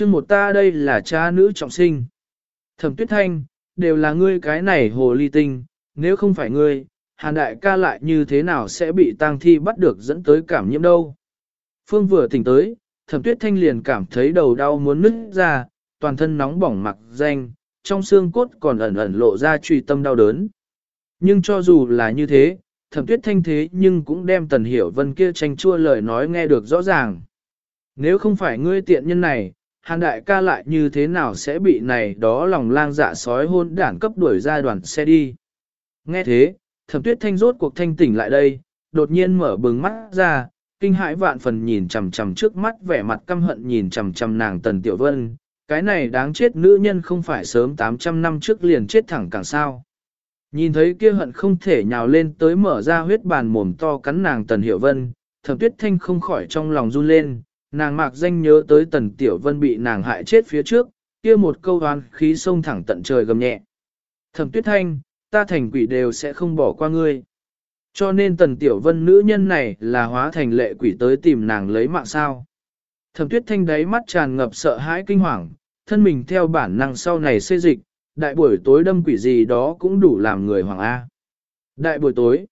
chương một ta đây là cha nữ trọng sinh. Thẩm tuyết thanh, đều là ngươi cái này hồ ly tinh, nếu không phải ngươi, hàn đại ca lại như thế nào sẽ bị tang thi bắt được dẫn tới cảm nhiễm đâu. Phương vừa tỉnh tới, thẩm tuyết thanh liền cảm thấy đầu đau muốn nứt ra, toàn thân nóng bỏng mặc danh, trong xương cốt còn ẩn ẩn lộ ra truy tâm đau đớn. Nhưng cho dù là như thế, thẩm tuyết thanh thế nhưng cũng đem tần hiểu vân kia tranh chua lời nói nghe được rõ ràng. Nếu không phải ngươi tiện nhân này, hàn đại ca lại như thế nào sẽ bị này đó lòng lang dạ sói hôn đảng cấp đuổi ra đoàn xe đi. Nghe thế, thẩm tuyết thanh rốt cuộc thanh tỉnh lại đây, đột nhiên mở bừng mắt ra, kinh hãi vạn phần nhìn chằm chằm trước mắt vẻ mặt căm hận nhìn chằm chằm nàng tần tiểu vân, cái này đáng chết nữ nhân không phải sớm 800 năm trước liền chết thẳng càng sao. Nhìn thấy kia hận không thể nhào lên tới mở ra huyết bàn mồm to cắn nàng tần hiểu vân, thẩm tuyết thanh không khỏi trong lòng run lên, nàng mạc danh nhớ tới tần tiểu vân bị nàng hại chết phía trước, kia một câu hoán khí sông thẳng tận trời gầm nhẹ. Thẩm tuyết thanh, ta thành quỷ đều sẽ không bỏ qua ngươi. Cho nên tần tiểu vân nữ nhân này là hóa thành lệ quỷ tới tìm nàng lấy mạng sao. Thẩm tuyết thanh đáy mắt tràn ngập sợ hãi kinh hoàng, thân mình theo bản năng sau này xây dịch, đại buổi tối đâm quỷ gì đó cũng đủ làm người hoàng A. Đại buổi tối,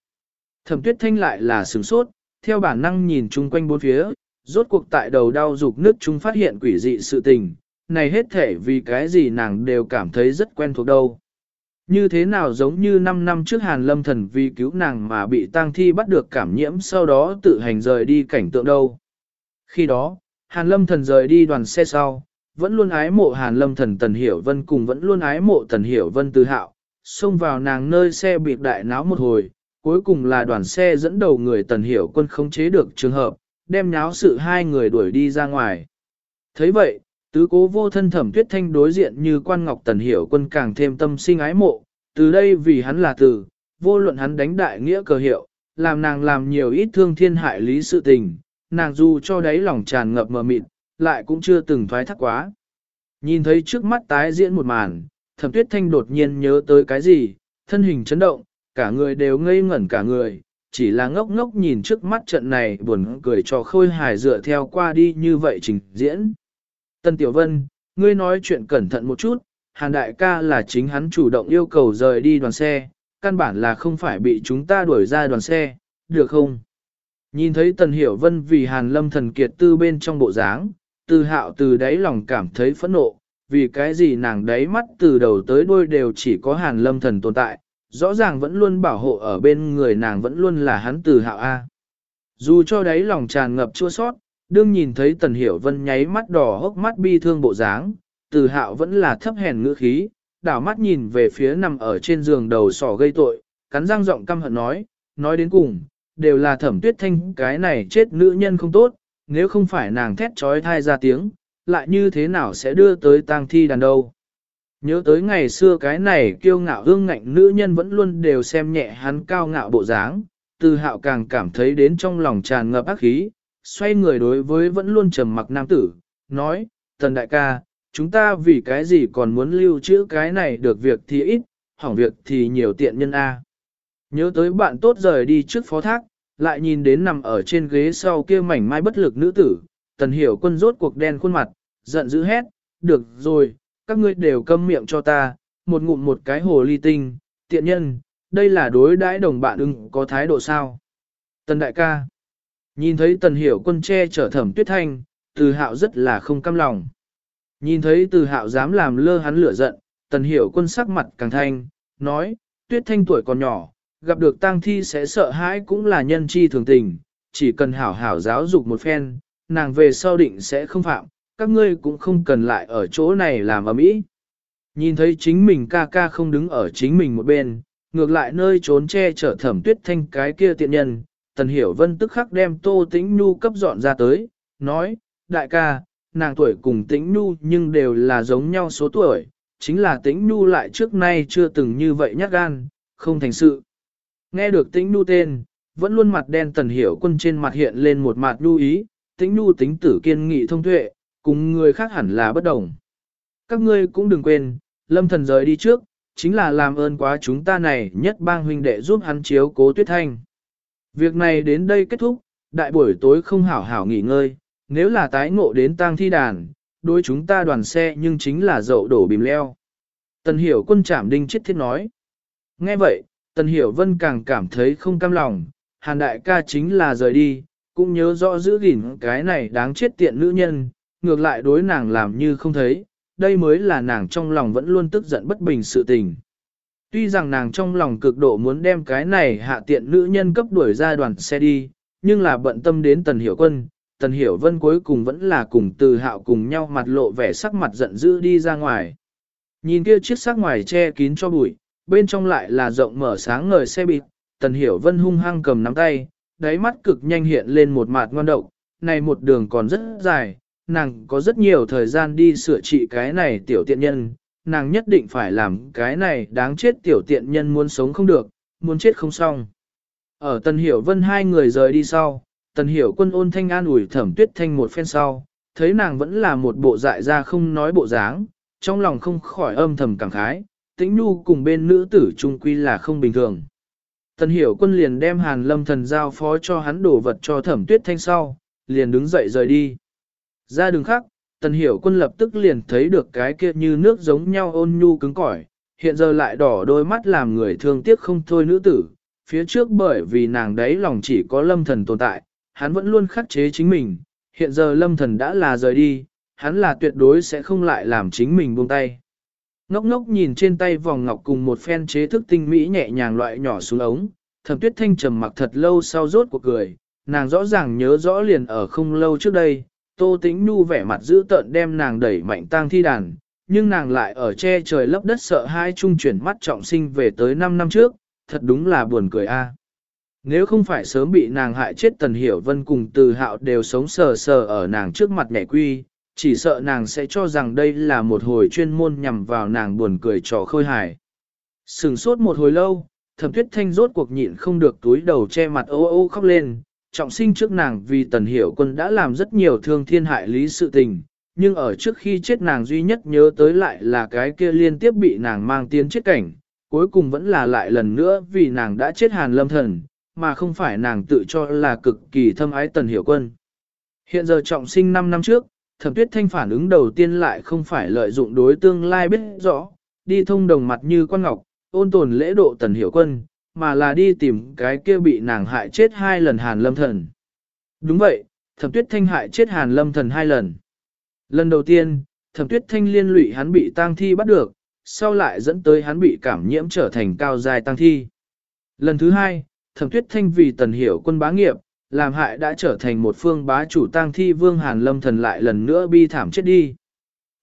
thẩm tuyết thanh lại là sửng sốt, theo bản năng nhìn chung quanh bốn phía, rốt cuộc tại đầu đau dục nước chúng phát hiện quỷ dị sự tình, này hết thể vì cái gì nàng đều cảm thấy rất quen thuộc đâu. Như thế nào giống như 5 năm trước Hàn Lâm Thần vì cứu nàng mà bị tang thi bắt được cảm nhiễm sau đó tự hành rời đi cảnh tượng đâu. Khi đó, Hàn Lâm Thần rời đi đoàn xe sau, vẫn luôn ái mộ Hàn Lâm Thần Tần Hiểu Vân cùng vẫn luôn ái mộ Tần Hiểu Vân từ hạo, xông vào nàng nơi xe biệt đại náo một hồi, cuối cùng là đoàn xe dẫn đầu người Tần Hiểu quân không chế được trường hợp, đem nháo sự hai người đuổi đi ra ngoài. thấy vậy, tứ cố vô thân thẩm tuyết thanh đối diện như quan ngọc Tần Hiểu quân càng thêm tâm sinh ái mộ, từ đây vì hắn là từ, vô luận hắn đánh đại nghĩa cờ hiệu, làm nàng làm nhiều ít thương thiên hại lý sự tình, nàng dù cho đáy lòng tràn ngập mờ mịt, lại cũng chưa từng thoái thác quá. Nhìn thấy trước mắt tái diễn một màn, thẩm tuyết thanh đột nhiên nhớ tới cái gì, thân hình chấn động, cả người đều ngây ngẩn cả người, chỉ là ngốc ngốc nhìn trước mắt trận này buồn cười cho khôi hài dựa theo qua đi như vậy trình diễn. Tân Tiểu Vân, ngươi nói chuyện cẩn thận một chút, Hàn Đại ca là chính hắn chủ động yêu cầu rời đi đoàn xe, căn bản là không phải bị chúng ta đuổi ra đoàn xe, được không? Nhìn thấy Tần Hiểu Vân vì Hàn Lâm thần kiệt tư bên trong bộ dáng, từ hạo từ đáy lòng cảm thấy phẫn nộ, vì cái gì nàng đáy mắt từ đầu tới đuôi đều chỉ có hàn lâm thần tồn tại, rõ ràng vẫn luôn bảo hộ ở bên người nàng vẫn luôn là hắn từ hạo A. Dù cho đáy lòng tràn ngập chua sót, đương nhìn thấy tần hiểu vân nháy mắt đỏ hốc mắt bi thương bộ dáng, từ hạo vẫn là thấp hèn ngữ khí, đảo mắt nhìn về phía nằm ở trên giường đầu sỏ gây tội, cắn răng giọng căm hận nói, nói đến cùng, đều là thẩm tuyết thanh cái này chết nữ nhân không tốt, nếu không phải nàng thét trói thai ra tiếng, lại như thế nào sẽ đưa tới tang thi đàn đâu. Nhớ tới ngày xưa cái này kiêu ngạo hương ngạnh nữ nhân vẫn luôn đều xem nhẹ hắn cao ngạo bộ dáng, từ hạo càng cảm thấy đến trong lòng tràn ngập ác khí, xoay người đối với vẫn luôn trầm mặc nam tử, nói, tần đại ca, chúng ta vì cái gì còn muốn lưu trữ cái này được việc thì ít, hỏng việc thì nhiều tiện nhân A. Nhớ tới bạn tốt rời đi trước phó thác, lại nhìn đến nằm ở trên ghế sau kia mảnh mai bất lực nữ tử, tần hiểu quân rốt cuộc đen khuôn mặt, giận dữ hét, được rồi, các ngươi đều câm miệng cho ta, một ngụm một cái hồ ly tinh, tiện nhân, đây là đối đãi đồng bạn ưng có thái độ sao. Tần đại ca, nhìn thấy tần hiểu quân che chở thẩm tuyết thanh, từ hạo rất là không căm lòng. Nhìn thấy từ hạo dám làm lơ hắn lửa giận, tần hiểu quân sắc mặt càng thanh, nói, tuyết thanh tuổi còn nhỏ, gặp được tang thi sẽ sợ hãi cũng là nhân chi thường tình, chỉ cần hảo hảo giáo dục một phen, nàng về sau định sẽ không phạm, các ngươi cũng không cần lại ở chỗ này làm ở mỹ. Nhìn thấy chính mình ca ca không đứng ở chính mình một bên, ngược lại nơi trốn che chở thẩm tuyết thanh cái kia tiện nhân, tần hiểu vân tức khắc đem tô tĩnh nhu cấp dọn ra tới, nói, đại ca, nàng tuổi cùng tĩnh nhu nhưng đều là giống nhau số tuổi, chính là tĩnh nhu lại trước nay chưa từng như vậy nhát gan, không thành sự. Nghe được tĩnh nu tên, vẫn luôn mặt đen tần hiểu quân trên mặt hiện lên một mặt lưu ý, tĩnh nu tính tử kiên nghị thông tuệ, cùng người khác hẳn là bất đồng. Các ngươi cũng đừng quên, lâm thần rời đi trước, chính là làm ơn quá chúng ta này nhất bang huynh đệ giúp hắn chiếu cố tuyết thanh. Việc này đến đây kết thúc, đại buổi tối không hảo hảo nghỉ ngơi, nếu là tái ngộ đến tang thi đàn, đối chúng ta đoàn xe nhưng chính là dậu đổ bìm leo. Tần hiểu quân trảm đinh chết thiết nói. Nghe vậy, tần hiểu vân càng cảm thấy không cam lòng, hàn đại ca chính là rời đi, cũng nhớ rõ giữ gìn cái này đáng chết tiện nữ nhân, ngược lại đối nàng làm như không thấy, đây mới là nàng trong lòng vẫn luôn tức giận bất bình sự tình. Tuy rằng nàng trong lòng cực độ muốn đem cái này hạ tiện nữ nhân cấp đuổi ra đoàn xe đi, nhưng là bận tâm đến Tần Hiểu Quân, Tần Hiểu Vân cuối cùng vẫn là cùng từ hạo cùng nhau mặt lộ vẻ sắc mặt giận dữ đi ra ngoài. Nhìn kia chiếc sắc ngoài che kín cho bụi, bên trong lại là rộng mở sáng ngời xe bịt, Tần Hiểu Vân hung hăng cầm nắm tay, đáy mắt cực nhanh hiện lên một mặt ngon độc, này một đường còn rất dài, nàng có rất nhiều thời gian đi sửa trị cái này tiểu tiện nhân, nàng nhất định phải làm cái này đáng chết tiểu tiện nhân muốn sống không được, muốn chết không xong. Ở Tần Hiểu Vân hai người rời đi sau, Tần Hiểu quân ôn thanh an ủi thẩm tuyết thanh một phen sau, thấy nàng vẫn là một bộ dại ra không nói bộ dáng, trong lòng không khỏi âm thầm cảm khái, tĩnh nu cùng bên nữ tử trung quy là không bình thường. Tần Hiểu quân liền đem hàn lâm thần giao phó cho hắn đổ vật cho thẩm tuyết thanh sau, liền đứng dậy rời đi. Ra đường khác, Tần Hiểu quân lập tức liền thấy được cái kia như nước giống nhau ôn nhu cứng cỏi, hiện giờ lại đỏ đôi mắt làm người thương tiếc không thôi nữ tử, phía trước bởi vì nàng đấy lòng chỉ có lâm thần tồn tại, hắn vẫn luôn khắc chế chính mình, hiện giờ lâm thần đã là rời đi, hắn là tuyệt đối sẽ không lại làm chính mình buông tay. Ngốc ngốc nhìn trên tay vòng ngọc cùng một phen chế thức tinh mỹ nhẹ nhàng loại nhỏ xuống ống, thẩm tuyết thanh trầm mặc thật lâu sau rốt cuộc cười, nàng rõ ràng nhớ rõ liền ở không lâu trước đây, tô tĩnh nu vẻ mặt giữ tợn đem nàng đẩy mạnh tang thi đàn, nhưng nàng lại ở che trời lấp đất sợ hai trung chuyển mắt trọng sinh về tới 5 năm trước, thật đúng là buồn cười a. Nếu không phải sớm bị nàng hại chết Tần Hiểu Vân cùng Từ Hạo đều sống sờ sờ ở nàng trước mặt nhảy quy, chỉ sợ nàng sẽ cho rằng đây là một hồi chuyên môn nhằm vào nàng buồn cười trò khôi hài. Sừng sốt một hồi lâu, thẩm tuyết thanh rốt cuộc nhịn không được túi đầu che mặt ô ô khóc lên, trọng sinh trước nàng vì Tần Hiểu Quân đã làm rất nhiều thương thiên hại lý sự tình, nhưng ở trước khi chết nàng duy nhất nhớ tới lại là cái kia liên tiếp bị nàng mang tiến chết cảnh, cuối cùng vẫn là lại lần nữa vì nàng đã chết hàn lâm thần, mà không phải nàng tự cho là cực kỳ thâm ái tần hiểu quân. Hiện giờ trọng sinh 5 năm trước, thẩm tuyết thanh phản ứng đầu tiên lại không phải lợi dụng đối tương lai biết rõ, đi thông đồng mặt như quan ngọc, ôn tồn lễ độ tần hiểu quân, mà là đi tìm cái kia bị nàng hại chết hai lần hàn lâm thần. Đúng vậy, thẩm tuyết thanh hại chết hàn lâm thần hai lần. Lần đầu tiên, thẩm tuyết thanh liên lụy hắn bị tang thi bắt được, sau lại dẫn tới hắn bị cảm nhiễm trở thành cao dài tăng thi. Lần thứ hai, thẩm tuyết thanh vì tần hiểu quân bá nghiệp, làm hại đã trở thành một phương bá chủ tăng thi vương hàn lâm thần lại lần nữa bi thảm chết đi.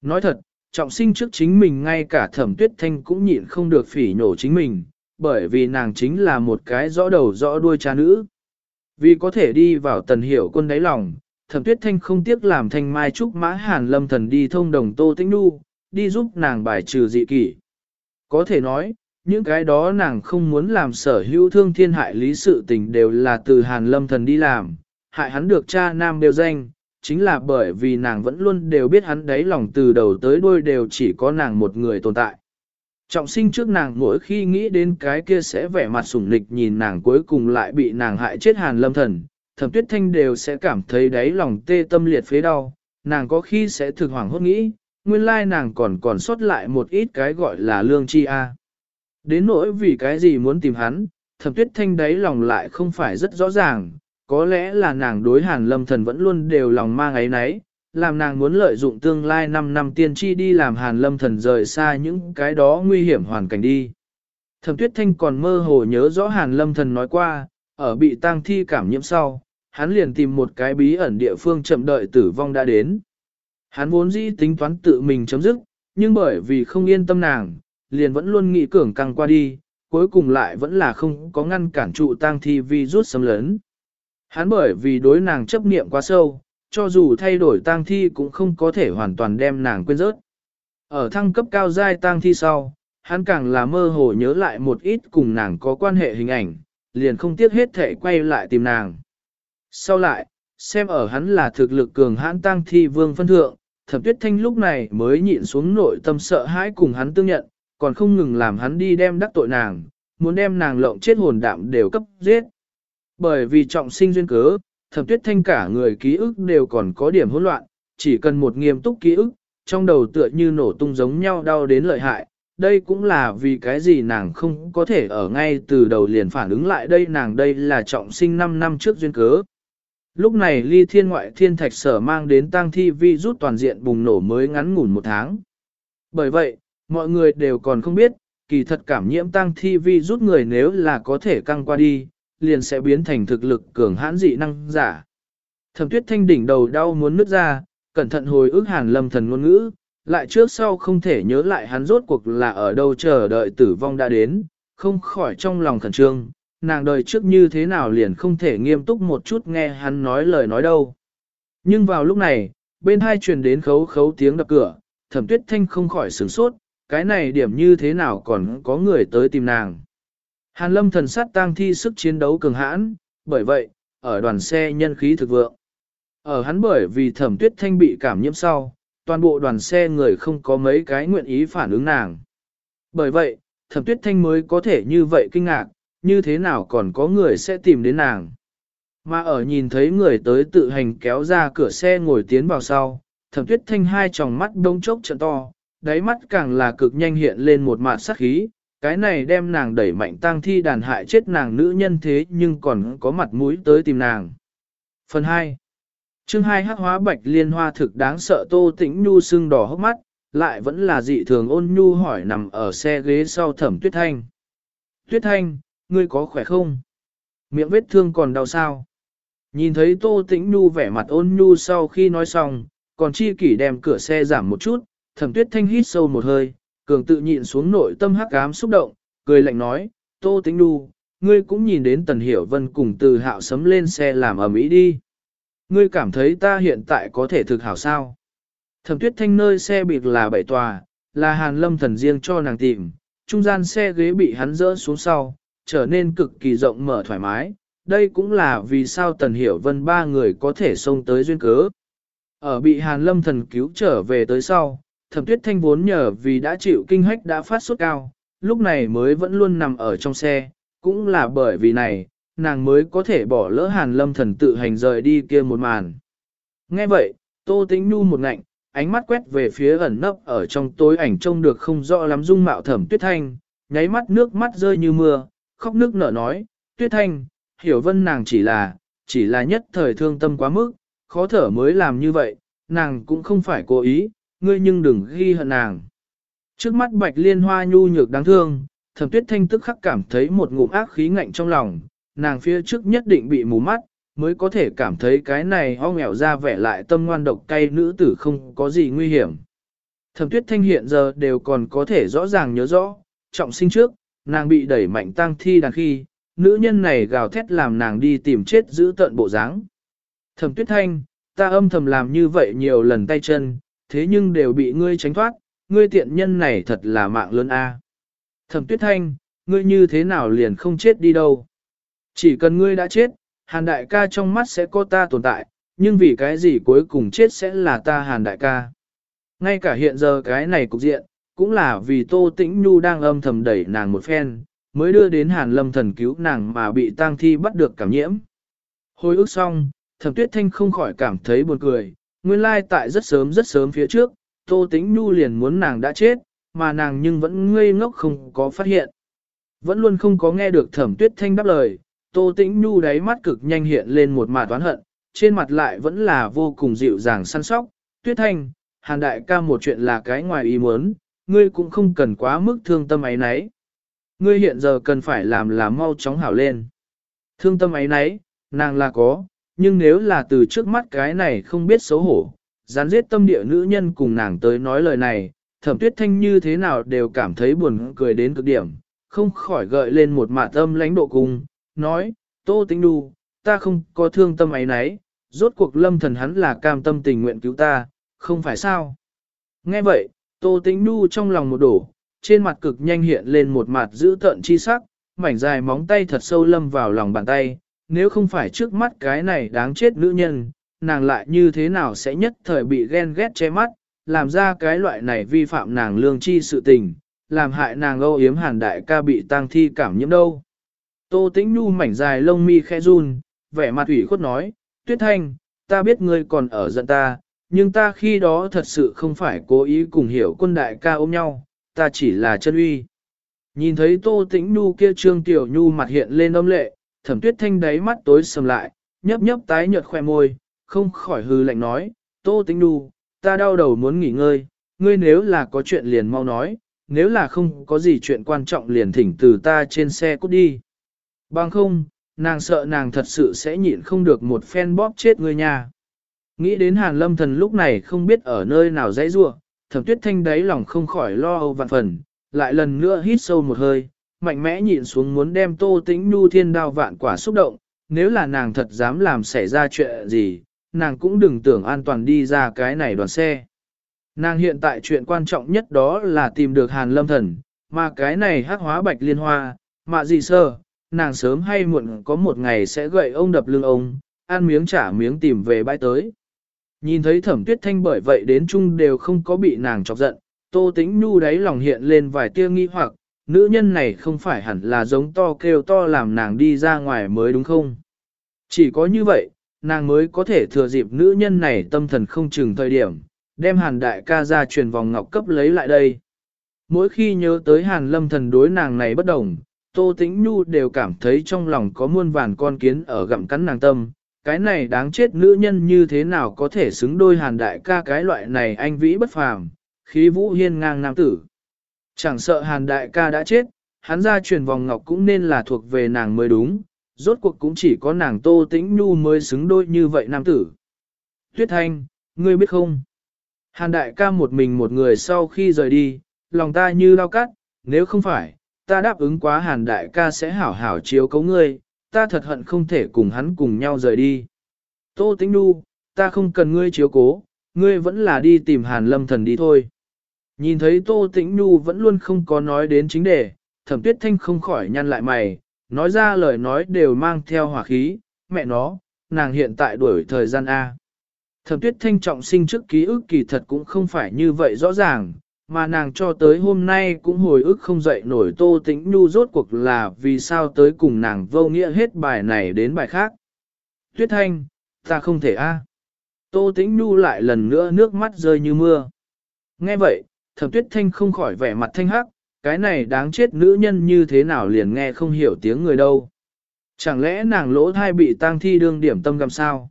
Nói thật, trọng sinh trước chính mình ngay cả thẩm tuyết thanh cũng nhịn không được phỉ nhổ chính mình, bởi vì nàng chính là một cái rõ đầu rõ đuôi cha nữ. Vì có thể đi vào tần hiểu quân đáy lòng, thẩm tuyết thanh không tiếc làm thanh mai trúc mã hàn lâm thần đi thông đồng tô tĩnh nu, đi giúp nàng bài trừ dị kỷ. Có thể nói, những cái đó nàng không muốn làm sở hữu thương thiên hại lý sự tình đều là từ Hàn Lâm Thần đi làm, hại hắn được cha nam đều danh, chính là bởi vì nàng vẫn luôn đều biết hắn đáy lòng từ đầu tới đuôi đều chỉ có nàng một người tồn tại. Trọng sinh trước nàng mỗi khi nghĩ đến cái kia sẽ vẻ mặt sủng nịch nhìn nàng cuối cùng lại bị nàng hại chết Hàn Lâm Thần, thẩm tuyết thanh đều sẽ cảm thấy đáy lòng tê tâm liệt phế đau, nàng có khi sẽ thực hoảng hốt nghĩ, nguyên lai nàng còn còn sót lại một ít cái gọi là lương chi a. Đến nỗi vì cái gì muốn tìm hắn, thẩm tuyết thanh đáy lòng lại không phải rất rõ ràng, có lẽ là nàng đối hàn lâm thần vẫn luôn đều lòng mang ấy nấy, làm nàng muốn lợi dụng tương lai 5 năm tiên tri đi làm hàn lâm thần rời xa những cái đó nguy hiểm hoàn cảnh đi. Thẩm tuyết thanh còn mơ hồ nhớ rõ hàn lâm thần nói qua, ở bị tang thi cảm nhiễm sau, hắn liền tìm một cái bí ẩn địa phương chậm đợi tử vong đã đến. Hắn vốn dĩ tính toán tự mình chấm dứt, nhưng bởi vì không yên tâm nàng, liền vẫn luôn nghĩ cường căng qua đi, cuối cùng lại vẫn là không có ngăn cản trụ tang thi vi rút xâm lớn. Hắn bởi vì đối nàng chấp niệm quá sâu, cho dù thay đổi tang thi cũng không có thể hoàn toàn đem nàng quên rớt. Ở thăng cấp cao giai tang thi sau, hắn càng là mơ hồ nhớ lại một ít cùng nàng có quan hệ hình ảnh, liền không tiếc hết thể quay lại tìm nàng. Sau lại, xem ở hắn là thực lực cường hãn tang thi vương phân thượng, thẩm tuyết thanh lúc này mới nhịn xuống nội tâm sợ hãi cùng hắn tương nhận, còn không ngừng làm hắn đi đem đắc tội nàng, muốn đem nàng lộng chết hồn đạm đều cấp giết. Bởi vì trọng sinh duyên cớ, thẩm tuyết thanh cả người ký ức đều còn có điểm hỗn loạn, chỉ cần một nghiêm túc ký ức, trong đầu tựa như nổ tung giống nhau đau đến lợi hại. Đây cũng là vì cái gì nàng không có thể ở ngay từ đầu liền phản ứng lại đây nàng đây là trọng sinh 5 năm trước duyên cớ. Lúc này ly thiên ngoại thiên thạch sở mang đến tang thi vi rút toàn diện bùng nổ mới ngắn ngủn một tháng. Bởi vậy, mọi người đều còn không biết, kỳ thật cảm nhiễm tang thi vi rút người nếu là có thể căng qua đi, liền sẽ biến thành thực lực cường hãn dị năng giả. Thẩm tuyết thanh đỉnh đầu đau muốn nứt ra, cẩn thận hồi ức hàn lâm thần ngôn ngữ, lại trước sau không thể nhớ lại hắn rốt cuộc là ở đâu chờ đợi tử vong đã đến, không khỏi trong lòng khẩn trương, nàng đời trước như thế nào liền không thể nghiêm túc một chút nghe hắn nói lời nói đâu. Nhưng vào lúc này, bên hai truyền đến khấu khấu tiếng đập cửa, thẩm tuyết thanh không khỏi sửng sốt, cái này điểm như thế nào còn có người tới tìm nàng. Hàn lâm thần sát tang thi sức chiến đấu cường hãn, bởi vậy, ở đoàn xe nhân khí thực vượng. Ở hắn bởi vì thẩm tuyết thanh bị cảm nhiễm sau, toàn bộ đoàn xe người không có mấy cái nguyện ý phản ứng nàng. Bởi vậy, thẩm tuyết thanh mới có thể như vậy kinh ngạc, như thế nào còn có người sẽ tìm đến nàng. Mà ở nhìn thấy người tới tự hành kéo ra cửa xe ngồi tiến vào sau, thẩm tuyết thanh hai tròng mắt đông chốc trận to, đáy mắt càng là cực nhanh hiện lên một mạt sắc khí, cái này đem nàng đẩy mạnh tang thi đàn hại chết nàng nữ nhân thế nhưng còn có mặt mũi tới tìm nàng. Phần 2 chương 2 hắc hóa bạch liên hoa thực đáng sợ tô tĩnh nhu sưng đỏ hốc mắt, lại vẫn là dị thường ôn nhu hỏi nằm ở xe ghế sau thẩm tuyết thanh. Tuyết thanh, ngươi có khỏe không? Miệng vết thương còn đau sao? Nhìn thấy tô tĩnh nhu vẻ mặt ôn nhu sau khi nói xong, còn chi kỷ đem cửa xe giảm một chút, thẩm tuyết thanh hít sâu một hơi, cường tự nhịn xuống nội tâm hắc ám xúc động, cười lạnh nói, tô tĩnh nhu, ngươi cũng nhìn đến tần hiểu vân cùng từ hạo sấm lên xe làm ở mỹ đi. Ngươi cảm thấy ta hiện tại có thể thực hảo sao? Thẩm tuyết thanh nơi xe bịt là bảy tòa, là hàn lâm thần riêng cho nàng tìm, trung gian xe ghế bị hắn dỡ xuống sau, trở nên cực kỳ rộng mở thoải mái. Đây cũng là vì sao Tần Hiểu Vân ba người có thể xông tới duyên cớ. Ở bị Hàn Lâm thần cứu trở về tới sau, Thẩm Tuyết Thanh vốn nhờ vì đã chịu kinh hách đã phát sốt cao, lúc này mới vẫn luôn nằm ở trong xe, cũng là bởi vì này, nàng mới có thể bỏ lỡ Hàn Lâm thần tự hành rời đi kia một màn. Nghe vậy, Tô Tĩnh Nhu một ngạnh, ánh mắt quét về phía ẩn nấp ở trong tối ảnh trông được không rõ lắm dung mạo Thẩm Tuyết Thanh, nháy mắt nước mắt rơi như mưa, khóc nước nở nói, Tuyết Thanh, hiểu vân nàng chỉ là, chỉ là nhất thời thương tâm quá mức, khó thở mới làm như vậy, nàng cũng không phải cố ý, ngươi nhưng đừng ghi hận nàng. Trước mắt bạch liên hoa nhu nhược đáng thương, thẩm tuyết thanh tức khắc cảm thấy một ngụm ác khí ngạnh trong lòng, nàng phía trước nhất định bị mù mắt, mới có thể cảm thấy cái này ho nghèo ra vẻ lại tâm ngoan độc cay nữ tử không có gì nguy hiểm. Thẩm tuyết thanh hiện giờ đều còn có thể rõ ràng nhớ rõ, trọng sinh trước, nàng bị đẩy mạnh tăng thi đàn khi, nữ nhân này gào thét làm nàng đi tìm chết giữ tận bộ dáng. Thẩm tuyết thanh, ta âm thầm làm như vậy nhiều lần tay chân, thế nhưng đều bị ngươi tránh thoát, ngươi tiện nhân này thật là mạng lớn a. Thẩm tuyết thanh, ngươi như thế nào liền không chết đi đâu. Chỉ cần ngươi đã chết, hàn đại ca trong mắt sẽ có ta tồn tại, nhưng vì cái gì cuối cùng chết sẽ là ta hàn đại ca. Ngay cả hiện giờ cái này cục diện, cũng là vì Tô Tĩnh Nhu đang âm thầm đẩy nàng một phen, mới đưa đến Hàn Lâm thần cứu nàng mà bị tang thi bắt được cảm nhiễm. Hồi ức xong, Thẩm Tuyết Thanh không khỏi cảm thấy buồn cười, nguyên lai tại rất sớm rất sớm phía trước, Tô Tĩnh Nhu liền muốn nàng đã chết, mà nàng nhưng vẫn ngây ngốc không có phát hiện. Vẫn luôn không có nghe được Thẩm Tuyết Thanh đáp lời, Tô Tĩnh Nhu đáy mắt cực nhanh hiện lên một mạt toán hận, trên mặt lại vẫn là vô cùng dịu dàng săn sóc. Tuyết Thanh, Hàn Đại ca một chuyện là cái ngoài ý muốn, ngươi cũng không cần quá mức thương tâm ấy nấy. Ngươi hiện giờ cần phải làm là mau chóng hảo lên. Thương tâm ấy nấy, nàng là có, nhưng nếu là từ trước mắt cái này không biết xấu hổ, gián giết tâm địa nữ nhân cùng nàng tới nói lời này, thẩm tuyết thanh như thế nào đều cảm thấy buồn cười đến cực điểm, không khỏi gợi lên một mạ tâm lãnh độ cùng, nói, tô tính đu, ta không có thương tâm ấy nấy, rốt cuộc lâm thần hắn là cam tâm tình nguyện cứu ta, không phải sao. Nghe vậy, Tô Tĩnh đu trong lòng một đổ, trên mặt cực nhanh hiện lên một mặt giữ tợn chi sắc, mảnh dài móng tay thật sâu lâm vào lòng bàn tay, nếu không phải trước mắt cái này đáng chết nữ nhân, nàng lại như thế nào sẽ nhất thời bị ghen ghét che mắt, làm ra cái loại này vi phạm nàng lương chi sự tình, làm hại nàng âu yếm hàn đại ca bị tang thi cảm nhiễm đâu. Tô Tĩnh Nu mảnh dài lông mi khẽ run, vẻ mặt ủy khuất nói, Tuyết Thanh, ta biết ngươi còn ở giận ta, nhưng ta khi đó thật sự không phải cố ý cùng hiểu quân đại ca ôm nhau, ta chỉ là chân uy. Nhìn thấy Tô Tĩnh Nhu kia trương tiểu nhu mặt hiện lên âm lệ, thẩm tuyết thanh đáy mắt tối sầm lại, nhấp nhấp tái nhợt khoe môi, không khỏi hư lạnh nói, Tô tính đu, ta đau đầu muốn nghỉ ngơi, ngươi nếu là có chuyện liền mau nói, nếu là không có gì chuyện quan trọng liền thỉnh từ ta trên xe cút đi. Bằng không, nàng sợ nàng thật sự sẽ nhịn không được một phen bóp chết ngươi nha. Nghĩ đến hàn lâm thần lúc này không biết ở nơi nào dãy rua, thẩm tuyết thanh đáy lòng không khỏi lo âu vạn phần, lại lần nữa hít sâu một hơi, mạnh mẽ nhịn xuống muốn đem tô tĩnh nhu thiên đao vạn quả xúc động, nếu là nàng thật dám làm xảy ra chuyện gì, nàng cũng đừng tưởng an toàn đi ra cái này đoàn xe. Nàng hiện tại chuyện quan trọng nhất đó là tìm được hàn lâm thần, mà cái này hắc hóa bạch liên hoa, mà gì sơ, nàng sớm hay muộn có một ngày sẽ gậy ông đập lưng ông, ăn miếng trả miếng tìm về bãi tới. Nhìn thấy thẩm tuyết thanh bởi vậy đến chung đều không có bị nàng chọc giận, tô tính nhu đáy lòng hiện lên vài tia nghi hoặc, nữ nhân này không phải hẳn là giống to kêu to làm nàng đi ra ngoài mới đúng không? Chỉ có như vậy, nàng mới có thể thừa dịp nữ nhân này tâm thần không chừng thời điểm, đem hàn đại ca ra truyền vòng ngọc cấp lấy lại đây. Mỗi khi nhớ tới hàn lâm thần đối nàng này bất đồng, Tô Tĩnh Nhu đều cảm thấy trong lòng có muôn vàn con kiến ở gặm cắn nàng tâm, cái này đáng chết nữ nhân như thế nào có thể xứng đôi hàn đại ca cái loại này anh vĩ bất phàm, khí vũ hiên ngang nam tử. Chẳng sợ hàn đại ca đã chết, hắn ra truyền vòng ngọc cũng nên là thuộc về nàng mới đúng, rốt cuộc cũng chỉ có nàng Tô Tĩnh Nhu mới xứng đôi như vậy nam tử. Tuyết Thanh, ngươi biết không? Hàn đại ca một mình một người sau khi rời đi, lòng ta như lao cắt, nếu không phải, ta đáp ứng quá hàn đại ca sẽ hảo hảo chiếu cấu ngươi, ta thật hận không thể cùng hắn cùng nhau rời đi. Tô Tĩnh Nhu, ta không cần ngươi chiếu cố, ngươi vẫn là đi tìm hàn lâm thần đi thôi. Nhìn thấy Tô Tĩnh Nhu vẫn luôn không có nói đến chính đề, thẩm tuyết thanh không khỏi nhăn lại mày, nói ra lời nói đều mang theo hỏa khí, mẹ nó, nàng hiện tại đuổi thời gian A. Thẩm tuyết thanh trọng sinh trước ký ức kỳ thật cũng không phải như vậy rõ ràng, mà nàng cho tới hôm nay cũng hồi ức không dậy nổi Tô Tĩnh Nhu rốt cuộc là vì sao tới cùng nàng vô nghĩa hết bài này đến bài khác. Tuyết Thanh, ta không thể a. Tô Tĩnh Nhu lại lần nữa nước mắt rơi như mưa. Nghe vậy, thẩm Tuyết Thanh không khỏi vẻ mặt thanh hắc, cái này đáng chết nữ nhân như thế nào liền nghe không hiểu tiếng người đâu. Chẳng lẽ nàng lỗ thai bị tang thi đương điểm tâm gầm sao?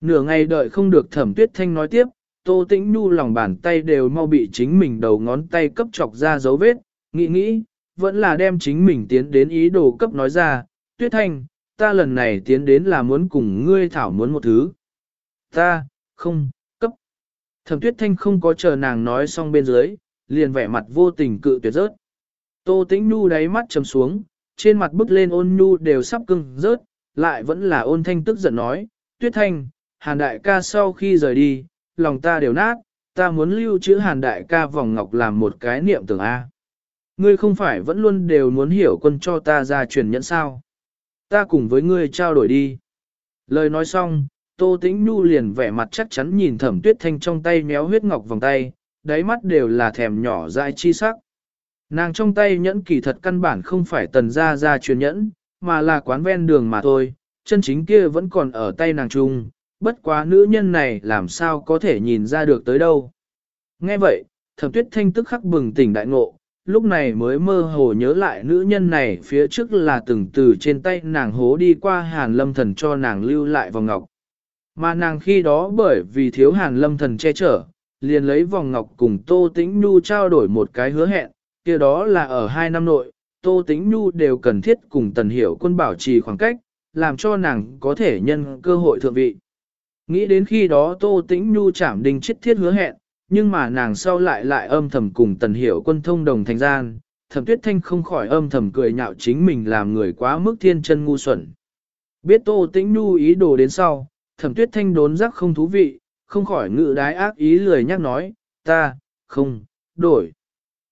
Nửa ngày đợi không được thẩm Tuyết Thanh nói tiếp, Tô Tĩnh Nhu lòng bàn tay đều mau bị chính mình đầu ngón tay cấp chọc ra dấu vết, nghĩ nghĩ, vẫn là đem chính mình tiến đến ý đồ cấp nói ra, Tuyết Thanh, ta lần này tiến đến là muốn cùng ngươi thảo muốn một thứ. Ta, không. Thẩm Tuyết Thanh không có chờ nàng nói xong bên dưới, liền vẻ mặt vô tình cự tuyệt rớt. Tô Tĩnh Nhu đáy mắt trầm xuống, trên mặt bức lên ôn nhu đều sắp cưng rớt, lại vẫn là ôn thanh tức giận nói, Tuyết Thanh, Hàn Đại ca sau khi rời đi, lòng ta đều nát, ta muốn lưu trữ hàn đại ca vòng ngọc làm một cái niệm tưởng A. Ngươi không phải vẫn luôn đều muốn hiểu quân cho ta ra truyền nhẫn sao. Ta cùng với ngươi trao đổi đi. Lời nói xong, Tô Tĩnh Nhu liền vẻ mặt chắc chắn nhìn thẩm tuyết thanh trong tay méo huyết ngọc vòng tay, đáy mắt đều là thèm nhỏ dại chi sắc. Nàng trong tay nhẫn kỳ thật căn bản không phải tần ra ra truyền nhẫn, mà là quán ven đường mà thôi, chân chính kia vẫn còn ở tay nàng trung, bất quá nữ nhân này làm sao có thể nhìn ra được tới đâu. Nghe vậy, thẩm tuyết thanh tức khắc bừng tỉnh đại ngộ, lúc này mới mơ hồ nhớ lại nữ nhân này phía trước là từng từ trên tay nàng hố đi qua hàn lâm thần cho nàng lưu lại vòng ngọc. Mà nàng khi đó bởi vì thiếu hàn lâm thần che chở, liền lấy vòng ngọc cùng Tô Tĩnh Nhu trao đổi một cái hứa hẹn, kia đó là ở hai năm nội, Tô Tĩnh Nhu đều cần thiết cùng Tần Hiểu quân bảo trì khoảng cách, làm cho nàng có thể nhân cơ hội thượng vị. Nghĩ đến khi đó Tô Tĩnh Nhu chảm đình chết thiết hứa hẹn, nhưng mà nàng sau lại lại âm thầm cùng tần hiểu quân thông đồng thành gian, thẩm tuyết thanh không khỏi âm thầm cười nhạo chính mình làm người quá mức thiên chân ngu xuẩn. Biết Tô Tĩnh Nhu ý đồ đến sau, thẩm tuyết thanh đốn giác không thú vị, không khỏi ngự đái ác ý lười nhắc nói, ta, không, đổi.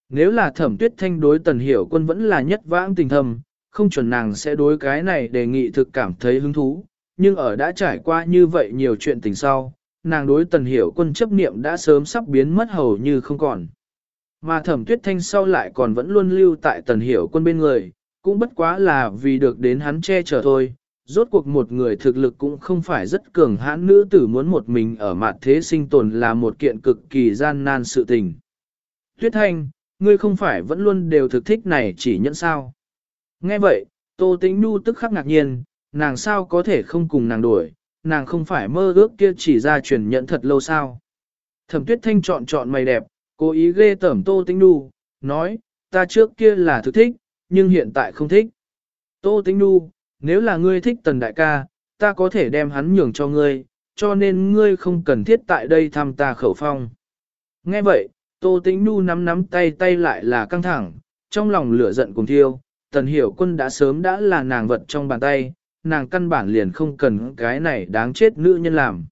Nếu là thẩm tuyết thanh đối tần hiểu quân vẫn là nhất vãng tình thầm, không chuẩn nàng sẽ đối cái này đề nghị thực cảm thấy hứng thú, nhưng ở đã trải qua như vậy nhiều chuyện tình sau, nàng đối tần hiểu quân chấp niệm đã sớm sắp biến mất hầu như không còn. Mà thẩm tuyết thanh sau lại còn vẫn luôn lưu tại tần hiểu quân bên người, cũng bất quá là vì được đến hắn che chở thôi, Rốt cuộc một người thực lực cũng không phải rất cường hãn nữ tử muốn một mình ở mặt thế sinh tồn là một kiện cực kỳ gian nan sự tình. Tuyết Thanh, ngươi không phải vẫn luôn đều thực thích này chỉ nhận sao. Nghe vậy, Tô Tĩnh Nhu tức khắc ngạc nhiên, nàng sao có thể không cùng nàng đuổi, nàng không phải mơ ước kia chỉ ra truyền nhận thật lâu sao. Thẩm Tuyết Thanh chọn chọn mày đẹp, cố ý ghê tẩm Tô Tĩnh Nhu, nói, ta trước kia là thực thích, nhưng hiện tại không thích. Tô Tĩnh Nhu, nếu là ngươi thích tần đại ca, ta có thể đem hắn nhường cho ngươi, cho nên ngươi không cần thiết tại đây thăm ta khẩu phong. Nghe vậy, Tô Tĩnh Nhu nắm nắm tay tay lại là căng thẳng, trong lòng lửa giận cùng thiêu, tần hiểu quân đã sớm đã là nàng vật trong bàn tay, nàng căn bản liền không cần cái này đáng chết nữ nhân làm.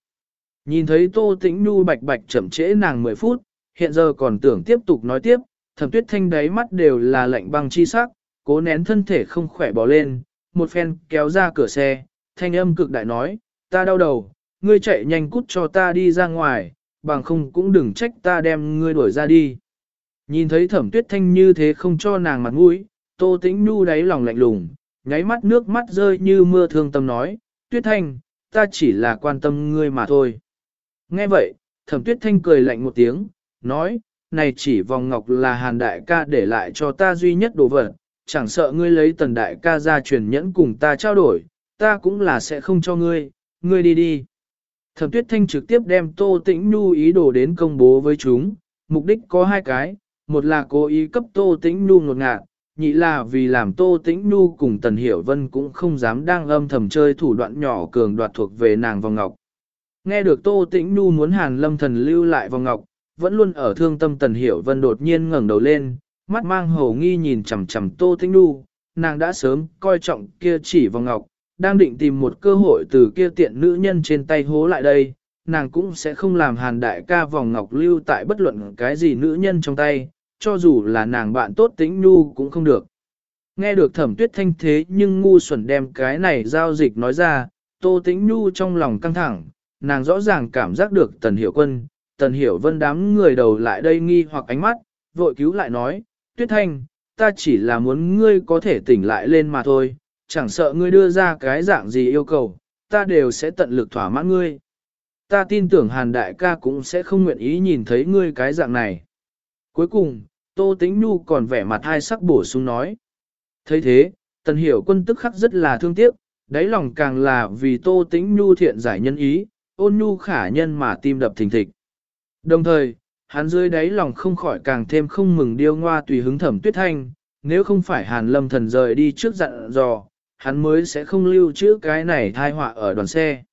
Nhìn thấy Tô Tĩnh Nhu bạch bạch chậm trễ nàng 10 phút, hiện giờ còn tưởng tiếp tục nói tiếp, thẩm tuyết thanh đáy mắt đều là lạnh băng chi sắc, cố nén thân thể không khỏe bỏ lên, một phen kéo ra cửa xe, thanh âm cực đại nói, ta đau đầu, ngươi chạy nhanh cút cho ta đi ra ngoài, bằng không cũng đừng trách ta đem ngươi đuổi ra đi. Nhìn thấy thẩm tuyết thanh như thế không cho nàng mặt mũi, tô tĩnh nhu đáy lòng lạnh lùng, nháy mắt nước mắt rơi như mưa thương tâm nói, tuyết thanh, ta chỉ là quan tâm ngươi mà thôi. Nghe vậy, thẩm tuyết thanh cười lạnh một tiếng, nói, này chỉ vòng ngọc là hàn đại ca để lại cho ta duy nhất đồ vật, chẳng sợ ngươi lấy tần đại ca ra truyền nhẫn cùng ta trao đổi, ta cũng là sẽ không cho ngươi, ngươi đi đi. Thẩm tuyết thanh trực tiếp đem Tô Tĩnh Nhu ý đồ đến công bố với chúng, mục đích có hai cái, một là cố ý cấp Tô Tĩnh Nhu ngột ngạt, nhị là vì làm Tô Tĩnh Nhu cùng Tần Hiểu Vân cũng không dám đang âm thầm chơi thủ đoạn nhỏ cường đoạt thuộc về nàng vòng ngọc. Nghe được Tô Tĩnh Nhu muốn Hàn Lâm Thần lưu lại vòng ngọc, vẫn luôn ở thương tâm Tần Hiểu Vân đột nhiên ngẩng đầu lên, mắt mang hầu nghi nhìn chằm chằm Tô Tĩnh Nhu, nàng đã sớm coi trọng kia chỉ vòng ngọc, đang định tìm một cơ hội từ kia tiện nữ nhân trên tay hố lại đây, nàng cũng sẽ không làm hàn đại ca vòng ngọc lưu tại bất luận cái gì nữ nhân trong tay, cho dù là nàng bạn tốt tĩnh nhu cũng không được. Nghe được thẩm tuyết thanh thế nhưng ngu xuẩn đem cái này giao dịch nói ra, tô tĩnh nhu trong lòng căng thẳng, nàng rõ ràng cảm giác được tần hiểu quân, tần hiểu vân đám người đầu lại đây nghi hoặc ánh mắt, vội cứu lại nói, tuyết thanh, ta chỉ là muốn ngươi có thể tỉnh lại lên mà thôi, chẳng sợ ngươi đưa ra cái dạng gì yêu cầu, ta đều sẽ tận lực thỏa mãn ngươi. Ta tin tưởng Hàn Đại ca cũng sẽ không nguyện ý nhìn thấy ngươi cái dạng này. Cuối cùng, Tô Tĩnh Nhu còn vẻ mặt hai sắc bổ sung nói. thấy thế, Tần Hiểu quân tức khắc rất là thương tiếc, đáy lòng càng là vì Tô Tĩnh Nhu thiện giải nhân ý, ôn nhu khả nhân mà tim đập thình thịch. Đồng thời, hắn dưới đáy lòng không khỏi càng thêm không mừng điêu ngoa tùy hứng thẩm tuyết thanh, nếu không phải Hàn Lâm thần rời đi trước dặn dò, hắn mới sẽ không lưu trữ cái này thai họa ở đoàn xe.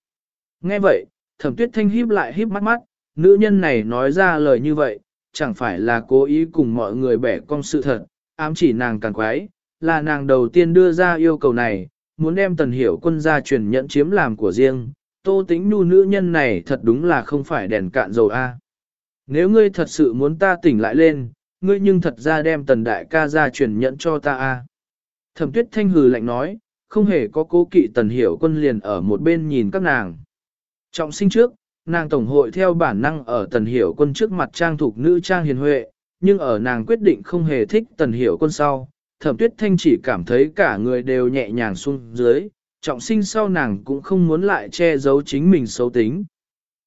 Nghe vậy, thẩm tuyết thanh híp lại híp mắt mắt, nữ nhân này nói ra lời như vậy, chẳng phải là cố ý cùng mọi người bẻ cong sự thật, ám chỉ nàng càng quái, là nàng đầu tiên đưa ra yêu cầu này, muốn đem tần hiểu quân gia truyền nhận chiếm làm của riêng, tô tính nu nữ nhân này thật đúng là không phải đèn cạn dầu a. Nếu ngươi thật sự muốn ta tỉnh lại lên, ngươi nhưng thật ra đem tần đại ca ra truyền nhận cho ta a. Thẩm tuyết thanh hừ lạnh nói, không hề có cố kỵ tần hiểu quân liền ở một bên nhìn các nàng. Trọng sinh trước, nàng tổng hội theo bản năng ở tần hiểu quân trước mặt trang thuộc nữ trang hiền huệ, nhưng ở nàng quyết định không hề thích tần hiểu quân sau, thẩm tuyết thanh chỉ cảm thấy cả người đều nhẹ nhàng xuống dưới, trọng sinh sau nàng cũng không muốn lại che giấu chính mình xấu tính.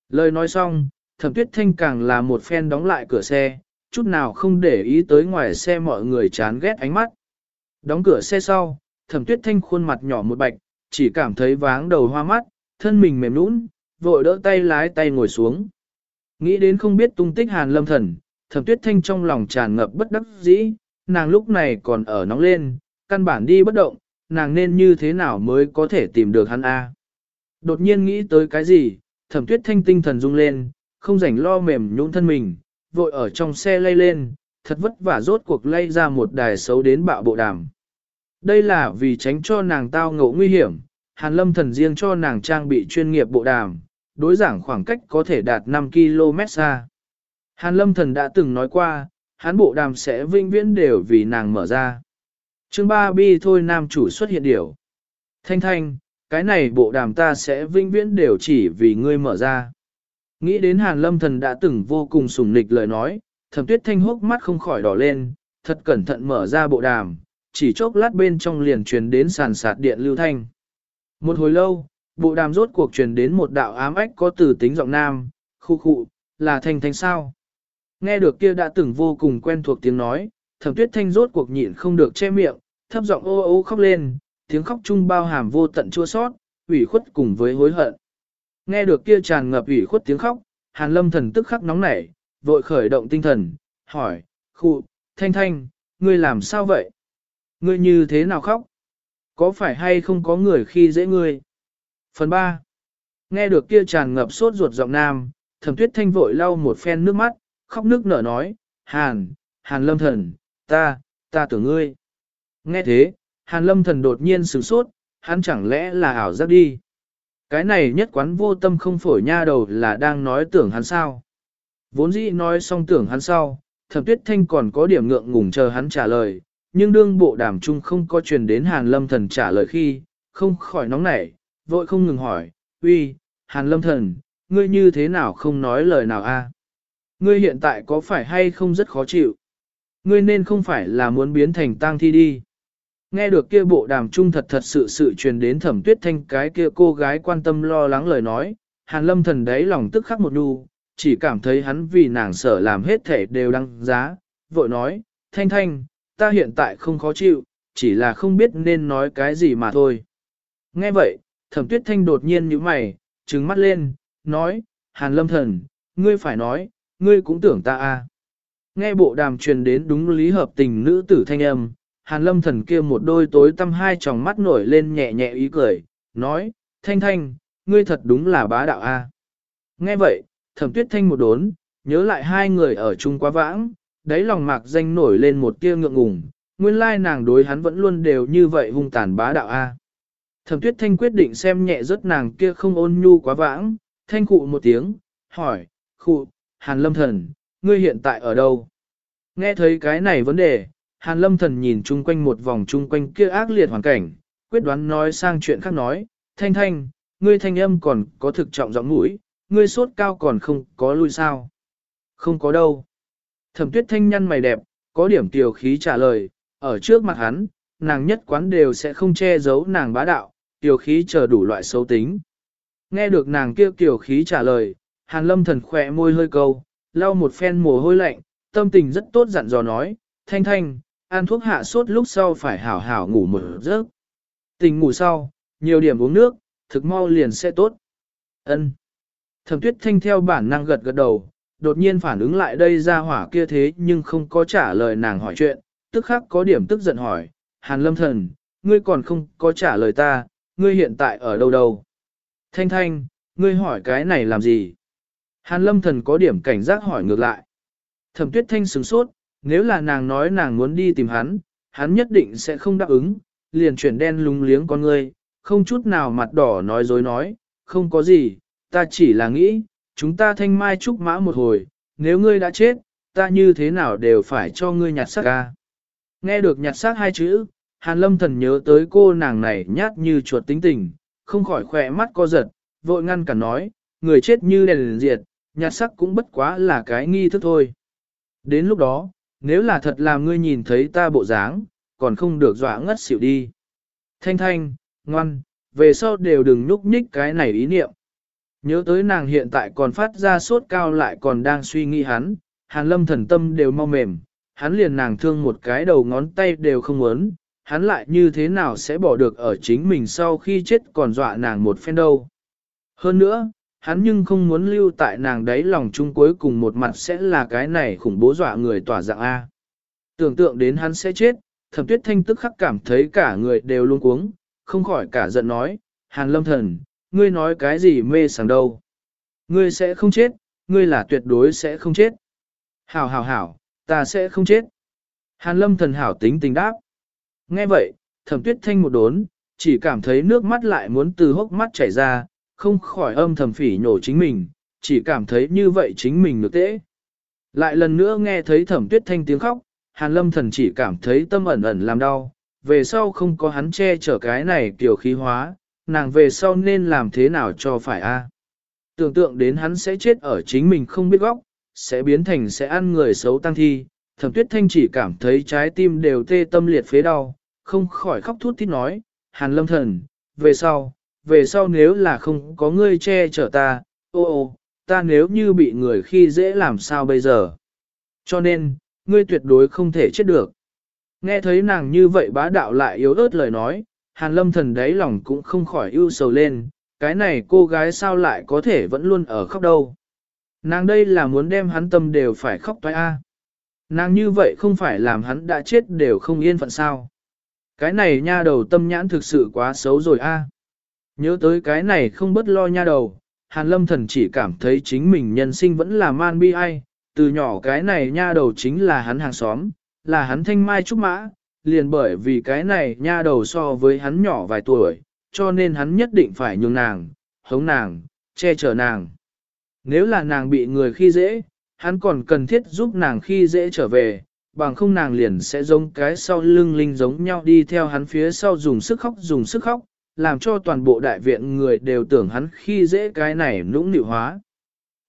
Lời nói xong, thẩm tuyết thanh càng là một phen đóng lại cửa xe, chút nào không để ý tới ngoài xe mọi người chán ghét ánh mắt. Đóng cửa xe sau, thẩm tuyết thanh khuôn mặt nhỏ một bạch, chỉ cảm thấy váng đầu hoa mắt, thân mình mềm nũng, vội đỡ tay lái tay ngồi xuống. Nghĩ đến không biết tung tích hàn lâm thần, thẩm tuyết thanh trong lòng tràn ngập bất đắc dĩ, nàng lúc này còn ở nóng lên, căn bản đi bất động, nàng nên như thế nào mới có thể tìm được hắn A. Đột nhiên nghĩ tới cái gì, thẩm tuyết thanh tinh thần rung lên, không rảnh lo mềm nhũn thân mình, vội ở trong xe lay lên, thật vất vả rốt cuộc lay ra một đài xấu đến bạo bộ đàm. Đây là vì tránh cho nàng tao ngộ nguy hiểm, Hàn Lâm thần riêng cho nàng trang bị chuyên nghiệp bộ đàm, đối giảng khoảng cách có thể đạt 5 km xa. Hàn Lâm thần đã từng nói qua, hắn bộ đàm sẽ vinh viễn đều vì nàng mở ra. Chương 3 bi thôi nam chủ xuất hiện điều. Thanh thanh, cái này bộ đàm ta sẽ vinh viễn đều chỉ vì ngươi mở ra. Nghĩ đến Hàn Lâm thần đã từng vô cùng sùng nịch lời nói, thẩm tuyết thanh hốc mắt không khỏi đỏ lên, thật cẩn thận mở ra bộ đàm, chỉ chốc lát bên trong liền truyền đến sàn sạt điện lưu thanh. Một hồi lâu, bộ đàm rốt cuộc truyền đến một đạo ám ách có từ tính giọng nam, khu khụ, là thanh thanh sao. Nghe được kia đã từng vô cùng quen thuộc tiếng nói, thẩm tuyết thanh rốt cuộc nhịn không được che miệng, thấp giọng ô ô khóc lên, tiếng khóc chung bao hàm vô tận chua xót, ủy khuất cùng với hối hận. Nghe được kia tràn ngập ủy khuất tiếng khóc, hàn lâm thần tức khắc nóng nảy, vội khởi động tinh thần, hỏi, khu, thanh thanh, ngươi làm sao vậy? Ngươi như thế nào khóc? Có phải hay không có người khi dễ ngươi? Phần 3. Nghe được kia tràn ngập sốt ruột giọng nam, thẩm tuyết thanh vội lau một phen nước mắt, khóc nước nở nói, Hàn, Hàn lâm thần, ta, ta tưởng ngươi. Nghe thế, Hàn lâm thần đột nhiên sửng sốt, hắn chẳng lẽ là ảo giác đi. Cái này nhất quán vô tâm không phổi nha đầu là đang nói tưởng hắn sao. Vốn dĩ nói xong tưởng hắn sau, thẩm tuyết thanh còn có điểm ngượng ngùng chờ hắn trả lời, nhưng đương bộ đàm chung không có truyền đến Hàn lâm thần trả lời khi, không khỏi nóng nảy, vội không ngừng hỏi, uy, Hàn lâm thần, ngươi như thế nào không nói lời nào a? Ngươi hiện tại có phải hay không rất khó chịu? Ngươi nên không phải là muốn biến thành tang thi đi. Nghe được kia bộ đàm trung thật thật sự sự truyền đến thẩm tuyết thanh cái kia cô gái quan tâm lo lắng lời nói, hàn lâm thần đấy lòng tức khắc một đu, chỉ cảm thấy hắn vì nàng sợ làm hết thể đều đăng giá, vội nói, thanh thanh, ta hiện tại không khó chịu, chỉ là không biết nên nói cái gì mà thôi. Nghe vậy, thẩm tuyết thanh đột nhiên như mày, trừng mắt lên, nói, hàn lâm thần, ngươi phải nói, ngươi cũng tưởng ta a. À. Nghe bộ đàm truyền đến đúng lý hợp tình nữ tử thanh âm, hàn lâm thần kia một đôi tối tăm hai tròng mắt nổi lên nhẹ nhẹ ý cười, nói, thanh thanh, ngươi thật đúng là bá đạo a. Nghe vậy, thẩm tuyết thanh một đốn, nhớ lại hai người ở chung quá vãng, đáy lòng mạc danh nổi lên một tia ngượng ngùng, nguyên lai nàng đối hắn vẫn luôn đều như vậy hung tàn bá đạo a. Thẩm tuyết thanh quyết định xem nhẹ rất nàng kia không ôn nhu quá vãng, thanh cụ một tiếng, hỏi, khụ, hàn lâm thần, ngươi hiện tại ở đâu? Nghe thấy cái này vấn đề, hàn lâm thần nhìn chung quanh một vòng chung quanh kia ác liệt hoàn cảnh, quyết đoán nói sang chuyện khác nói, thanh thanh, ngươi thanh âm còn có thực trọng giọng mũi, ngươi sốt cao còn không có lui sao? Không có đâu. Thẩm tuyết thanh nhăn mày đẹp, có điểm tiểu khí trả lời, ở trước mặt hắn, nàng nhất quán đều sẽ không che giấu nàng bá đạo, tiểu khí chờ đủ loại xấu tính. Nghe được nàng kêu tiểu khí trả lời, hàn lâm thần khỏe môi hơi câu, lau một phen mồ hôi lạnh, tâm tình rất tốt dặn dò nói, thanh thanh, ăn thuốc hạ sốt lúc sau phải hảo hảo ngủ một giấc. Tình ngủ sau, nhiều điểm uống nước, thực mau liền sẽ tốt. Ân. Thẩm tuyết thanh theo bản năng gật gật đầu, đột nhiên phản ứng lại đây ra hỏa kia thế nhưng không có trả lời nàng hỏi chuyện, tức khắc có điểm tức giận hỏi, Hàn lâm thần, ngươi còn không có trả lời ta, ngươi hiện tại ở đâu đâu? Thanh thanh, ngươi hỏi cái này làm gì? Hàn lâm thần có điểm cảnh giác hỏi ngược lại. Thẩm tuyết thanh sửng sốt, nếu là nàng nói nàng muốn đi tìm hắn, hắn nhất định sẽ không đáp ứng, liền chuyển đen lúng liếng con ngươi, không chút nào mặt đỏ nói dối nói, không có gì, ta chỉ là nghĩ, chúng ta thanh mai trúc mã một hồi, nếu ngươi đã chết, ta như thế nào đều phải cho ngươi nhặt xác ca. Nghe được nhặt xác hai chữ, Hàn lâm thần nhớ tới cô nàng này nhát như chuột tính tình, không khỏi khỏe mắt co giật, vội ngăn cả nói, người chết như đèn liền diệt, nhặt xác cũng bất quá là cái nghi thức thôi. Đến lúc đó, nếu là thật làm ngươi nhìn thấy ta bộ dáng, còn không được dọa ngất xỉu đi. Thanh thanh, ngoan, về sau đều đừng nhúc nhích cái này ý niệm. Nhớ tới nàng hiện tại còn phát ra sốt cao lại còn đang suy nghĩ hắn, hàn lâm thần tâm đều mau mềm, hắn liền nàng thương một cái đầu ngón tay đều không muốn, hắn lại như thế nào sẽ bỏ được ở chính mình sau khi chết còn dọa nàng một phen đâu. Hơn nữa, hắn nhưng không muốn lưu tại nàng đấy lòng chung cuối cùng một mặt sẽ là cái này khủng bố dọa người tỏa dạng A. Tưởng tượng đến hắn sẽ chết, thẩm tuyết thanh tức khắc cảm thấy cả người đều luôn cuống, không khỏi cả giận nói, hàn lâm thần, ngươi nói cái gì mê sảng đâu. Ngươi sẽ không chết, ngươi là tuyệt đối sẽ không chết. Hảo hảo hảo, ta sẽ không chết. Hàn lâm thần hảo tính tình đáp. Nghe vậy, thẩm tuyết thanh một đốn, chỉ cảm thấy nước mắt lại muốn từ hốc mắt chảy ra, không khỏi âm thầm phỉ nhổ chính mình, chỉ cảm thấy như vậy chính mình được tễ. Lại lần nữa nghe thấy thẩm tuyết thanh tiếng khóc, hàn lâm thần chỉ cảm thấy tâm ẩn ẩn làm đau, về sau không có hắn che chở cái này kiểu khí hóa, nàng về sau nên làm thế nào cho phải a? Tưởng tượng đến hắn sẽ chết ở chính mình không biết góc, sẽ biến thành sẽ ăn người xấu tăng thi, thẩm tuyết thanh chỉ cảm thấy trái tim đều tê tâm liệt phế đau, không khỏi khóc thút thít nói, hàn lâm thần, về sau, về sau nếu là không có ngươi che chở ta, ô ô, ta nếu như bị người khi dễ làm sao bây giờ. Cho nên, ngươi tuyệt đối không thể chết được. Nghe thấy nàng như vậy bá đạo lại yếu ớt lời nói, hàn lâm thần đáy lòng cũng không khỏi ưu sầu lên, cái này cô gái sao lại có thể vẫn luôn ở khóc đâu. Nàng đây là muốn đem hắn tâm đều phải khóc toái a. Nàng như vậy không phải làm hắn đã chết đều không yên phận sao. Cái này nha đầu tâm nhãn thực sự quá xấu rồi a. Nhớ tới cái này không bất lo nha đầu, Hàn Lâm Thần chỉ cảm thấy chính mình nhân sinh vẫn là man bi ai, từ nhỏ cái này nha đầu chính là hắn hàng xóm, là hắn thanh mai trúc mã, liền bởi vì cái này nha đầu so với hắn nhỏ vài tuổi, cho nên hắn nhất định phải nhường nàng, hống nàng, che chở nàng. Nếu là nàng bị người khi dễ, hắn còn cần thiết giúp nàng khi dễ trở về, bằng không nàng liền sẽ giống cái sau lưng linh giống nhau đi theo hắn phía sau dùng sức khóc dùng sức khóc, làm cho toàn bộ đại viện người đều tưởng hắn khi dễ cái này nũng nịu hóa.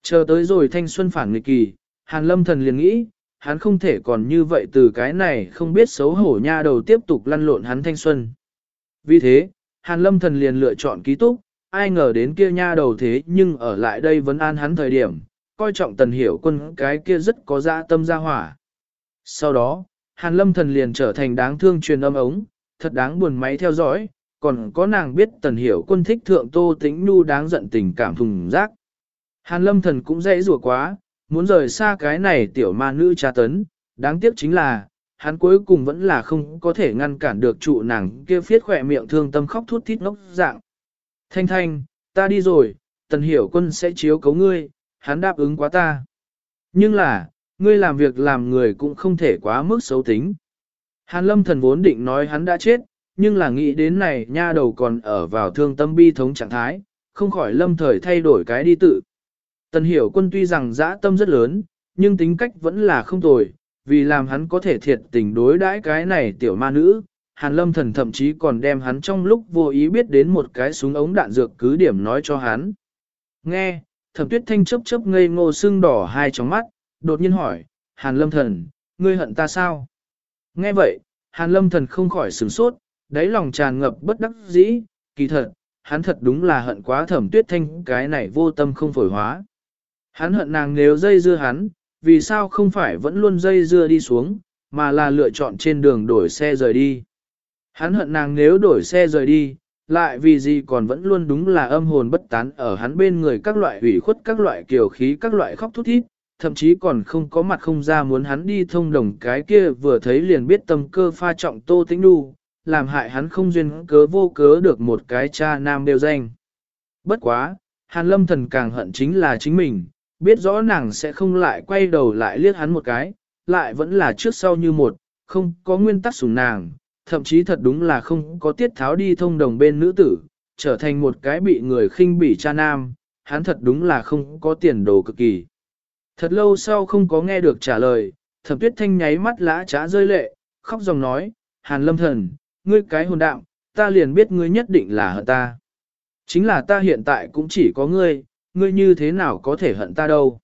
Chờ tới rồi thanh xuân phản nghịch kỳ, Hàn Lâm Thần liền nghĩ, hắn không thể còn như vậy từ cái này không biết xấu hổ nha đầu tiếp tục lăn lộn hắn thanh xuân. Vì thế, Hàn Lâm Thần liền lựa chọn ký túc, ai ngờ đến kia nha đầu thế nhưng ở lại đây vẫn an hắn thời điểm, coi trọng tần hiểu quân cái kia rất có dạ tâm gia hỏa. Sau đó, Hàn Lâm Thần liền trở thành đáng thương truyền âm ống, thật đáng buồn máy theo dõi, còn có nàng biết tần hiểu quân thích thượng tô tĩnh nu đáng giận tình cảm thùng rác. Hàn Lâm Thần cũng dễ rùa quá, muốn rời xa cái này tiểu ma nữ tra tấn, đáng tiếc chính là, hắn cuối cùng vẫn là không có thể ngăn cản được trụ nàng kia phiết khỏe miệng thương tâm khóc thút thít ngốc dạng. Thanh thanh, ta đi rồi, tần hiểu quân sẽ chiếu cấu ngươi, hắn đáp ứng quá ta. Nhưng là, ngươi làm việc làm người cũng không thể quá mức xấu tính. Hàn lâm thần vốn định nói hắn đã chết, nhưng là nghĩ đến này nha đầu còn ở vào thương tâm bi thống trạng thái, không khỏi lâm thời thay đổi cái đi tự. Tần hiểu quân tuy rằng dã tâm rất lớn, nhưng tính cách vẫn là không tồi, vì làm hắn có thể thiệt tình đối đãi cái này tiểu ma nữ. Hàn lâm thần thậm chí còn đem hắn trong lúc vô ý biết đến một cái súng ống đạn dược cứ điểm nói cho hắn. Nghe, thẩm tuyết thanh chấp chấp ngây ngô sưng đỏ hai tróng mắt, đột nhiên hỏi, Hàn lâm thần, ngươi hận ta sao? Nghe vậy, Hàn lâm thần không khỏi sửng sốt, đáy lòng tràn ngập bất đắc dĩ, kỳ thật, hắn thật đúng là hận quá thẩm tuyết thanh cái này vô tâm không phổi hóa. Hắn hận nàng nếu dây dưa hắn, vì sao không phải vẫn luôn dây dưa đi xuống, mà là lựa chọn trên đường đổi xe rời đi. Hắn hận nàng nếu đổi xe rời đi, lại vì gì còn vẫn luôn đúng là âm hồn bất tán ở hắn bên người các loại ủy khuất các loại kiều khí các loại khóc thút thít, thậm chí còn không có mặt không ra muốn hắn đi thông đồng cái kia vừa thấy liền biết tâm cơ pha trọng tô tĩnh đu, làm hại hắn không duyên cớ vô cớ được một cái cha nam đều danh. Bất quá, hàn lâm thần càng hận chính là chính mình, biết rõ nàng sẽ không lại quay đầu lại liếc hắn một cái, lại vẫn là trước sau như một, không có nguyên tắc sủng nàng, thậm chí thật đúng là không có tiết tháo đi thông đồng bên nữ tử, trở thành một cái bị người khinh bỉ cha nam, hắn thật đúng là không có tiền đồ cực kỳ. Thật lâu sau không có nghe được trả lời, thẩm tuyết thanh nháy mắt lã trá rơi lệ, khóc dòng nói, hàn lâm thần, ngươi cái hồn đạm, ta liền biết ngươi nhất định là hận ta. Chính là ta hiện tại cũng chỉ có ngươi, ngươi như thế nào có thể hận ta đâu.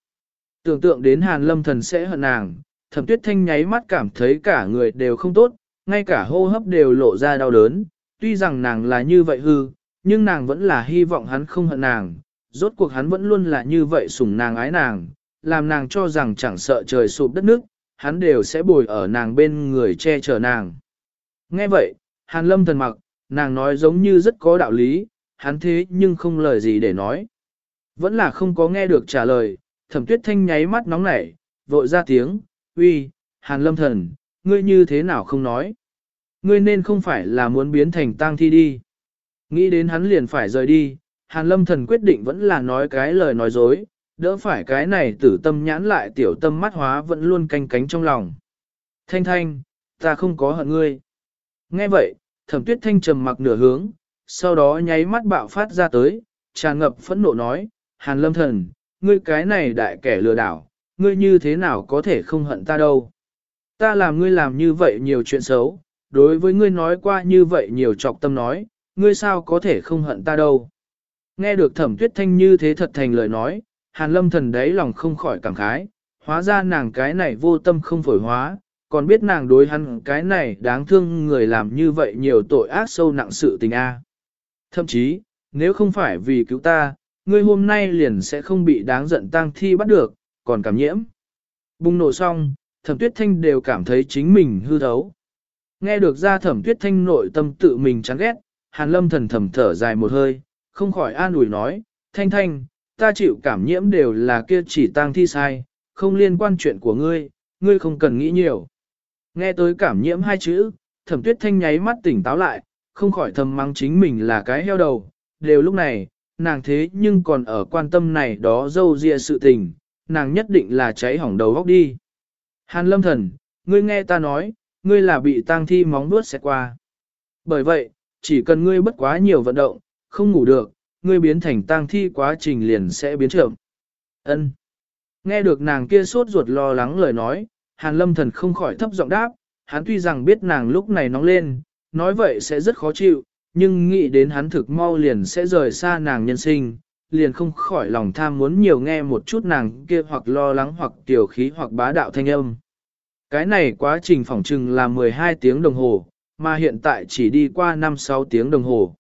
Tưởng tượng đến hàn lâm thần sẽ hận nàng, thẩm tuyết thanh nháy mắt cảm thấy cả người đều không tốt, ngay cả hô hấp đều lộ ra đau đớn, tuy rằng nàng là như vậy hư, nhưng nàng vẫn là hy vọng hắn không hận nàng, rốt cuộc hắn vẫn luôn là như vậy sủng nàng ái nàng, làm nàng cho rằng chẳng sợ trời sụp đất nước, hắn đều sẽ bồi ở nàng bên người che chở nàng. Nghe vậy, hàn lâm thần mặc, nàng nói giống như rất có đạo lý, hắn thế nhưng không lời gì để nói. Vẫn là không có nghe được trả lời, thẩm tuyết thanh nháy mắt nóng nảy, vội ra tiếng, uy, hàn lâm thần, ngươi như thế nào không nói. Ngươi nên không phải là muốn biến thành tang thi đi. Nghĩ đến hắn liền phải rời đi, hàn lâm thần quyết định vẫn là nói cái lời nói dối, đỡ phải cái này tử tâm nhãn lại tiểu tâm mắt hóa vẫn luôn canh cánh trong lòng. Thanh thanh, ta không có hận ngươi. Nghe vậy, thẩm tuyết thanh trầm mặc nửa hướng, sau đó nháy mắt bạo phát ra tới, tràn ngập phẫn nộ nói, Hàn lâm thần, ngươi cái này đại kẻ lừa đảo, ngươi như thế nào có thể không hận ta đâu. Ta làm ngươi làm như vậy nhiều chuyện xấu, đối với ngươi nói qua như vậy nhiều trọc tâm nói, ngươi sao có thể không hận ta đâu. Nghe được thẩm tuyết thanh như thế thật thành lời nói, hàn lâm thần đấy lòng không khỏi cảm khái, hóa ra nàng cái này vô tâm không phổi hóa, còn biết nàng đối hắn cái này đáng thương người làm như vậy nhiều tội ác sâu nặng sự tình a. Thậm chí, nếu không phải vì cứu ta, ngươi hôm nay liền sẽ không bị đáng giận tang thi bắt được, còn cảm nhiễm. Bùng nổ xong, thẩm tuyết thanh đều cảm thấy chính mình hư thấu. Nghe được ra thẩm tuyết thanh nội tâm tự mình chán ghét, hàn lâm thần thầm thở dài một hơi, không khỏi an ủi nói, thanh thanh, ta chịu cảm nhiễm đều là kia chỉ tang thi sai, không liên quan chuyện của ngươi, ngươi không cần nghĩ nhiều. Nghe tới cảm nhiễm hai chữ, thẩm tuyết thanh nháy mắt tỉnh táo lại, không khỏi thầm mắng chính mình là cái heo đầu, đều lúc này, nàng thế nhưng còn ở quan tâm này đó dâu ria sự tình, nàng nhất định là cháy hỏng đầu góc đi. Hàn lâm thần, ngươi nghe ta nói, ngươi là bị tang thi móng vuốt xẹt qua. Bởi vậy, chỉ cần ngươi bất quá nhiều vận động, không ngủ được, ngươi biến thành tang thi quá trình liền sẽ biến chậm. Ân. Nghe được nàng kia sốt ruột lo lắng lời nói, Hàn lâm thần không khỏi thấp giọng đáp, hắn tuy rằng biết nàng lúc này nóng lên, nói vậy sẽ rất khó chịu, nhưng nghĩ đến hắn thực mau liền sẽ rời xa nàng nhân sinh, liền không khỏi lòng tham muốn nhiều nghe một chút nàng kia hoặc lo lắng hoặc tiểu khí hoặc bá đạo thanh âm. Cái này quá trình phỏng trừng là 12 tiếng đồng hồ, mà hiện tại chỉ đi qua 5-6 tiếng đồng hồ.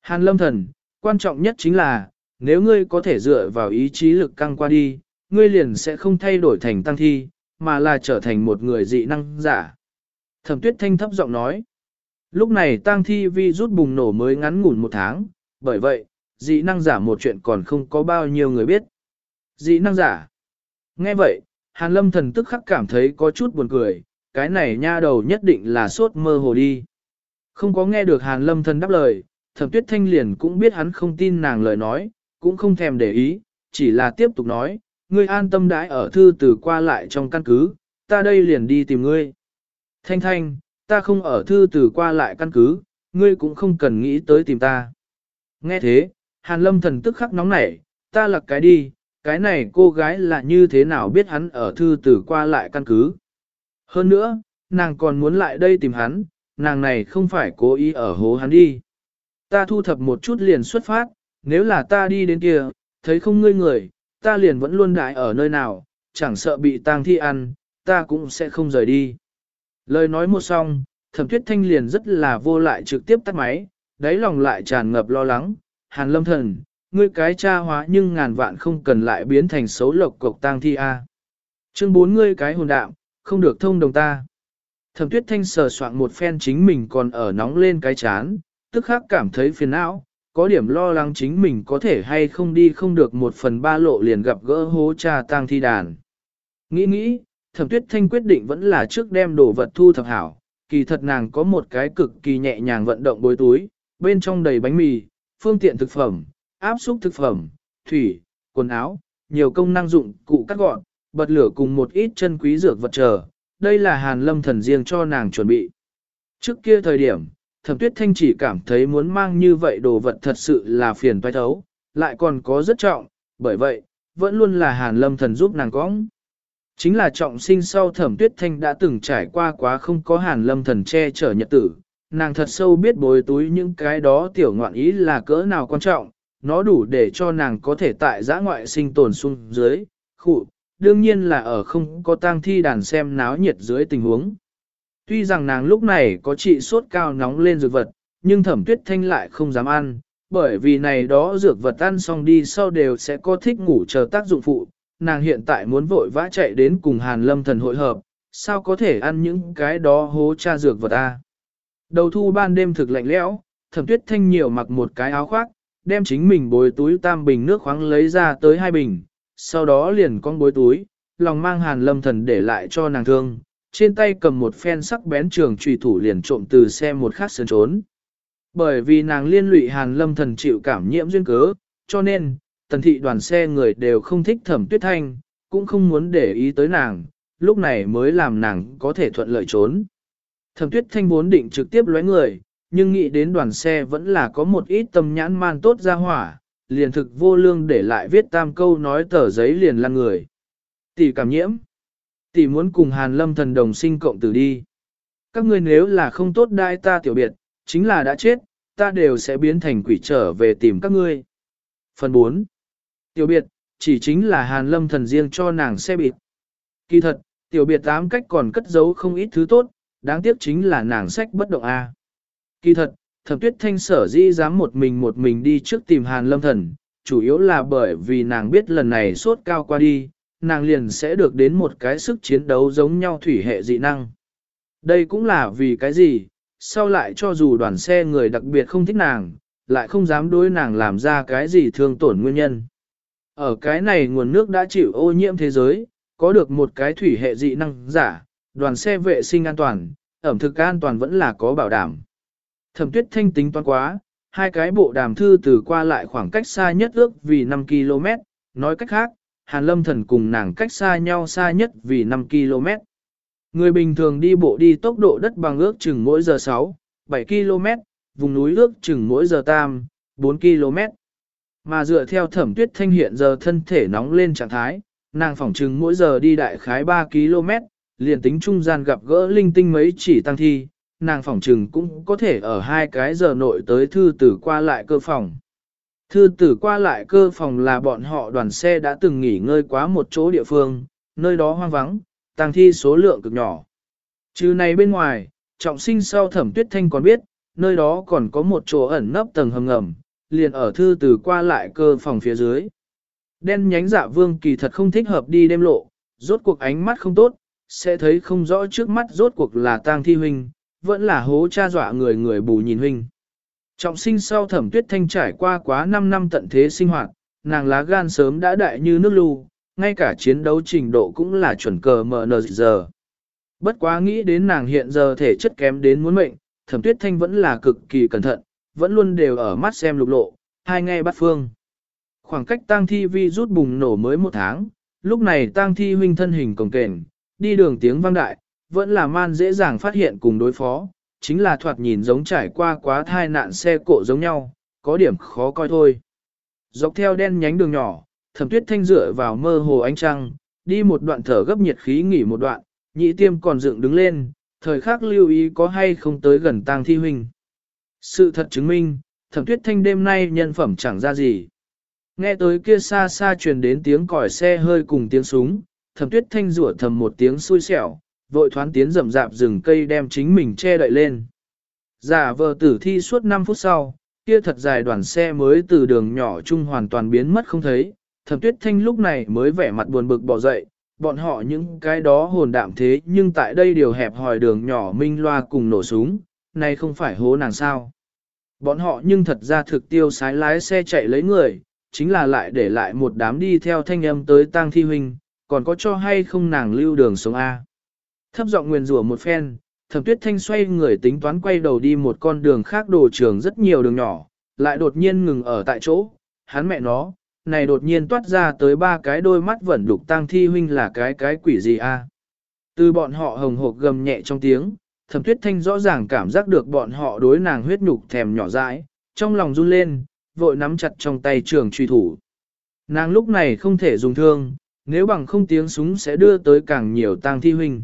Hàn lâm thần, quan trọng nhất chính là, nếu ngươi có thể dựa vào ý chí lực căng qua đi, ngươi liền sẽ không thay đổi thành tăng thi, mà là trở thành một người dị năng giả. Thẩm tuyết thanh thấp giọng nói. Lúc này tang thi vi rút bùng nổ mới ngắn ngủn một tháng, bởi vậy, dị năng giả một chuyện còn không có bao nhiêu người biết. Dị năng giả. Nghe vậy, Hàn Lâm thần tức khắc cảm thấy có chút buồn cười, cái này nha đầu nhất định là sốt mơ hồ đi. Không có nghe được Hàn Lâm thần đáp lời, thẩm tuyết thanh liền cũng biết hắn không tin nàng lời nói, cũng không thèm để ý, chỉ là tiếp tục nói, ngươi an tâm đãi ở thư từ qua lại trong căn cứ, ta đây liền đi tìm ngươi. Thanh thanh, ta không ở thư từ qua lại căn cứ, ngươi cũng không cần nghĩ tới tìm ta. Nghe thế, Hàn Lâm thần tức khắc nóng nảy, ta lặc cái đi, cái này cô gái là như thế nào biết hắn ở thư từ qua lại căn cứ. Hơn nữa, nàng còn muốn lại đây tìm hắn, nàng này không phải cố ý ở hố hắn đi. Ta thu thập một chút liền xuất phát, nếu là ta đi đến kia, thấy không ngươi người, ta liền vẫn luôn đại ở nơi nào, chẳng sợ bị tang thi ăn, ta cũng sẽ không rời đi. Lời nói một xong, thẩm tuyết thanh liền rất là vô lại trực tiếp tắt máy, đáy lòng lại tràn ngập lo lắng, hàn lâm thần, ngươi cái cha hóa nhưng ngàn vạn không cần lại biến thành xấu lộc cộc tang thi a. Chương bốn ngươi cái hồn đạo, không được thông đồng ta. Thẩm tuyết thanh sờ soạn một phen chính mình còn ở nóng lên cái chán, tức khắc cảm thấy phiền não, có điểm lo lắng chính mình có thể hay không đi không được một phần ba lộ liền gặp gỡ hố cha tang thi đàn. Nghĩ nghĩ, thẩm tuyết thanh quyết định vẫn là trước đem đồ vật thu thập hảo, kỳ thật nàng có một cái cực kỳ nhẹ nhàng vận động bối túi, bên trong đầy bánh mì, phương tiện thực phẩm, áp xúc thực phẩm, thủy, quần áo, nhiều công năng dụng cụ cắt gọn, bật lửa cùng một ít chân quý dược vật chờ. Đây là hàn lâm thần riêng cho nàng chuẩn bị. Trước kia thời điểm, thẩm tuyết thanh chỉ cảm thấy muốn mang như vậy đồ vật thật sự là phiền toái thấu, lại còn có rất trọng, bởi vậy, vẫn luôn là hàn lâm thần giúp nàng cõng. Chính là trọng sinh sau thẩm tuyết thanh đã từng trải qua quá không có hàn lâm thần che chở nhật tử, nàng thật sâu biết bồi túi những cái đó tiểu ngoạn ý là cỡ nào quan trọng, nó đủ để cho nàng có thể tại giã ngoại sinh tồn xuống dưới, khụ, đương nhiên là ở không có tang thi đàn xem náo nhiệt dưới tình huống. Tuy rằng nàng lúc này có trị sốt cao nóng lên dược vật, nhưng thẩm tuyết thanh lại không dám ăn, bởi vì này đó dược vật ăn xong đi sau đều sẽ có thích ngủ chờ tác dụng phụ. Nàng hiện tại muốn vội vã chạy đến cùng Hàn Lâm thần hội hợp, sao có thể ăn những cái đó hố cha dược vật a? Đầu thu ban đêm thực lạnh lẽo, thẩm tuyết thanh nhiều mặc một cái áo khoác, đem chính mình bồi túi tam bình nước khoáng lấy ra tới hai bình, sau đó liền con bối túi, lòng mang hàn lâm thần để lại cho nàng thương, trên tay cầm một phen sắc bén trường trùy thủ liền trộm từ xe một khát sơn trốn. Bởi vì nàng liên lụy hàn lâm thần chịu cảm nhiễm duyên cớ, cho nên, tần thị đoàn xe người đều không thích thẩm tuyết thanh, cũng không muốn để ý tới nàng, lúc này mới làm nàng có thể thuận lợi trốn. Thẩm tuyết thanh vốn định trực tiếp lóe người, nhưng nghĩ đến đoàn xe vẫn là có một ít tâm nhãn man tốt ra hỏa, liền thực vô lương để lại viết tam câu nói tờ giấy liền là người. Tỷ cảm nhiễm. Tỷ muốn cùng Hàn Lâm thần đồng sinh cộng tử đi. Các ngươi nếu là không tốt đai ta tiểu biệt, chính là đã chết, ta đều sẽ biến thành quỷ trở về tìm các ngươi. Phần 4. Tiểu biệt, chỉ chính là Hàn Lâm thần riêng cho nàng xe bịt. Kỳ thật, tiểu biệt tám cách còn cất giấu không ít thứ tốt, đáng tiếc chính là nàng sách bất động A. Kỳ thật, thẩm tuyết thanh sở dĩ dám một mình một mình đi trước tìm hàn lâm thần, chủ yếu là bởi vì nàng biết lần này sốt cao qua đi, nàng liền sẽ được đến một cái sức chiến đấu giống nhau thủy hệ dị năng. Đây cũng là vì cái gì, sau lại cho dù đoàn xe người đặc biệt không thích nàng, lại không dám đối nàng làm ra cái gì thương tổn nguyên nhân. Ở cái này nguồn nước đã chịu ô nhiễm thế giới, có được một cái thủy hệ dị năng giả, đoàn xe vệ sinh an toàn, ẩm thực an toàn vẫn là có bảo đảm. Thẩm tuyết thanh tính toán quá, hai cái bộ đàm thư từ qua lại khoảng cách xa nhất ước vì 5 km, nói cách khác, Hàn Lâm Thần cùng nàng cách xa nhau xa nhất vì 5 km. Người bình thường đi bộ đi tốc độ đất bằng ước chừng mỗi giờ 6, 7 km, vùng núi ước chừng mỗi giờ tam, 4 km. Mà dựa theo thẩm tuyết thanh hiện giờ thân thể nóng lên trạng thái, nàng phỏng chừng mỗi giờ đi đại khái 3 km, liền tính trung gian gặp gỡ linh tinh mấy chỉ tăng thi, nàng phỏng chừng cũng có thể ở hai cái giờ nội tới thư tử qua lại cơ phòng. Thư tử qua lại cơ phòng là bọn họ đoàn xe đã từng nghỉ ngơi quá một chỗ địa phương, nơi đó hoang vắng, tang thi số lượng cực nhỏ. Trừ này bên ngoài, trọng sinh sau thẩm tuyết thanh còn biết, nơi đó còn có một chỗ ẩn nấp tầng hầm ngầm, liền ở thư tử qua lại cơ phòng phía dưới. Đen nhánh dạ vương kỳ thật không thích hợp đi đêm lộ, rốt cuộc ánh mắt không tốt, sẽ thấy không rõ trước mắt rốt cuộc là tang thi huynh, vẫn là hố cha dọa người người bù nhìn huynh. Trọng sinh sau thẩm tuyết thanh trải qua quá 5 năm tận thế sinh hoạt, nàng lá gan sớm đã đại như nước lưu, ngay cả chiến đấu trình độ cũng là chuẩn cờ mở giờ. Bất quá nghĩ đến nàng hiện giờ thể chất kém đến muốn mệnh, thẩm tuyết thanh vẫn là cực kỳ cẩn thận, vẫn luôn đều ở mắt xem lục lộ, hai nghe bắt phương. Khoảng cách tang thi vi rút bùng nổ mới một tháng, lúc này tang thi huynh thân hình cồng kềnh, đi đường tiếng vang đại, vẫn là man dễ dàng phát hiện cùng đối phó, chính là thoạt nhìn giống trải qua quá thai nạn xe cộ giống nhau, có điểm khó coi thôi. Dọc theo đen nhánh đường nhỏ, thẩm tuyết thanh dựa vào mơ hồ ánh trăng, đi một đoạn thở gấp nhiệt khí nghỉ một đoạn, nhị tiêm còn dựng đứng lên, thời khắc lưu ý có hay không tới gần tang thi huynh. Sự thật chứng minh, thẩm tuyết thanh đêm nay nhân phẩm chẳng ra gì. Nghe tới kia xa xa truyền đến tiếng còi xe hơi cùng tiếng súng, thẩm tuyết thanh rủa thầm một tiếng xui xẻo, vội thoáng tiến rậm rạp rừng cây đem chính mình che đậy lên. Giả vờ tử thi suốt 5 phút sau, kia thật dài đoàn xe mới từ đường nhỏ chung hoàn toàn biến mất không thấy, thẩm tuyết thanh lúc này mới vẻ mặt buồn bực bỏ dậy, bọn họ những cái đó hồn đạm thế nhưng tại đây điều hẹp hòi đường nhỏ minh loa cùng nổ súng, này không phải hố nàng sao. Bọn họ nhưng thật ra thực tiêu sái lái xe chạy lấy người, chính là lại để lại một đám đi theo thanh âm tới tang thi huynh, còn có cho hay không nàng lưu đường sống A. Thấp giọng nguyền rủa một phen, thẩm tuyết thanh xoay người tính toán quay đầu đi một con đường khác đồ trường rất nhiều đường nhỏ, lại đột nhiên ngừng ở tại chỗ, hắn mẹ nó, này đột nhiên toát ra tới ba cái đôi mắt vẫn đục tang thi huynh là cái cái quỷ gì a? Từ bọn họ hồng hộp gầm nhẹ trong tiếng, thẩm tuyết thanh rõ ràng cảm giác được bọn họ đối nàng huyết nhục thèm nhỏ dãi, trong lòng run lên, vội nắm chặt trong tay trường truy thủ. Nàng lúc này không thể dùng thương, nếu bằng không tiếng súng sẽ đưa tới càng nhiều tang thi huynh.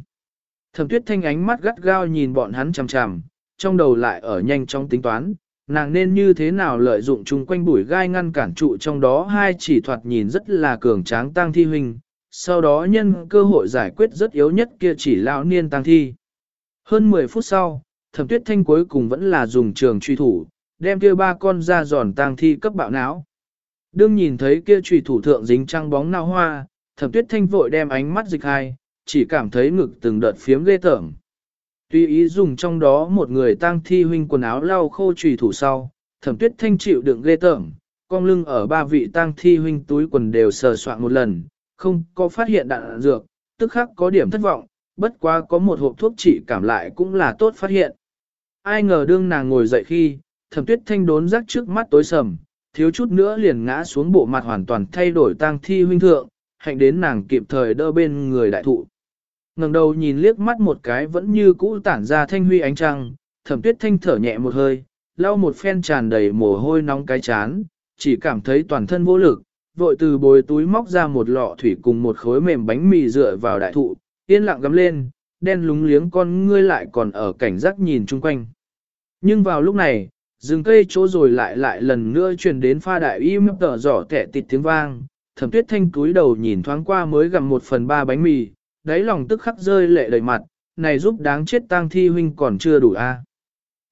Thẩm tuyết thanh ánh mắt gắt gao nhìn bọn hắn chằm chằm, trong đầu lại ở nhanh trong tính toán, nàng nên như thế nào lợi dụng chung quanh bụi gai ngăn cản trụ trong đó hai chỉ thoạt nhìn rất là cường tráng tang thi huynh, sau đó nhân cơ hội giải quyết rất yếu nhất kia chỉ lão niên tang thi. Hơn 10 phút sau, thẩm tuyết thanh cuối cùng vẫn là dùng trường truy thủ, đem kia ba con ra giòn tang thi cấp bạo não. Đương nhìn thấy kia truy thủ thượng dính trăng bóng nao hoa, thẩm tuyết thanh vội đem ánh mắt dịch hai, chỉ cảm thấy ngực từng đợt phiếm ghê tởm. Tuy ý dùng trong đó một người tang thi huynh quần áo lau khô trùy thủ sau, thẩm tuyết thanh chịu đựng ghê tởm, con lưng ở ba vị tang thi huynh túi quần đều sờ soạn một lần, không có phát hiện đạn dược, tức khắc có điểm thất vọng, bất quá có một hộp thuốc trị cảm lại cũng là tốt phát hiện. Ai ngờ đương nàng ngồi dậy khi, thẩm tuyết thanh đốn rắc trước mắt tối sầm, thiếu chút nữa liền ngã xuống bộ mặt hoàn toàn thay đổi tang thi huynh thượng, hạnh đến nàng kịp thời đỡ bên người đại thụ ngẩng đầu nhìn liếc mắt một cái vẫn như cũ tản ra thanh huy ánh trăng, thẩm tuyết thanh thở nhẹ một hơi, lau một phen tràn đầy mồ hôi nóng cái chán, chỉ cảm thấy toàn thân vô lực, vội từ bồi túi móc ra một lọ thủy cùng một khối mềm bánh mì dựa vào đại thụ, yên lặng gắm lên, đen lúng liếng con ngươi lại còn ở cảnh giác nhìn chung quanh. Nhưng vào lúc này, rừng cây chỗ rồi lại lại lần nữa truyền đến pha đại im tở giỏ tẻ tịt tiếng vang, thẩm tuyết thanh túi đầu nhìn thoáng qua mới gặm một phần ba bánh mì, đáy lòng tức khắc rơi lệ đầy mặt, này giúp đáng chết tang thi huynh còn chưa đủ a. À.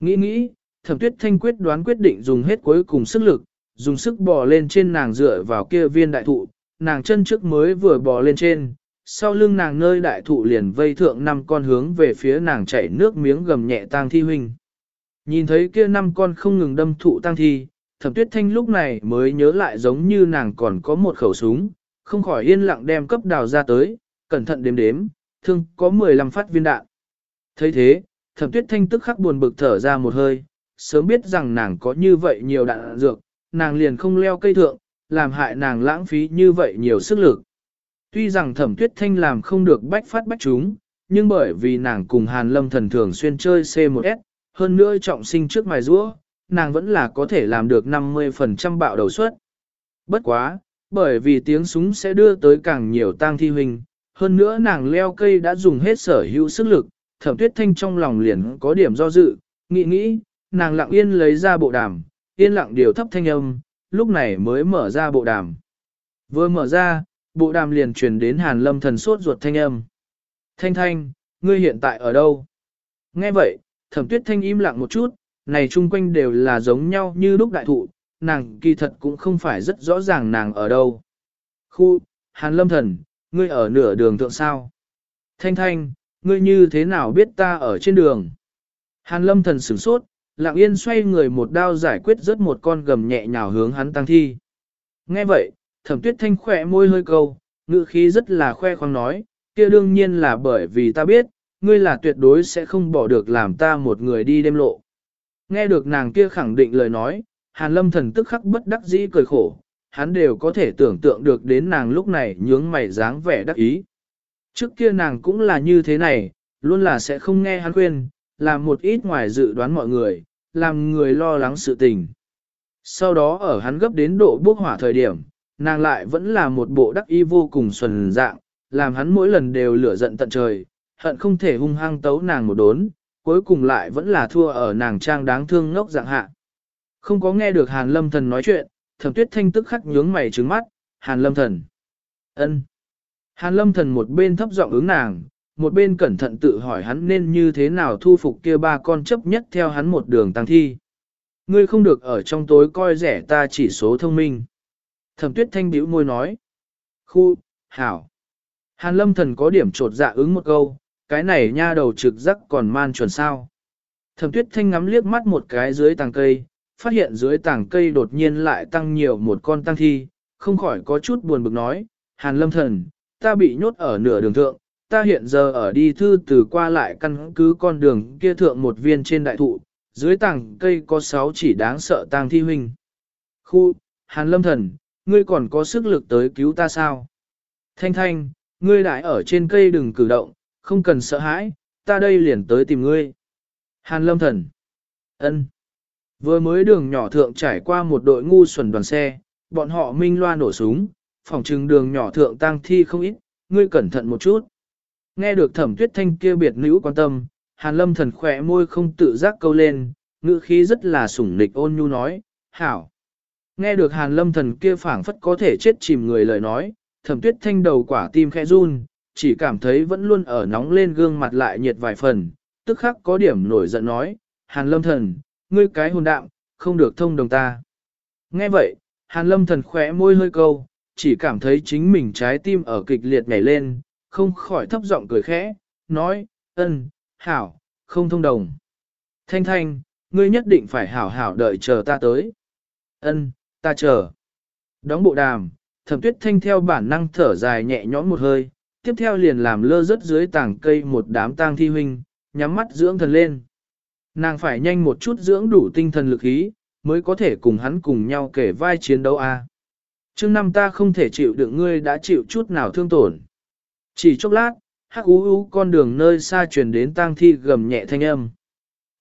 Nghĩ nghĩ, thẩm tuyết thanh quyết đoán quyết định dùng hết cuối cùng sức lực, dùng sức bò lên trên nàng dựa vào kia viên đại thụ, nàng chân trước mới vừa bò lên trên, sau lưng nàng nơi đại thụ liền vây thượng năm con hướng về phía nàng chảy nước miếng gầm nhẹ tang thi huynh. Nhìn thấy kia năm con không ngừng đâm thụ tang thi, thẩm tuyết thanh lúc này mới nhớ lại giống như nàng còn có một khẩu súng, không khỏi yên lặng đem cấp đào ra tới, cẩn thận đếm đếm, thương có 15 phát viên đạn. thấy thế, thẩm tuyết thanh tức khắc buồn bực thở ra một hơi, sớm biết rằng nàng có như vậy nhiều đạn dược, nàng liền không leo cây thượng, làm hại nàng lãng phí như vậy nhiều sức lực. Tuy rằng thẩm tuyết thanh làm không được bách phát bách chúng, nhưng bởi vì nàng cùng Hàn Lâm thần thường xuyên chơi C1S, hơn nữa trọng sinh trước mài rũa, nàng vẫn là có thể làm được 50% bạo đầu suất. Bất quá, bởi vì tiếng súng sẽ đưa tới càng nhiều tang thi huynh, hơn nữa nàng leo cây đã dùng hết sở hữu sức lực, thẩm tuyết thanh trong lòng liền có điểm do dự, nghĩ nghĩ, nàng lặng yên lấy ra bộ đàm, yên lặng điều thấp thanh âm, lúc này mới mở ra bộ đàm. Vừa mở ra, bộ đàm liền truyền đến hàn lâm thần sốt ruột thanh âm. Thanh thanh, ngươi hiện tại ở đâu? Nghe vậy, thẩm tuyết thanh im lặng một chút, này chung quanh đều là giống nhau như lúc đại thụ, nàng kỳ thật cũng không phải rất rõ ràng nàng ở đâu. Khu, hàn lâm thần, ngươi ở nửa đường thượng sao? Thanh thanh, ngươi như thế nào biết ta ở trên đường? Hàn lâm thần sửng sốt, lạng yên xoay người một đao giải quyết rớt một con gầm nhẹ nhào hướng hắn tăng thi. Nghe vậy, thẩm tuyết thanh khỏe môi hơi câu, ngữ khí rất là khoe khoang nói, kia đương nhiên là bởi vì ta biết, ngươi là tuyệt đối sẽ không bỏ được làm ta một người đi đêm lộ. Nghe được nàng kia khẳng định lời nói, hàn lâm thần tức khắc bất đắc dĩ cười khổ, hắn đều có thể tưởng tượng được đến nàng lúc này nhướng mày dáng vẻ đắc ý. Trước kia nàng cũng là như thế này, luôn là sẽ không nghe hắn khuyên, làm một ít ngoài dự đoán mọi người, làm người lo lắng sự tình. Sau đó ở hắn gấp đến độ bốc hỏa thời điểm, nàng lại vẫn là một bộ đắc y vô cùng xuân dạng, làm hắn mỗi lần đều lửa giận tận trời, hận không thể hung hăng tấu nàng một đốn, cuối cùng lại vẫn là thua ở nàng trang đáng thương ngốc dạng hạ. Không có nghe được Hàn Lâm Thần nói chuyện, Thẩm Tuyết Thanh tức khắc nhướng mày trừng mắt, Hàn Lâm Thần. ân. Hàn Lâm Thần một bên thấp giọng ứng nàng, một bên cẩn thận tự hỏi hắn nên như thế nào thu phục kia ba con chấp nhất theo hắn một đường tăng thi. Ngươi không được ở trong tối coi rẻ ta chỉ số thông minh. Thẩm tuyết thanh bĩu môi nói. Khu, hảo. Hàn lâm thần có điểm trột dạ ứng một câu, cái này nha đầu trực giác còn man chuẩn sao. Thẩm tuyết thanh ngắm liếc mắt một cái dưới tàng cây, phát hiện dưới tảng cây đột nhiên lại tăng nhiều một con tăng thi, không khỏi có chút buồn bực nói, Hàn lâm thần, ta bị nhốt ở nửa đường thượng, ta hiện giờ ở đi thư từ qua lại căn cứ con đường kia thượng một viên trên đại thụ, dưới tảng cây có sáu chỉ đáng sợ tang thi huynh. Khu, Hàn Lâm Thần, ngươi còn có sức lực tới cứu ta sao? Thanh Thanh, ngươi đại ở trên cây đừng cử động, không cần sợ hãi, ta đây liền tới tìm ngươi. Hàn Lâm Thần, ân. Vừa mới đường nhỏ thượng trải qua một đội ngu xuẩn đoàn xe, bọn họ minh loa nổ súng, phòng trừng đường nhỏ thượng tang thi không ít, ngươi cẩn thận một chút. Nghe được thẩm tuyết thanh kia biệt nữ quan tâm, hàn lâm thần khỏe môi không tự giác câu lên, ngữ khí rất là sủng nịch ôn nhu nói, hảo. Nghe được hàn lâm thần kia phảng phất có thể chết chìm người lời nói, thẩm tuyết thanh đầu quả tim khẽ run, chỉ cảm thấy vẫn luôn ở nóng lên gương mặt lại nhiệt vài phần, tức khắc có điểm nổi giận nói, hàn lâm thần, ngươi cái hồn đạm, không được thông đồng ta. Nghe vậy, hàn lâm thần khỏe môi hơi câu, chỉ cảm thấy chính mình trái tim ở kịch liệt nhảy lên, không khỏi thấp giọng cười khẽ, nói, ân, hảo, không thông đồng. Thanh thanh, ngươi nhất định phải hảo hảo đợi chờ ta tới. Ân, ta chờ. Đóng bộ đàm, thẩm tuyết thanh theo bản năng thở dài nhẹ nhõm một hơi, tiếp theo liền làm lơ rớt dưới tảng cây một đám tang thi huynh, nhắm mắt dưỡng thần lên. Nàng phải nhanh một chút dưỡng đủ tinh thần lực ý, mới có thể cùng hắn cùng nhau kể vai chiến đấu a. À. Trước năm ta không thể chịu đựng ngươi đã chịu chút nào thương tổn. Chỉ chốc lát, hắc ú ú con đường nơi xa truyền đến tang thi gầm nhẹ thanh âm.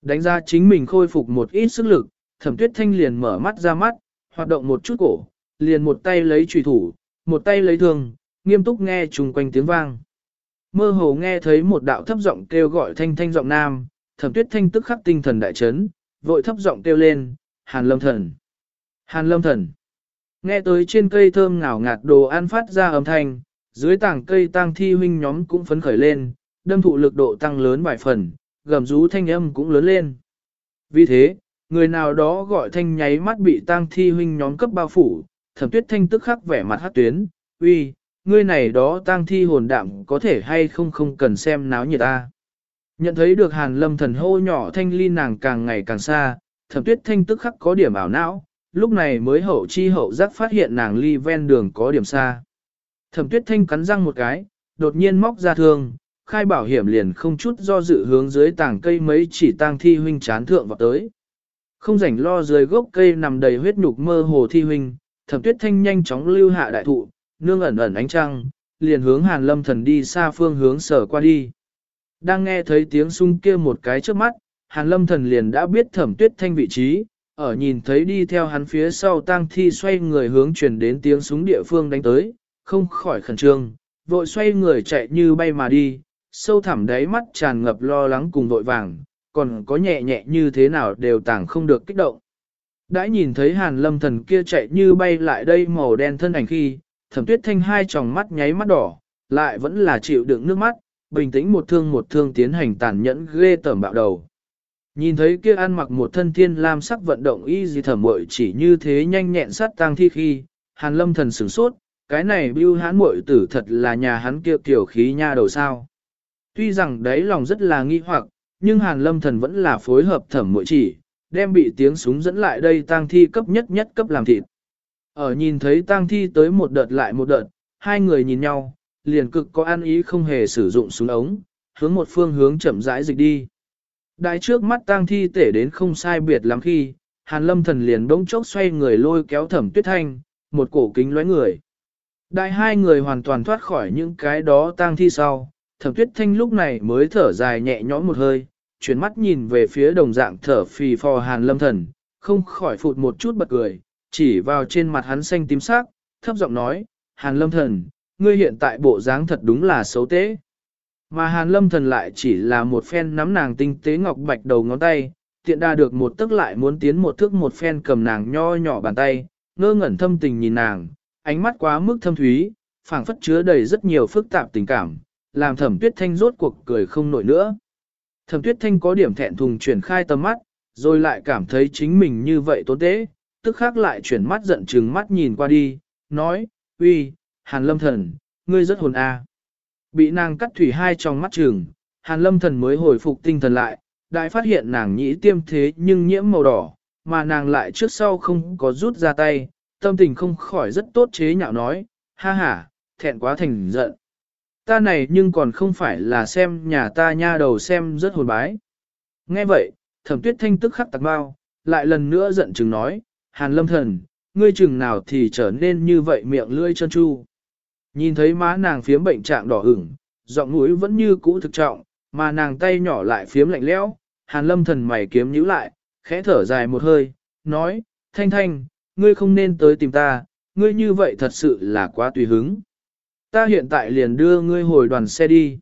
Đánh ra chính mình khôi phục một ít sức lực, thẩm tuyết thanh liền mở mắt ra mắt, hoạt động một chút cổ, liền một tay lấy trùy thủ, một tay lấy thương, nghiêm túc nghe chung quanh tiếng vang. Mơ hồ nghe thấy một đạo thấp giọng kêu gọi thanh thanh giọng nam, thẩm tuyết thanh tức khắc tinh thần đại chấn, vội thấp giọng kêu lên, hàn lâm thần. Hàn lâm thần. Nghe tới trên cây thơm ngào ngạt đồ ăn phát ra âm thanh, dưới tảng cây tang thi huynh nhóm cũng phấn khởi lên, đâm thụ lực độ tăng lớn vài phần, gầm rú thanh âm cũng lớn lên. Vì thế, người nào đó gọi thanh nháy mắt bị tang thi huynh nhóm cấp bao phủ, thẩm tuyết thanh tức khắc vẻ mặt hát tuyến, uy, ngươi này đó tang thi hồn đạm có thể hay không không cần xem náo nhiệt ta. Nhận thấy được hàn lâm thần hô nhỏ thanh ly nàng càng ngày càng xa, thẩm tuyết thanh tức khắc có điểm ảo não, lúc này mới hậu chi hậu giác phát hiện nàng ly ven đường có điểm xa. Thẩm tuyết thanh cắn răng một cái, đột nhiên móc ra thương, khai bảo hiểm liền không chút do dự hướng dưới tảng cây mấy chỉ tang thi huynh chán thượng vào tới. Không rảnh lo dưới gốc cây nằm đầy huyết nhục mơ hồ thi huynh, thẩm tuyết thanh nhanh chóng lưu hạ đại thụ, nương ẩn ẩn ánh trăng, liền hướng hàn lâm thần đi xa phương hướng sở qua đi. Đang nghe thấy tiếng sung kia một cái trước mắt, hàn lâm thần liền đã biết thẩm tuyết thanh vị trí, ở nhìn thấy đi theo hắn phía sau tang thi xoay người hướng chuyển đến tiếng súng địa phương đánh tới, không khỏi khẩn trương, vội xoay người chạy như bay mà đi, sâu thẳm đáy mắt tràn ngập lo lắng cùng vội vàng, còn có nhẹ nhẹ như thế nào đều tảng không được kích động. Đã nhìn thấy hàn lâm thần kia chạy như bay lại đây màu đen thân ảnh khi, thẩm tuyết thanh hai tròng mắt nháy mắt đỏ, lại vẫn là chịu đựng nước mắt, bình tĩnh một thương một thương tiến hành tàn nhẫn ghê tởm bạo đầu. Nhìn thấy kia ăn mặc một thân thiên lam sắc vận động y gì thẩm muội chỉ như thế nhanh nhẹn sát tang thi khi, hàn lâm thần sửng sốt, cái này bưu hán muội tử thật là nhà hắn kia tiểu khí nha đầu sao. Tuy rằng đấy lòng rất là nghi hoặc, nhưng hàn lâm thần vẫn là phối hợp thẩm muội chỉ, đem bị tiếng súng dẫn lại đây tang thi cấp nhất nhất cấp làm thịt. Ở nhìn thấy tang thi tới một đợt lại một đợt, hai người nhìn nhau, liền cực có an ý không hề sử dụng súng ống, hướng một phương hướng chậm rãi dịch đi. Đại trước mắt tang thi tể đến không sai biệt lắm khi, hàn lâm thần liền bỗng chốc xoay người lôi kéo thẩm tuyết thanh, một cổ kính lóe người. Đại hai người hoàn toàn thoát khỏi những cái đó tang thi sau, thẩm tuyết thanh lúc này mới thở dài nhẹ nhõm một hơi, chuyển mắt nhìn về phía đồng dạng thở phì phò hàn lâm thần, không khỏi phụt một chút bật cười, chỉ vào trên mặt hắn xanh tím sắc, thấp giọng nói, hàn lâm thần, ngươi hiện tại bộ dáng thật đúng là xấu tế. Mà hàn lâm thần lại chỉ là một phen nắm nàng tinh tế ngọc bạch đầu ngón tay, tiện đa được một tức lại muốn tiến một thước một phen cầm nàng nho nhỏ bàn tay, ngơ ngẩn thâm tình nhìn nàng, ánh mắt quá mức thâm thúy, phảng phất chứa đầy rất nhiều phức tạp tình cảm, làm thẩm tuyết thanh rốt cuộc cười không nổi nữa. Thẩm tuyết thanh có điểm thẹn thùng chuyển khai tầm mắt, rồi lại cảm thấy chính mình như vậy tốn tế, tức khác lại chuyển mắt giận chừng mắt nhìn qua đi, nói, uy, hàn lâm thần, ngươi rất hồn a. Bị nàng cắt thủy hai trong mắt trường, hàn lâm thần mới hồi phục tinh thần lại, đại phát hiện nàng nhĩ tiêm thế nhưng nhiễm màu đỏ, mà nàng lại trước sau không có rút ra tay, tâm tình không khỏi rất tốt chế nhạo nói, ha ha, thẹn quá thành giận. Ta này nhưng còn không phải là xem nhà ta nha đầu xem rất hồn bái. Nghe vậy, thẩm tuyết thanh tức khắc tạc bao, lại lần nữa giận chừng nói, hàn lâm thần, ngươi chừng nào thì trở nên như vậy miệng lưỡi chân chu. Nhìn thấy má nàng phiếm bệnh trạng đỏ ửng, giọng mũi vẫn như cũ thực trọng, mà nàng tay nhỏ lại phiếm lạnh lẽo, hàn lâm thần mày kiếm nhíu lại, khẽ thở dài một hơi, nói, thanh thanh, ngươi không nên tới tìm ta, ngươi như vậy thật sự là quá tùy hứng. Ta hiện tại liền đưa ngươi hồi đoàn xe đi.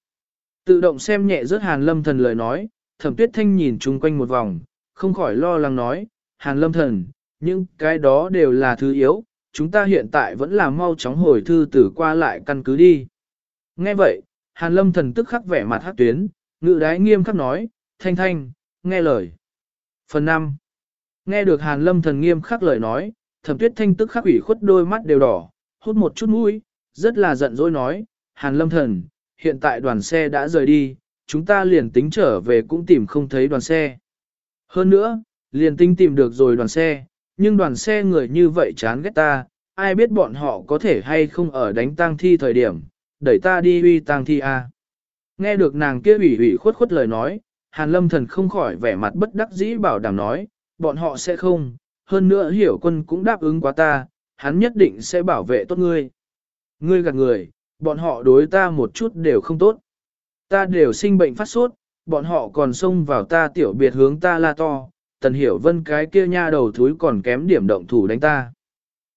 Tự động xem nhẹ rớt hàn lâm thần lời nói, thẩm tuyết thanh nhìn chung quanh một vòng, không khỏi lo lắng nói, hàn lâm thần, những cái đó đều là thứ yếu, chúng ta hiện tại vẫn là mau chóng hồi thư tử qua lại căn cứ đi. Nghe vậy, hàn lâm thần tức khắc vẻ mặt hát tuyến, ngự đái nghiêm khắc nói, thanh thanh, nghe lời. Phần 5. Nghe được hàn lâm thần nghiêm khắc lời nói, thẩm tuyết thanh tức khắc ủy khuất đôi mắt đều đỏ, hút một chút mũi, rất là giận dỗi nói, hàn lâm thần, hiện tại đoàn xe đã rời đi, chúng ta liền tính trở về cũng tìm không thấy đoàn xe. Hơn nữa, liền tính tìm được rồi đoàn xe, nhưng đoàn xe người như vậy chán ghét ta, ai biết bọn họ có thể hay không ở đánh tang thi thời điểm, đẩy ta đi uy tang thi a. À. Nghe được nàng kia ủy ủy khuất khuất lời nói, Hàn Lâm Thần không khỏi vẻ mặt bất đắc dĩ bảo đảm nói, bọn họ sẽ không, hơn nữa hiểu quân cũng đáp ứng quá ta, hắn nhất định sẽ bảo vệ tốt ngươi. Ngươi gạt người, bọn họ đối ta một chút đều không tốt. Ta đều sinh bệnh phát sốt, bọn họ còn xông vào ta tiểu biệt hướng ta la to, tần hiểu vân cái kia nha đầu thúi còn kém điểm động thủ đánh ta.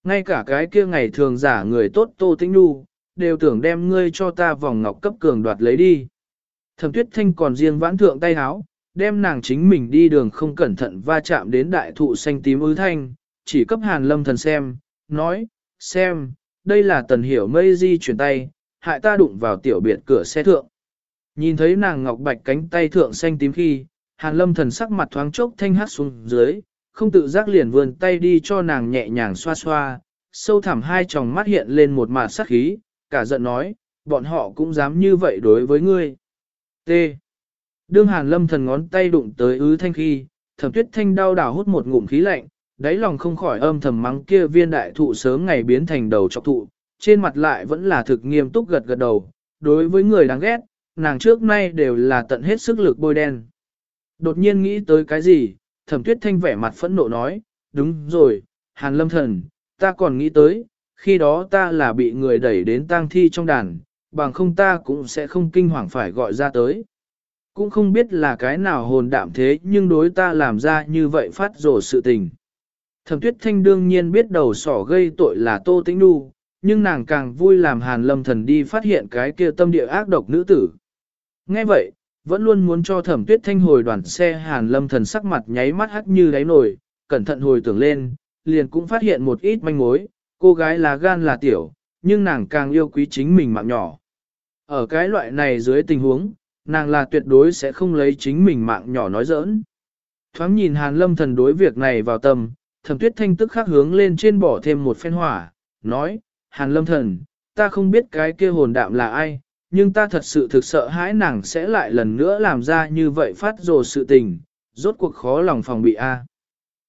Ngay cả cái kia ngày thường giả người tốt tô tĩnh nu, đều tưởng đem ngươi cho ta vòng ngọc cấp cường đoạt lấy đi. Thẩm tuyết thanh còn riêng vãn thượng tay háo, đem nàng chính mình đi đường không cẩn thận va chạm đến đại thụ xanh tím ứ thanh, chỉ cấp hàn lâm thần xem, nói, xem, đây là tần hiểu mây di chuyển tay, hại ta đụng vào tiểu biệt cửa xe thượng. Nhìn thấy nàng ngọc bạch cánh tay thượng xanh tím khi, hàn lâm thần sắc mặt thoáng chốc thanh hát xuống dưới, không tự giác liền vươn tay đi cho nàng nhẹ nhàng xoa xoa, sâu thẳm hai tròng mắt hiện lên một mạt sắc khí, cả giận nói, bọn họ cũng dám như vậy đối với ngươi. T. Đương hàn lâm thần ngón tay đụng tới ứ thanh khi, thẩm tuyết thanh đau đảo hút một ngụm khí lạnh, đáy lòng không khỏi âm thầm mắng kia viên đại thụ sớm ngày biến thành đầu chọc thụ, trên mặt lại vẫn là thực nghiêm túc gật gật đầu, đối với người đáng ghét, nàng trước nay đều là tận hết sức lực bôi đen. Đột nhiên nghĩ tới cái gì, thẩm tuyết thanh vẻ mặt phẫn nộ nói, đúng rồi, hàn lâm thần, ta còn nghĩ tới, khi đó ta là bị người đẩy đến tang thi trong đàn, bằng không ta cũng sẽ không kinh hoàng phải gọi ra tới. Cũng không biết là cái nào hồn đạm thế nhưng đối ta làm ra như vậy phát rổ sự tình. Thẩm tuyết thanh đương nhiên biết đầu sỏ gây tội là tô tĩnh đu, nhưng nàng càng vui làm hàn lâm thần đi phát hiện cái kia tâm địa ác độc nữ tử. Nghe vậy, vẫn luôn muốn cho thẩm tuyết thanh hồi đoàn xe hàn lâm thần sắc mặt nháy mắt hắt như đáy nổi, cẩn thận hồi tưởng lên, liền cũng phát hiện một ít manh mối, cô gái là gan là tiểu, nhưng nàng càng yêu quý chính mình mạng nhỏ. Ở cái loại này dưới tình huống, nàng là tuyệt đối sẽ không lấy chính mình mạng nhỏ nói giỡn. Thoáng nhìn hàn lâm thần đối việc này vào tâm, thẩm tuyết thanh tức khắc hướng lên trên bỏ thêm một phen hỏa, nói, hàn lâm thần, ta không biết cái kia hồn đạm là ai, nhưng ta thật sự thực sợ hãi nàng sẽ lại lần nữa làm ra như vậy phát rồ sự tình, rốt cuộc khó lòng phòng bị a.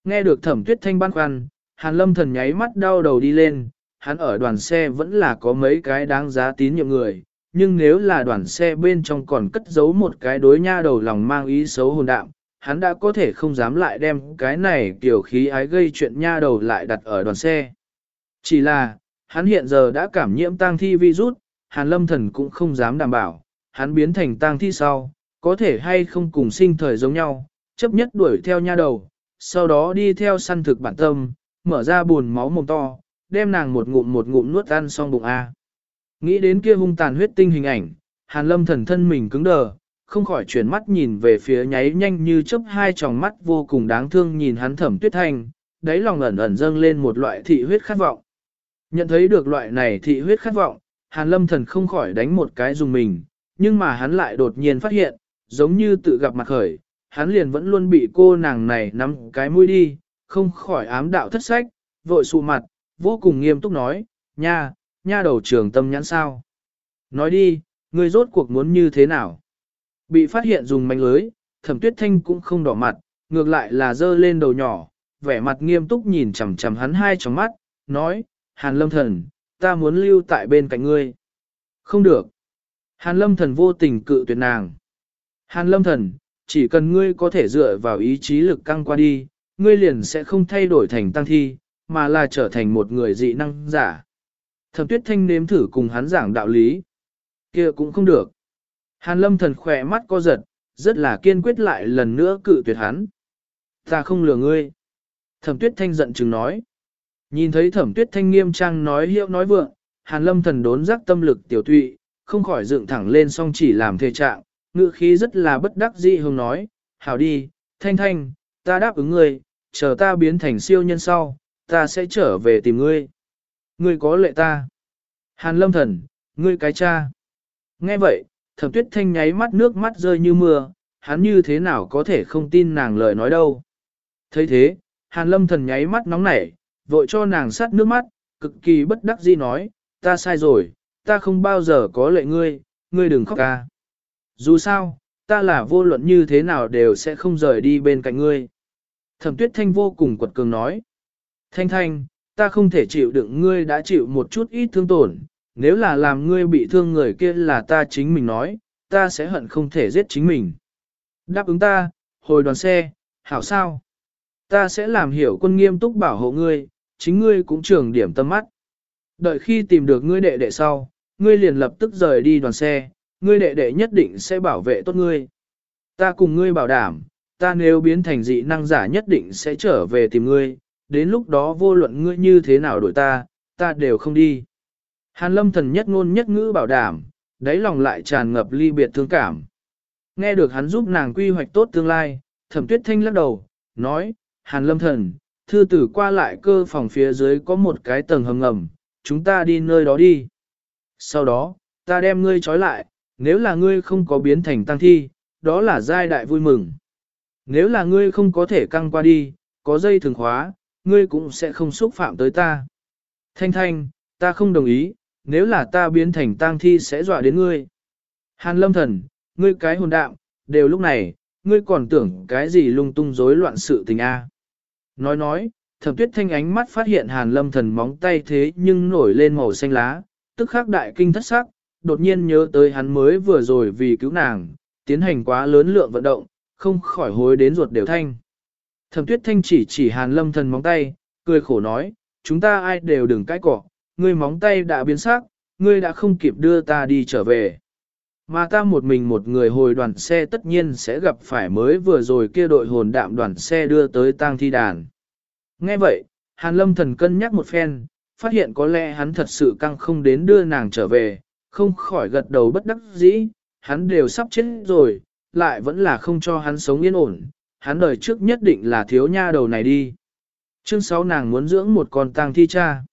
Nghe được thẩm tuyết thanh băn khoăn, hàn lâm thần nháy mắt đau đầu đi lên, hắn ở đoàn xe vẫn là có mấy cái đáng giá tín nhiệm người, nhưng nếu là đoàn xe bên trong còn cất giấu một cái đối nha đầu lòng mang ý xấu hồn đạm, hắn đã có thể không dám lại đem cái này kiểu khí ái gây chuyện nha đầu lại đặt ở đoàn xe. Chỉ là, hắn hiện giờ đã cảm nhiễm tang thi virus, hàn lâm thần cũng không dám đảm bảo, hắn biến thành tang thi sau, có thể hay không cùng sinh thời giống nhau, chấp nhất đuổi theo nha đầu, sau đó đi theo săn thực bản tâm, mở ra buồn máu mồm to, đem nàng một ngụm một ngụm nuốt ăn xong bụng A. Nghĩ đến kia hung tàn huyết tinh hình ảnh, hàn lâm thần thân mình cứng đờ, không khỏi chuyển mắt nhìn về phía nháy nhanh như chớp hai tròng mắt vô cùng đáng thương nhìn hắn thẩm tuyết thanh, đáy lòng ẩn ẩn dâng lên một loại thị huyết khát vọng. Nhận thấy được loại này thị huyết khát vọng, hàn lâm thần không khỏi đánh một cái dùng mình, nhưng mà hắn lại đột nhiên phát hiện, giống như tự gặp mặt khởi, hắn liền vẫn luôn bị cô nàng này nắm cái mũi đi, không khỏi ám đạo thất sách, vội sụ mặt, vô cùng nghiêm túc nói, nha, nha đầu trường tâm nhãn sao. Nói đi, ngươi rốt cuộc muốn như thế nào? Bị phát hiện dùng manh lưới, thẩm tuyết thanh cũng không đỏ mặt, ngược lại là dơ lên đầu nhỏ, vẻ mặt nghiêm túc nhìn chằm chằm hắn hai tròng mắt, nói, Hàn lâm thần, ta muốn lưu tại bên cạnh ngươi. Không được. Hàn lâm thần vô tình cự tuyệt nàng. Hàn lâm thần, chỉ cần ngươi có thể dựa vào ý chí lực căng qua đi, ngươi liền sẽ không thay đổi thành tăng thi, mà là trở thành một người dị năng giả. Thẩm tuyết thanh nếm thử cùng hắn giảng đạo lý. kia cũng không được. Hàn lâm thần khỏe mắt co giật, rất là kiên quyết lại lần nữa cự tuyệt hắn. Ta không lừa ngươi. Thẩm tuyết thanh giận chừng nói. Nhìn thấy thẩm tuyết thanh nghiêm trang nói hiệu nói vượng, hàn lâm thần đốn giác tâm lực tiểu tụy, không khỏi dựng thẳng lên song chỉ làm thề trạng, ngữ khí rất là bất đắc dĩ hùng nói, hảo đi, thanh thanh, ta đáp ứng ngươi, chờ ta biến thành siêu nhân sau, ta sẽ trở về tìm ngươi. Ngươi có lệ ta. Hàn lâm thần, ngươi cái cha. Nghe vậy, thẩm tuyết thanh nháy mắt nước mắt rơi như mưa, hắn như thế nào có thể không tin nàng lời nói đâu. thấy thế, hàn lâm thần nháy mắt nóng nảy, vội cho nàng sát nước mắt, cực kỳ bất đắc dĩ nói, ta sai rồi, ta không bao giờ có lệ ngươi, ngươi đừng khóc ca. Dù sao, ta là vô luận như thế nào đều sẽ không rời đi bên cạnh ngươi. Thẩm tuyết thanh vô cùng quật cường nói. Thanh thanh, ta không thể chịu đựng ngươi đã chịu một chút ít thương tổn, nếu là làm ngươi bị thương người kia là ta chính mình nói, ta sẽ hận không thể giết chính mình. Đáp ứng ta, hồi đoàn xe, hảo sao? Ta sẽ làm hiểu quân nghiêm túc bảo hộ ngươi, chính ngươi cũng trường điểm tâm mắt. Đợi khi tìm được ngươi đệ đệ sau, ngươi liền lập tức rời đi đoàn xe, ngươi đệ đệ nhất định sẽ bảo vệ tốt ngươi. Ta cùng ngươi bảo đảm, ta nếu biến thành dị năng giả nhất định sẽ trở về tìm ngươi, đến lúc đó vô luận ngươi như thế nào đổi ta, ta đều không đi. Hàn lâm thần nhất ngôn nhất ngữ bảo đảm, đáy lòng lại tràn ngập ly biệt thương cảm. Nghe được hắn giúp nàng quy hoạch tốt tương lai, thẩm tuyết thanh lắc đầu, nói, Hàn lâm thần, thư tử qua lại cơ phòng phía dưới có một cái tầng hầm ngầm, chúng ta đi nơi đó đi. Sau đó, ta đem ngươi trói lại, nếu là ngươi không có biến thành tăng thi, đó là giai đại vui mừng. Nếu là ngươi không có thể căng qua đi, có dây thường khóa, ngươi cũng sẽ không xúc phạm tới ta. Thanh thanh, ta không đồng ý, nếu là ta biến thành tang thi sẽ dọa đến ngươi. Hàn lâm thần, ngươi cái hồn đạm, đều lúc này, ngươi còn tưởng cái gì lung tung rối loạn sự tình a? Nói nói, thẩm tuyết thanh ánh mắt phát hiện hàn lâm thần móng tay thế nhưng nổi lên màu xanh lá, tức khắc đại kinh thất sắc, đột nhiên nhớ tới hắn mới vừa rồi vì cứu nàng, tiến hành quá lớn lượng vận động, không khỏi hối đến ruột đều thanh. Thẩm tuyết thanh chỉ chỉ hàn lâm thần móng tay, cười khổ nói, chúng ta ai đều đừng cãi cỏ, ngươi móng tay đã biến sắc, ngươi đã không kịp đưa ta đi trở về. Mà ta một mình một người hồi đoàn xe tất nhiên sẽ gặp phải mới vừa rồi kia đội hồn đạm đoàn xe đưa tới tang thi đàn. Nghe vậy, Hàn Lâm thần cân nhắc một phen, phát hiện có lẽ hắn thật sự căng không đến đưa nàng trở về, không khỏi gật đầu bất đắc dĩ, hắn đều sắp chết rồi, lại vẫn là không cho hắn sống yên ổn, hắn đời trước nhất định là thiếu nha đầu này đi. Chương 6 nàng muốn dưỡng một con tang thi cha.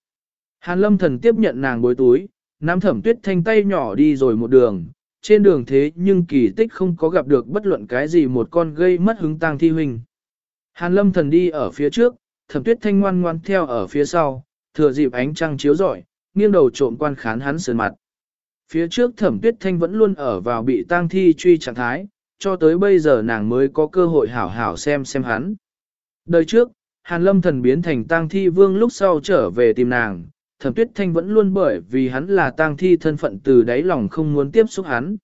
Hàn lâm thần tiếp nhận nàng bối túi, nắm thẩm tuyết thanh tay nhỏ đi rồi một đường, trên đường thế nhưng kỳ tích không có gặp được bất luận cái gì một con gây mất hứng tang thi huynh. Hàn lâm thần đi ở phía trước, thẩm tuyết thanh ngoan ngoan theo ở phía sau, thừa dịp ánh trăng chiếu rọi, nghiêng đầu trộm quan khán hắn sườn mặt. Phía trước thẩm tuyết thanh vẫn luôn ở vào bị tang thi truy trạng thái, cho tới bây giờ nàng mới có cơ hội hảo hảo xem xem hắn. Đời trước, Hàn Lâm thần biến thành tang thi vương lúc sau trở về tìm nàng, thẩm tuyết thanh vẫn luôn bởi vì hắn là tang thi thân phận từ đáy lòng không muốn tiếp xúc hắn.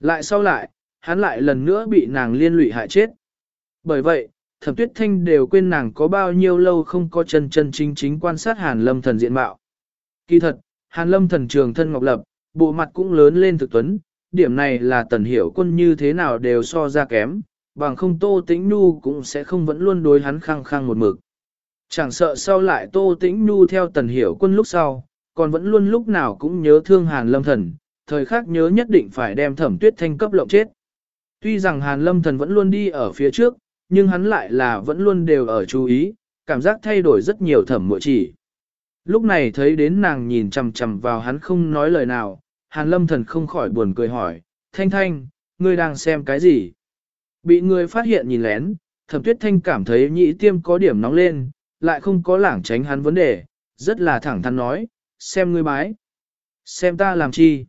Lại sau lại, hắn lại lần nữa bị nàng liên lụy hại chết. Bởi vậy, thẩm tuyết thanh đều quên nàng có bao nhiêu lâu không có chân chân chính chính quan sát hàn lâm thần diện mạo. Kỳ thật, hàn lâm thần trường thân ngọc lập, bộ mặt cũng lớn lên thực tuấn, điểm này là tần hiểu quân như thế nào đều so ra kém, bằng không tô tĩnh nu cũng sẽ không vẫn luôn đối hắn khăng khăng một mực. Chẳng sợ sau lại tô tĩnh nhu theo tần hiểu quân lúc sau, còn vẫn luôn lúc nào cũng nhớ thương hàn lâm thần, thời khắc nhớ nhất định phải đem thẩm tuyết thanh cấp lộng chết. Tuy rằng hàn lâm thần vẫn luôn đi ở phía trước, nhưng hắn lại là vẫn luôn đều ở chú ý, cảm giác thay đổi rất nhiều thẩm mội chỉ. Lúc này thấy đến nàng nhìn chằm chằm vào hắn không nói lời nào, hàn lâm thần không khỏi buồn cười hỏi, thanh thanh, ngươi đang xem cái gì? Bị người phát hiện nhìn lén, thẩm tuyết thanh cảm thấy nhị tiêm có điểm nóng lên, lại không có lảng tránh hắn vấn đề, rất là thẳng thắn nói, xem ngươi bái. Xem ta làm chi?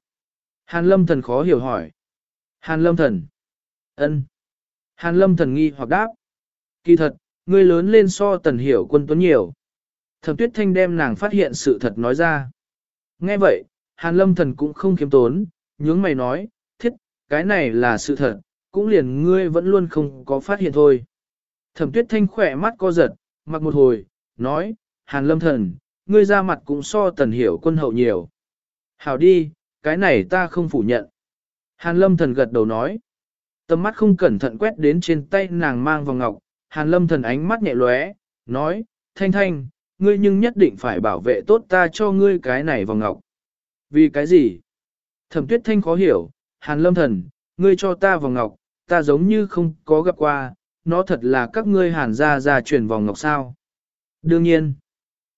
Hàn lâm thần khó hiểu hỏi. Hàn lâm thần. ân. Hàn lâm thần nghi hoặc đáp. Kỳ thật, ngươi lớn lên so tần hiểu quân tuấn nhiều. Thẩm tuyết thanh đem nàng phát hiện sự thật nói ra. Nghe vậy, hàn lâm thần cũng không kiếm tốn, nhướng mày nói, thiết, cái này là sự thật, cũng liền ngươi vẫn luôn không có phát hiện thôi. Thẩm tuyết thanh khỏe mắt co giật, mặc một hồi, nói, hàn lâm thần, ngươi ra mặt cũng so tần hiểu quân hậu nhiều. Hảo đi, cái này ta không phủ nhận. Hàn lâm thần gật đầu nói, Tầm mắt không cẩn thận quét đến trên tay nàng mang vòng ngọc, hàn lâm thần ánh mắt nhẹ lóe, nói, thanh thanh, ngươi nhưng nhất định phải bảo vệ tốt ta cho ngươi cái này vòng ngọc. Vì cái gì? Thẩm tuyết thanh khó hiểu, hàn lâm thần, ngươi cho ta vòng ngọc, ta giống như không có gặp qua, nó thật là các ngươi hàn ra ra truyền vòng ngọc sao. Đương nhiên,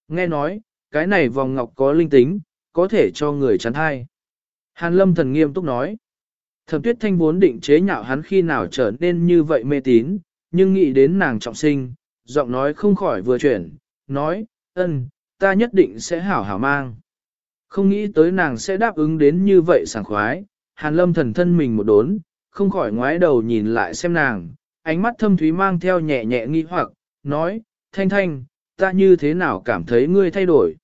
nghe nói, cái này vòng ngọc có linh tính, có thể cho người chắn thai. Hàn lâm thần nghiêm túc nói, Thẩm tuyết thanh vốn định chế nhạo hắn khi nào trở nên như vậy mê tín, nhưng nghĩ đến nàng trọng sinh, giọng nói không khỏi vừa chuyển, nói, ân, ta nhất định sẽ hảo hảo mang. Không nghĩ tới nàng sẽ đáp ứng đến như vậy sảng khoái, hàn lâm thần thân mình một đốn, không khỏi ngoái đầu nhìn lại xem nàng, ánh mắt thâm thúy mang theo nhẹ nhẹ nghi hoặc, nói, thanh thanh, ta như thế nào cảm thấy ngươi thay đổi.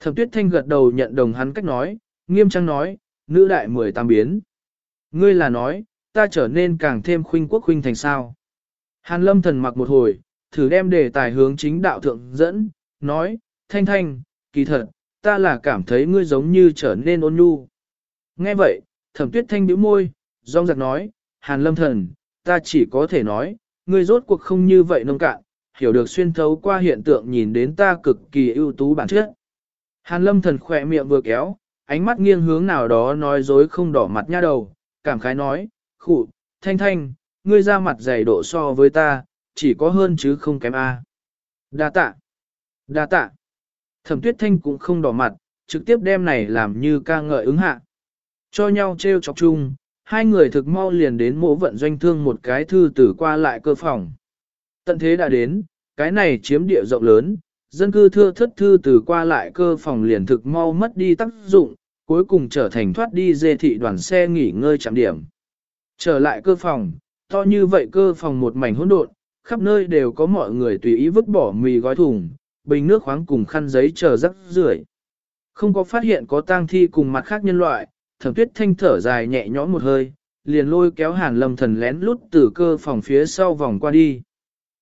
Thẩm tuyết thanh gật đầu nhận đồng hắn cách nói, nghiêm trang nói, nữ đại mười tam biến. Ngươi là nói, ta trở nên càng thêm khuynh quốc khuynh thành sao. Hàn lâm thần mặc một hồi, thử đem đề tài hướng chính đạo thượng dẫn, nói, thanh thanh, kỳ thật, ta là cảm thấy ngươi giống như trở nên ôn nhu. Nghe vậy, thẩm tuyết thanh bĩu môi, rong giặc nói, hàn lâm thần, ta chỉ có thể nói, ngươi rốt cuộc không như vậy nông cạn, hiểu được xuyên thấu qua hiện tượng nhìn đến ta cực kỳ ưu tú bản chất. Hàn lâm thần khỏe miệng vừa kéo, ánh mắt nghiêng hướng nào đó nói dối không đỏ mặt nha đầu, cảm khái nói, khụ, thanh thanh, ngươi ra mặt dày độ so với ta, chỉ có hơn chứ không kém a. Đa tạ, đa tạ. Thẩm tuyết thanh cũng không đỏ mặt, trực tiếp đem này làm như ca ngợi ứng hạ. Cho nhau treo chọc chung, hai người thực mau liền đến mỗ vận doanh thương một cái thư tử qua lại cơ phòng. Tận thế đã đến, Cái này chiếm địa rộng lớn, dân cư thưa thất thư từ qua lại cơ phòng liền thực mau mất đi tác dụng, cuối cùng trở thành thoát đi dê thị đoàn xe nghỉ ngơi chạm điểm. Trở lại cơ phòng, to như vậy cơ phòng một mảnh hỗn độn, khắp nơi đều có mọi người tùy ý vứt bỏ mì gói thùng, bình nước khoáng cùng khăn giấy chờ rắc rưởi. Không có phát hiện có tang thi cùng mặt khác nhân loại, thẩm tuyết thanh thở dài nhẹ nhõm một hơi, liền lôi kéo hàn lâm thần lén lút từ cơ phòng phía sau vòng qua đi.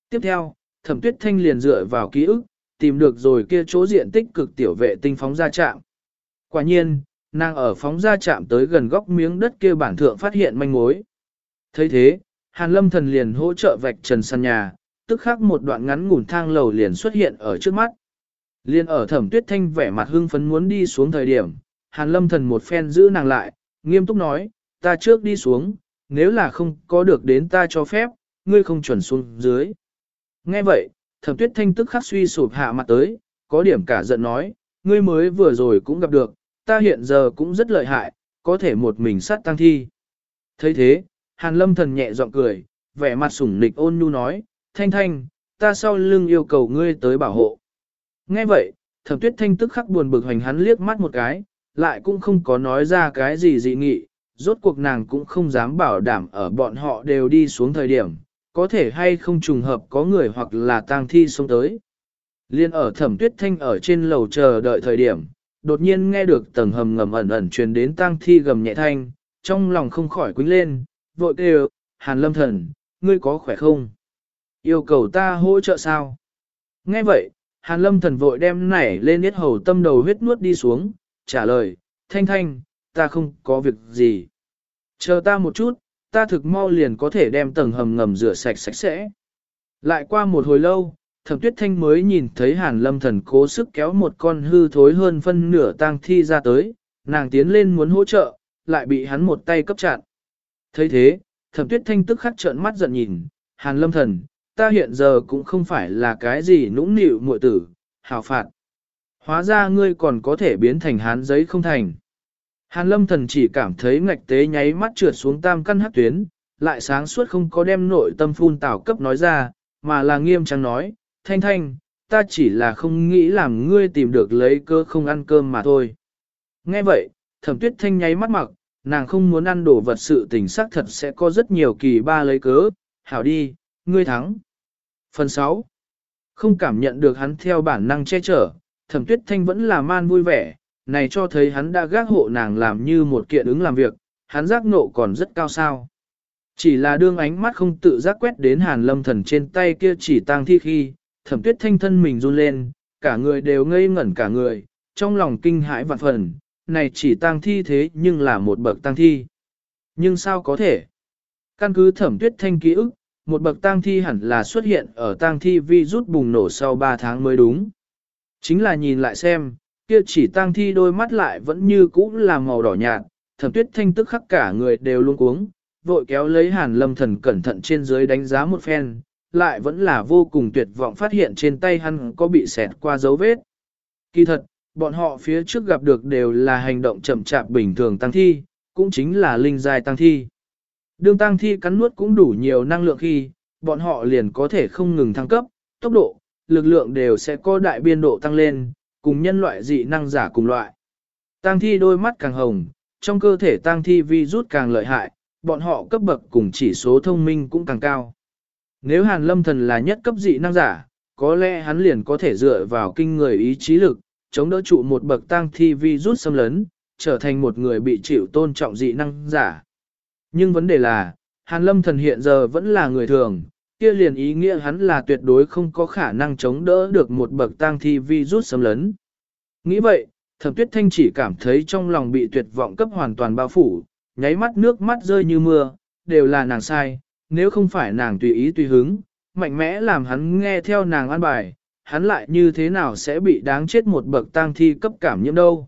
Tiếp theo, thẩm tuyết thanh liền dựa vào ký ức, tìm được rồi kia chỗ diện tích cực tiểu vệ tinh phóng ra chạm. Quả nhiên, nàng ở phóng ra chạm tới gần góc miếng đất kia bản thượng phát hiện manh mối. thấy thế, hàn lâm thần liền hỗ trợ vạch trần sàn nhà, tức khắc một đoạn ngắn ngủn thang lầu liền xuất hiện ở trước mắt. Liên ở thẩm tuyết thanh vẻ mặt hưng phấn muốn đi xuống thời điểm, hàn lâm thần một phen giữ nàng lại, nghiêm túc nói, ta trước đi xuống, nếu là không có được đến ta cho phép, ngươi không chuẩn xuống dưới. Nghe vậy, thẩm tuyết thanh tức khắc suy sụp hạ mặt tới, có điểm cả giận nói, ngươi mới vừa rồi cũng gặp được, ta hiện giờ cũng rất lợi hại, có thể một mình sát tăng thi. thấy thế, hàn lâm thần nhẹ giọng cười, vẻ mặt sủng nịch ôn nhu nói, thanh thanh, ta sau lưng yêu cầu ngươi tới bảo hộ. Nghe vậy, thẩm tuyết thanh tức khắc buồn bực hoành hắn liếc mắt một cái, lại cũng không có nói ra cái gì dị nghị, rốt cuộc nàng cũng không dám bảo đảm ở bọn họ đều đi xuống thời điểm, có thể hay không trùng hợp có người hoặc là tang thi xuống tới. Liên ở thẩm tuyết thanh ở trên lầu chờ đợi thời điểm, đột nhiên nghe được tầng hầm ngầm ẩn ẩn truyền đến tang thi gầm nhẹ thanh, trong lòng không khỏi quính lên, vội kêu, hàn lâm thần, ngươi có khỏe không? Yêu cầu ta hỗ trợ sao? Nghe vậy, hàn lâm thần vội đem nảy lên yết hầu tâm đầu huyết nuốt đi xuống, trả lời, thanh thanh, ta không có việc gì. Chờ ta một chút, ta thực mau liền có thể đem tầng hầm ngầm rửa sạch sạch sẽ. Lại qua một hồi lâu, thẩm tuyết thanh mới nhìn thấy hàn lâm thần cố sức kéo một con hư thối hơn phân nửa tang thi ra tới, nàng tiến lên muốn hỗ trợ, lại bị hắn một tay cấp chặn. thấy thế, thẩm tuyết thanh tức khắc trợn mắt giận nhìn, hàn lâm thần, ta hiện giờ cũng không phải là cái gì nũng nịu muội tử, hào phạt. Hóa ra ngươi còn có thể biến thành hán giấy không thành. Hàn lâm thần chỉ cảm thấy ngạch tế nháy mắt trượt xuống tam căn hắc tuyến, lại sáng suốt không có đem nội tâm phun tảo cấp nói ra, mà là nghiêm trang nói, thanh thanh, ta chỉ là không nghĩ làm ngươi tìm được lấy cơ không ăn cơm mà thôi. Nghe vậy, thẩm tuyết thanh nháy mắt mặc, nàng không muốn ăn đồ vật sự tình xác thật sẽ có rất nhiều kỳ ba lấy cớ, hảo đi, ngươi thắng. Phần 6. Không cảm nhận được hắn theo bản năng che chở, thẩm tuyết thanh vẫn là man vui vẻ, này cho thấy hắn đã gác hộ nàng làm như một kiện ứng làm việc, hắn giác nộ còn rất cao sao. Chỉ là đương ánh mắt không tự giác quét đến hàn lâm thần trên tay kia chỉ tang thi khi, thẩm tuyết thanh thân mình run lên, cả người đều ngây ngẩn cả người, trong lòng kinh hãi vạn phần, này chỉ tang thi thế nhưng là một bậc tang thi. Nhưng sao có thể? Căn cứ thẩm tuyết thanh ký ức, một bậc tang thi hẳn là xuất hiện ở tang thi vi rút bùng nổ sau 3 tháng mới đúng. Chính là nhìn lại xem, kia chỉ tang thi đôi mắt lại vẫn như cũ là màu đỏ nhạt, thẩm tuyết thanh tức khắc cả người đều luôn cuống, vội kéo lấy hàn lâm thần cẩn thận trên dưới đánh giá một phen, lại vẫn là vô cùng tuyệt vọng phát hiện trên tay hắn có bị xẹt qua dấu vết. Kỳ thật, bọn họ phía trước gặp được đều là hành động chậm chạp bình thường tăng thi, cũng chính là linh dài tăng thi. Đường tăng thi cắn nuốt cũng đủ nhiều năng lượng khi, bọn họ liền có thể không ngừng thăng cấp, tốc độ, lực lượng đều sẽ có đại biên độ tăng lên, cùng nhân loại dị năng giả cùng loại. Tăng thi đôi mắt càng hồng, trong cơ thể tăng thi vi rút càng lợi hại, bọn họ cấp bậc cùng chỉ số thông minh cũng càng cao. Nếu Hàn Lâm Thần là nhất cấp dị năng giả, có lẽ hắn liền có thể dựa vào kinh người ý chí lực, chống đỡ trụ một bậc tăng thi vi rút xâm lấn, trở thành một người bị chịu tôn trọng dị năng giả. Nhưng vấn đề là, Hàn Lâm Thần hiện giờ vẫn là người thường, kia liền ý nghĩa hắn là tuyệt đối không có khả năng chống đỡ được một bậc tang thi vi rút xâm lấn. Nghĩ vậy, thẩm tuyết thanh chỉ cảm thấy trong lòng bị tuyệt vọng cấp hoàn toàn bao phủ, nháy mắt nước mắt rơi như mưa, đều là nàng sai, nếu không phải nàng tùy ý tùy hứng, mạnh mẽ làm hắn nghe theo nàng an bài, hắn lại như thế nào sẽ bị đáng chết một bậc tang thi cấp cảm nhiễm đâu.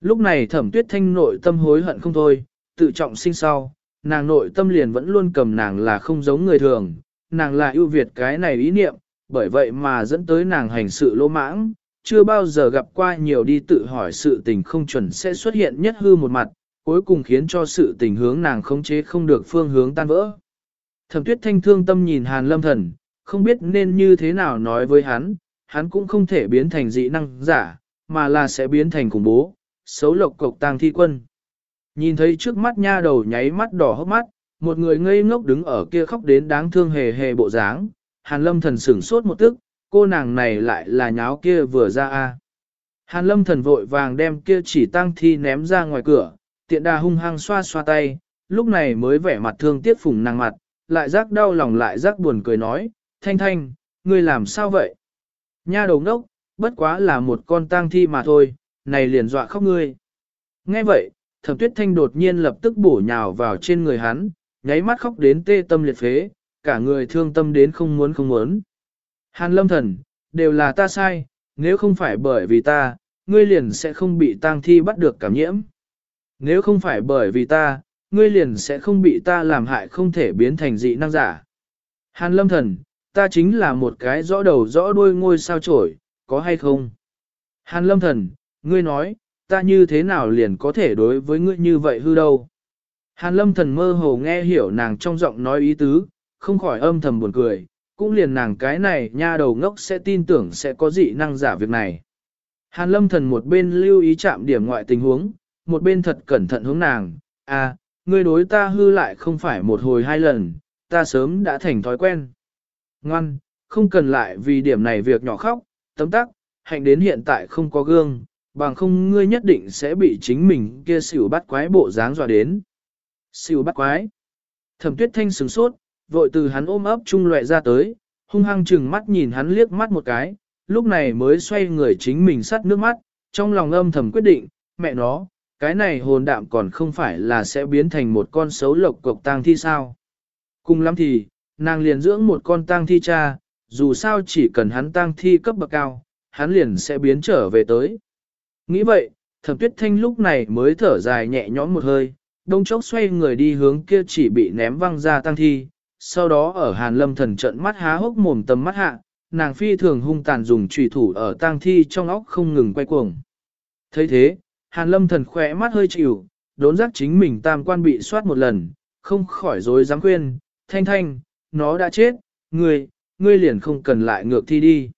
Lúc này thẩm tuyết thanh nội tâm hối hận không thôi, tự trọng sinh sau, nàng nội tâm liền vẫn luôn cầm nàng là không giống người thường, nàng là ưu việt cái này ý niệm, bởi vậy mà dẫn tới nàng hành sự lỗ mãng, chưa bao giờ gặp qua nhiều đi tự hỏi sự tình không chuẩn sẽ xuất hiện nhất hư một mặt, cuối cùng khiến cho sự tình hướng nàng khống chế không được phương hướng tan vỡ. Thẩm tuyết thanh thương tâm nhìn Hàn lâm thần, không biết nên như thế nào nói với hắn, hắn cũng không thể biến thành dị năng giả, mà là sẽ biến thành khủng bố, xấu lộc cộc tang thi quân. Nhìn thấy trước mắt nha đầu nháy mắt đỏ hốc mắt, một người ngây ngốc đứng ở kia khóc đến đáng thương hề hề bộ dáng, Hàn Lâm thần sửng sốt một tức, cô nàng này lại là nháo kia vừa ra a. Hàn Lâm thần vội vàng đem kia chỉ tang thi ném ra ngoài cửa, tiện đà hung hăng xoa xoa tay, lúc này mới vẻ mặt thương tiếc phùng nàng mặt, lại rắc đau lòng lại rắc buồn cười nói, thanh thanh, ngươi làm sao vậy? Nha đầu ngốc, bất quá là một con tang thi mà thôi, này liền dọa khóc ngươi. Nghe vậy, thẩm tuyết thanh đột nhiên lập tức bổ nhào vào trên người hắn, nháy mắt khóc đến tê tâm liệt phế, cả người thương tâm đến không muốn không muốn. Hàn lâm thần, đều là ta sai, nếu không phải bởi vì ta, ngươi liền sẽ không bị tang thi bắt được cảm nhiễm. Nếu không phải bởi vì ta, ngươi liền sẽ không bị ta làm hại không thể biến thành dị năng giả. Hàn lâm thần, ta chính là một cái rõ đầu rõ đuôi ngôi sao trổi, có hay không? Hàn lâm thần, ngươi nói, ta như thế nào liền có thể đối với ngươi như vậy hư đâu? Hàn lâm thần mơ hồ nghe hiểu nàng trong giọng nói ý tứ, không khỏi âm thầm buồn cười, cũng liền nàng cái này nha đầu ngốc sẽ tin tưởng sẽ có dị năng giả việc này. Hàn lâm thần một bên lưu ý chạm điểm ngoại tình huống, một bên thật cẩn thận hướng nàng, à, ngươi đối ta hư lại không phải một hồi hai lần, ta sớm đã thành thói quen. Ngoan, không cần lại vì điểm này việc nhỏ khóc, tấm tắc, hạnh đến hiện tại không có gương, bằng không ngươi nhất định sẽ bị chính mình kia xỉu bắt quái bộ dáng dọa đến. Siêu bắt quái. Thẩm tuyết thanh sừng sốt, vội từ hắn ôm ấp trung loại ra tới, hung hăng chừng mắt nhìn hắn liếc mắt một cái, lúc này mới xoay người chính mình sắt nước mắt, trong lòng âm thầm quyết định, mẹ nó, cái này hồn đạm còn không phải là sẽ biến thành một con xấu lộc cộc tang thi sao. Cùng lắm thì, nàng liền dưỡng một con tang thi cha, dù sao chỉ cần hắn tang thi cấp bậc cao, hắn liền sẽ biến trở về tới. Nghĩ vậy, thẩm tuyết thanh lúc này mới thở dài nhẹ nhõm một hơi, đông chốc xoay người đi hướng kia chỉ bị ném văng ra tang thi, sau đó ở hàn lâm thần trận mắt há hốc mồm tầm mắt hạ, nàng phi thường hung tàn dùng trùy thủ ở tang thi trong óc không ngừng quay cuồng. thấy thế, hàn lâm thần khỏe mắt hơi chịu, đốn giác chính mình tam quan bị soát một lần, không khỏi dối dám khuyên, thanh thanh, nó đã chết, ngươi, ngươi liền không cần lại ngược thi đi.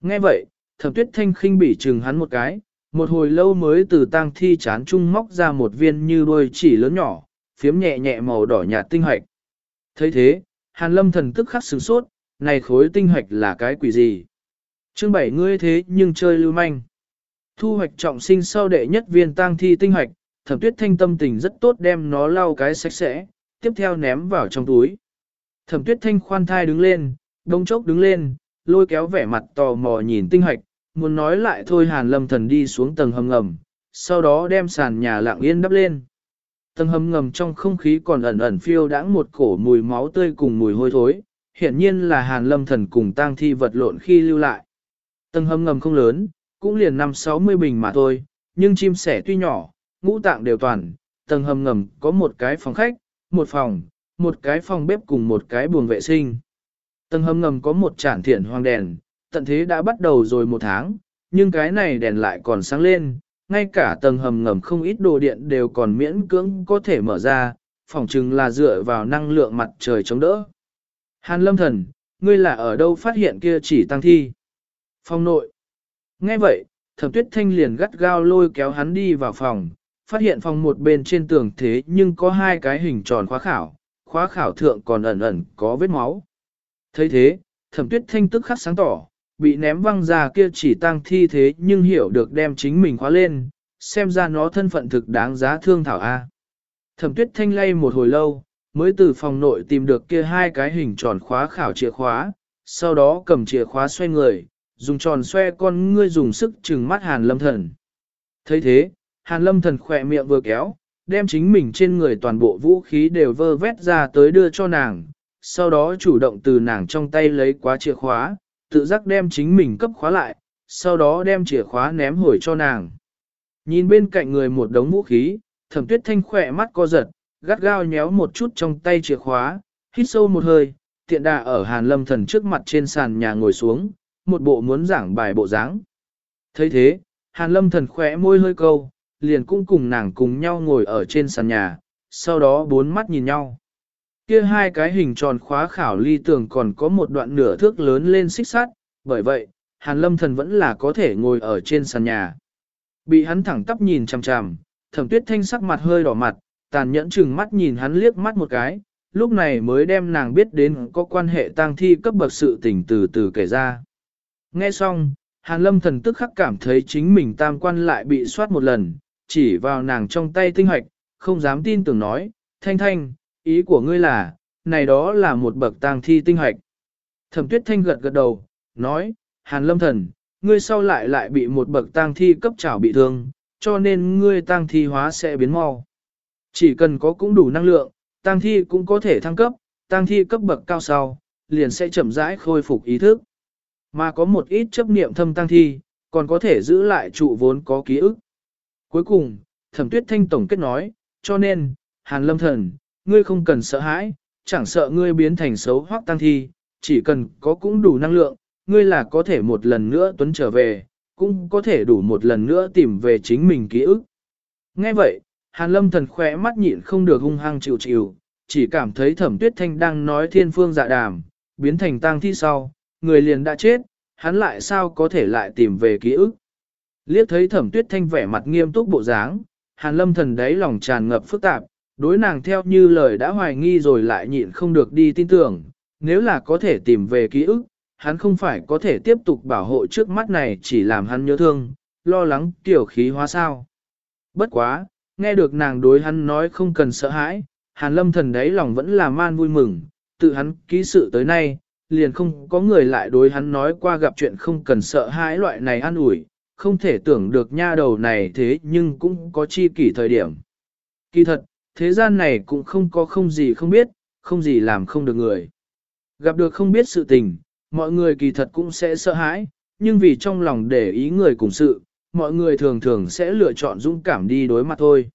Nghe vậy, thẩm tuyết thanh khinh bị chừng hắn một cái, một hồi lâu mới từ tang thi chán trung móc ra một viên như đôi chỉ lớn nhỏ, phiếm nhẹ nhẹ màu đỏ nhạt tinh hoạch. thấy thế, hàn lâm thần tức khắc sửng sốt, này khối tinh hoạch là cái quỷ gì? Chương bảy ngươi thế nhưng chơi lưu manh. Thu hoạch trọng sinh sau đệ nhất viên tang thi tinh hoạch, thẩm tuyết thanh tâm tình rất tốt đem nó lau cái sạch sẽ, tiếp theo ném vào trong túi. Thẩm tuyết thanh khoan thai đứng lên, đông chốc đứng lên, lôi kéo vẻ mặt tò mò nhìn tinh hoạch, muốn nói lại thôi hàn lâm thần đi xuống tầng hầm ngầm, sau đó đem sàn nhà lặng yên đắp lên. Tầng hầm ngầm trong không khí còn ẩn ẩn phiêu đãng một cổ mùi máu tươi cùng mùi hôi thối, hiển nhiên là hàn lâm thần cùng tang thi vật lộn khi lưu lại. Tầng hầm ngầm không lớn, cũng liền năm sáu mươi bình mà thôi, nhưng chim sẻ tuy nhỏ, ngũ tạng đều toàn, tầng hầm ngầm có một cái phòng khách, một phòng, một cái phòng bếp cùng một cái buồng vệ sinh. Tầng hầm ngầm có một chản thiện hoang đèn, tận thế đã bắt đầu rồi một tháng, nhưng cái này đèn lại còn sáng lên, ngay cả tầng hầm ngầm không ít đồ điện đều còn miễn cưỡng có thể mở ra, phỏng chừng là dựa vào năng lượng mặt trời chống đỡ. Hàn lâm thần, ngươi là ở đâu phát hiện kia chỉ tăng thi? phong nội. Nghe vậy, thẩm tuyết thanh liền gắt gao lôi kéo hắn đi vào phòng, phát hiện phòng một bên trên tường thế nhưng có hai cái hình tròn khóa khảo, khóa khảo thượng còn ẩn ẩn có vết máu. thấy thế, thẩm tuyết thanh tức khắc sáng tỏ, bị ném văng ra kia chỉ tăng thi thế nhưng hiểu được đem chính mình khóa lên, xem ra nó thân phận thực đáng giá thương thảo A. Thẩm tuyết thanh lay một hồi lâu, mới từ phòng nội tìm được kia hai cái hình tròn khóa khảo chìa khóa, sau đó cầm chìa khóa xoay người, dùng tròn xoe con ngươi dùng sức trừng mắt hàn lâm thần. thấy thế, hàn lâm thần khỏe miệng vừa kéo, đem chính mình trên người toàn bộ vũ khí đều vơ vét ra tới đưa cho nàng, sau đó chủ động từ nàng trong tay lấy quá chìa khóa, tự giác đem chính mình cấp khóa lại, sau đó đem chìa khóa ném hồi cho nàng. Nhìn bên cạnh người một đống vũ khí, thẩm tuyết thanh khỏe mắt co giật, gắt gao nhéo một chút trong tay chìa khóa, hít sâu một hơi, tiện đà ở hàn lâm thần trước mặt trên sàn nhà ngồi xuống, một bộ muốn giảng bài bộ dáng. thấy thế, hàn lâm thần khỏe môi hơi câu, liền cũng cùng nàng cùng nhau ngồi ở trên sàn nhà, sau đó bốn mắt nhìn nhau. Kia hai cái hình tròn khóa khảo ly tường còn có một đoạn nửa thước lớn lên xích sắt, bởi vậy, Hàn Lâm Thần vẫn là có thể ngồi ở trên sàn nhà. Bị hắn thẳng tắp nhìn chằm chằm, Thẩm Tuyết Thanh sắc mặt hơi đỏ mặt, tàn nhẫn chừng mắt nhìn hắn liếc mắt một cái, lúc này mới đem nàng biết đến có quan hệ tang thi cấp bậc sự tình từ từ kể ra. Nghe xong, Hàn Lâm Thần tức khắc cảm thấy chính mình tam quan lại bị soát một lần, chỉ vào nàng trong tay tinh hoạch, không dám tin tưởng nói, Thanh Thanh, ý của ngươi là, này đó là một bậc tang thi tinh hoạch. Thẩm Tuyết Thanh gật gật đầu, nói, Hàn Lâm Thần, ngươi sau lại lại bị một bậc tang thi cấp trảo bị thương, cho nên ngươi tang thi hóa sẽ biến mau. Chỉ cần có cũng đủ năng lượng, tang thi cũng có thể thăng cấp, tang thi cấp bậc cao sau, liền sẽ chậm rãi khôi phục ý thức. Mà có một ít chấp niệm thâm tang thi, còn có thể giữ lại trụ vốn có ký ức. Cuối cùng, Thẩm Tuyết Thanh tổng kết nói, cho nên, Hàn Lâm Thần, ngươi không cần sợ hãi, chẳng sợ ngươi biến thành xấu hoặc tăng thi, chỉ cần có cũng đủ năng lượng, ngươi là có thể một lần nữa tuấn trở về, cũng có thể đủ một lần nữa tìm về chính mình ký ức. Nghe vậy, Hàn Lâm thần khỏe mắt nhịn không được hung hăng chịu chịu, chỉ cảm thấy thẩm tuyết thanh đang nói thiên phương dạ đàm, biến thành tang thi sau, người liền đã chết, hắn lại sao có thể lại tìm về ký ức. Liếc thấy thẩm tuyết thanh vẻ mặt nghiêm túc bộ dáng, Hàn Lâm thần đấy lòng tràn ngập phức tạp, đối nàng theo như lời đã hoài nghi rồi lại nhịn không được đi tin tưởng, nếu là có thể tìm về ký ức, hắn không phải có thể tiếp tục bảo hộ trước mắt này chỉ làm hắn nhớ thương, lo lắng tiểu khí hóa sao. Bất quá, nghe được nàng đối hắn nói không cần sợ hãi, hàn lâm thần đấy lòng vẫn là man vui mừng, tự hắn ký sự tới nay, liền không có người lại đối hắn nói qua gặp chuyện không cần sợ hãi loại này an ủi, không thể tưởng được nha đầu này thế nhưng cũng có chi kỷ thời điểm. Kỳ thật, thế gian này cũng không có không gì không biết, không gì làm không được người. Gặp được không biết sự tình, mọi người kỳ thật cũng sẽ sợ hãi, nhưng vì trong lòng để ý người cùng sự, mọi người thường thường sẽ lựa chọn dũng cảm đi đối mặt thôi.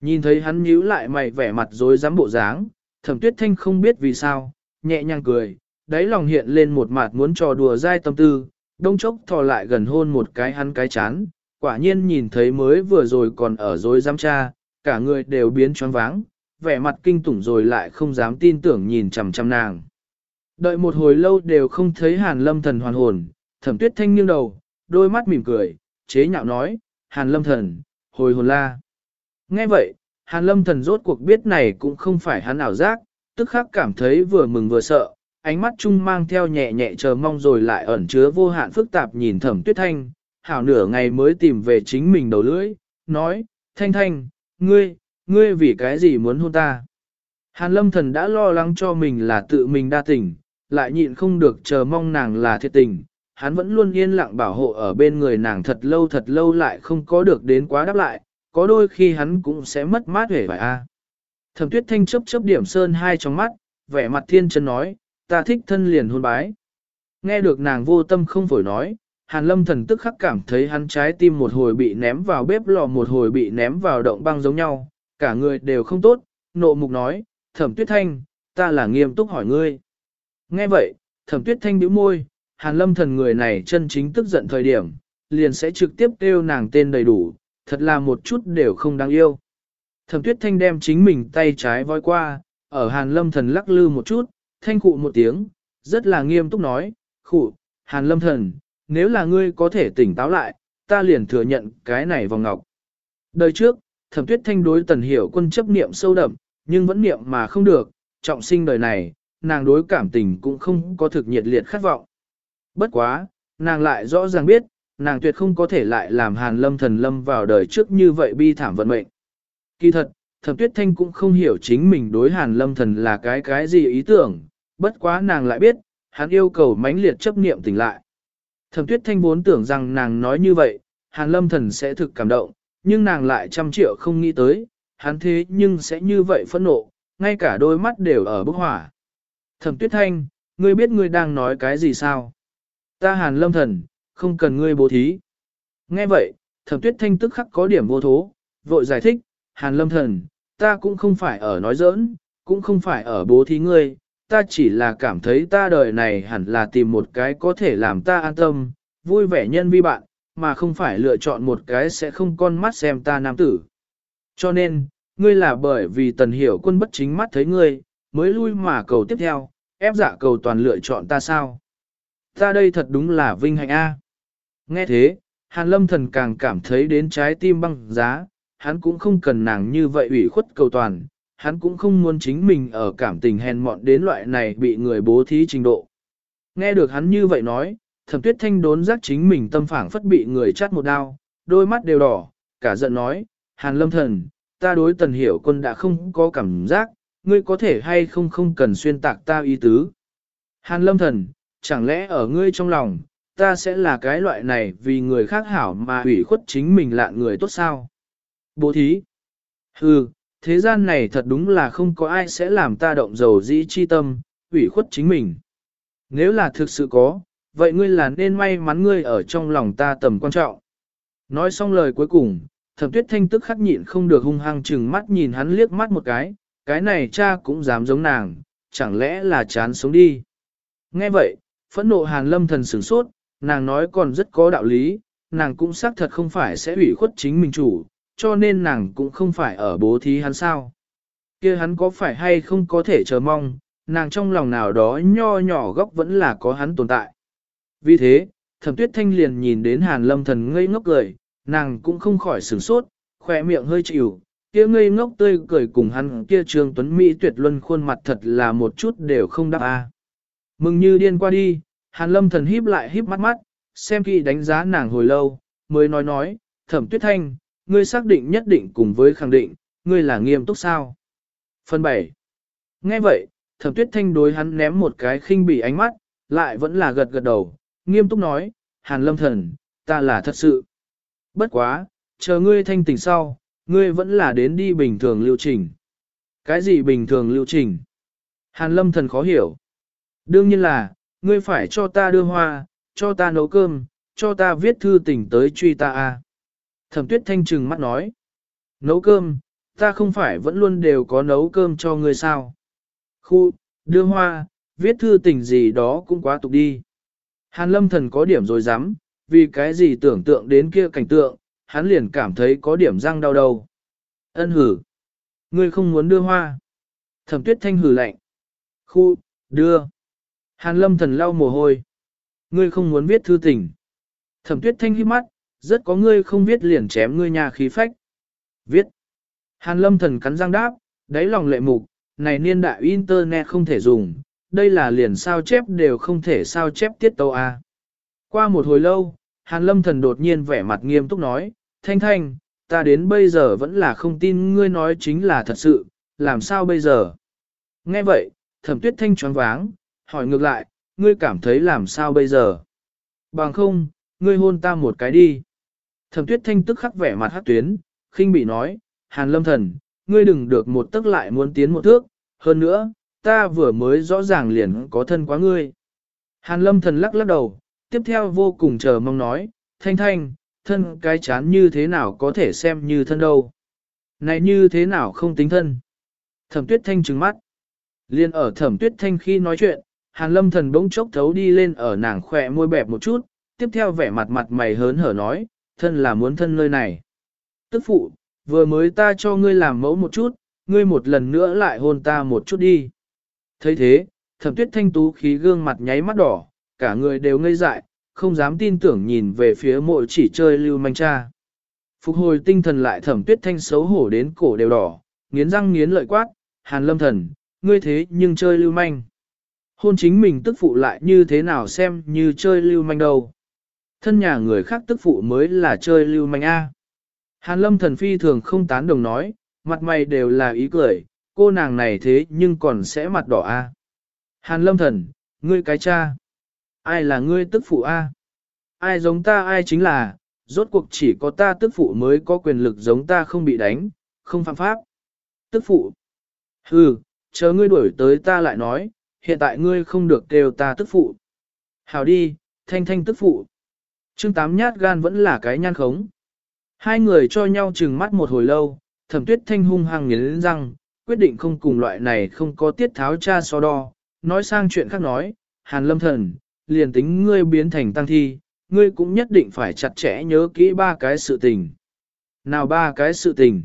Nhìn thấy hắn nhíu lại mày vẻ mặt dối dám bộ dáng, thẩm tuyết thanh không biết vì sao, nhẹ nhàng cười, đáy lòng hiện lên một mặt muốn trò đùa dai tâm tư, đông chốc thò lại gần hôn một cái hắn cái chán, quả nhiên nhìn thấy mới vừa rồi còn ở dối dám cha, cả người đều biến choáng váng, vẻ mặt kinh tủng rồi lại không dám tin tưởng nhìn chằm chằm nàng. Đợi một hồi lâu đều không thấy Hàn Lâm Thần hoàn hồn, Thẩm Tuyết Thanh nghiêng đầu, đôi mắt mỉm cười, chế nhạo nói, Hàn Lâm Thần, hồi hồn la. Nghe vậy, Hàn Lâm Thần rốt cuộc biết này cũng không phải hắn ảo giác, tức khắc cảm thấy vừa mừng vừa sợ, ánh mắt chung mang theo nhẹ nhẹ chờ mong rồi lại ẩn chứa vô hạn phức tạp nhìn Thẩm Tuyết Thanh, hảo nửa ngày mới tìm về chính mình đầu lưỡi, nói, Thanh Thanh, ngươi, ngươi vì cái gì muốn hôn ta? Hàn lâm thần đã lo lắng cho mình là tự mình đa tình, lại nhịn không được chờ mong nàng là thiệt tình. Hắn vẫn luôn yên lặng bảo hộ ở bên người nàng thật lâu thật lâu lại không có được đến quá đáp lại, có đôi khi hắn cũng sẽ mất mát hề vậy a. Thẩm tuyết thanh chấp chấp điểm sơn hai trong mắt, vẻ mặt thiên chân nói, ta thích thân liền hôn bái. Nghe được nàng vô tâm không phổi nói, Hàn lâm thần tức khắc cảm thấy hắn trái tim một hồi bị ném vào bếp lò một hồi bị ném vào động băng giống nhau, cả người đều không tốt, nộ mục nói, thẩm tuyết thanh, ta là nghiêm túc hỏi ngươi. Nghe vậy, thẩm tuyết thanh bĩu môi, hàn lâm thần người này chân chính tức giận thời điểm, liền sẽ trực tiếp kêu nàng tên đầy đủ, thật là một chút đều không đáng yêu. Thẩm tuyết thanh đem chính mình tay trái voi qua, ở hàn lâm thần lắc lư một chút, thanh khụ một tiếng, rất là nghiêm túc nói, khụ, hàn lâm thần, nếu là ngươi có thể tỉnh táo lại, ta liền thừa nhận cái này vòng ngọc. Đời trước, thẩm tuyết thanh đối tần hiểu quân chấp niệm sâu đậm, nhưng vẫn niệm mà không được, trọng sinh đời này, nàng đối cảm tình cũng không có thực nhiệt liệt khát vọng. Bất quá, nàng lại rõ ràng biết, nàng tuyệt không có thể lại làm hàn lâm thần lâm vào đời trước như vậy bi thảm vận mệnh. Kỳ thật, thẩm tuyết thanh cũng không hiểu chính mình đối hàn lâm thần là cái cái gì ý tưởng, bất quá nàng lại biết, hắn yêu cầu mãnh liệt chấp niệm tỉnh lại. Thẩm tuyết thanh vốn tưởng rằng nàng nói như vậy, hàn lâm thần sẽ thực cảm động, nhưng nàng lại trăm triệu không nghĩ tới, hắn thế nhưng sẽ như vậy phẫn nộ, ngay cả đôi mắt đều ở bức hỏa. Thẩm tuyết thanh, ngươi biết ngươi đang nói cái gì sao? Ta hàn lâm thần, không cần ngươi bố thí. Nghe vậy, thẩm tuyết thanh tức khắc có điểm vô thố, vội giải thích, hàn lâm thần, ta cũng không phải ở nói giỡn, cũng không phải ở bố thí ngươi, ta chỉ là cảm thấy ta đời này hẳn là tìm một cái có thể làm ta an tâm, vui vẻ nhân vi bạn, mà không phải lựa chọn một cái sẽ không con mắt xem ta nam tử. Cho nên, ngươi là bởi vì tần hiểu quân bất chính mắt thấy ngươi, mới lui mà cầu tiếp theo, ép dạ cầu toàn lựa chọn ta sao. Ta đây thật đúng là vinh hạnh a. Nghe thế, Hàn lâm thần càng cảm thấy đến trái tim băng giá, hắn cũng không cần nàng như vậy ủy khuất cầu toàn, hắn cũng không muốn chính mình ở cảm tình hèn mọn đến loại này bị người bố thí trình độ. Nghe được hắn như vậy nói, thẩm tuyết thanh đốn giác chính mình tâm phảng phất bị người chắt một đao, đôi mắt đều đỏ, cả giận nói, hàn lâm thần, ta đối tần hiểu quân đã không có cảm giác, ngươi có thể hay không không cần xuyên tạc ta ý tứ. Hàn lâm thần, chẳng lẽ ở ngươi trong lòng, ta sẽ là cái loại này vì người khác hảo mà ủy khuất chính mình lạ người tốt sao? Bố thí. Hừ, thế gian này thật đúng là không có ai sẽ làm ta động dầu dĩ chi tâm, ủy khuất chính mình. Nếu là thực sự có, vậy ngươi là nên may mắn ngươi ở trong lòng ta tầm quan trọng. Nói xong lời cuối cùng, thẩm tuyết thanh tức khắc nhịn không được hung hăng chừng mắt nhìn hắn liếc mắt một cái, cái này cha cũng dám giống nàng, chẳng lẽ là chán sống đi. Nghe vậy, phẫn nộ hàn lâm thần sửng sốt, nàng nói còn rất có đạo lý, nàng cũng xác thật không phải sẽ ủy khuất chính mình chủ, cho nên nàng cũng không phải ở bố thí hắn sao. kia hắn có phải hay không có thể chờ mong, nàng trong lòng nào đó nho nhỏ góc vẫn là có hắn tồn tại. Vì thế, thẩm tuyết thanh liền nhìn đến hàn lâm thần ngây ngốc cười, nàng cũng không khỏi sửng sốt, khỏe miệng hơi chịu, kia ngây ngốc tươi cười cùng hắn kia trương tuấn Mỹ tuyệt luân khuôn mặt thật là một chút đều không đáp a. Mừng như điên qua đi, hàn lâm thần híp lại híp mắt mắt, xem kỹ đánh giá nàng hồi lâu, mới nói nói, thẩm tuyết thanh, ngươi xác định nhất định cùng với khẳng định, ngươi là nghiêm túc sao. Phần 7. Nghe vậy, thẩm tuyết thanh đối hắn ném một cái khinh bỉ ánh mắt, lại vẫn là gật gật đầu, nghiêm túc nói, hàn lâm thần, ta là thật sự. Bất quá, chờ ngươi thanh tỉnh sau, ngươi vẫn là đến đi bình thường lưu trình. Cái gì bình thường lưu trình? Hàn lâm thần khó hiểu. Đương nhiên là, ngươi phải cho ta đưa hoa, cho ta nấu cơm, cho ta viết thư tình tới truy ta a. Thẩm tuyết thanh trừng mắt nói. Nấu cơm, ta không phải vẫn luôn đều có nấu cơm cho ngươi sao? Khu, đưa hoa, viết thư tình gì đó cũng quá tục đi. Hàn lâm thần có điểm rồi dám, vì cái gì tưởng tượng đến kia cảnh tượng, hắn liền cảm thấy có điểm răng đau đầu. Ân hử. Ngươi không muốn đưa hoa. Thẩm tuyết thanh hử lạnh. Khu, đưa. Hàn lâm thần lau mồ hôi. Ngươi không muốn viết thư tình. Thẩm tuyết thanh hít mắt, rất có ngươi không viết liền chém ngươi nhà khí phách. Viết. Hàn lâm thần cắn răng đáp, đáy lòng lệ mục, này niên đại internet không thể dùng, đây là liền sao chép đều không thể sao chép tiết tâu a. Qua một hồi lâu, Hàn lâm thần đột nhiên vẻ mặt nghiêm túc nói, Thanh Thanh, ta đến bây giờ vẫn là không tin ngươi nói chính là thật sự, làm sao bây giờ? Nghe vậy, thẩm tuyết thanh choáng váng, hỏi ngược lại, ngươi cảm thấy làm sao bây giờ? Bằng không, ngươi hôn ta một cái đi. Thẩm tuyết thanh tức khắc vẻ mặt hát tuyến, khinh bị nói, Hàn lâm thần, ngươi đừng được một tức lại muốn tiến một thước, hơn nữa, ta vừa mới rõ ràng liền có thân quá ngươi. Hàn lâm thần lắc lắc đầu, tiếp theo vô cùng chờ mong nói, thanh thanh, thân cái chán như thế nào có thể xem như thân đâu. Này như thế nào không tính thân. Thẩm tuyết thanh trừng mắt. Liên ở thẩm tuyết thanh khi nói chuyện, hàn lâm thần bỗng chốc thấu đi lên ở nàng khỏe môi bẹp một chút, tiếp theo vẻ mặt mặt mày hớn hở nói, thân là muốn thân nơi này. Tức phụ, vừa mới ta cho ngươi làm mẫu một chút, ngươi một lần nữa lại hôn ta một chút đi thấy thế, thẩm tuyết thanh tú khí gương mặt nháy mắt đỏ, cả người đều ngây dại, không dám tin tưởng nhìn về phía mội chỉ chơi lưu manh cha. Phục hồi tinh thần lại thẩm tuyết thanh xấu hổ đến cổ đều đỏ, nghiến răng nghiến lợi quát, hàn lâm thần, ngươi thế nhưng chơi lưu manh. Hôn chính mình tức phụ lại như thế nào xem như chơi lưu manh đâu. Thân nhà người khác tức phụ mới là chơi lưu manh A. Hàn lâm thần phi thường không tán đồng nói, mặt mày đều là ý cười, cô nàng này thế nhưng còn sẽ mặt đỏ a. Hàn lâm thần, ngươi cái cha. Ai là ngươi tức phụ a? Ai giống ta ai chính là, rốt cuộc chỉ có ta tức phụ mới có quyền lực giống ta không bị đánh, không phạm pháp. Tức phụ. Hừ, chờ ngươi đuổi tới ta lại nói, hiện tại ngươi không được kêu ta tức phụ. Hào đi, thanh thanh tức phụ. Trương Tám nhát gan vẫn là cái nhan khống. Hai người cho nhau chừng mắt một hồi lâu, thẩm tuyết thanh hung hăng nghiến răng, quyết định không cùng loại này không có tiết tháo cha so đo, nói sang chuyện khác nói, Hàn Lâm Thần, liền tính ngươi biến thành tăng thi, ngươi cũng nhất định phải chặt chẽ nhớ kỹ ba cái sự tình. Nào ba cái sự tình?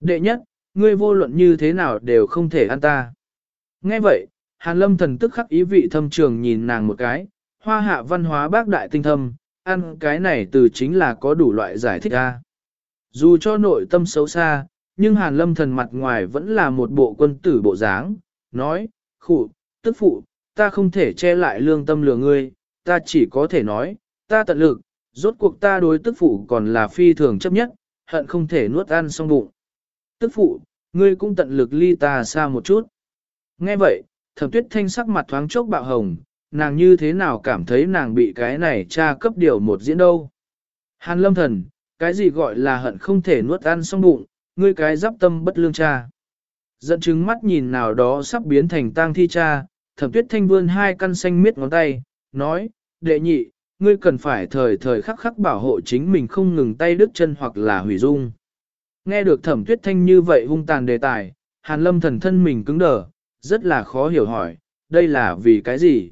Đệ nhất, ngươi vô luận như thế nào đều không thể ăn ta. Nghe vậy, Hàn Lâm thần tức khắc ý vị thâm trường nhìn nàng một cái, hoa hạ văn hóa bác đại tinh thâm, ăn cái này từ chính là có đủ loại giải thích ra. Dù cho nội tâm xấu xa, nhưng Hàn Lâm thần mặt ngoài vẫn là một bộ quân tử bộ dáng, nói, khụ, tức phụ, ta không thể che lại lương tâm lừa ngươi, ta chỉ có thể nói, ta tận lực, rốt cuộc ta đối tức phụ còn là phi thường chấp nhất, hận không thể nuốt ăn xong bụng. Tức phụ, ngươi cũng tận lực ly ta xa một chút. Nghe vậy, thẩm tuyết thanh sắc mặt thoáng chốc bạo hồng, nàng như thế nào cảm thấy nàng bị cái này tra cấp điều một diễn đâu. Hàn lâm thần, cái gì gọi là hận không thể nuốt ăn xong bụng, ngươi cái giáp tâm bất lương cha. Dẫn chứng mắt nhìn nào đó sắp biến thành tang thi cha, thẩm tuyết thanh vươn hai căn xanh miết ngón tay, nói, đệ nhị, ngươi cần phải thời thời khắc khắc bảo hộ chính mình không ngừng tay đứt chân hoặc là hủy dung. Nghe được thẩm tuyết thanh như vậy hung tàn đề tài, hàn lâm thần thân mình cứng đờ, rất là khó hiểu hỏi, đây là vì cái gì?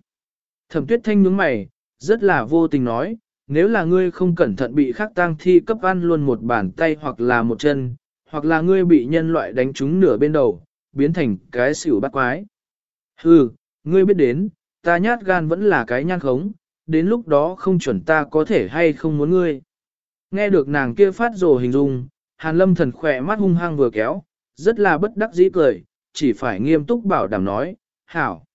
Thẩm tuyết thanh nhướng mày, rất là vô tình nói, nếu là ngươi không cẩn thận bị khắc tang thi cấp ăn luôn một bàn tay hoặc là một chân, hoặc là ngươi bị nhân loại đánh trúng nửa bên đầu, biến thành cái xỉu bắt quái. Hừ, ngươi biết đến, ta nhát gan vẫn là cái nhan khống, đến lúc đó không chuẩn ta có thể hay không muốn ngươi. Nghe được nàng kia phát rồ hình dung, hàn lâm thần khỏe mắt hung hăng vừa kéo, rất là bất đắc dĩ cười, chỉ phải nghiêm túc bảo đảm nói, hảo.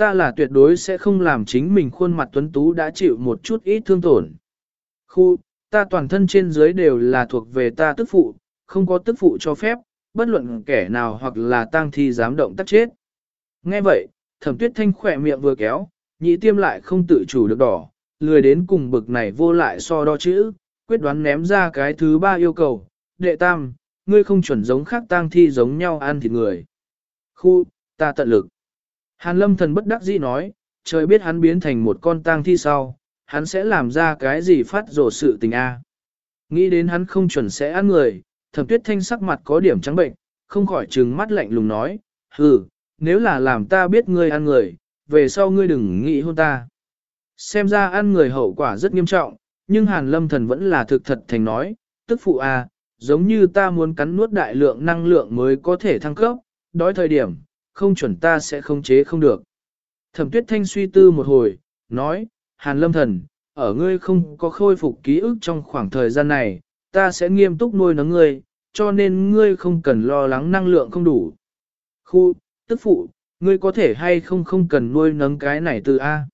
Ta là tuyệt đối sẽ không làm chính mình khuôn mặt tuấn tú đã chịu một chút ít thương tổn. Khu, ta toàn thân trên dưới đều là thuộc về ta tức phụ, không có tức phụ cho phép, bất luận kẻ nào hoặc là tang thi dám động tác chết. Nghe vậy, thẩm tuyết thanh khỏe miệng vừa kéo, nhị tiêm lại không tự chủ được đỏ, lười đến cùng bực này vô lại so đo chữ, quyết đoán ném ra cái thứ ba yêu cầu, đệ tam, ngươi không chuẩn giống khác tang thi giống nhau ăn thịt người. Khu, ta tận lực. Hàn lâm thần bất đắc dĩ nói, trời biết hắn biến thành một con tang thi sau, hắn sẽ làm ra cái gì phát rổ sự tình a. Nghĩ đến hắn không chuẩn sẽ ăn người, thẩm tuyết thanh sắc mặt có điểm trắng bệnh, không khỏi trừng mắt lạnh lùng nói, hừ, nếu là làm ta biết ngươi ăn người, về sau ngươi đừng nghĩ hôn ta. Xem ra ăn người hậu quả rất nghiêm trọng, nhưng hàn lâm thần vẫn là thực thật thành nói, tức phụ a, giống như ta muốn cắn nuốt đại lượng năng lượng mới có thể thăng cấp, đói thời điểm, không chuẩn ta sẽ không chế không được. Thẩm tuyết thanh suy tư một hồi, nói, hàn lâm thần, ở ngươi không có khôi phục ký ức trong khoảng thời gian này, ta sẽ nghiêm túc nuôi nấng ngươi, cho nên ngươi không cần lo lắng năng lượng không đủ. Khu, tức phụ, ngươi có thể hay không không cần nuôi nấng cái này từ A.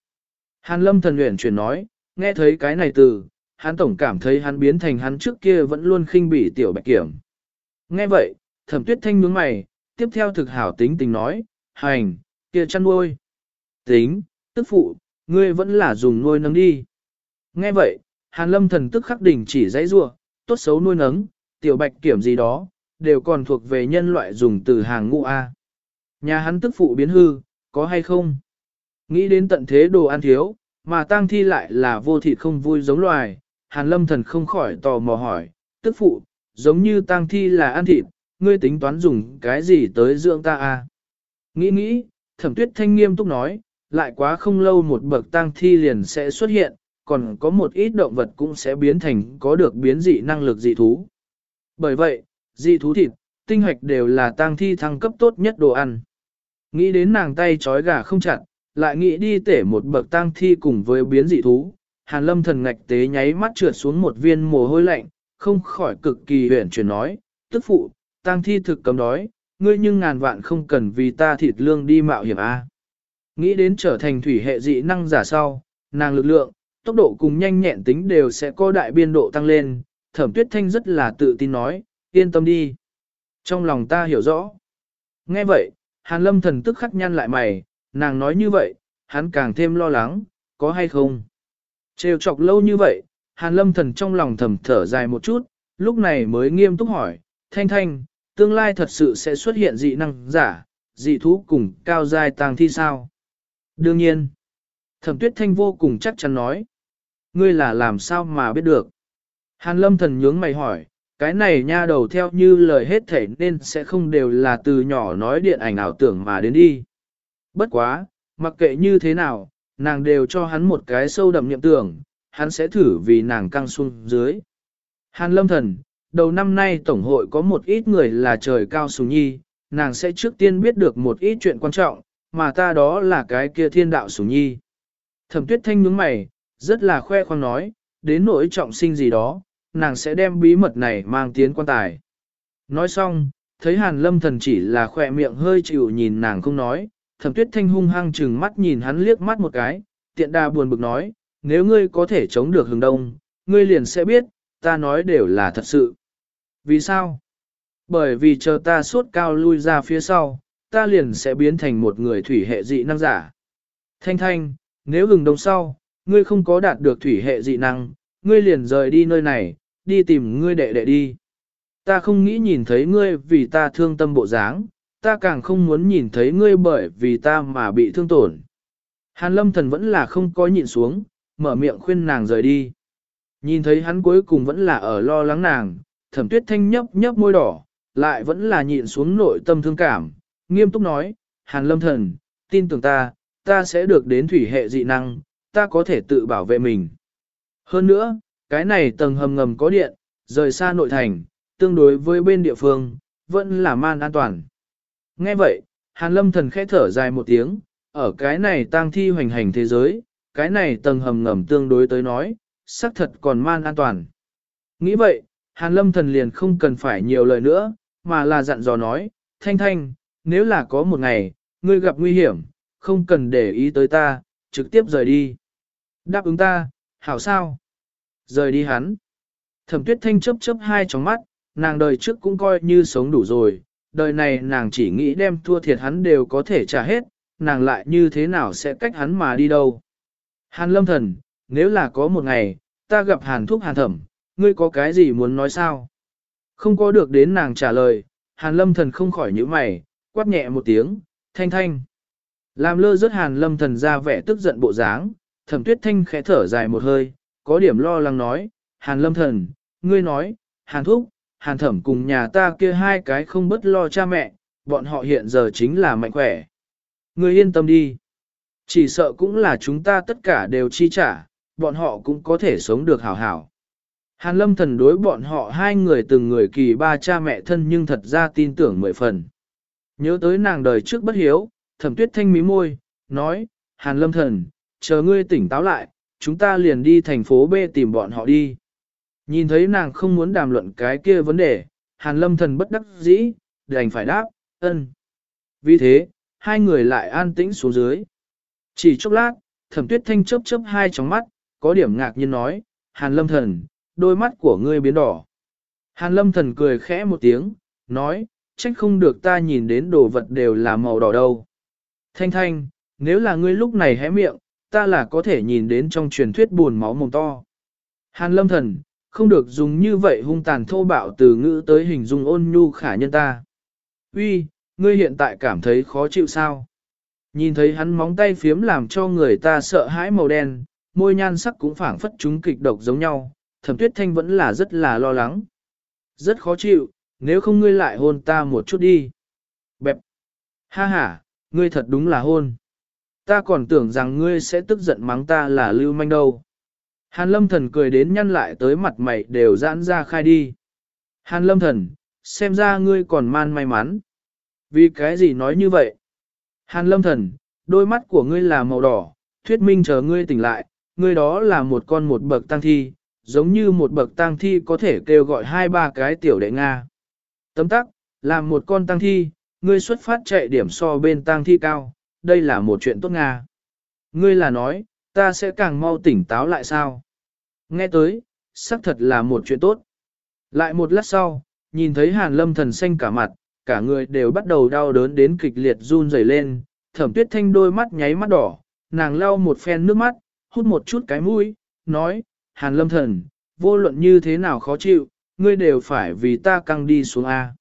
Hàn lâm thần luyện chuyển nói, nghe thấy cái này từ, hắn tổng cảm thấy hắn biến thành hắn trước kia vẫn luôn khinh bỉ tiểu bạch kiểm. Nghe vậy, thẩm tuyết thanh nhướng mày, tiếp theo thực hảo tính tình nói, hành, kia chăn nuôi. Tính, tức phụ, ngươi vẫn là dùng nuôi nấng đi. Nghe vậy, hàn lâm thần tức khắc đỉnh chỉ dãy rua, tốt xấu nuôi nấng, tiểu bạch kiểm gì đó, đều còn thuộc về nhân loại dùng từ hàng ngũ A. Nhà hắn tức phụ biến hư, có hay không? Nghĩ đến tận thế đồ ăn thiếu, mà tang thi lại là vô thịt không vui giống loài, hàn lâm thần không khỏi tò mò hỏi, tức phụ, giống như tang thi là ăn thịt, ngươi tính toán dùng cái gì tới dưỡng ta à? Nghĩ nghĩ, thẩm tuyết thanh nghiêm túc nói, lại quá không lâu một bậc tang thi liền sẽ xuất hiện, còn có một ít động vật cũng sẽ biến thành có được biến dị năng lực dị thú. Bởi vậy, dị thú thịt, tinh hoạch đều là tang thi thăng cấp tốt nhất đồ ăn. Nghĩ đến nàng tay trói gà không chặt, lại nghĩ đi tể một bậc tang thi cùng với biến dị thú. Hàn lâm thần ngạch tế nháy mắt trượt xuống một viên mồ hôi lạnh, không khỏi cực kỳ huyển chuyển nói, tức phụ, tang thi thực cấm đói, ngươi nhưng ngàn vạn không cần vì ta thịt lương đi mạo hiểm a. Nghĩ đến trở thành thủy hệ dị năng giả sau, nàng lực lượng, tốc độ cùng nhanh nhẹn tính đều sẽ có đại biên độ tăng lên, thẩm tuyết thanh rất là tự tin nói, yên tâm đi. Trong lòng ta hiểu rõ. Nghe vậy, hàn lâm thần tức khắc nhăn lại mày, nàng nói như vậy, hắn càng thêm lo lắng, có hay không. Trêu chọc lâu như vậy, hàn lâm thần trong lòng thầm thở dài một chút, lúc này mới nghiêm túc hỏi, thanh thanh, tương lai thật sự sẽ xuất hiện dị năng giả, dị thú cùng cao giai tàng thi sao? Đương nhiên, thẩm tuyết thanh vô cùng chắc chắn nói, ngươi là làm sao mà biết được? Hàn lâm thần nhướng mày hỏi, cái này nha đầu theo như lời hết thể nên sẽ không đều là từ nhỏ nói điện ảnh ảo tưởng mà đến đi. Bất quá, mặc kệ như thế nào, nàng đều cho hắn một cái sâu đậm niệm tưởng, hắn sẽ thử vì nàng căng xuống dưới. Hàn lâm thần, đầu năm nay Tổng hội có một ít người là trời cao sùng nhi, nàng sẽ trước tiên biết được một ít chuyện quan trọng, mà ta đó là cái kia thiên đạo sùng nhi. Thẩm tuyết thanh nhướng mày, rất là khoe khoang nói, đến nỗi trọng sinh gì đó, nàng sẽ đem bí mật này mang tiến quan tài. Nói xong, thấy hàn lâm thần chỉ là khoe miệng hơi chịu nhìn nàng không nói, thẩm tuyết thanh hung hăng chừng mắt nhìn hắn liếc mắt một cái, tiện đà buồn bực nói, nếu ngươi có thể chống được hướng đông, ngươi liền sẽ biết, ta nói đều là thật sự. Vì sao? Bởi vì chờ ta suốt cao lui ra phía sau, ta liền sẽ biến thành một người thủy hệ dị năng giả. Thanh thanh, nếu gừng đông sau, ngươi không có đạt được thủy hệ dị năng, ngươi liền rời đi nơi này, đi tìm ngươi đệ đệ đi. Ta không nghĩ nhìn thấy ngươi vì ta thương tâm bộ dáng, ta càng không muốn nhìn thấy ngươi bởi vì ta mà bị thương tổn. Hàn lâm thần vẫn là không có nhịn xuống, mở miệng khuyên nàng rời đi. Nhìn thấy hắn cuối cùng vẫn là ở lo lắng nàng, thẩm tuyết thanh nhấp nhấp môi đỏ, lại vẫn là nhịn xuống nội tâm thương cảm, nghiêm túc nói, Hàn lâm thần, tin tưởng ta, ta sẽ được đến thủy hệ dị năng, ta có thể tự bảo vệ mình. Hơn nữa, cái này tầng hầm ngầm có điện, rời xa nội thành, tương đối với bên địa phương, vẫn là man an toàn. Nghe vậy, Hàn lâm thần khẽ thở dài một tiếng, ở cái này tang thi hoành hành thế giới, cái này tầng hầm ngầm tương đối tới nói, xác thật còn man an toàn. Nghĩ vậy, Hàn lâm thần liền không cần phải nhiều lời nữa, mà là dặn dò nói, thanh thanh, nếu là có một ngày, ngươi gặp nguy hiểm, không cần để ý tới ta, trực tiếp rời đi. Đáp ứng ta, hảo sao? Rời đi hắn. Thẩm tuyết thanh chớp chớp hai tròng mắt, nàng đời trước cũng coi như sống đủ rồi, đời này nàng chỉ nghĩ đem thua thiệt hắn đều có thể trả hết, nàng lại như thế nào sẽ cách hắn mà đi đâu. Hàn lâm thần, nếu là có một ngày, ta gặp hàn thúc hàn thẩm, ngươi có cái gì muốn nói sao? Không có được đến nàng trả lời, hàn lâm thần không khỏi nhíu mày, quát nhẹ một tiếng, thanh thanh. Làm lơ rớt hàn lâm thần ra vẻ tức giận bộ dáng, thẩm tuyết thanh khẽ thở dài một hơi, có điểm lo lắng nói, hàn lâm thần, ngươi nói, hàn thúc, hàn thẩm cùng nhà ta kia hai cái không bất lo cha mẹ, bọn họ hiện giờ chính là mạnh khỏe. Ngươi yên tâm đi. Chỉ sợ cũng là chúng ta tất cả đều chi trả, bọn họ cũng có thể sống được hảo hảo. Hàn lâm thần đối bọn họ hai người từng người kỳ ba cha mẹ thân nhưng thật ra tin tưởng mười phần. Nhớ tới nàng đời trước bất hiếu, thẩm tuyết thanh mí môi, nói, Hàn lâm thần, chờ ngươi tỉnh táo lại, chúng ta liền đi thành phố B tìm bọn họ đi. Nhìn thấy nàng không muốn đàm luận cái kia vấn đề, Hàn lâm thần bất đắc dĩ, đành phải đáp, ân. Vì thế, hai người lại an tĩnh xuống dưới. Chỉ chốc lát, thẩm tuyết thanh chớp chớp hai tròng mắt, có điểm ngạc nhiên nói, Hàn lâm thần, đôi mắt của ngươi biến đỏ. Hàn lâm thần cười khẽ một tiếng, nói, trách không được ta nhìn đến đồ vật đều là màu đỏ đâu. Thanh thanh, nếu là ngươi lúc này hé miệng, ta là có thể nhìn đến trong truyền thuyết buồn máu mồm to. Hàn lâm thần, không được dùng như vậy hung tàn thô bạo từ ngữ tới hình dung ôn nhu khả nhân ta. Uy, ngươi hiện tại cảm thấy khó chịu sao? Nhìn thấy hắn móng tay phiếm làm cho người ta sợ hãi màu đen, môi nhan sắc cũng phảng phất chúng kịch độc giống nhau, thẩm tuyết thanh vẫn là rất là lo lắng. Rất khó chịu, nếu không ngươi lại hôn ta một chút đi. Bẹp. Ha ha, ngươi thật đúng là hôn. Ta còn tưởng rằng ngươi sẽ tức giận mắng ta là lưu manh đâu. Hàn lâm thần cười đến nhăn lại tới mặt mày đều giãn ra khai đi. Hàn lâm thần, xem ra ngươi còn man may mắn. Vì cái gì nói như vậy? Hàn lâm thần, đôi mắt của ngươi là màu đỏ, thuyết minh chờ ngươi tỉnh lại, ngươi đó là một con một bậc tăng thi, giống như một bậc tăng thi có thể kêu gọi hai ba cái tiểu đệ Nga. Tấm tắc, làm một con tăng thi, ngươi xuất phát chạy điểm so bên tăng thi cao, đây là một chuyện tốt Nga. Ngươi là nói, ta sẽ càng mau tỉnh táo lại sao? Nghe tới, xác thật là một chuyện tốt. Lại một lát sau, nhìn thấy hàn lâm thần xanh cả mặt, cả người đều bắt đầu đau đớn đến kịch liệt run rẩy lên, thẩm tuyết thanh đôi mắt nháy mắt đỏ, nàng lau một phen nước mắt, hút một chút cái mũi, nói, hàn lâm thần, vô luận như thế nào khó chịu, ngươi đều phải vì ta căng đi xuống A.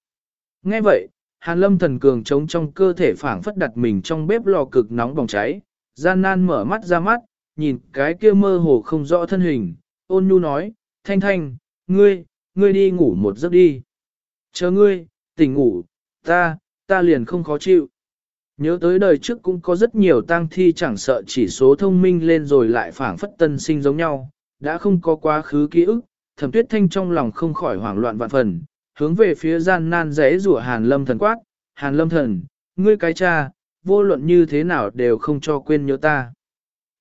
Nghe vậy, hàn lâm thần cường trống trong cơ thể phảng phất đặt mình trong bếp lò cực nóng bỏng cháy, gian nan mở mắt ra mắt, nhìn cái kia mơ hồ không rõ thân hình, ôn nhu nói, thanh thanh, ngươi, ngươi đi ngủ một giấc đi. Chờ ngươi, tỉnh ngủ, ta, ta liền không khó chịu. Nhớ tới đời trước cũng có rất nhiều tang thi chẳng sợ chỉ số thông minh lên rồi lại phảng phất tân sinh giống nhau, đã không có quá khứ ký ức, thẩm tuyết thanh trong lòng không khỏi hoảng loạn vạn phần, hướng về phía gian nan rẽ rủa hàn lâm thần quát, hàn lâm thần, ngươi cái cha, vô luận như thế nào đều không cho quên nhớ ta.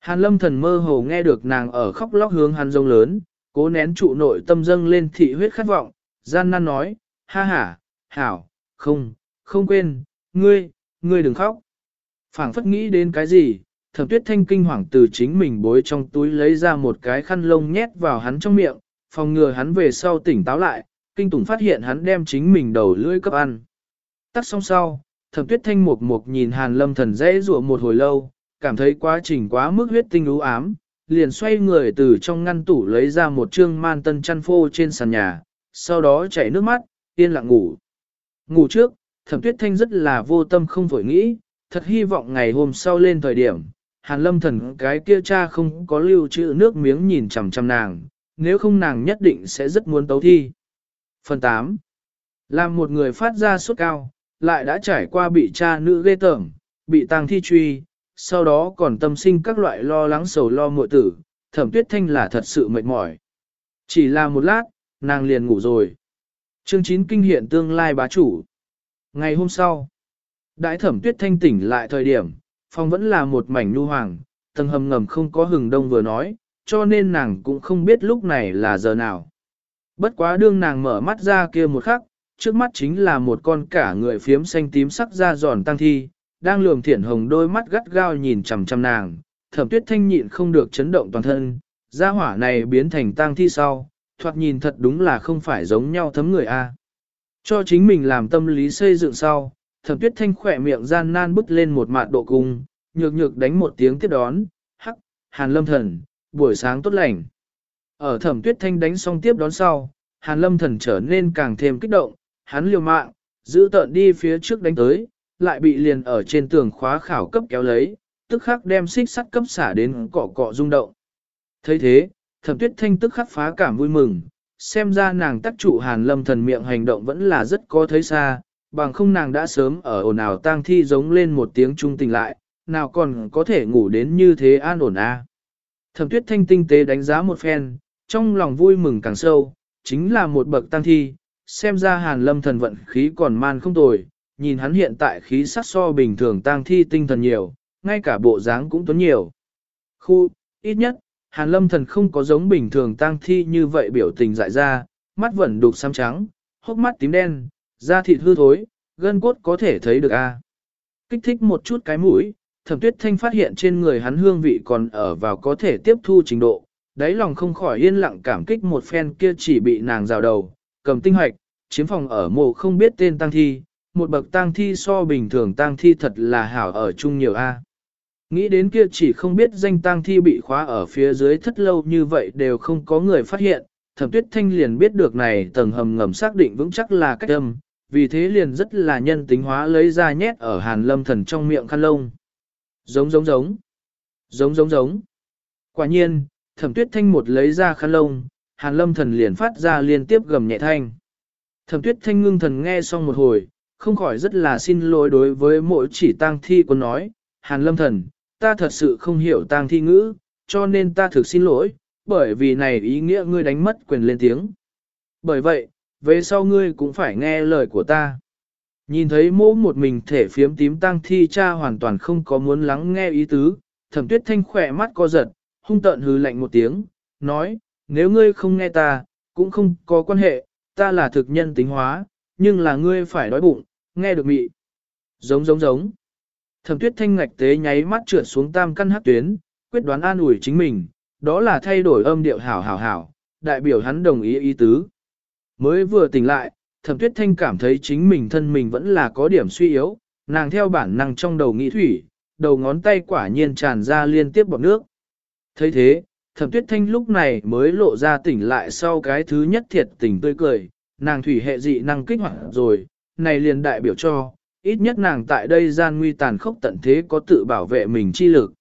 Hàn lâm thần mơ hồ nghe được nàng ở khóc lóc hướng hàn rông lớn, cố nén trụ nội tâm dâng lên thị huyết khát vọng, gian nan nói, ha ha, hảo, không, không quên, ngươi, ngươi đừng khóc. phảng phất nghĩ đến cái gì, thẩm tuyết thanh kinh hoàng từ chính mình bối trong túi lấy ra một cái khăn lông nhét vào hắn trong miệng, phòng ngừa hắn về sau tỉnh táo lại, kinh tủng phát hiện hắn đem chính mình đầu lưỡi cấp ăn. Tắt xong sau, thẩm tuyết thanh mục mục nhìn hàn lâm thần dễ rủa một hồi lâu, cảm thấy quá trình quá mức huyết tinh ú ám, liền xoay người từ trong ngăn tủ lấy ra một trương man tân chăn phô trên sàn nhà, sau đó chảy nước mắt, yên lặng ngủ. Ngủ trước, thẩm tuyết thanh rất là vô tâm không vội nghĩ, thật hy vọng ngày hôm sau lên thời điểm, hàn lâm thần cái kia cha không có lưu trữ nước miếng nhìn chằm chằm nàng, nếu không nàng nhất định sẽ rất muốn tấu thi. Phần 8. Làm một người phát ra suốt cao, lại đã trải qua bị cha nữ ghê tởm, bị tang thi truy, sau đó còn tâm sinh các loại lo lắng sầu lo muội tử, thẩm tuyết thanh là thật sự mệt mỏi. Chỉ là một lát, nàng liền ngủ rồi. Chương 9 kinh hiện tương lai bá chủ. Ngày hôm sau, đại thẩm tuyết thanh tỉnh lại thời điểm, phòng vẫn là một mảnh nu hoàng, tầng hầm ngầm không có hừng đông vừa nói, cho nên nàng cũng không biết lúc này là giờ nào. Bất quá đương nàng mở mắt ra kia một khắc, trước mắt chính là một con cả người phiếm xanh tím sắc da giòn tăng thi, đang lườm thiển hồng đôi mắt gắt gao nhìn chằm chằm nàng, thẩm tuyết thanh nhịn không được chấn động toàn thân, da hỏa này biến thành tăng thi sau, thoạt nhìn thật đúng là không phải giống nhau thấm người a. Cho chính mình làm tâm lý xây dựng sau, thẩm tuyết thanh khỏe miệng gian nan bứt lên một mạt độ cung, nhược nhược đánh một tiếng tiếp đón, hắc, hàn lâm thần, buổi sáng tốt lành. Ở thẩm tuyết thanh đánh xong tiếp đón sau, hàn lâm thần trở nên càng thêm kích động, hắn liều mạng, giữ tợn đi phía trước đánh tới, lại bị liền ở trên tường khóa khảo cấp kéo lấy, tức khắc đem xích sắt cấp xả đến cọ cọ rung động. thấy thế, thẩm tuyết thanh tức khắc phá cảm vui mừng, xem ra nàng tác trụ hàn lâm thần miệng hành động vẫn là rất có thấy xa, bằng không nàng đã sớm ở ồn ào tang thi giống lên một tiếng trung tình lại, nào còn có thể ngủ đến như thế an ổn a. Thẩm tuyết thanh tinh tế đánh giá một phen, trong lòng vui mừng càng sâu, chính là một bậc tăng thi, xem ra hàn lâm thần vận khí còn man không tồi, nhìn hắn hiện tại khí sắc so bình thường tăng thi tinh thần nhiều, ngay cả bộ dáng cũng tuấn nhiều. Khu, ít nhất, hàn lâm thần không có giống bình thường tang thi như vậy biểu tình dại ra, mắt vẫn đục xám trắng, hốc mắt tím đen, da thịt hư thối, gân cốt có thể thấy được a. Kích thích một chút cái mũi, thẩm tuyết thanh phát hiện trên người hắn hương vị còn ở vào có thể tiếp thu trình độ, đáy lòng không khỏi yên lặng cảm kích một phen kia chỉ bị nàng rào đầu, cầm tinh hoạch, chiếm phòng ở mộ không biết tên tang thi, một bậc tang thi so bình thường tang thi thật là hảo ở chung nhiều A. Nghĩ đến kia chỉ không biết danh tang thi bị khóa ở phía dưới thất lâu như vậy đều không có người phát hiện, thẩm tuyết thanh liền biết được này tầng hầm ngầm xác định vững chắc là cách âm, vì thế liền rất là nhân tính hóa lấy ra nhét ở hàn lâm thần trong miệng khăn lông. Giống giống giống. Giống giống giống. Quả nhiên, thẩm tuyết thanh một lấy ra khăn lông, hàn lâm thần liền phát ra liên tiếp gầm nhẹ thanh. Thẩm tuyết thanh ngưng thần nghe xong một hồi, không khỏi rất là xin lỗi đối với mỗi chỉ tang thi quân nói, hàn lâm thần, ta thật sự không hiểu tang thi ngữ, cho nên ta thực xin lỗi, bởi vì này ý nghĩa ngươi đánh mất quyền lên tiếng. Bởi vậy, về sau ngươi cũng phải nghe lời của ta. Nhìn thấy mỗ một mình thể phiếm tím tang thi cha hoàn toàn không có muốn lắng nghe ý tứ, thẩm tuyết thanh khỏe mắt co giật, hung tợn hừ lạnh một tiếng, nói, nếu ngươi không nghe ta, cũng không có quan hệ, ta là thực nhân tính hóa, nhưng là ngươi phải đói bụng, nghe được mị. Giống giống giống. Thẩm tuyết thanh ngạch tế nháy mắt trượt xuống tam căn hắc tuyến, quyết đoán an ủi chính mình, đó là thay đổi âm điệu hảo hảo hảo, đại biểu hắn đồng ý ý tứ. Mới vừa tỉnh lại, thẩm tuyết thanh cảm thấy chính mình thân mình vẫn là có điểm suy yếu, nàng theo bản năng trong đầu nghĩ thủy, đầu ngón tay quả nhiên tràn ra liên tiếp bọt nước thấy thế, thẩm tuyết thanh lúc này mới lộ ra tỉnh lại sau cái thứ nhất thiệt tình tươi cười, nàng thủy hệ dị năng kích hoạt rồi, này liền đại biểu cho, ít nhất nàng tại đây gian nguy tàn khốc tận thế có tự bảo vệ mình chi lực.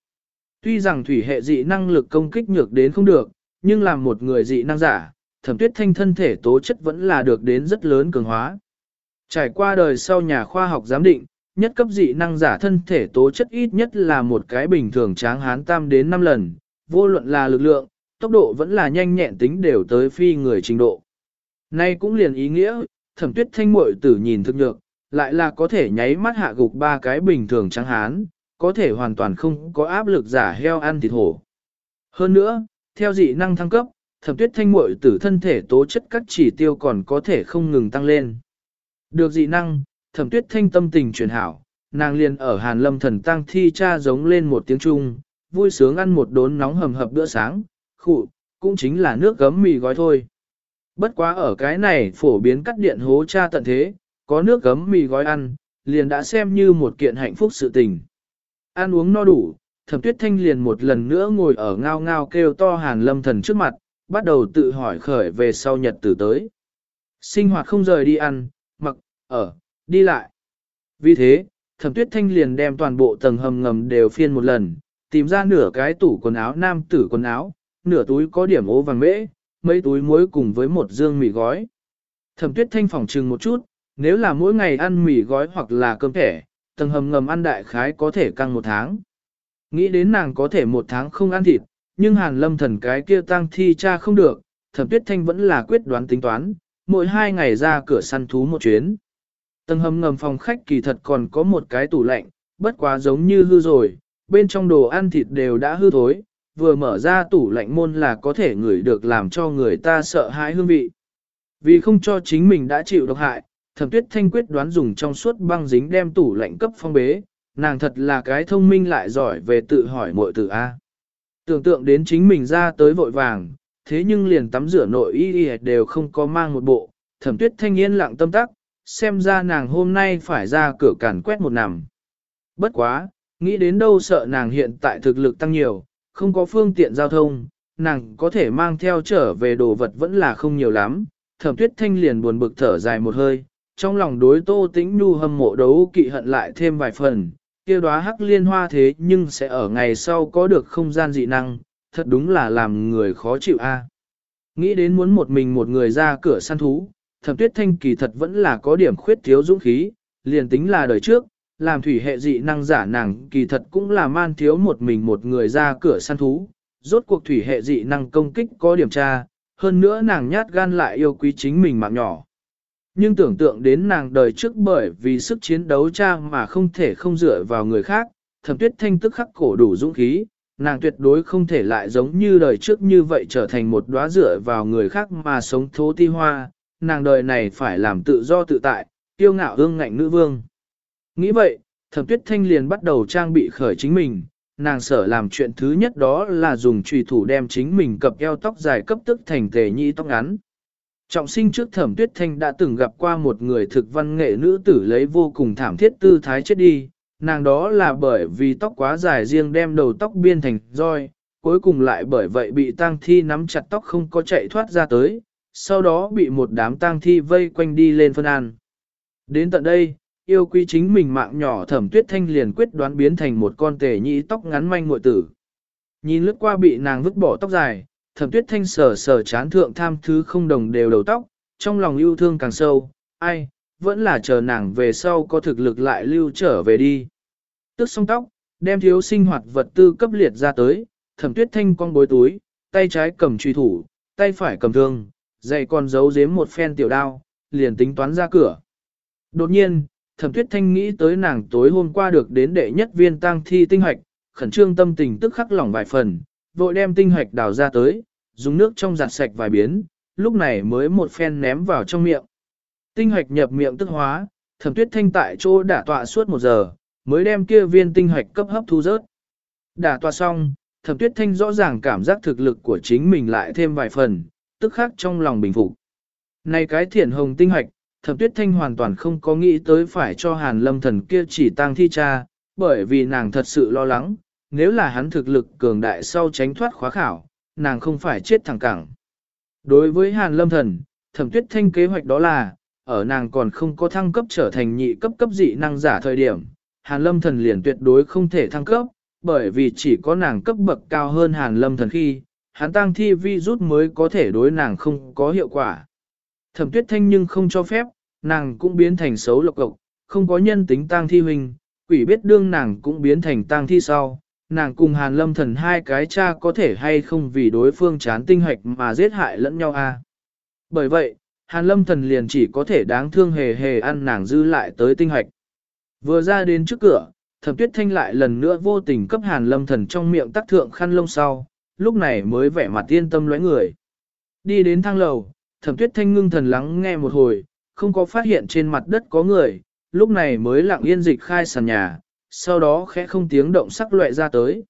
Tuy rằng thủy hệ dị năng lực công kích nhược đến không được, nhưng làm một người dị năng giả, thẩm tuyết thanh thân thể tố chất vẫn là được đến rất lớn cường hóa. Trải qua đời sau nhà khoa học giám định, nhất cấp dị năng giả thân thể tố chất ít nhất là một cái bình thường tráng hán tam đến 5 lần, vô luận là lực lượng, tốc độ vẫn là nhanh nhẹn tính đều tới phi người trình độ. Nay cũng liền ý nghĩa, thẩm tuyết thanh muội tử nhìn thực nhược, lại là có thể nháy mắt hạ gục ba cái bình thường trắng hán, có thể hoàn toàn không có áp lực giả heo ăn thịt hổ. Hơn nữa, theo dị năng thăng cấp, thẩm tuyết thanh muội tử thân thể tố chất các chỉ tiêu còn có thể không ngừng tăng lên. Được dị năng, thẩm tuyết thanh tâm tình chuyển hảo, nàng liền ở hàn lâm thần tăng thi cha giống lên một tiếng trung, vui sướng ăn một đốn nóng hầm hập bữa sáng, khụ, cũng chính là nước gấm mì gói thôi. Bất quá ở cái này phổ biến cắt điện hố cha tận thế, có nước gấm mì gói ăn, liền đã xem như một kiện hạnh phúc sự tình. Ăn uống no đủ, thẩm tuyết thanh liền một lần nữa ngồi ở ngao ngao kêu to hàn lâm thần trước mặt, bắt đầu tự hỏi khởi về sau nhật tử tới. Sinh hoạt không rời đi ăn, mặc, ở, đi lại. Vì thế, thẩm tuyết thanh liền đem toàn bộ tầng hầm ngầm đều phiên một lần, tìm ra nửa cái tủ quần áo nam tử quần áo, nửa túi có điểm ố vàng mễ, mấy túi muối cùng với một dương mì gói. Thẩm tuyết thanh phòng trừng một chút, nếu là mỗi ngày ăn mì gói hoặc là cơm thẻ, tầng hầm ngầm ăn đại khái có thể căng một tháng. Nghĩ đến nàng có thể một tháng không ăn thịt, nhưng hàn lâm thần cái kia tăng thi cha không được, thẩm tuyết thanh vẫn là quyết đoán tính toán, mỗi hai ngày ra cửa săn thú một chuyến. Tầng hầm ngầm phòng khách kỳ thật còn có một cái tủ lạnh, bất quá giống như hư rồi, bên trong đồ ăn thịt đều đã hư thối, vừa mở ra tủ lạnh môn là có thể ngửi được làm cho người ta sợ hãi hương vị. Vì không cho chính mình đã chịu độc hại, thẩm tuyết thanh quyết đoán dùng trong suốt băng dính đem tủ lạnh cấp phong bế, nàng thật là cái thông minh lại giỏi về tự hỏi muội tử A. Tưởng tượng đến chính mình ra tới vội vàng, thế nhưng liền tắm rửa nội y y đều không có mang một bộ, thẩm tuyết thanh yên lặng tâm tắc, xem ra nàng hôm nay phải ra cửa càn quét một nằm. Bất quá, nghĩ đến đâu sợ nàng hiện tại thực lực tăng nhiều, không có phương tiện giao thông, nàng có thể mang theo trở về đồ vật vẫn là không nhiều lắm. Thẩm tuyết thanh liền buồn bực thở dài một hơi, trong lòng đối tô tĩnh nu hâm mộ đấu kỵ hận lại thêm vài phần, kia đóa hắc liên hoa thế nhưng sẽ ở ngày sau có được không gian dị năng, thật đúng là làm người khó chịu a. Nghĩ đến muốn một mình một người ra cửa săn thú, thẩm tuyết thanh kỳ thật vẫn là có điểm khuyết thiếu dũng khí, liền tính là đời trước, làm thủy hệ dị năng giả nàng kỳ thật cũng là man thiếu một mình một người ra cửa săn thú, rốt cuộc thủy hệ dị năng công kích có điểm tra, hơn nữa nàng nhát gan lại yêu quý chính mình mạng nhỏ. Nhưng tưởng tượng đến nàng đời trước bởi vì sức chiến đấu cha mà không thể không dựa vào người khác, thẩm tuyết thanh tức khắc cổ đủ dũng khí, nàng tuyệt đối không thể lại giống như đời trước như vậy trở thành một đóa dựa vào người khác mà sống thố ti hoa, nàng đời này phải làm tự do tự tại, tiêu ngạo hương ngạnh nữ vương. Nghĩ vậy, thẩm tuyết thanh liền bắt đầu trang bị khởi chính mình, nàng sở làm chuyện thứ nhất đó là dùng trùy thủ đem chính mình cập eo tóc dài cấp tức thành tề nhĩ tóc ngắn. Trọng sinh trước thẩm tuyết thanh đã từng gặp qua một người thực văn nghệ nữ tử lấy vô cùng thảm thiết tư thái chết đi, nàng đó là bởi vì tóc quá dài riêng đem đầu tóc biên thành roi, cuối cùng lại bởi vậy bị tang thi nắm chặt tóc không có chạy thoát ra tới, sau đó bị một đám tang thi vây quanh đi lên phân an. Đến tận đây, yêu quý chính mình mạng nhỏ thẩm tuyết thanh liền quyết đoán biến thành một con tể nhĩ tóc ngắn manh muội tử. Nhìn lướt qua bị nàng vứt bỏ tóc dài, thẩm tuyết thanh sờ sờ chán thượng tham thứ không đồng đều đầu tóc, trong lòng yêu thương càng sâu, ai, vẫn là chờ nàng về sau có thực lực lại lưu trở về đi. Tức xong tóc, đem thiếu sinh hoạt vật tư cấp liệt ra tới, thẩm tuyết thanh con bối túi, tay trái cầm truy thủ, tay phải cầm thương, dày còn giấu giếm một phen tiểu đao, liền tính toán ra cửa. Đột nhiên, thẩm tuyết thanh nghĩ tới nàng tối hôm qua được đến đệ nhất viên tang thi tinh hoạch, khẩn trương tâm tình tức khắc lỏng vài phần, vội đem tinh hạch đào ra tới, dùng nước trong giặt sạch vài biến, lúc này mới một phen ném vào trong miệng. Tinh hạch nhập miệng tức hóa, thẩm tuyết thanh tại chỗ đả tọa suốt một giờ, mới đem kia viên tinh hạch cấp hấp thu rớt. Đả tọa xong, thẩm tuyết thanh rõ ràng cảm giác thực lực của chính mình lại thêm vài phần, tức khắc trong lòng bình phục. Này cái thiển hồng tinh hạch, thẩm tuyết thanh hoàn toàn không có nghĩ tới phải cho hàn lâm thần kia chỉ tăng thi cha, bởi vì nàng thật sự lo lắng, nếu là hắn thực lực cường đại sau tránh thoát khóa khảo, nàng không phải chết thẳng cẳng. Đối với hàn lâm thần, thẩm tuyết thanh kế hoạch đó là, ở nàng còn không có thăng cấp trở thành nhị cấp cấp dị năng giả thời điểm, hàn lâm thần liền tuyệt đối không thể thăng cấp, bởi vì chỉ có nàng cấp bậc cao hơn hàn lâm thần khi, hắn tăng thi vi rút mới có thể đối nàng không có hiệu quả. Thẩm tuyết thanh nhưng không cho phép, nàng cũng biến thành xấu lộc cộc, không có nhân tính tang thi huynh, quỷ biết đương nàng cũng biến thành tang thi sau. Nàng cùng hàn lâm thần hai cái cha có thể hay không vì đối phương chán tinh hoạch mà giết hại lẫn nhau a à? Bởi vậy, Hàn lâm thần liền chỉ có thể đáng thương hề hề ăn nàng dư lại tới tinh hoạch. Vừa ra đến trước cửa, thẩm tuyết thanh lại lần nữa vô tình cấp hàn lâm thần trong miệng tắc thượng khăn lông sau, lúc này mới vẻ mặt yên tâm lóe người. Đi đến thang lầu, thẩm tuyết thanh ngưng thần lắng nghe một hồi, không có phát hiện trên mặt đất có người, lúc này mới lặng yên dịch khai sàn nhà, sau đó khẽ không tiếng động sắc loại ra tới.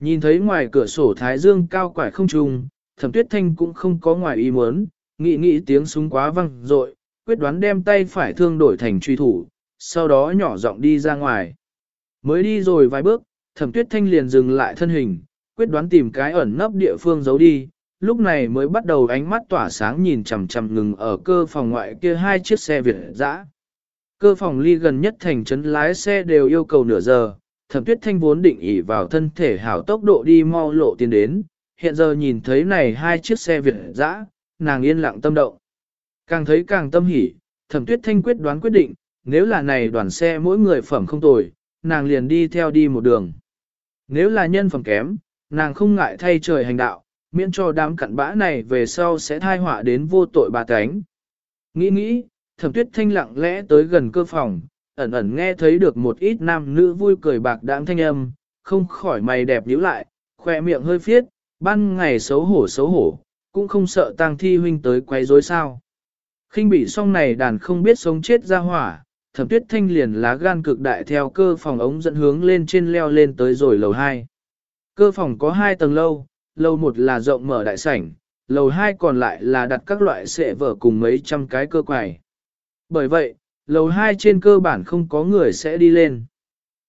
Nhìn thấy ngoài cửa sổ thái dương cao quải không trùng, thẩm tuyết thanh cũng không có ngoài ý muốn, nghĩ nghĩ tiếng súng quá vang rội, quyết đoán đem tay phải thương đổi thành truy thủ, sau đó nhỏ giọng đi ra ngoài. Mới đi rồi vài bước, thẩm tuyết thanh liền dừng lại thân hình, quyết đoán tìm cái ẩn nấp địa phương giấu đi, lúc này mới bắt đầu ánh mắt tỏa sáng nhìn chằm chằm ngừng ở cơ phòng ngoại kia hai chiếc xe Việt dã. Cơ phòng ly gần nhất thành trấn lái xe đều yêu cầu nửa giờ, thẩm tuyết thanh vốn định ỉ vào thân thể hảo tốc độ đi mau lộ tiến đến, hiện giờ nhìn thấy này hai chiếc xe Việt dã, nàng yên lặng tâm động. Càng thấy càng tâm hỉ, thẩm tuyết thanh quyết đoán quyết định, nếu là này đoàn xe mỗi người phẩm không tồi, nàng liền đi theo đi một đường. Nếu là nhân phẩm kém, nàng không ngại thay trời hành đạo, miễn cho đám cặn bã này về sau sẽ thai họa đến vô tội bà cánh. Nghĩ nghĩ, thẩm tuyết thanh lặng lẽ tới gần cơ phòng, ẩn ẩn nghe thấy được một ít nam nữ vui cười bạc đãng thanh âm, không khỏi mày đẹp nhíu lại, khoe miệng hơi phiết, ban ngày xấu hổ xấu hổ, cũng không sợ tang thi huynh tới quấy rối sao. khinh bị song này đàn không biết sống chết ra hỏa, thẩm tuyết thanh liền lá gan cực đại theo cơ phòng ống dẫn hướng lên trên leo lên tới rồi lầu 2. Cơ phòng có hai tầng lâu, lầu một là rộng mở đại sảnh, lầu hai còn lại là đặt các loại sệ vở cùng mấy trăm cái cơ quài. Bởi vậy, lầu hai trên cơ bản không có người sẽ đi lên.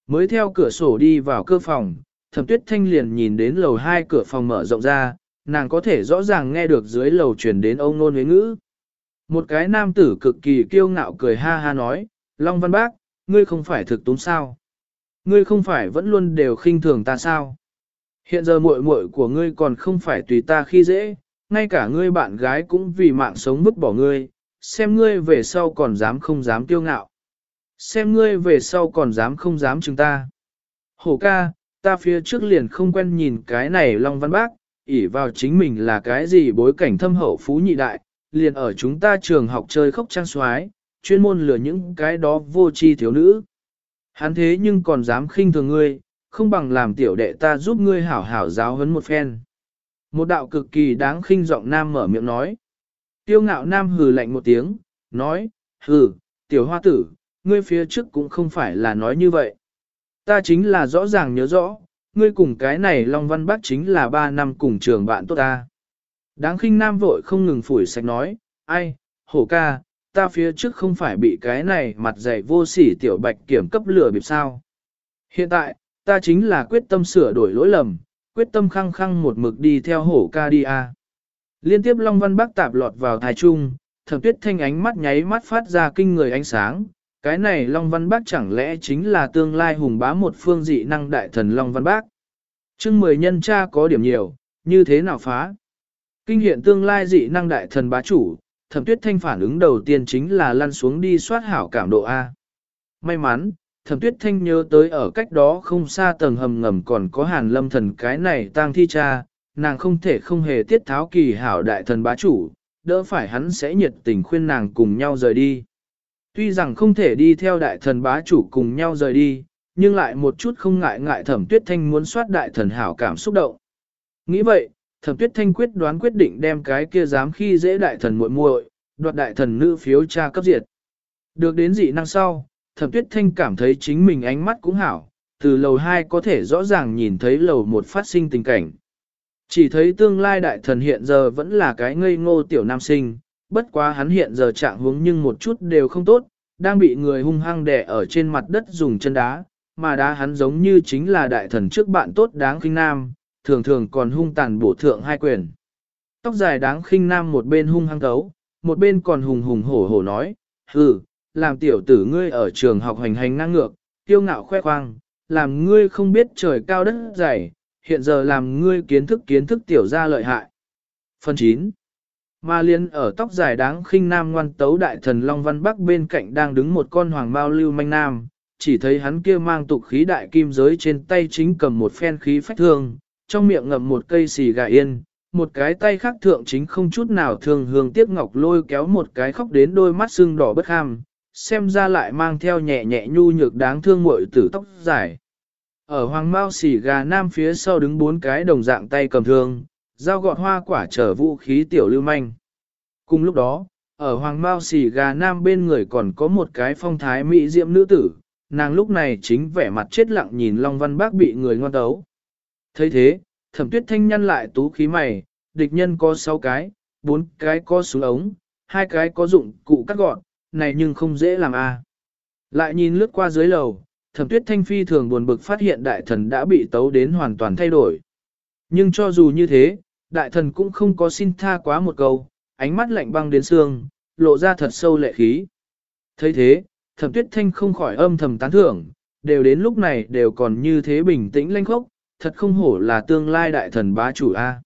Mới theo cửa sổ đi vào cơ phòng, thẩm tuyết thanh liền nhìn đến lầu hai cửa phòng mở rộng ra, nàng có thể rõ ràng nghe được dưới lầu truyền đến ông nôn với ngữ. Một cái nam tử cực kỳ kiêu ngạo cười ha ha nói, Long Văn Bác, ngươi không phải thực túng sao? Ngươi không phải vẫn luôn đều khinh thường ta sao? Hiện giờ muội muội của ngươi còn không phải tùy ta khi dễ, ngay cả ngươi bạn gái cũng vì mạng sống vứt bỏ ngươi, xem ngươi về sau còn dám không dám tiêu ngạo. Xem ngươi về sau còn dám không dám chúng ta. Hổ ca, ta phía trước liền không quen nhìn cái này Long Văn Bác, ỷ vào chính mình là cái gì bối cảnh thâm hậu phú nhị đại, liền ở chúng ta trường học chơi khóc trang xoái, chuyên môn lừa những cái đó vô tri thiếu nữ. Hắn thế nhưng còn dám khinh thường ngươi, không bằng làm tiểu đệ ta giúp ngươi hảo hảo giáo huấn một phen. Một đạo cực kỳ đáng khinh giọng nam mở miệng nói. Tiêu ngạo nam hừ lạnh một tiếng, nói, hừ, tiểu hoa tử, ngươi phía trước cũng không phải là nói như vậy. Ta chính là rõ ràng nhớ rõ, ngươi cùng cái này Long Văn Bác chính là ba năm cùng trường bạn tốt ta. Đáng khinh nam vội không ngừng phủi sạch nói, ai, hổ ca, ta phía trước không phải bị cái này mặt dày vô sỉ tiểu bạch kiểm cấp lửa bịp sao. Hiện tại, ta chính là quyết tâm sửa đổi lỗi lầm, quyết tâm khăng khăng một mực đi theo hổ ca đi a. Liên tiếp Long Văn Bắc tạp lọt vào thái trung, thẩm tuyết thanh ánh mắt nháy mắt phát ra kinh người ánh sáng. Cái này Long Văn Bác chẳng lẽ chính là tương lai hùng bá một phương dị năng đại thần Long Văn Bác. chương mười nhân cha có điểm nhiều, như thế nào phá? Kinh hiện tương lai dị năng đại thần bá chủ, thẩm tuyết thanh phản ứng đầu tiên chính là lăn xuống đi soát hảo cảm độ A. May mắn, thẩm tuyết thanh nhớ tới ở cách đó không xa tầng hầm ngầm còn có hàn lâm thần cái này tang thi cha, nàng không thể không hề tiết tháo kỳ hảo đại thần bá chủ, đỡ phải hắn sẽ nhiệt tình khuyên nàng cùng nhau rời đi. Tuy rằng không thể đi theo đại thần bá chủ cùng nhau rời đi, nhưng lại một chút không ngại ngại thẩm tuyết thanh muốn soát đại thần hảo cảm xúc động. Nghĩ vậy, thẩm tuyết thanh quyết đoán quyết định đem cái kia dám khi dễ đại thần muội muội, đoạt đại thần nữ phiếu tra cấp diệt. Được đến dị năng sau, thẩm tuyết thanh cảm thấy chính mình ánh mắt cũng hảo, từ lầu 2 có thể rõ ràng nhìn thấy lầu một phát sinh tình cảnh. Chỉ thấy tương lai đại thần hiện giờ vẫn là cái ngây ngô tiểu nam sinh, bất quá hắn hiện giờ trạng hướng nhưng một chút đều không tốt, đang bị người hung hăng đè ở trên mặt đất dùng chân đá, mà đá hắn giống như chính là đại thần trước bạn tốt đáng khinh nam, thường thường còn hung tàn bổ thượng hai quyền. Tóc dài đáng khinh nam một bên hung hăng tấu, một bên còn hùng hùng hổ hổ nói, hừ, làm tiểu tử ngươi ở trường học hành hành ngang ngược, kiêu ngạo khoe khoang, làm ngươi không biết trời cao đất dày, hiện giờ làm ngươi kiến thức kiến thức tiểu ra lợi hại. Phần 9 Ma liên ở tóc dài đáng khinh nam ngoan tấu đại thần Long Văn Bắc bên cạnh đang đứng một con hoàng bao lưu manh nam, chỉ thấy hắn kia mang tục khí đại kim giới trên tay chính cầm một phen khí phách thương, trong miệng ngậm một cây xì gà yên, một cái tay khác thượng chính không chút nào thường hương tiếc ngọc lôi kéo một cái khóc đến đôi mắt sưng đỏ bất ham, xem ra lại mang theo nhẹ nhẹ nhu nhược đáng thương muội tử tóc dài. Ở hoàng mao xỉ gà nam phía sau đứng bốn cái đồng dạng tay cầm thương, dao gọt hoa quả trở vũ khí tiểu lưu manh. Cùng lúc đó, ở hoàng mao xỉ gà nam bên người còn có một cái phong thái mỹ diệm nữ tử, nàng lúc này chính vẻ mặt chết lặng nhìn Long Văn Bác bị người ngoan tấu. thấy thế, thẩm tuyết thanh nhăn lại tú khí mày, địch nhân có 6 cái, 4 cái có súng ống, hai cái có dụng cụ cắt gọn, này nhưng không dễ làm a. Lại nhìn lướt qua dưới lầu, thẩm tuyết thanh phi thường buồn bực phát hiện đại thần đã bị tấu đến hoàn toàn thay đổi. Nhưng cho dù như thế, đại thần cũng không có xin tha quá một câu, ánh mắt lạnh băng đến xương, lộ ra thật sâu lệ khí. thấy thế, thẩm tuyết thanh không khỏi âm thầm tán thưởng, đều đến lúc này đều còn như thế bình tĩnh lanh khốc, thật không hổ là tương lai đại thần bá chủ A.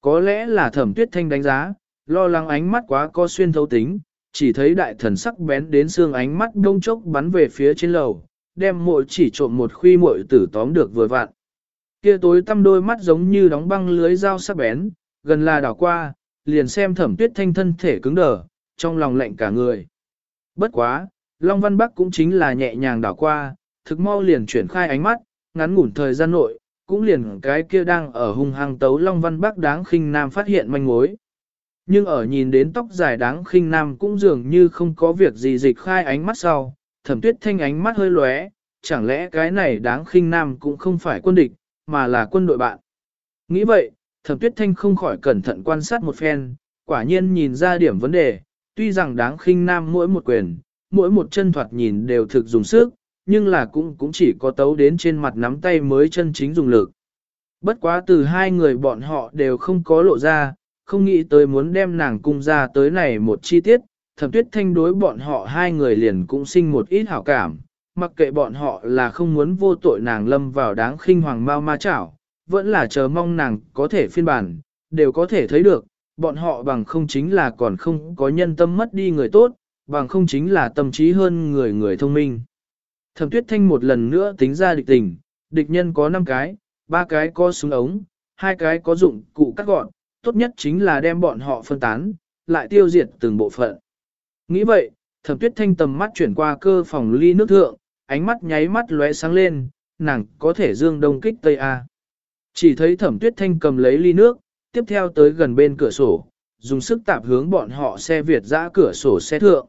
Có lẽ là thẩm tuyết thanh đánh giá, lo lắng ánh mắt quá có xuyên thấu tính, chỉ thấy đại thần sắc bén đến xương ánh mắt đông chốc bắn về phía trên lầu, đem mội chỉ trộm một khuy muội tử tóm được vừa vặn. Kia tối tăm đôi mắt giống như đóng băng lưới dao sắc bén, gần là đảo qua, liền xem thẩm tuyết thanh thân thể cứng đờ, trong lòng lạnh cả người. Bất quá, Long Văn Bắc cũng chính là nhẹ nhàng đảo qua, thực mau liền chuyển khai ánh mắt, ngắn ngủn thời gian nội, cũng liền cái kia đang ở hung hăng tấu Long Văn Bắc đáng khinh nam phát hiện manh mối. Nhưng ở nhìn đến tóc dài đáng khinh nam cũng dường như không có việc gì dịch khai ánh mắt sau, thẩm tuyết thanh ánh mắt hơi lóe, chẳng lẽ cái này đáng khinh nam cũng không phải quân địch, mà là quân đội bạn. Nghĩ vậy, thẩm tuyết thanh không khỏi cẩn thận quan sát một phen, quả nhiên nhìn ra điểm vấn đề, tuy rằng đáng khinh nam mỗi một quyền, mỗi một chân thoạt nhìn đều thực dùng sức, nhưng là cũng cũng chỉ có tấu đến trên mặt nắm tay mới chân chính dùng lực. Bất quá từ hai người bọn họ đều không có lộ ra, không nghĩ tới muốn đem nàng cung ra tới này một chi tiết, thẩm tuyết thanh đối bọn họ hai người liền cũng sinh một ít hảo cảm, mặc kệ bọn họ là không muốn vô tội nàng lâm vào đáng khinh hoàng mau ma chảo, vẫn là chờ mong nàng có thể phiên bản, đều có thể thấy được, bọn họ bằng không chính là còn không có nhân tâm mất đi người tốt, bằng không chính là tâm trí hơn người người thông minh. Thẩm tuyết thanh một lần nữa tính ra địch tình, địch nhân có 5 cái, ba cái có súng ống, hai cái có dụng cụ cắt gọn, tốt nhất chính là đem bọn họ phân tán, lại tiêu diệt từng bộ phận. Nghĩ vậy, thẩm tuyết thanh tầm mắt chuyển qua cơ phòng ly nước thượng, ánh mắt nháy mắt lóe sáng lên, nàng có thể dương đông kích tây A. Chỉ thấy thẩm tuyết thanh cầm lấy ly nước, tiếp theo tới gần bên cửa sổ, dùng sức tạp hướng bọn họ xe Việt giã cửa sổ xe thượng.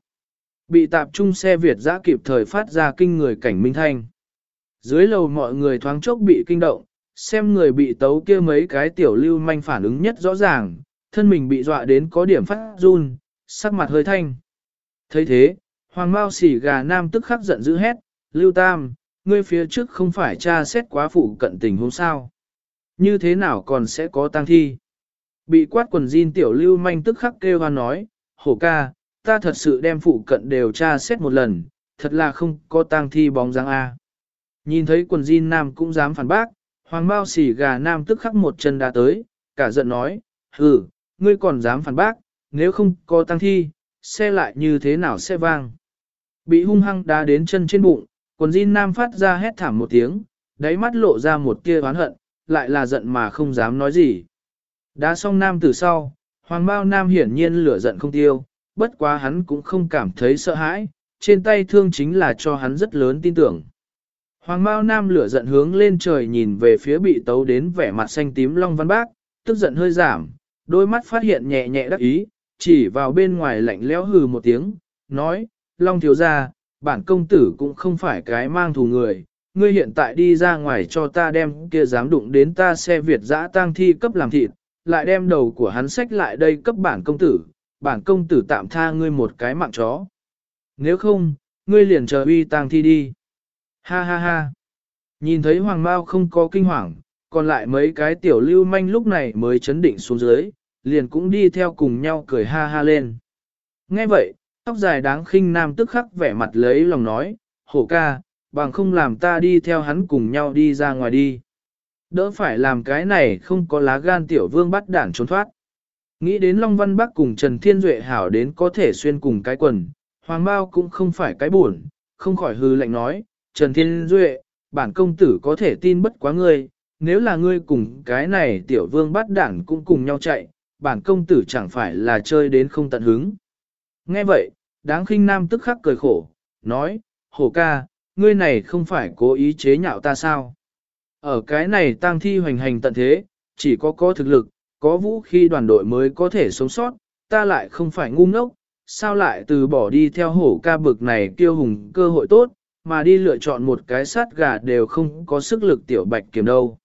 Bị tạp chung xe Việt giã kịp thời phát ra kinh người cảnh minh thanh. Dưới lầu mọi người thoáng chốc bị kinh động, xem người bị tấu kia mấy cái tiểu lưu manh phản ứng nhất rõ ràng, thân mình bị dọa đến có điểm phát run, sắc mặt hơi thanh thấy thế, hoàng mao xỉ gà nam tức khắc giận dữ hét, lưu tam, ngươi phía trước không phải tra xét quá phụ cận tình hôm sao. Như thế nào còn sẽ có tang thi? Bị quát quần jean tiểu lưu manh tức khắc kêu hoan nói, hổ ca, ta thật sự đem phụ cận đều tra xét một lần, thật là không có tang thi bóng dáng A. Nhìn thấy quần jean nam cũng dám phản bác, hoàng bao xỉ gà nam tức khắc một chân đá tới, cả giận nói, hừ, ngươi còn dám phản bác, nếu không có tang thi, xe lại như thế nào sẽ vang. Bị hung hăng đá đến chân trên bụng, quần jean nam phát ra hét thảm một tiếng, đáy mắt lộ ra một tia oán hận, lại là giận mà không dám nói gì. Đá xong nam từ sau, hoàng bao nam hiển nhiên lửa giận không tiêu, bất quá hắn cũng không cảm thấy sợ hãi, trên tay thương chính là cho hắn rất lớn tin tưởng. Hoàng bao nam lửa giận hướng lên trời nhìn về phía bị tấu đến vẻ mặt xanh tím Long Văn Bác, tức giận hơi giảm, đôi mắt phát hiện nhẹ nhẹ đắc ý, chỉ vào bên ngoài lạnh lẽo hừ một tiếng, nói, Long thiếu gia, bản công tử cũng không phải cái mang thù người, ngươi hiện tại đi ra ngoài cho ta đem kia dám đụng đến ta xe Việt dã tang thi cấp làm thịt, lại đem đầu của hắn sách lại đây cấp bản công tử, bản công tử tạm tha ngươi một cái mạng chó. Nếu không, ngươi liền chờ uy tang thi đi. Ha ha ha. Nhìn thấy Hoàng Mao không có kinh hoàng, còn lại mấy cái tiểu lưu manh lúc này mới chấn định xuống dưới, liền cũng đi theo cùng nhau cười ha ha lên. Nghe vậy, tóc dài đáng khinh nam tức khắc vẻ mặt lấy lòng nói, hổ ca, bằng không làm ta đi theo hắn cùng nhau đi ra ngoài đi. Đỡ phải làm cái này không có lá gan tiểu vương bắt đảng trốn thoát. Nghĩ đến Long Văn Bắc cùng Trần Thiên Duệ hảo đến có thể xuyên cùng cái quần, Hoàng Bao cũng không phải cái buồn, không khỏi hư lệnh nói, Trần Thiên Duệ, bản công tử có thể tin bất quá ngươi, nếu là ngươi cùng cái này tiểu vương bắt đảng cũng cùng nhau chạy, bản công tử chẳng phải là chơi đến không tận hứng. Nghe vậy, đáng khinh nam tức khắc cười khổ, nói, hổ ca, ngươi này không phải cố ý chế nhạo ta sao? Ở cái này tang thi hoành hành tận thế, chỉ có có thực lực, có vũ khí đoàn đội mới có thể sống sót, ta lại không phải ngu ngốc, sao lại từ bỏ đi theo hổ ca bực này kiêu hùng cơ hội tốt, mà đi lựa chọn một cái sát gà đều không có sức lực tiểu bạch kiểm đâu.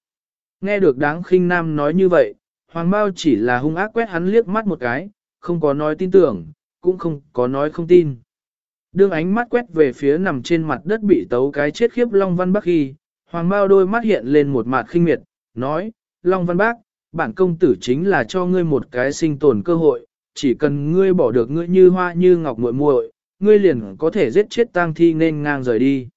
Nghe được đáng khinh nam nói như vậy, Hoàng Bao chỉ là hung ác quét hắn liếc mắt một cái, không có nói tin tưởng, cũng không có nói không tin. Đương ánh mắt quét về phía nằm trên mặt đất bị tấu cái chết khiếp Long Văn Bắc khi, Hoàng Bao đôi mắt hiện lên một mặt khinh miệt, nói, Long Văn Bác, bản công tử chính là cho ngươi một cái sinh tồn cơ hội, chỉ cần ngươi bỏ được ngươi như hoa như ngọc muội muội, ngươi liền có thể giết chết tang thi nên ngang rời đi.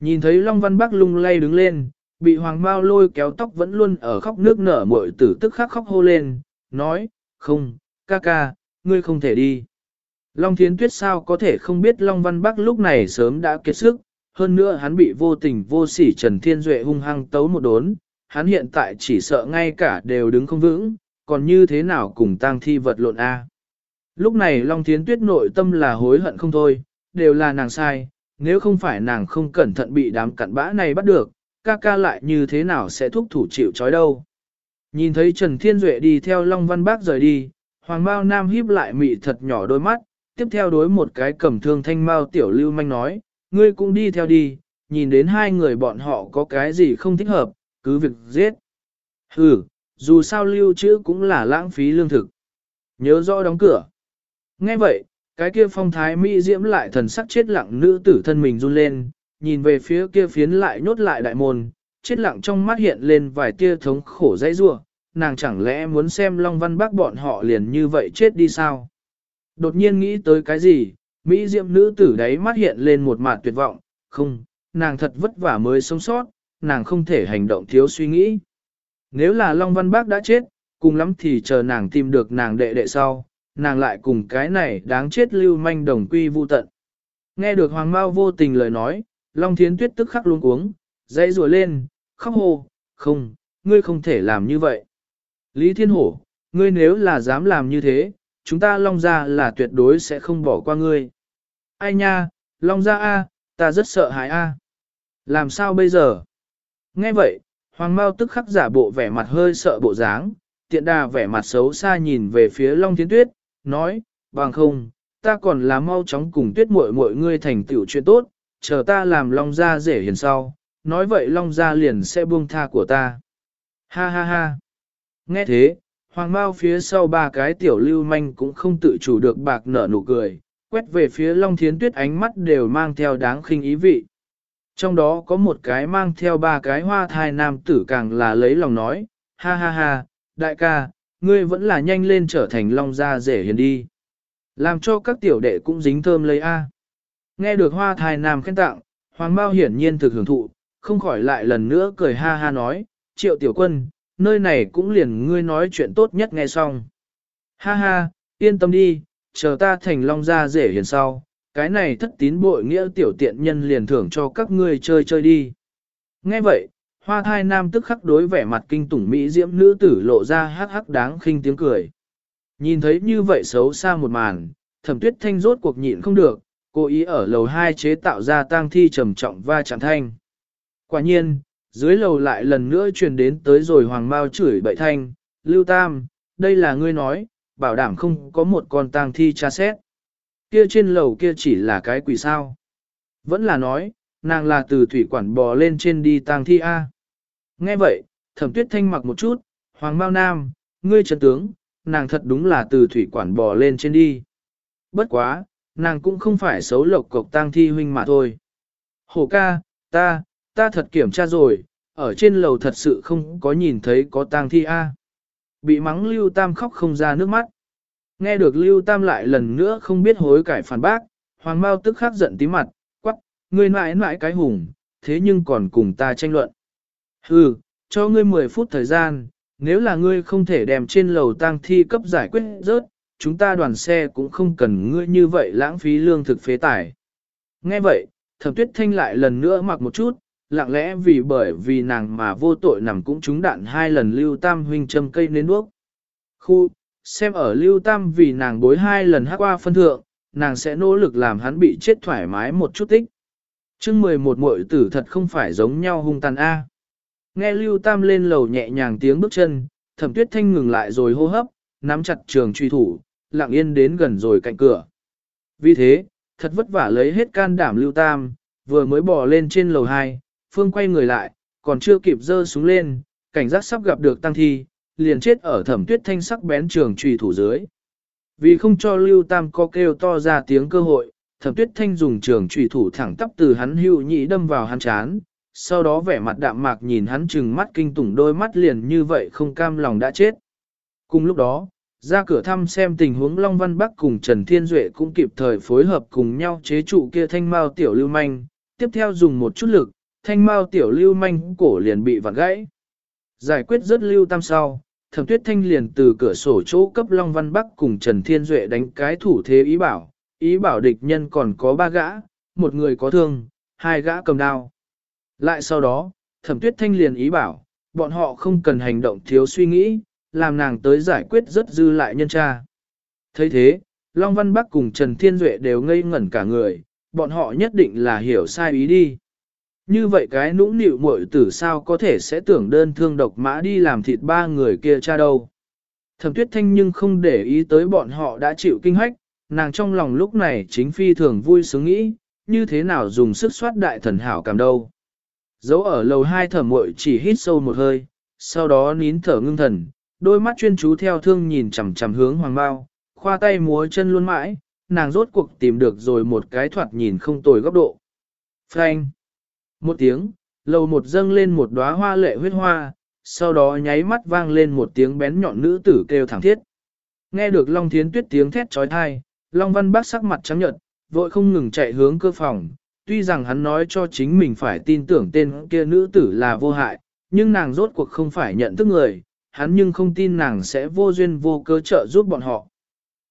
Nhìn thấy Long Văn Bắc lung lay đứng lên, bị Hoàng Bao lôi kéo tóc vẫn luôn ở khóc nước nở muội tử tức khắc khóc hô lên, nói, không, ca ca, ngươi không thể đi. Long Thiến Tuyết sao có thể không biết Long Văn Bắc lúc này sớm đã kiệt sức, hơn nữa hắn bị vô tình vô sỉ Trần Thiên Duệ hung hăng tấu một đốn, hắn hiện tại chỉ sợ ngay cả đều đứng không vững, còn như thế nào cùng tang thi vật lộn A. Lúc này Long Thiến Tuyết nội tâm là hối hận không thôi, đều là nàng sai, nếu không phải nàng không cẩn thận bị đám cặn bã này bắt được, ca ca lại như thế nào sẽ thúc thủ chịu trói đâu. Nhìn thấy Trần Thiên Duệ đi theo Long Văn Bác rời đi, Hoàng Mao Nam híp lại mị thật nhỏ đôi mắt, tiếp theo đối một cái cầm thương thanh mao tiểu lưu manh nói, ngươi cũng đi theo đi, nhìn đến hai người bọn họ có cái gì không thích hợp, cứ việc giết. Hừ, dù sao lưu trữ cũng là lãng phí lương thực. Nhớ rõ đóng cửa. Nghe vậy, cái kia phong thái mỹ diễm lại thần sắc chết lặng nữ tử thân mình run lên, nhìn về phía kia phiến lại nhốt lại đại môn, chết lặng trong mắt hiện lên vài tia thống khổ dãy rua, nàng chẳng lẽ muốn xem Long Văn Bác bọn họ liền như vậy chết đi sao? Đột nhiên nghĩ tới cái gì, Mỹ diệm nữ tử đấy mắt hiện lên một mặt tuyệt vọng, không, nàng thật vất vả mới sống sót, nàng không thể hành động thiếu suy nghĩ. Nếu là Long Văn Bác đã chết, cùng lắm thì chờ nàng tìm được nàng đệ đệ sau, nàng lại cùng cái này đáng chết lưu manh đồng quy vu tận. Nghe được Hoàng Mao vô tình lời nói, Long Thiến Tuyết tức khắc luống cuống, dãy rùa lên, khóc hô, không, ngươi không thể làm như vậy. Lý Thiên Hổ, ngươi nếu là dám làm như thế, chúng ta Long Gia là tuyệt đối sẽ không bỏ qua ngươi. Ai nha, Long Gia A, ta rất sợ hãi A. Làm sao bây giờ? Nghe vậy, Hoàng Mao tức khắc giả bộ vẻ mặt hơi sợ bộ dáng, tiện đà vẻ mặt xấu xa nhìn về phía Long Thiến Tuyết, nói, bằng không, ta còn là mau chóng cùng tuyết muội muội ngươi thành tựu chuyện tốt, chờ ta làm Long Gia dễ hiền sau, nói vậy Long Gia liền sẽ buông tha của ta. Ha ha ha. Nghe thế, Hoàng Mao phía sau ba cái tiểu lưu manh cũng không tự chủ được bạc nở nụ cười, quét về phía Long Thiến Tuyết ánh mắt đều mang theo đáng khinh ý vị. Trong đó có một cái mang theo ba cái hoa thai nam tử càng là lấy lòng nói, ha ha ha, đại ca, ngươi vẫn là nhanh lên trở thành Long Gia dễ hiền đi. Làm cho các tiểu đệ cũng dính thơm lấy A. Nghe được hoa thai nam khen tặng, Hoàng Mao hiển nhiên thực hưởng thụ, không khỏi lại lần nữa cười ha ha nói, triệu tiểu quân, nơi này cũng liền ngươi nói chuyện tốt nhất nghe xong. Ha ha, yên tâm đi, chờ ta thành long gia rể hiền sau, cái này thất tín bội nghĩa tiểu tiện nhân liền thưởng cho các ngươi chơi chơi đi. Nghe vậy, hoa thai nam tức khắc đối vẻ mặt kinh tủng mỹ diễm nữ tử lộ ra hắc hắc đáng khinh tiếng cười. Nhìn thấy như vậy xấu xa một màn, thẩm tuyết thanh rốt cuộc nhịn không được, cố ý ở lầu hai chế tạo ra tang thi trầm trọng va chạm thanh. Quả nhiên, dưới lầu lại lần nữa truyền đến tới rồi hoàng mao chửi bậy thanh, lưu tam, đây là ngươi nói, bảo đảm không có một con tang thi tra xét. Kia trên lầu kia chỉ là cái quỷ sao. Vẫn là nói, nàng là từ thủy quản bò lên trên đi tang thi A. Nghe vậy, thẩm tuyết thanh mặc một chút, hoàng mao nam, ngươi trần tướng, nàng thật đúng là từ thủy quản bò lên trên đi. Bất quá, nàng cũng không phải xấu lộc cộc tang thi huynh mà thôi. Hổ ca, ta, ta thật kiểm tra rồi, ở trên lầu thật sự không có nhìn thấy có tang thi A. Bị mắng Lưu Tam khóc không ra nước mắt. Nghe được Lưu Tam lại lần nữa không biết hối cải phản bác, Hoàng Mao tức khắc giận tí mặt, quắc, ngươi mãi mãi cái hùng, thế nhưng còn cùng ta tranh luận. Hừ, cho ngươi 10 phút thời gian, nếu là ngươi không thể đem trên lầu tang thi cấp giải quyết rớt, chúng ta đoàn xe cũng không cần ngươi như vậy lãng phí lương thực phế tải. Nghe vậy, thẩm tuyết thanh lại lần nữa mặc một chút, lặng lẽ vì bởi vì nàng mà vô tội nằm cũng trúng đạn hai lần lưu tam huynh châm cây nến đuốc. Khu, xem ở lưu tam vì nàng bối hai lần hát qua phân thượng, nàng sẽ nỗ lực làm hắn bị chết thoải mái một chút tích. chương 11 muội tử thật không phải giống nhau hung tàn A. Nghe lưu tam lên lầu nhẹ nhàng tiếng bước chân, thẩm tuyết thanh ngừng lại rồi hô hấp, nắm chặt trường truy thủ, lặng yên đến gần rồi cạnh cửa. Vì thế, thật vất vả lấy hết can đảm lưu tam, vừa mới bỏ lên trên lầu 2, phương quay người lại, còn chưa kịp dơ xuống lên, cảnh giác sắp gặp được tăng thi, liền chết ở thẩm tuyết thanh sắc bén trường trùy thủ dưới. Vì không cho lưu tam có kêu to ra tiếng cơ hội, thẩm tuyết thanh dùng trường trùy thủ thẳng tắp từ hắn hưu nhị đâm vào hắn chán, sau đó vẻ mặt đạm mạc nhìn hắn chừng mắt kinh tủng đôi mắt liền như vậy không cam lòng đã chết. Cùng lúc đó, ra cửa thăm xem tình huống Long Văn Bắc cùng Trần Thiên Duệ cũng kịp thời phối hợp cùng nhau chế trụ kia thanh mao tiểu lưu manh, tiếp theo dùng một chút lực, thanh mao tiểu lưu manh cổ liền bị vặn gãy. Giải quyết rất lưu tam sau, thẩm tuyết thanh liền từ cửa sổ chỗ cấp Long Văn Bắc cùng Trần Thiên Duệ đánh cái thủ thế ý bảo, ý bảo địch nhân còn có ba gã, một người có thương, hai gã cầm đao. Lại sau đó, thẩm tuyết thanh liền ý bảo, bọn họ không cần hành động thiếu suy nghĩ, làm nàng tới giải quyết rất dư lại nhân tra. thấy thế, Long Văn Bắc cùng Trần Thiên Duệ đều ngây ngẩn cả người, bọn họ nhất định là hiểu sai ý đi. Như vậy cái nũng nịu muội tử sao có thể sẽ tưởng đơn thương độc mã đi làm thịt ba người kia cha đâu. Thẩm tuyết thanh nhưng không để ý tới bọn họ đã chịu kinh hách, nàng trong lòng lúc này chính phi thường vui sướng nghĩ, như thế nào dùng sức soát đại thần hảo cảm đâu. Dấu ở lầu hai thẩm muội chỉ hít sâu một hơi, sau đó nín thở ngưng thần, đôi mắt chuyên chú theo thương nhìn chằm chằm hướng hoàng bao, khoa tay múa chân luôn mãi, nàng rốt cuộc tìm được rồi một cái thoạt nhìn không tồi góc độ. Frank! Một tiếng, lầu một dâng lên một đóa hoa lệ huyết hoa, sau đó nháy mắt vang lên một tiếng bén nhọn nữ tử kêu thẳng thiết. Nghe được Long Thiến Tuyết tiếng thét trói thai, Long Văn Bác sắc mặt trắng nhợt, vội không ngừng chạy hướng cơ phòng. Tuy rằng hắn nói cho chính mình phải tin tưởng tên kia nữ tử là vô hại, nhưng nàng rốt cuộc không phải nhận thức người, hắn nhưng không tin nàng sẽ vô duyên vô cớ trợ giúp bọn họ.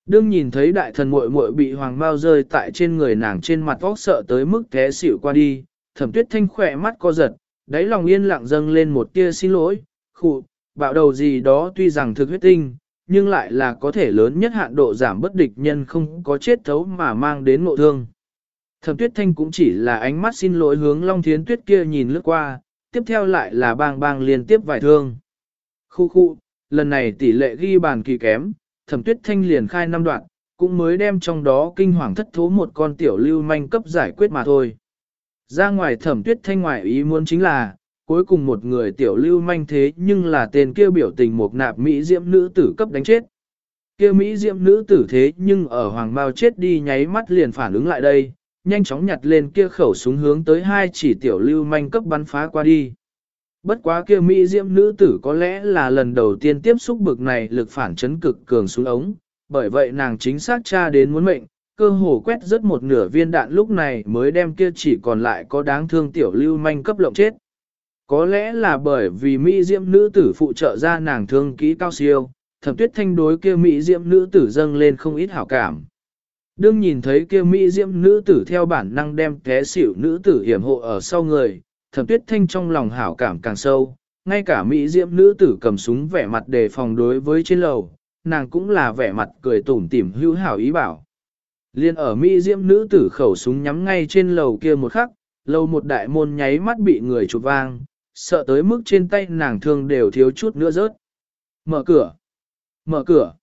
Đương nhìn thấy đại thần muội muội bị hoàng bao rơi tại trên người nàng trên mặt óc sợ tới mức té xỉu qua đi, thẩm tuyết thanh khỏe mắt co giật, đáy lòng yên lặng dâng lên một tia xin lỗi, khụ, bạo đầu gì đó tuy rằng thực huyết tinh, nhưng lại là có thể lớn nhất hạn độ giảm bất địch nhân không có chết thấu mà mang đến ngộ thương. Thẩm tuyết thanh cũng chỉ là ánh mắt xin lỗi hướng Long Thiến Tuyết kia nhìn lướt qua, tiếp theo lại là bang bang liên tiếp vài thương. Khu khu, lần này tỷ lệ ghi bàn kỳ kém, thẩm tuyết thanh liền khai năm đoạn, cũng mới đem trong đó kinh hoàng thất thố một con tiểu lưu manh cấp giải quyết mà thôi. Ra ngoài thẩm tuyết thanh ngoại ý muốn chính là, cuối cùng một người tiểu lưu manh thế nhưng là tên kia biểu tình một nạp Mỹ diễm nữ tử cấp đánh chết. kia Mỹ diễm nữ tử thế nhưng ở hoàng bao chết đi nháy mắt liền phản ứng lại đây, nhanh chóng nhặt lên kia khẩu súng hướng tới hai chỉ tiểu lưu manh cấp bắn phá qua đi. Bất quá kia Mỹ diễm nữ tử có lẽ là lần đầu tiên tiếp xúc bực này lực phản chấn cực cường xuống ống, bởi vậy nàng chính xác tra đến muốn mệnh, cơ hồ quét rất một nửa viên đạn lúc này mới đem kia chỉ còn lại có đáng thương tiểu lưu manh cấp lộng chết. Có lẽ là bởi vì Mỹ diễm nữ tử phụ trợ ra nàng thương kỹ cao siêu, thẩm tuyết thanh đối kia Mỹ diễm nữ tử dâng lên không ít hảo cảm. Đương nhìn thấy kia Mỹ diễm nữ tử theo bản năng đem té xỉu nữ tử hiểm hộ ở sau người, thẩm tuyết thanh trong lòng hảo cảm càng sâu, ngay cả Mỹ diễm nữ tử cầm súng vẻ mặt đề phòng đối với trên lầu, nàng cũng là vẻ mặt cười tủm tỉm hữu hảo ý bảo. Liên ở Mỹ diễm nữ tử khẩu súng nhắm ngay trên lầu kia một khắc, lầu một đại môn nháy mắt bị người chụp vang, sợ tới mức trên tay nàng thương đều thiếu chút nữa rớt. Mở cửa! Mở cửa!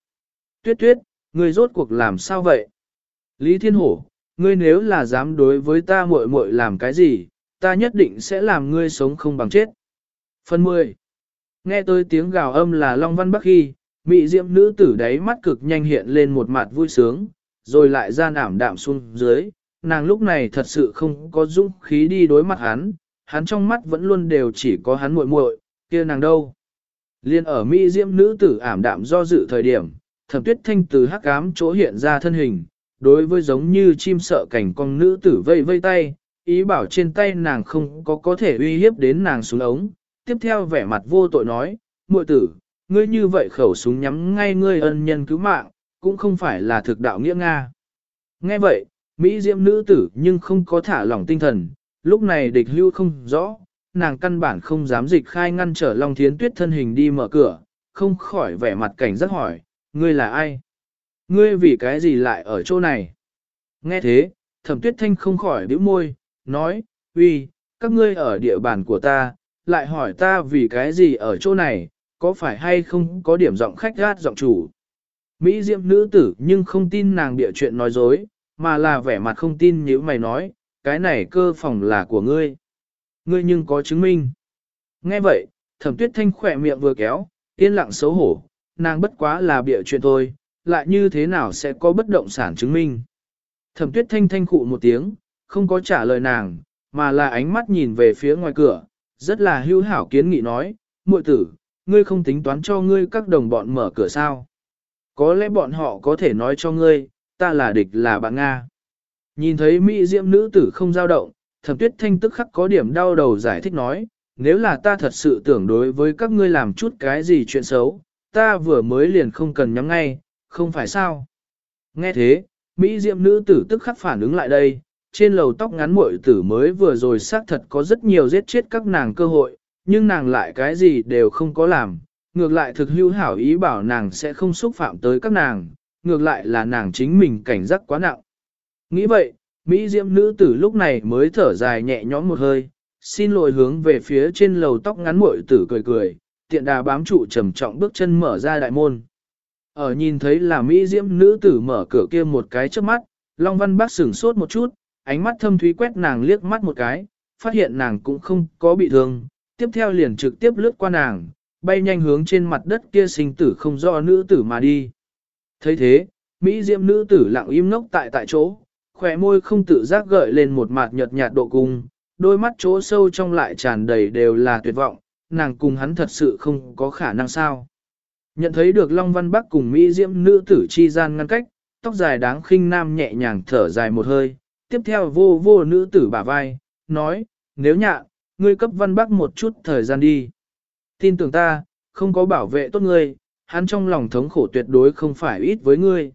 Tuyết tuyết, người rốt cuộc làm sao vậy? Lý Thiên Hổ, ngươi nếu là dám đối với ta muội muội làm cái gì, ta nhất định sẽ làm ngươi sống không bằng chết. Phần 10. Nghe tới tiếng gào âm là Long Văn Bắc Hy, mị diệm nữ tử đáy mắt cực nhanh hiện lên một mặt vui sướng, rồi lại ra ảm đạm xuống dưới, nàng lúc này thật sự không có dũng khí đi đối mặt hắn, hắn trong mắt vẫn luôn đều chỉ có hắn muội muội, kia nàng đâu. Liên ở mỹ diễm nữ tử ảm đạm do dự thời điểm, thẩm tuyết thanh từ hắc ám chỗ hiện ra thân hình, đối với giống như chim sợ cảnh con nữ tử vây vây tay, ý bảo trên tay nàng không có có thể uy hiếp đến nàng xuống ống, tiếp theo vẻ mặt vô tội nói, muội tử, ngươi như vậy khẩu súng nhắm ngay ngươi ân nhân cứu mạng, cũng không phải là thực đạo nghĩa Nga. Nghe vậy, Mỹ diễm nữ tử nhưng không có thả lỏng tinh thần, lúc này địch lưu không rõ, nàng căn bản không dám dịch khai ngăn trở Long Thiến Tuyết thân hình đi mở cửa, không khỏi vẻ mặt cảnh giác hỏi, ngươi là ai? Ngươi vì cái gì lại ở chỗ này? Nghe thế, thẩm tuyết thanh không khỏi bĩu môi, nói, uy, các ngươi ở địa bàn của ta, lại hỏi ta vì cái gì ở chỗ này, có phải hay không có điểm giọng khách gát giọng chủ. Mỹ diệm nữ tử nhưng không tin nàng bịa chuyện nói dối, mà là vẻ mặt không tin như mày nói, cái này cơ phòng là của ngươi. Ngươi nhưng có chứng minh. Nghe vậy, thẩm tuyết thanh khỏe miệng vừa kéo, yên lặng xấu hổ, nàng bất quá là bịa chuyện thôi, lại như thế nào sẽ có bất động sản chứng minh. Thẩm tuyết thanh thanh khụ một tiếng, không có trả lời nàng, mà là ánh mắt nhìn về phía ngoài cửa, rất là hữu hảo kiến nghị nói, muội tử, ngươi không tính toán cho ngươi các đồng bọn mở cửa sao. Có lẽ bọn họ có thể nói cho ngươi, ta là địch là bạn Nga. Nhìn thấy Mỹ diệm nữ tử không dao động, thẩm tuyết thanh tức khắc có điểm đau đầu giải thích nói, nếu là ta thật sự tưởng đối với các ngươi làm chút cái gì chuyện xấu, ta vừa mới liền không cần nhắm ngay, không phải sao. Nghe thế, Mỹ diệm nữ tử tức khắc phản ứng lại đây, trên lầu tóc ngắn muội tử mới vừa rồi xác thật có rất nhiều giết chết các nàng cơ hội, nhưng nàng lại cái gì đều không có làm, ngược lại thực hữu hảo ý bảo nàng sẽ không xúc phạm tới các nàng, ngược lại là nàng chính mình cảnh giác quá nặng. Nghĩ vậy, Mỹ diễm nữ tử lúc này mới thở dài nhẹ nhõm một hơi, xin lỗi hướng về phía trên lầu tóc ngắn muội tử cười cười, tiện đà bám trụ trầm trọng bước chân mở ra đại môn. Ở nhìn thấy là Mỹ diễm nữ tử mở cửa kia một cái trước mắt, Long Văn Bác sửng sốt một chút, ánh mắt thâm thúy quét nàng liếc mắt một cái, phát hiện nàng cũng không có bị thương, tiếp theo liền trực tiếp lướt qua nàng, bay nhanh hướng trên mặt đất kia sinh tử không do nữ tử mà đi. thấy thế, Mỹ Diệm nữ tử lặng im ngốc tại tại chỗ, khỏe môi không tự giác gợi lên một mặt nhợt nhạt độ cung, đôi mắt chỗ sâu trong lại tràn đầy đều là tuyệt vọng, nàng cùng hắn thật sự không có khả năng sao. Nhận thấy được Long Văn Bắc cùng Mỹ Diễm nữ tử chi gian ngăn cách, tóc dài đáng khinh nam nhẹ nhàng thở dài một hơi, tiếp theo vô vô nữ tử bả vai, nói, nếu nhạ, ngươi cấp Văn Bắc một chút thời gian đi. Tin tưởng ta, không có bảo vệ tốt ngươi, hắn trong lòng thống khổ tuyệt đối không phải ít với ngươi.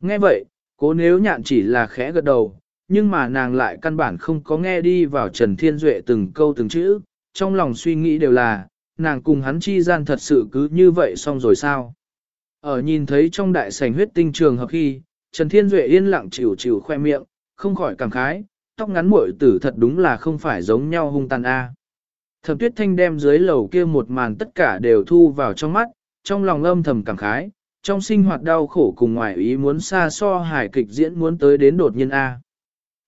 Nghe vậy, cố nếu nhạn chỉ là khẽ gật đầu, nhưng mà nàng lại căn bản không có nghe đi vào Trần Thiên Duệ từng câu từng chữ, trong lòng suy nghĩ đều là, nàng cùng hắn chi gian thật sự cứ như vậy xong rồi sao? Ở nhìn thấy trong đại sảnh huyết tinh trường hợp khi, Trần Thiên Duệ yên lặng chịu chịu khoe miệng, không khỏi cảm khái, tóc ngắn muội tử thật đúng là không phải giống nhau hung tàn a. Thẩm Tuyết Thanh đem dưới lầu kia một màn tất cả đều thu vào trong mắt, trong lòng âm thầm cảm khái, trong sinh hoạt đau khổ cùng ngoài ý muốn xa so hài kịch diễn muốn tới đến đột nhiên a.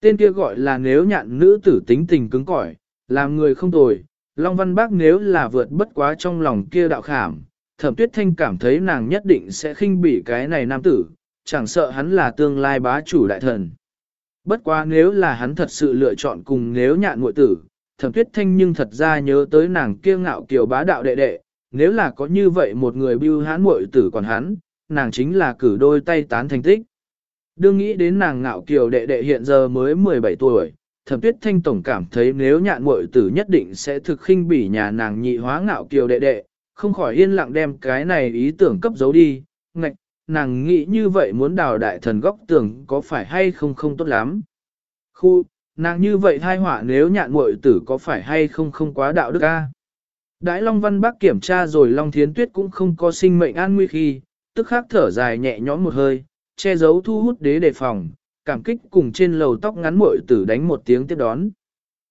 Tên kia gọi là nếu nhạn nữ tử tính tình cứng cỏi, làm người không tồi, Long Văn Bác nếu là vượt bất quá trong lòng kia đạo khảm, thẩm tuyết thanh cảm thấy nàng nhất định sẽ khinh bỉ cái này nam tử, chẳng sợ hắn là tương lai bá chủ đại thần. Bất quá nếu là hắn thật sự lựa chọn cùng nếu nhạn muội tử, thẩm tuyết thanh nhưng thật ra nhớ tới nàng kiêu ngạo kiều bá đạo đệ đệ, nếu là có như vậy một người bưu hắn muội tử còn hắn, nàng chính là cử đôi tay tán thành tích. Đương nghĩ đến nàng ngạo kiều đệ đệ hiện giờ mới 17 tuổi, thẩm tuyết thanh tổng cảm thấy nếu nhạn muội tử nhất định sẽ thực khinh bỉ nhà nàng nhị hóa ngạo kiều đệ đệ, không khỏi yên lặng đem cái này ý tưởng cấp giấu đi, ngạch, nàng nghĩ như vậy muốn đào đại thần góc tưởng có phải hay không không tốt lắm. Khu, nàng như vậy thai họa nếu nhạn muội tử có phải hay không không quá đạo đức a? Đãi Long Văn Bắc kiểm tra rồi Long Thiến Tuyết cũng không có sinh mệnh an nguy khi, tức khắc thở dài nhẹ nhõm một hơi, che giấu thu hút đế đề phòng, cảm kích cùng trên lầu tóc ngắn muội tử đánh một tiếng tiếp đón.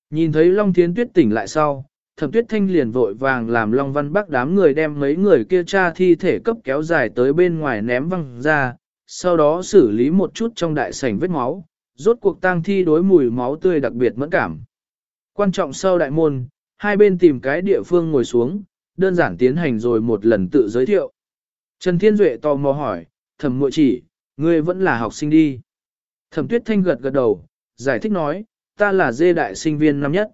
Nhìn thấy Long Thiến Tuyết tỉnh lại sau, Thẩm Tuyết Thanh liền vội vàng làm Long Văn Bắc đám người đem mấy người kia cha thi thể cấp kéo dài tới bên ngoài ném văng ra, sau đó xử lý một chút trong đại sảnh vết máu, rốt cuộc tang thi đối mùi máu tươi đặc biệt mẫn cảm. Quan trọng sau đại môn, hai bên tìm cái địa phương ngồi xuống, đơn giản tiến hành rồi một lần tự giới thiệu. Trần Thiên Duệ tò mò hỏi, thẩm muội chỉ, ngươi vẫn là học sinh đi. Thẩm tuyết thanh gật gật đầu, giải thích nói, ta là dê đại sinh viên năm nhất.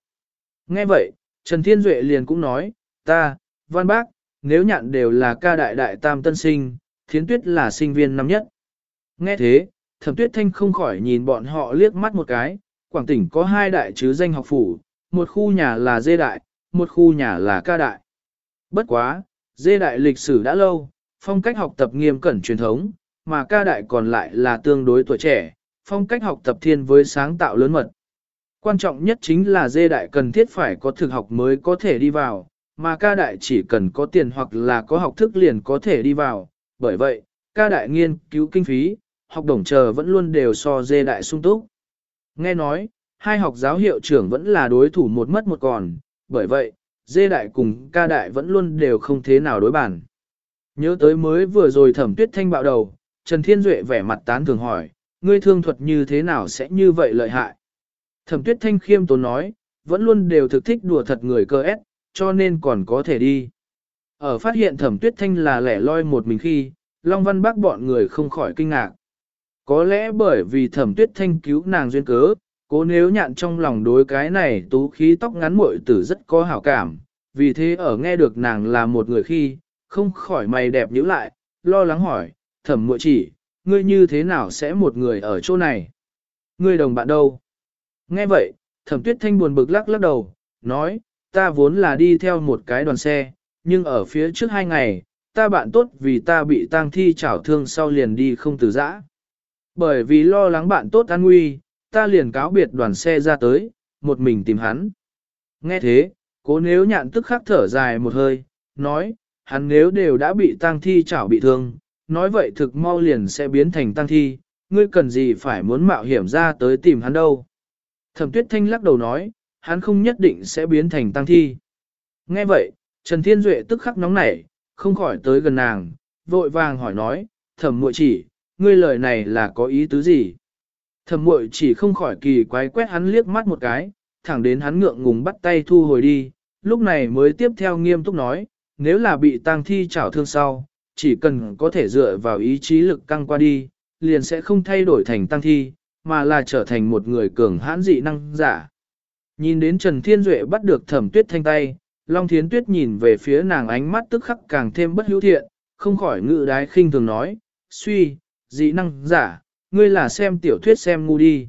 Nghe vậy, Trần Thiên Duệ liền cũng nói, ta, văn bác, nếu nhạn đều là ca đại đại tam tân sinh, thiến tuyết là sinh viên năm nhất. Nghe thế, thẩm tuyết thanh không khỏi nhìn bọn họ liếc mắt một cái, Quảng tỉnh có hai đại chứ danh học phủ, một khu nhà là dê đại, một khu nhà là ca đại. Bất quá, dê đại lịch sử đã lâu, phong cách học tập nghiêm cẩn truyền thống, mà ca đại còn lại là tương đối tuổi trẻ, phong cách học tập thiên với sáng tạo lớn mật. Quan trọng nhất chính là dê đại cần thiết phải có thực học mới có thể đi vào, mà ca đại chỉ cần có tiền hoặc là có học thức liền có thể đi vào. Bởi vậy, ca đại nghiên cứu kinh phí, học đồng chờ vẫn luôn đều so dê đại sung túc. Nghe nói, hai học giáo hiệu trưởng vẫn là đối thủ một mất một còn, bởi vậy, dê đại cùng ca đại vẫn luôn đều không thế nào đối bản. Nhớ tới mới vừa rồi thẩm tuyết thanh bạo đầu, Trần Thiên Duệ vẻ mặt tán thường hỏi, ngươi thương thuật như thế nào sẽ như vậy lợi hại? Thẩm tuyết thanh khiêm tốn nói, vẫn luôn đều thực thích đùa thật người cơ ép, cho nên còn có thể đi. Ở phát hiện thẩm tuyết thanh là lẻ loi một mình khi, Long Văn Bác bọn người không khỏi kinh ngạc. Có lẽ bởi vì thẩm tuyết thanh cứu nàng duyên cớ, cố nếu nhạn trong lòng đối cái này tú khí tóc ngắn muội tử rất có hảo cảm, vì thế ở nghe được nàng là một người khi, không khỏi mày đẹp nhíu lại, lo lắng hỏi, thẩm muội chỉ, ngươi như thế nào sẽ một người ở chỗ này? Ngươi đồng bạn đâu? Nghe vậy, thẩm tuyết thanh buồn bực lắc lắc đầu, nói, ta vốn là đi theo một cái đoàn xe, nhưng ở phía trước hai ngày, ta bạn tốt vì ta bị tang thi chảo thương sau liền đi không từ giã. Bởi vì lo lắng bạn tốt an nguy, ta liền cáo biệt đoàn xe ra tới, một mình tìm hắn. Nghe thế, cố nếu nhạn tức khắc thở dài một hơi, nói, hắn nếu đều đã bị tang thi chảo bị thương, nói vậy thực mau liền sẽ biến thành tang thi, ngươi cần gì phải muốn mạo hiểm ra tới tìm hắn đâu. Thẩm tuyết thanh lắc đầu nói, hắn không nhất định sẽ biến thành tăng thi. Nghe vậy, Trần Thiên Duệ tức khắc nóng nảy, không khỏi tới gần nàng, vội vàng hỏi nói, thẩm muội chỉ, ngươi lời này là có ý tứ gì? Thẩm muội chỉ không khỏi kỳ quái quét hắn liếc mắt một cái, thẳng đến hắn ngượng ngùng bắt tay thu hồi đi, lúc này mới tiếp theo nghiêm túc nói, nếu là bị tang thi chảo thương sau, chỉ cần có thể dựa vào ý chí lực căng qua đi, liền sẽ không thay đổi thành tang thi, mà là trở thành một người cường hãn dị năng giả. Nhìn đến Trần Thiên Duệ bắt được thẩm tuyết thanh tay, Long Thiến Tuyết nhìn về phía nàng ánh mắt tức khắc càng thêm bất hữu thiện, không khỏi ngự đái khinh thường nói, suy, dị năng giả, ngươi là xem tiểu thuyết xem ngu đi.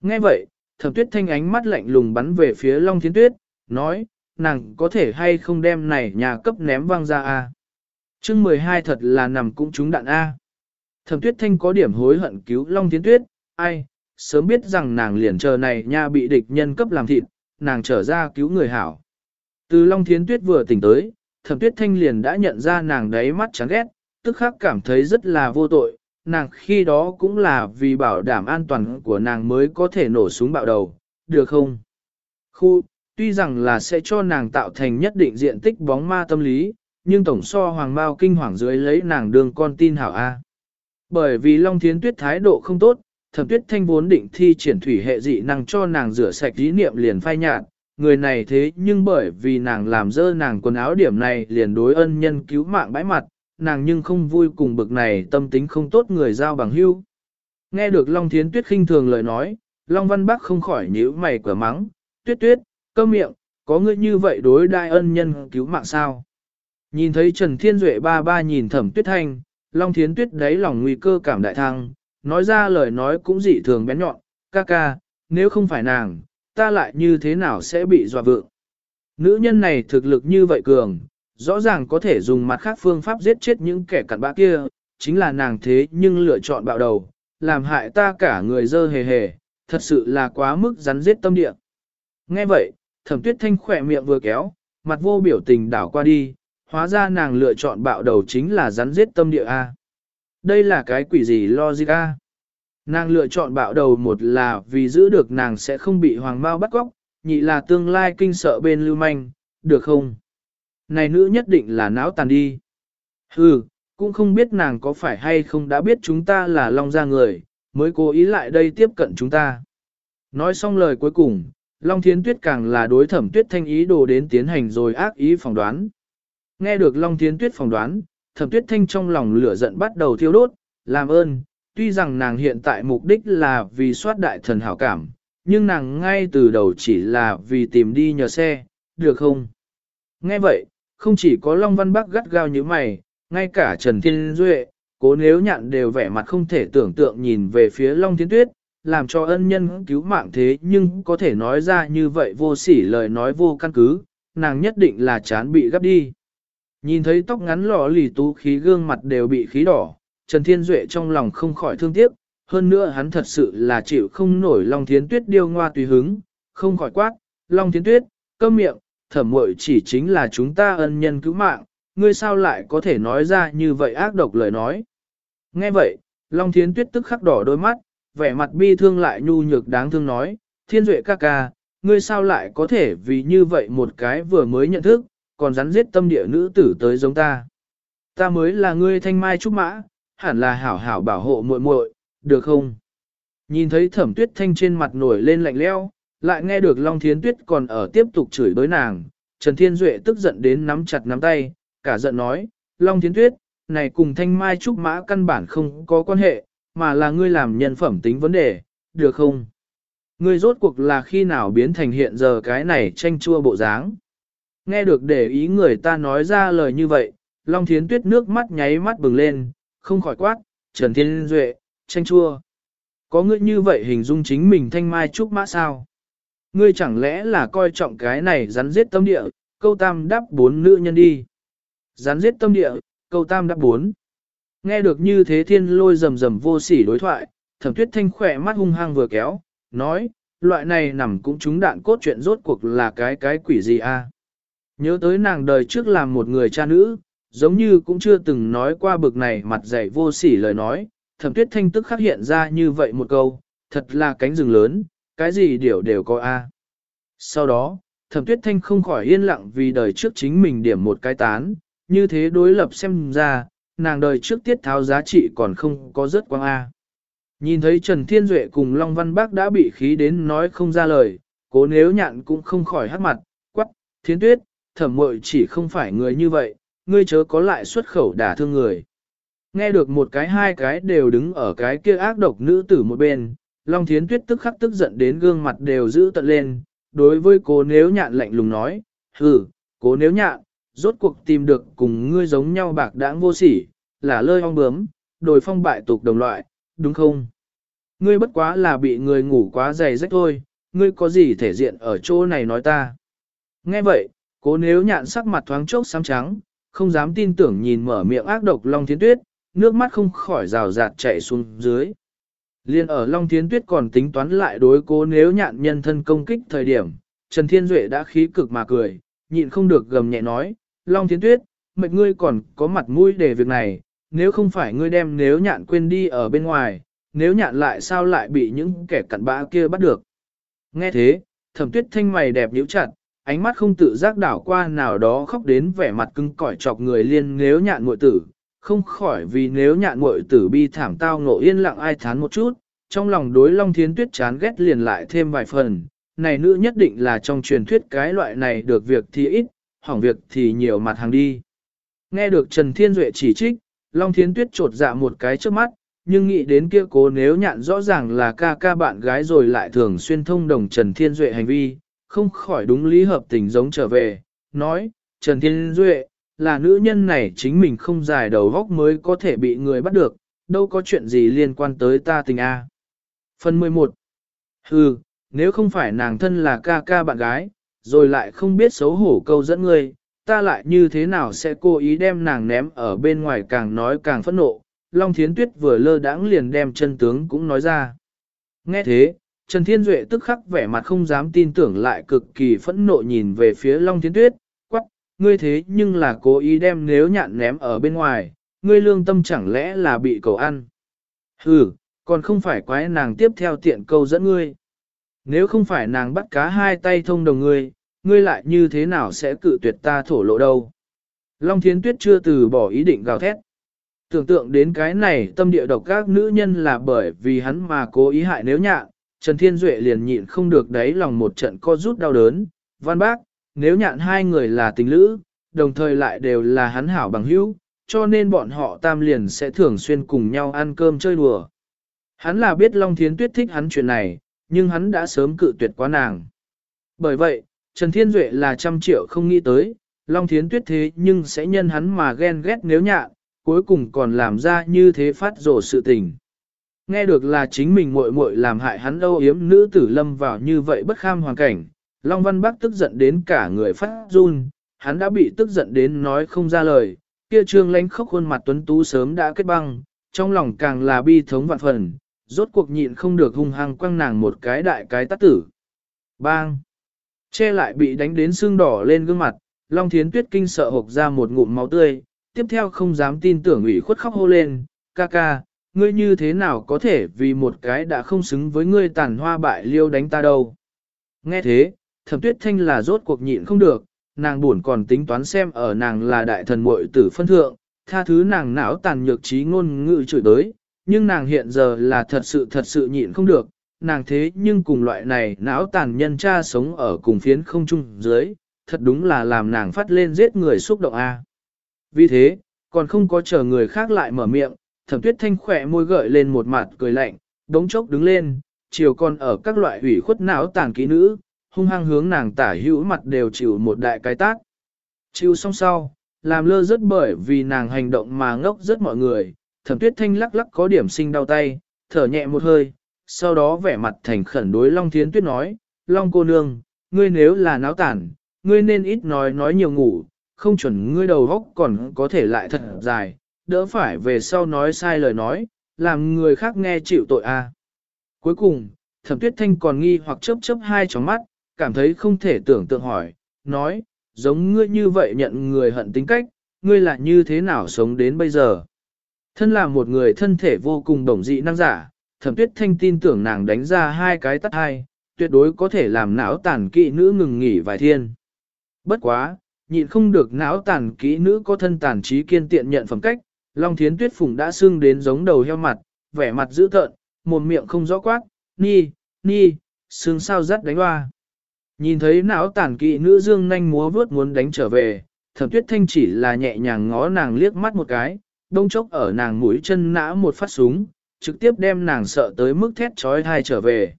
Nghe vậy, thẩm tuyết thanh ánh mắt lạnh lùng bắn về phía Long Thiến Tuyết, nói, nàng có thể hay không đem này nhà cấp ném văng ra a chương 12 thật là nằm cũng trúng đạn A. Thẩm tuyết thanh có điểm hối hận cứu Long Thiến Tuyết, ai, sớm biết rằng nàng liền chờ này nha bị địch nhân cấp làm thịt, nàng trở ra cứu người hảo. Từ Long Thiến Tuyết vừa tỉnh tới, thẩm tuyết thanh liền đã nhận ra nàng đáy mắt chán ghét, tức khắc cảm thấy rất là vô tội, nàng khi đó cũng là vì bảo đảm an toàn của nàng mới có thể nổ súng bạo đầu, được không? Khu, tuy rằng là sẽ cho nàng tạo thành nhất định diện tích bóng ma tâm lý, nhưng tổng so hoàng bao kinh hoàng dưới lấy nàng đường con tin hảo A. Bởi vì Long Thiến Tuyết thái độ không tốt, thẩm tuyết thanh vốn định thi triển thủy hệ dị năng cho nàng rửa sạch ý niệm liền phai nhạt, người này thế nhưng bởi vì nàng làm dơ nàng quần áo điểm này liền đối ân nhân cứu mạng bãi mặt, nàng nhưng không vui cùng bực này tâm tính không tốt người giao bằng hưu. Nghe được Long Thiến Tuyết khinh thường lời nói, Long Văn Bắc không khỏi nhíu mày quả mắng, tuyết tuyết, cơm miệng, có ngươi như vậy đối đại ân nhân cứu mạng sao? Nhìn thấy Trần Thiên Duệ ba ba nhìn thẩm tuyết thanh, Long Thiến Tuyết đáy lòng nguy cơ cảm đại thăng, nói ra lời nói cũng dị thường bén nhọn, ca ca, nếu không phải nàng, ta lại như thế nào sẽ bị dọa vượng. Nữ nhân này thực lực như vậy cường, rõ ràng có thể dùng mặt khác phương pháp giết chết những kẻ cặn bã kia, chính là nàng thế nhưng lựa chọn bạo đầu, làm hại ta cả người dơ hề hề, thật sự là quá mức rắn giết tâm địa. Nghe vậy, thẩm tuyết thanh khỏe miệng vừa kéo, mặt vô biểu tình đảo qua đi, hóa ra nàng lựa chọn bạo đầu chính là rắn giết tâm địa A. Đây là cái quỷ gì logic A. Nàng lựa chọn bạo đầu một là vì giữ được nàng sẽ không bị hoàng Mao bắt cóc, nhị là tương lai kinh sợ bên lưu manh, được không? Này nữ nhất định là não tàn đi. Hừ, cũng không biết nàng có phải hay không đã biết chúng ta là Long gia người, mới cố ý lại đây tiếp cận chúng ta. Nói xong lời cuối cùng, Long Thiến Tuyết càng là đối thẩm tuyết thanh ý đồ đến tiến hành rồi ác ý phỏng đoán. Nghe được Long Thiến Tuyết phỏng đoán, thẩm tuyết thanh trong lòng lửa giận bắt đầu thiêu đốt, làm ơn, tuy rằng nàng hiện tại mục đích là vì soát đại thần hảo cảm, nhưng nàng ngay từ đầu chỉ là vì tìm đi nhờ xe, được không? Nghe vậy, không chỉ có Long Văn Bắc gắt gao như mày, ngay cả Trần Thiên Duệ, cố nếu nhạn đều vẻ mặt không thể tưởng tượng nhìn về phía Long Thiên Tuyết, làm cho ân nhân cứu mạng thế nhưng có thể nói ra như vậy vô sỉ lời nói vô căn cứ, nàng nhất định là chán bị gấp đi. Nhìn thấy tóc ngắn lọ lì tú khí gương mặt đều bị khí đỏ, Trần Thiên Duệ trong lòng không khỏi thương tiếc, hơn nữa hắn thật sự là chịu không nổi Long Thiến Tuyết điêu ngoa tùy hứng, không khỏi quát, Long Thiến Tuyết, câm miệng, thẩm muội chỉ chính là chúng ta ân nhân cứu mạng, ngươi sao lại có thể nói ra như vậy ác độc lời nói. Nghe vậy, Long Thiến Tuyết tức khắc đỏ đôi mắt, vẻ mặt bi thương lại nhu nhược đáng thương nói, thiên duệ ca ca, ngươi sao lại có thể vì như vậy một cái vừa mới nhận thức, còn rắn giết tâm địa nữ tử tới giống ta. Ta mới là ngươi thanh mai trúc mã, hẳn là hảo hảo bảo hộ muội muội, được không? Nhìn thấy thẩm tuyết thanh trên mặt nổi lên lạnh leo, lại nghe được Long Thiến Tuyết còn ở tiếp tục chửi bới nàng, Trần Thiên Duệ tức giận đến nắm chặt nắm tay, cả giận nói, Long Thiến Tuyết, này cùng thanh mai trúc mã căn bản không có quan hệ, mà là ngươi làm nhân phẩm tính vấn đề, được không? Ngươi rốt cuộc là khi nào biến thành hiện giờ cái này tranh chua bộ dáng? Nghe được để ý người ta nói ra lời như vậy, Long Thiến Tuyết nước mắt nháy mắt bừng lên, không khỏi quát, Trần Thiên Duệ, tranh chua. Có ngươi như vậy hình dung chính mình thanh mai trúc mã sao? Ngươi chẳng lẽ là coi trọng cái này rắn giết tâm địa, câu tam đáp bốn nữ nhân đi. Rắn giết tâm địa, câu tam đáp bốn. Nghe được như thế thiên lôi rầm rầm vô sỉ đối thoại, thẩm tuyết thanh khỏe mắt hung hăng vừa kéo, nói, loại này nằm cũng trúng đạn cốt chuyện rốt cuộc là cái cái quỷ gì a? Nhớ tới nàng đời trước làm một người cha nữ, giống như cũng chưa từng nói qua bực này mặt dày vô sỉ lời nói, thẩm tuyết thanh tức khắc hiện ra như vậy một câu, thật là cánh rừng lớn, cái gì điều đều có a. Sau đó, thẩm tuyết thanh không khỏi yên lặng vì đời trước chính mình điểm một cái tán, như thế đối lập xem ra, nàng đời trước tiết tháo giá trị còn không có rất quang a. Nhìn thấy Trần Thiên Duệ cùng Long Văn Bác đã bị khí đến nói không ra lời, cố nếu nhạn cũng không khỏi hát mặt, quắc, thiên tuyết, thẩm mội chỉ không phải người như vậy, ngươi chớ có lại xuất khẩu đả thương người. Nghe được một cái hai cái đều đứng ở cái kia ác độc nữ tử một bên, Long Thiến Tuyết tức khắc tức giận đến gương mặt đều giữ tận lên, đối với cô nếu nhạn lạnh lùng nói, hừ, cố nếu nhạn, rốt cuộc tìm được cùng ngươi giống nhau bạc đãng vô sỉ, là lơi ong bướm, đồi phong bại tục đồng loại, đúng không? Ngươi bất quá là bị người ngủ quá dày rách thôi, ngươi có gì thể diện ở chỗ này nói ta. Nghe vậy, cố nếu nhạn sắc mặt thoáng chốc xám trắng, không dám tin tưởng nhìn mở miệng ác độc Long Thiến Tuyết, nước mắt không khỏi rào rạt chảy xuống dưới. Liên ở Long Thiến Tuyết còn tính toán lại đối cố nếu nhạn nhân thân công kích thời điểm, Trần Thiên Duệ đã khí cực mà cười, nhịn không được gầm nhẹ nói, Long Thiến Tuyết, mệt ngươi còn có mặt mũi để việc này, nếu không phải ngươi đem nếu nhạn quên đi ở bên ngoài, nếu nhạn lại sao lại bị những kẻ cặn bã kia bắt được. Nghe thế, thẩm tuyết thanh mày đẹp nhíu chặt, ánh mắt không tự giác đảo qua nào đó khóc đến vẻ mặt cứng cỏi chọc người liên nếu nhạn muội tử, không khỏi vì nếu nhạn muội tử bi thảm tao ngộ yên lặng ai thán một chút, trong lòng đối Long Thiến Tuyết chán ghét liền lại thêm vài phần, này nữ nhất định là trong truyền thuyết cái loại này được việc thì ít, hỏng việc thì nhiều mặt hàng đi. Nghe được Trần Thiên Duệ chỉ trích, Long Thiến Tuyết trột dạ một cái trước mắt, nhưng nghĩ đến kia cố nếu nhạn rõ ràng là ca ca bạn gái rồi lại thường xuyên thông đồng Trần Thiên Duệ hành vi, không khỏi đúng lý hợp tình giống trở về, nói, Trần Thiên Duệ, là nữ nhân này chính mình không dài đầu góc mới có thể bị người bắt được, đâu có chuyện gì liên quan tới ta tình A. Phần 11 Hừ, nếu không phải nàng thân là ca ca bạn gái, rồi lại không biết xấu hổ câu dẫn ngươi, ta lại như thế nào sẽ cố ý đem nàng ném ở bên ngoài càng nói càng phẫn nộ. Long Thiến Tuyết vừa lơ đãng liền đem chân tướng cũng nói ra. Nghe thế, Trần Thiên Duệ tức khắc vẻ mặt không dám tin tưởng lại cực kỳ phẫn nộ nhìn về phía Long Thiến Tuyết, quắc, ngươi thế nhưng là cố ý đem nếu nhạn ném ở bên ngoài, ngươi lương tâm chẳng lẽ là bị cầu ăn. Hừ, còn không phải quái nàng tiếp theo tiện câu dẫn ngươi. Nếu không phải nàng bắt cá hai tay thông đồng ngươi, ngươi lại như thế nào sẽ cự tuyệt ta thổ lộ đâu. Long Thiến Tuyết chưa từ bỏ ý định gào thét. Tưởng tượng đến cái này tâm địa độc các nữ nhân là bởi vì hắn mà cố ý hại nếu nhạn, Trần Thiên Duệ liền nhịn không được đáy lòng một trận co rút đau đớn. Văn bác, nếu nhạn hai người là tình lữ, đồng thời lại đều là hắn hảo bằng hữu, cho nên bọn họ tam liền sẽ thường xuyên cùng nhau ăn cơm chơi đùa. Hắn là biết Long Thiến Tuyết thích hắn chuyện này, nhưng hắn đã sớm cự tuyệt quá nàng. Bởi vậy, Trần Thiên Duệ là trăm triệu không nghĩ tới, Long Thiến Tuyết thế nhưng sẽ nhân hắn mà ghen ghét nếu nhạn, cuối cùng còn làm ra như thế phát rổ sự tình. Nghe được là chính mình muội muội làm hại hắn âu yếm nữ tử lâm vào như vậy bất kham hoàn cảnh, Long Văn Bắc tức giận đến cả người phát run, hắn đã bị tức giận đến nói không ra lời, kia trương lánh khóc khuôn mặt tuấn tú sớm đã kết băng, trong lòng càng là bi thống vạn phần, rốt cuộc nhịn không được hung hăng quăng nàng một cái đại cái tắt tử. Bang! Che lại bị đánh đến xương đỏ lên gương mặt, Long Thiến Tuyết kinh sợ hộc ra một ngụm máu tươi, tiếp theo không dám tin tưởng ủy khuất khóc hô lên, ca ca, ngươi như thế nào có thể vì một cái đã không xứng với ngươi tàn hoa bại liêu đánh ta đâu. Nghe thế, thẩm tuyết thanh là rốt cuộc nhịn không được, nàng buồn còn tính toán xem ở nàng là đại thần muội tử phân thượng, tha thứ nàng não tàn nhược trí ngôn ngữ chửi tới, nhưng nàng hiện giờ là thật sự thật sự nhịn không được, nàng thế nhưng cùng loại này não tàn nhân cha sống ở cùng phiến không chung dưới, thật đúng là làm nàng phát lên giết người xúc động a. Vì thế, còn không có chờ người khác lại mở miệng, thẩm tuyết thanh khỏe môi gợi lên một mặt cười lạnh, đống chốc đứng lên, chiều con ở các loại hủy khuất não tàn kỹ nữ, hung hăng hướng nàng tả hữu mặt đều chịu một đại cái tác. Chịu xong sau, làm lơ rất bởi vì nàng hành động mà ngốc rất mọi người, thẩm tuyết thanh lắc lắc có điểm sinh đau tay, thở nhẹ một hơi, sau đó vẻ mặt thành khẩn đối Long Thiến Tuyết nói, Long cô nương, ngươi nếu là náo tản, ngươi nên ít nói nói nhiều ngủ, không chuẩn ngươi đầu góc còn có thể lại thật dài, đỡ phải về sau nói sai lời nói, làm người khác nghe chịu tội a. À. Cuối cùng, thẩm tuyết thanh còn nghi hoặc chớp chớp hai tròng mắt, cảm thấy không thể tưởng tượng hỏi, nói, giống ngươi như vậy nhận người hận tính cách, ngươi là như thế nào sống đến bây giờ. Thân là một người thân thể vô cùng đồng dị năng giả, thẩm tuyết thanh tin tưởng nàng đánh ra hai cái tắt hai, tuyệt đối có thể làm não tàn kỵ nữ ngừng nghỉ vài thiên. Bất quá, nhịn không được não tàn kỹ nữ có thân tàn trí kiên tiện nhận phẩm cách, Long Thiến Tuyết Phùng đã sưng đến giống đầu heo mặt, vẻ mặt dữ tợn, mồm miệng không rõ quát, ni, ni, sưng sao dắt đánh hoa. Nhìn thấy não tản kỵ nữ dương nhanh múa vướt muốn đánh trở về, thẩm tuyết thanh chỉ là nhẹ nhàng ngó nàng liếc mắt một cái, đông chốc ở nàng mũi chân nã một phát súng, trực tiếp đem nàng sợ tới mức thét trói thai trở về.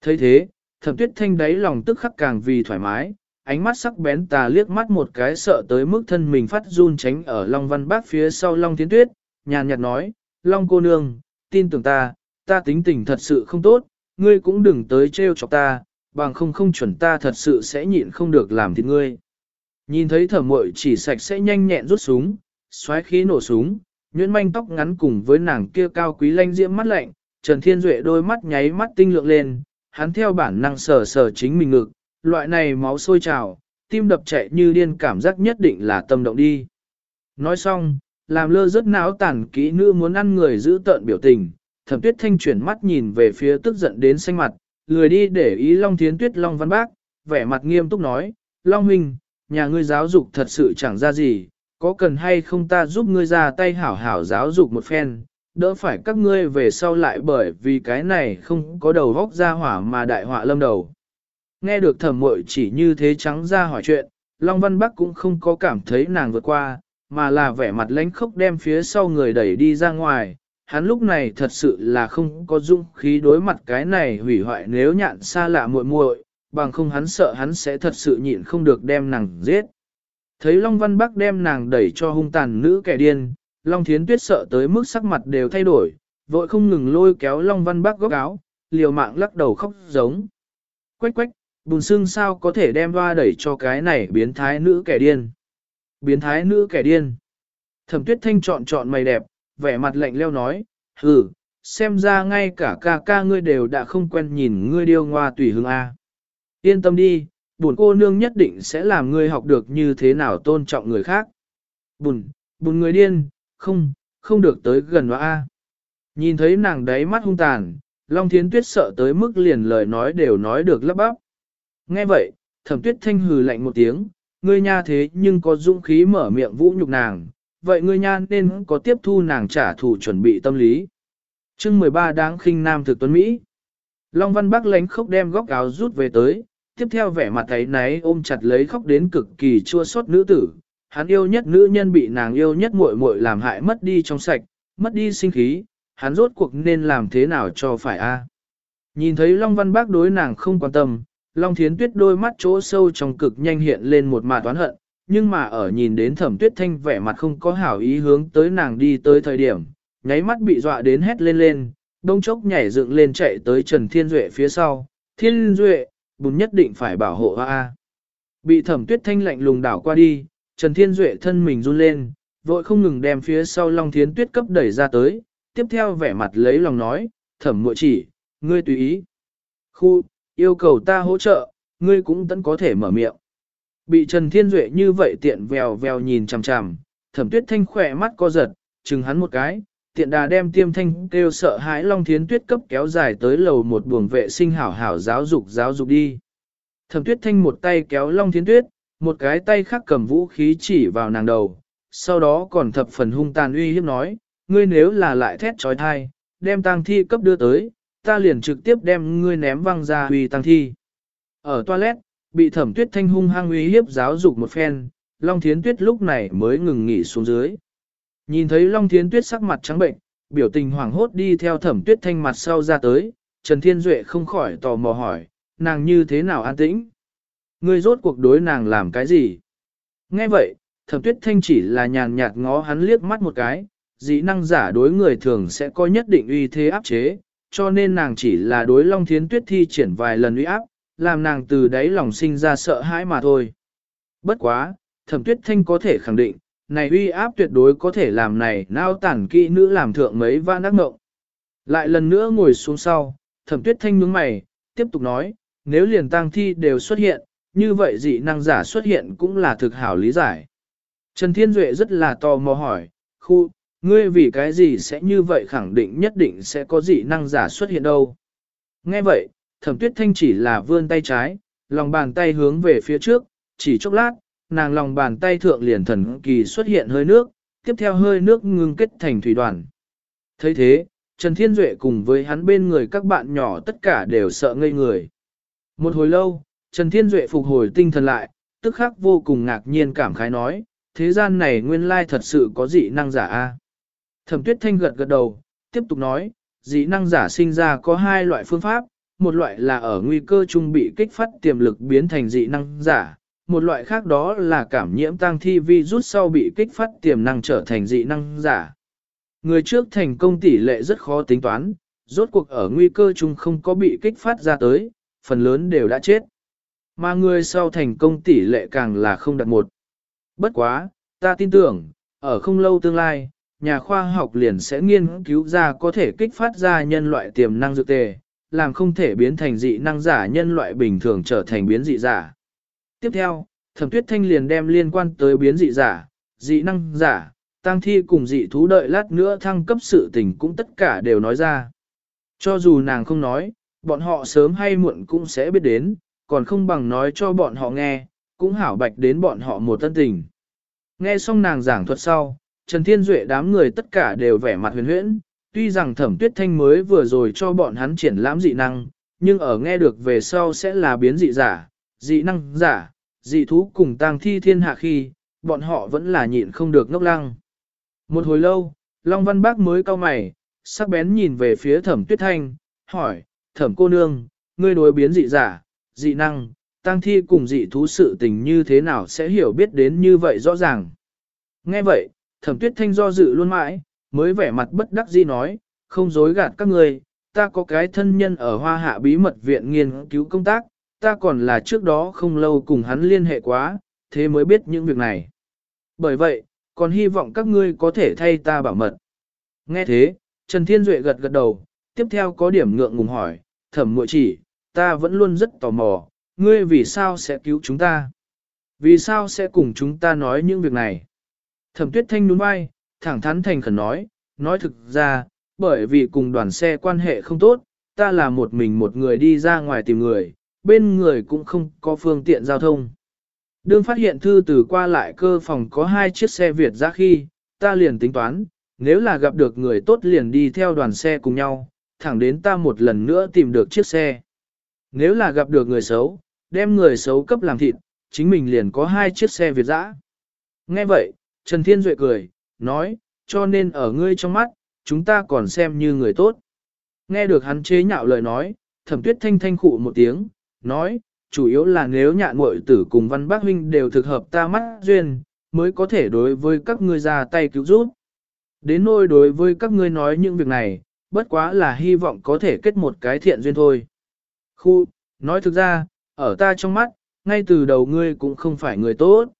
thấy thế, thẩm tuyết thanh đáy lòng tức khắc càng vì thoải mái, ánh mắt sắc bén tà liếc mắt một cái sợ tới mức thân mình phát run tránh ở Long Văn Bác phía sau Long Tiến Tuyết, nhàn nhạt nói, Long cô nương, tin tưởng ta, ta tính tình thật sự không tốt, ngươi cũng đừng tới trêu chọc ta, bằng không không chuẩn ta thật sự sẽ nhịn không được làm thịt ngươi. Nhìn thấy thẩm mội chỉ sạch sẽ nhanh nhẹn rút súng, xoáy khí nổ súng, nhuyễn manh tóc ngắn cùng với nàng kia cao quý lanh diễm mắt lạnh, Trần Thiên Duệ đôi mắt nháy mắt tinh lượng lên, hắn theo bản năng sờ sờ chính mình ngực, loại này máu sôi trào, tim đập chạy như điên cảm giác nhất định là tâm động đi. Nói xong, làm lơ rất náo tàn kỹ nữ muốn ăn người giữ tợn biểu tình, thẩm tuyết thanh chuyển mắt nhìn về phía tức giận đến xanh mặt, lười đi để ý Long Thiến Tuyết Long Văn Bác, vẻ mặt nghiêm túc nói, Long Huynh, nhà ngươi giáo dục thật sự chẳng ra gì, có cần hay không ta giúp ngươi ra tay hảo hảo giáo dục một phen, đỡ phải các ngươi về sau lại bởi vì cái này không có đầu vóc ra hỏa mà đại họa lâm đầu. Nghe được thẩm muội chỉ như thế trắng ra hỏi chuyện, Long Văn Bắc cũng không có cảm thấy nàng vượt qua, mà là vẻ mặt lánh khốc đem phía sau người đẩy đi ra ngoài. Hắn lúc này thật sự là không có dung khí đối mặt cái này hủy hoại nếu nhạn xa lạ muội muội, bằng không hắn sợ hắn sẽ thật sự nhịn không được đem nàng giết. Thấy Long Văn Bắc đem nàng đẩy cho hung tàn nữ kẻ điên, Long Thiến Tuyết sợ tới mức sắc mặt đều thay đổi, vội không ngừng lôi kéo Long Văn Bắc góc áo, liều mạng lắc đầu khóc giống. Quách quách, bùn xương sao có thể đem hoa đẩy cho cái này biến thái nữ kẻ điên. Biến thái nữ kẻ điên. Thẩm tuyết thanh chọn chọn mày đẹp, vẻ mặt lạnh leo nói, hừ, xem ra ngay cả ca ca ngươi đều đã không quen nhìn ngươi điêu ngoa tùy hương A. Yên tâm đi, bùn cô nương nhất định sẽ làm ngươi học được như thế nào tôn trọng người khác. Bùn, bùn người điên, không, không được tới gần hoa A. Nhìn thấy nàng đáy mắt hung tàn, Long Thiến Tuyết sợ tới mức liền lời nói đều nói được lắp bắp. Nghe vậy, thẩm tuyết thanh hừ lạnh một tiếng, ngươi nha thế nhưng có dũng khí mở miệng vũ nhục nàng, vậy ngươi nha nên có tiếp thu nàng trả thù chuẩn bị tâm lý. chương 13 đáng khinh nam thực tuấn Mỹ. Long Văn Bắc lánh khóc đem góc áo rút về tới, tiếp theo vẻ mặt thấy náy ôm chặt lấy khóc đến cực kỳ chua xót nữ tử. Hắn yêu nhất nữ nhân bị nàng yêu nhất muội muội làm hại mất đi trong sạch, mất đi sinh khí, hắn rốt cuộc nên làm thế nào cho phải a? Nhìn thấy Long Văn Bác đối nàng không quan tâm, Long Thiến Tuyết đôi mắt chỗ sâu trong cực nhanh hiện lên một mạt toán hận, nhưng mà ở nhìn đến thẩm tuyết thanh vẻ mặt không có hảo ý hướng tới nàng đi tới thời điểm, nháy mắt bị dọa đến hét lên lên, đông chốc nhảy dựng lên chạy tới Trần Thiên Duệ phía sau, Thiên Duệ, bùn nhất định phải bảo hộ A. Bị thẩm tuyết thanh lạnh lùng đảo qua đi, Trần Thiên Duệ thân mình run lên, vội không ngừng đem phía sau Long Thiến Tuyết cấp đẩy ra tới, tiếp theo vẻ mặt lấy lòng nói, thẩm muội chỉ, ngươi tùy ý. Khu, Yêu cầu ta hỗ trợ, ngươi cũng tẫn có thể mở miệng. Bị Trần Thiên Duệ như vậy tiện vèo vèo nhìn chằm chằm, thẩm tuyết thanh khỏe mắt co giật, chừng hắn một cái, tiện đà đem tiêm thanh kêu sợ hãi Long Thiến Tuyết cấp kéo dài tới lầu một buồng vệ sinh hảo hảo giáo dục giáo dục đi. Thẩm tuyết thanh một tay kéo Long Thiến Tuyết, một cái tay khác cầm vũ khí chỉ vào nàng đầu, sau đó còn thập phần hung tàn uy hiếp nói, ngươi nếu là lại thét trói thai, đem tang thi cấp đưa tới, ta liền trực tiếp đem ngươi ném văng ra uy tang thi. Ở toilet, bị thẩm tuyết thanh hung hăng uy hiếp giáo dục một phen, Long Thiến Tuyết lúc này mới ngừng nghỉ xuống dưới. Nhìn thấy Long Thiến Tuyết sắc mặt trắng bệnh, biểu tình hoảng hốt đi theo thẩm tuyết thanh mặt sau ra tới, Trần Thiên Duệ không khỏi tò mò hỏi, nàng như thế nào an tĩnh? Ngươi rốt cuộc đối nàng làm cái gì? Nghe vậy, thẩm tuyết thanh chỉ là nhàn nhạt ngó hắn liếc mắt một cái, dĩ năng giả đối người thường sẽ có nhất định uy thế áp chế, cho nên nàng chỉ là đối Long Thiến Tuyết thi triển vài lần uy áp, làm nàng từ đáy lòng sinh ra sợ hãi mà thôi. Bất quá, thẩm tuyết thanh có thể khẳng định, này uy áp tuyệt đối có thể làm này nao tản kỹ nữ làm thượng mấy vạn đắc ngộng. Lại lần nữa ngồi xuống sau, thẩm tuyết thanh nhướng mày, tiếp tục nói, nếu liền tang thi đều xuất hiện, như vậy dị năng giả xuất hiện cũng là thực hảo lý giải. Trần Thiên Duệ rất là tò mò hỏi, khu, ngươi vì cái gì sẽ như vậy khẳng định nhất định sẽ có dị năng giả xuất hiện đâu. Nghe vậy, thẩm tuyết thanh chỉ là vươn tay trái, lòng bàn tay hướng về phía trước, chỉ chốc lát, nàng lòng bàn tay thượng liền thần kỳ xuất hiện hơi nước, tiếp theo hơi nước ngưng kết thành thủy đoàn. thấy thế, Trần Thiên Duệ cùng với hắn bên người các bạn nhỏ tất cả đều sợ ngây người. Một hồi lâu, Trần Thiên Duệ phục hồi tinh thần lại, tức khắc vô cùng ngạc nhiên cảm khái nói, thế gian này nguyên lai thật sự có dị năng giả a. Thẩm Tuyết Thanh gật gật đầu, tiếp tục nói, dị năng giả sinh ra có hai loại phương pháp, một loại là ở nguy cơ trung bị kích phát tiềm lực biến thành dị năng giả, một loại khác đó là cảm nhiễm tăng thi vi rút sau bị kích phát tiềm năng trở thành dị năng giả. Người trước thành công tỷ lệ rất khó tính toán, rốt cuộc ở nguy cơ chung không có bị kích phát ra tới, phần lớn đều đã chết. Mà người sau thành công tỷ lệ càng là không đạt một. Bất quá, ta tin tưởng, ở không lâu tương lai, nhà khoa học liền sẽ nghiên cứu ra có thể kích phát ra nhân loại tiềm năng dược tề, làm không thể biến thành dị năng giả nhân loại bình thường trở thành biến dị giả. Tiếp theo, thẩm tuyết thanh liền đem liên quan tới biến dị giả, dị năng giả, tăng thi cùng dị thú đợi lát nữa thăng cấp sự tình cũng tất cả đều nói ra. Cho dù nàng không nói, bọn họ sớm hay muộn cũng sẽ biết đến, còn không bằng nói cho bọn họ nghe, cũng hảo bạch đến bọn họ một tân tình. Nghe xong nàng giảng thuật sau, Trần Thiên Duệ đám người tất cả đều vẻ mặt huyền huyễn, tuy rằng thẩm tuyết thanh mới vừa rồi cho bọn hắn triển lãm dị năng, nhưng ở nghe được về sau sẽ là biến dị giả, dị năng giả, dị thú cùng tang thi thiên hạ khi, bọn họ vẫn là nhịn không được ngốc lăng. Một hồi lâu, Long Văn Bác mới cau mày, sắc bén nhìn về phía thẩm tuyết thanh, hỏi, thẩm cô nương, ngươi đối biến dị giả, dị năng, Tang thi cùng dị thú sự tình như thế nào sẽ hiểu biết đến như vậy rõ ràng. Nghe vậy, thẩm tuyết thanh do dự luôn mãi, mới vẻ mặt bất đắc dĩ nói, không dối gạt các người, ta có cái thân nhân ở hoa hạ bí mật viện nghiên cứu công tác, ta còn là trước đó không lâu cùng hắn liên hệ quá, thế mới biết những việc này. Bởi vậy, còn hy vọng các ngươi có thể thay ta bảo mật. Nghe thế, Trần Thiên Duệ gật gật đầu, tiếp theo có điểm ngượng ngùng hỏi, thẩm muội chỉ, ta vẫn luôn rất tò mò, ngươi vì sao sẽ cứu chúng ta? Vì sao sẽ cùng chúng ta nói những việc này? Thẩm tuyết thanh nhún vai, thẳng thắn thành khẩn nói, nói thực ra, bởi vì cùng đoàn xe quan hệ không tốt, ta là một mình một người đi ra ngoài tìm người, bên người cũng không có phương tiện giao thông. Đương phát hiện thư từ qua lại cơ phòng có hai chiếc xe Việt ra khi, ta liền tính toán, nếu là gặp được người tốt liền đi theo đoàn xe cùng nhau, thẳng đến ta một lần nữa tìm được chiếc xe. Nếu là gặp được người xấu, đem người xấu cấp làm thịt, chính mình liền có hai chiếc xe Việt dã. Nghe vậy, Trần Thiên Duệ cười, nói, cho nên ở ngươi trong mắt, chúng ta còn xem như người tốt. Nghe được hắn chế nhạo lời nói, thẩm tuyết thanh thanh khụ một tiếng, nói, chủ yếu là nếu nhạn muội tử cùng văn bác huynh đều thực hợp ta mắt duyên, mới có thể đối với các ngươi ra tay cứu giúp. Đến nôi đối với các ngươi nói những việc này, bất quá là hy vọng có thể kết một cái thiện duyên thôi. Khu, nói thực ra, ở ta trong mắt, ngay từ đầu ngươi cũng không phải người tốt.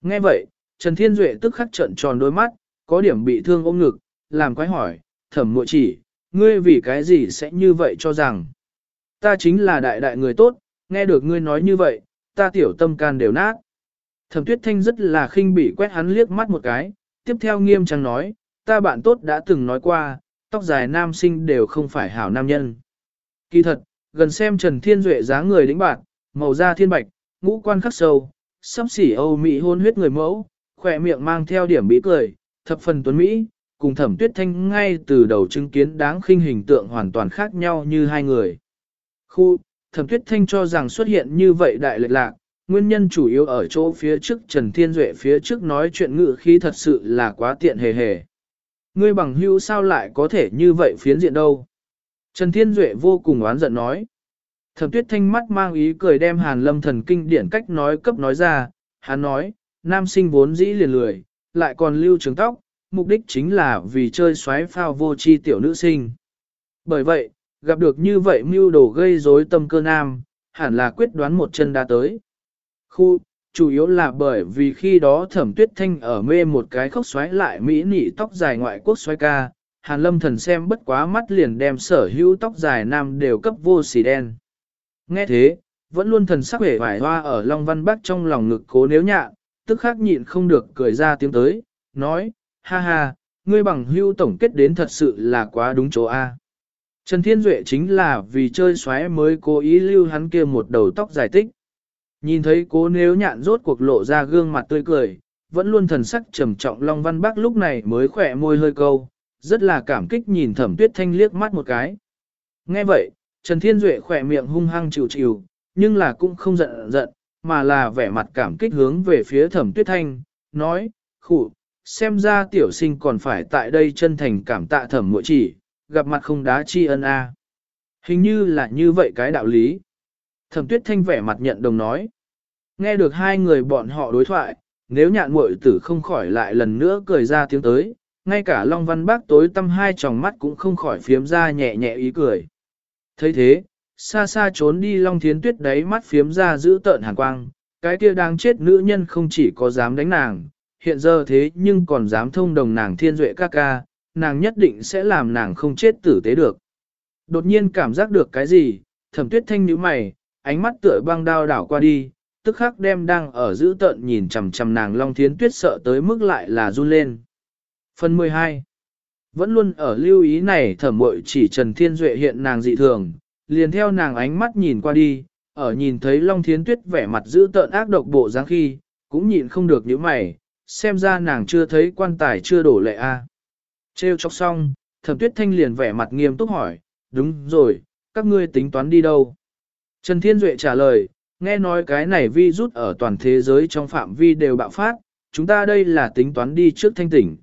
Nghe vậy, Trần Thiên Duệ tức khắc trận tròn đôi mắt, có điểm bị thương ôm ngực, làm quái hỏi, thẩm muội chỉ, ngươi vì cái gì sẽ như vậy cho rằng. Ta chính là đại đại người tốt, nghe được ngươi nói như vậy, ta tiểu tâm can đều nát. Thẩm tuyết thanh rất là khinh bị quét hắn liếc mắt một cái, tiếp theo nghiêm trang nói, ta bạn tốt đã từng nói qua, tóc dài nam sinh đều không phải hảo nam nhân. Kỳ thật, gần xem Trần Thiên Duệ dáng người đĩnh bạn, màu da thiên bạch, ngũ quan khắc sâu, sắp xỉ Âu Mỹ hôn huyết người mẫu, khỏe miệng mang theo điểm bí cười, thập phần tuấn Mỹ, cùng thẩm tuyết thanh ngay từ đầu chứng kiến đáng khinh hình tượng hoàn toàn khác nhau như hai người. Khu, thẩm tuyết thanh cho rằng xuất hiện như vậy đại lệch lạc, nguyên nhân chủ yếu ở chỗ phía trước Trần Thiên Duệ phía trước nói chuyện ngự khí thật sự là quá tiện hề hề. Ngươi bằng hữu sao lại có thể như vậy phiến diện đâu? Trần Thiên Duệ vô cùng oán giận nói. Thẩm tuyết thanh mắt mang ý cười đem hàn lâm thần kinh điển cách nói cấp nói ra, hắn nói, nam sinh vốn dĩ liền lười, lại còn lưu trường tóc, mục đích chính là vì chơi xoáy phao vô chi tiểu nữ sinh. Bởi vậy, gặp được như vậy mưu đồ gây rối tâm cơ nam, hẳn là quyết đoán một chân đã tới. Khu, chủ yếu là bởi vì khi đó thẩm tuyết thanh ở mê một cái khóc xoáy lại mỹ nị tóc dài ngoại quốc xoáy ca, hàn lâm thần xem bất quá mắt liền đem sở hữu tóc dài nam đều cấp vô xì đen. Nghe thế, vẫn luôn thần sắc vẻ vải hoa ở Long Văn Bắc trong lòng ngực cố nếu nhạ, tức khắc nhịn không được cười ra tiếng tới, nói, ha ha, ngươi bằng hưu tổng kết đến thật sự là quá đúng chỗ A. Trần Thiên Duệ chính là vì chơi xoáy mới cố ý lưu hắn kia một đầu tóc giải tích. Nhìn thấy cố nếu nhạn rốt cuộc lộ ra gương mặt tươi cười, vẫn luôn thần sắc trầm trọng Long Văn Bắc lúc này mới khỏe môi hơi câu, rất là cảm kích nhìn thẩm tuyết thanh liếc mắt một cái. Nghe vậy, Trần Thiên Duệ khỏe miệng hung hăng chịu chịu, nhưng là cũng không giận giận, mà là vẻ mặt cảm kích hướng về phía thẩm tuyết thanh, nói, khụ, xem ra tiểu sinh còn phải tại đây chân thành cảm tạ thẩm mội chỉ, gặp mặt không đá chi ân a. Hình như là như vậy cái đạo lý. Thẩm tuyết thanh vẻ mặt nhận đồng nói. Nghe được hai người bọn họ đối thoại, nếu nhạn muội tử không khỏi lại lần nữa cười ra tiếng tới, ngay cả Long Văn Bác tối tâm hai tròng mắt cũng không khỏi phiếm ra nhẹ nhẹ ý cười. thấy thế, xa xa trốn đi Long Thiến Tuyết đáy mắt phiếm ra giữ tợn hàn quang, cái kia đang chết nữ nhân không chỉ có dám đánh nàng, hiện giờ thế nhưng còn dám thông đồng nàng thiên duệ ca ca, nàng nhất định sẽ làm nàng không chết tử tế được. Đột nhiên cảm giác được cái gì, thẩm tuyết thanh nhíu mày, ánh mắt tựa băng đao đảo qua đi, tức khắc đem đang ở giữ tợn nhìn chằm chằm nàng Long Thiến Tuyết sợ tới mức lại là run lên. Phần 12 Vẫn luôn ở lưu ý này thẩm mội chỉ Trần Thiên Duệ hiện nàng dị thường, liền theo nàng ánh mắt nhìn qua đi, ở nhìn thấy Long Thiến Tuyết vẻ mặt giữ tợn ác độc bộ dáng khi, cũng nhịn không được những mày, xem ra nàng chưa thấy quan tài chưa đổ lệ a. À. Trêu chọc xong, thẩm tuyết thanh liền vẻ mặt nghiêm túc hỏi, đúng rồi, các ngươi tính toán đi đâu? Trần Thiên Duệ trả lời, nghe nói cái này vi rút ở toàn thế giới trong phạm vi đều bạo phát, chúng ta đây là tính toán đi trước thanh tỉnh.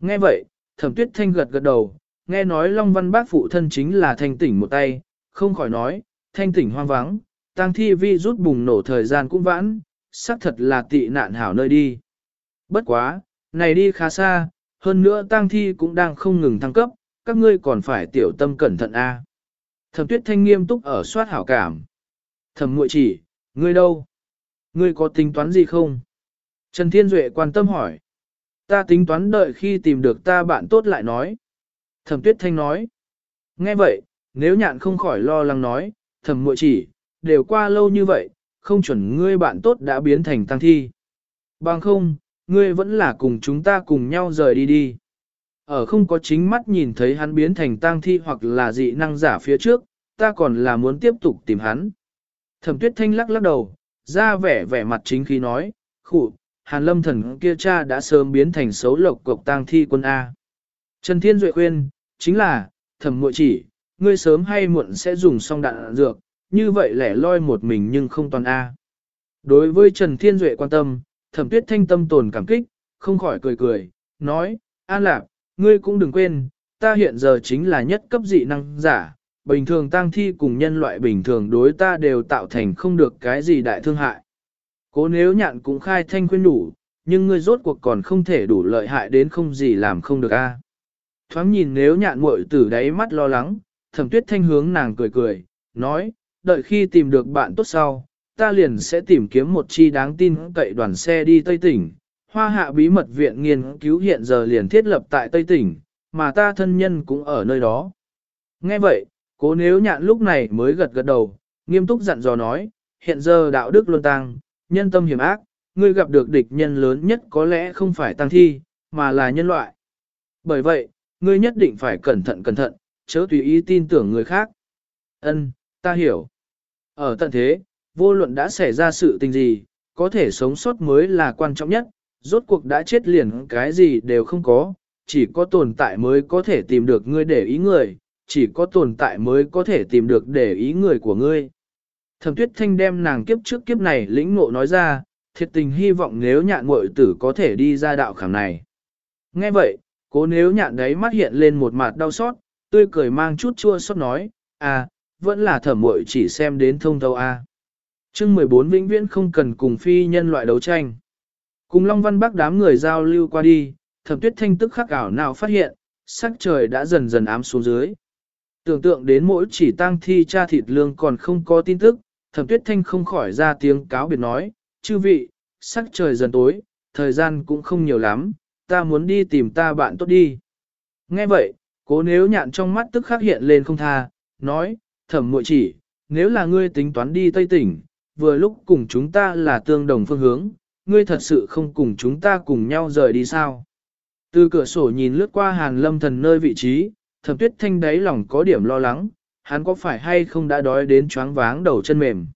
Nghe vậy, thẩm tuyết thanh gật gật đầu, nghe nói Long Văn Bác phụ thân chính là thanh tỉnh một tay, không khỏi nói, thanh tỉnh hoang vắng, tăng thi vi rút bùng nổ thời gian cũng vãn, xác thật là tị nạn hảo nơi đi. Bất quá, này đi khá xa, hơn nữa tăng thi cũng đang không ngừng thăng cấp, các ngươi còn phải tiểu tâm cẩn thận a. Thẩm tuyết thanh nghiêm túc ở soát hảo cảm. Thẩm muội chỉ, ngươi đâu? Ngươi có tính toán gì không? Trần Thiên Duệ quan tâm hỏi. Ta tính toán đợi khi tìm được ta bạn tốt lại nói. Thẩm tuyết thanh nói. Nghe vậy, nếu nhạn không khỏi lo lắng nói, thẩm muội chỉ, đều qua lâu như vậy, không chuẩn ngươi bạn tốt đã biến thành tăng thi. Bằng không, ngươi vẫn là cùng chúng ta cùng nhau rời đi đi. Ở không có chính mắt nhìn thấy hắn biến thành tang thi hoặc là dị năng giả phía trước, ta còn là muốn tiếp tục tìm hắn. Thẩm tuyết thanh lắc lắc đầu, ra vẻ vẻ mặt chính khi nói, khụ, hàn lâm thần kia cha đã sớm biến thành xấu lộc cộc tang thi quân A. Trần Thiên Duệ khuyên, chính là, thẩm muội chỉ, ngươi sớm hay muộn sẽ dùng xong đạn dược, như vậy lẻ loi một mình nhưng không toàn A. Đối với Trần Thiên Duệ quan tâm, thẩm tuyết thanh tâm tồn cảm kích, không khỏi cười cười, nói, An Lạc, ngươi cũng đừng quên, ta hiện giờ chính là nhất cấp dị năng giả, bình thường tăng thi cùng nhân loại bình thường đối ta đều tạo thành không được cái gì đại thương hại. Cố nếu nhạn cũng khai thanh khuyên đủ, nhưng ngươi rốt cuộc còn không thể đủ lợi hại đến không gì làm không được a. Thoáng nhìn nếu nhạn muội tử đáy mắt lo lắng, thẩm tuyết thanh hướng nàng cười cười, nói, đợi khi tìm được bạn tốt sau, ta liền sẽ tìm kiếm một chi đáng tin cậy đoàn xe đi Tây Tỉnh. Hoa hạ bí mật viện nghiên cứu hiện giờ liền thiết lập tại Tây Tỉnh, mà ta thân nhân cũng ở nơi đó. Nghe vậy, Cố nếu nhạn lúc này mới gật gật đầu, nghiêm túc dặn dò nói, hiện giờ đạo đức luân tăng, nhân tâm hiểm ác, ngươi gặp được địch nhân lớn nhất có lẽ không phải tăng thi, mà là nhân loại. Bởi vậy, ngươi nhất định phải cẩn thận cẩn thận, chớ tùy ý tin tưởng người khác. Ân, ta hiểu. Ở tận thế, vô luận đã xảy ra sự tình gì, có thể sống sót mới là quan trọng nhất, rốt cuộc đã chết liền cái gì đều không có, chỉ có tồn tại mới có thể tìm được ngươi để ý người, chỉ có tồn tại mới có thể tìm được để ý người của ngươi. Thẩm tuyết thanh đem nàng kiếp trước kiếp này lĩnh ngộ nói ra, thiệt tình hy vọng nếu nhạn muội tử có thể đi ra đạo khảm này. Nghe vậy, cố nếu nhạn đấy mắt hiện lên một mặt đau xót, tươi cười mang chút chua xót nói, à, vẫn là thẩm muội chỉ xem đến thông thâu a. À. Chương 14 vĩnh viễn không cần cùng phi nhân loại đấu tranh. Cùng Long Văn Bắc đám người giao lưu qua đi, thẩm tuyết thanh tức khắc ảo nào phát hiện, sắc trời đã dần dần ám xuống dưới. Tưởng tượng đến mỗi chỉ tang thi cha thịt lương còn không có tin tức, thẩm tuyết thanh không khỏi ra tiếng cáo biệt nói, chư vị, sắc trời dần tối, thời gian cũng không nhiều lắm, ta muốn đi tìm ta bạn tốt đi. Nghe vậy, cố nếu nhạn trong mắt tức khắc hiện lên không tha, nói, thẩm muội chỉ, nếu là ngươi tính toán đi Tây tỉnh, vừa lúc cùng chúng ta là tương đồng phương hướng, ngươi thật sự không cùng chúng ta cùng nhau rời đi sao. Từ cửa sổ nhìn lướt qua hàn lâm thần nơi vị trí, thẩm tuyết thanh đáy lòng có điểm lo lắng, hắn có phải hay không đã đói đến choáng váng đầu chân mềm.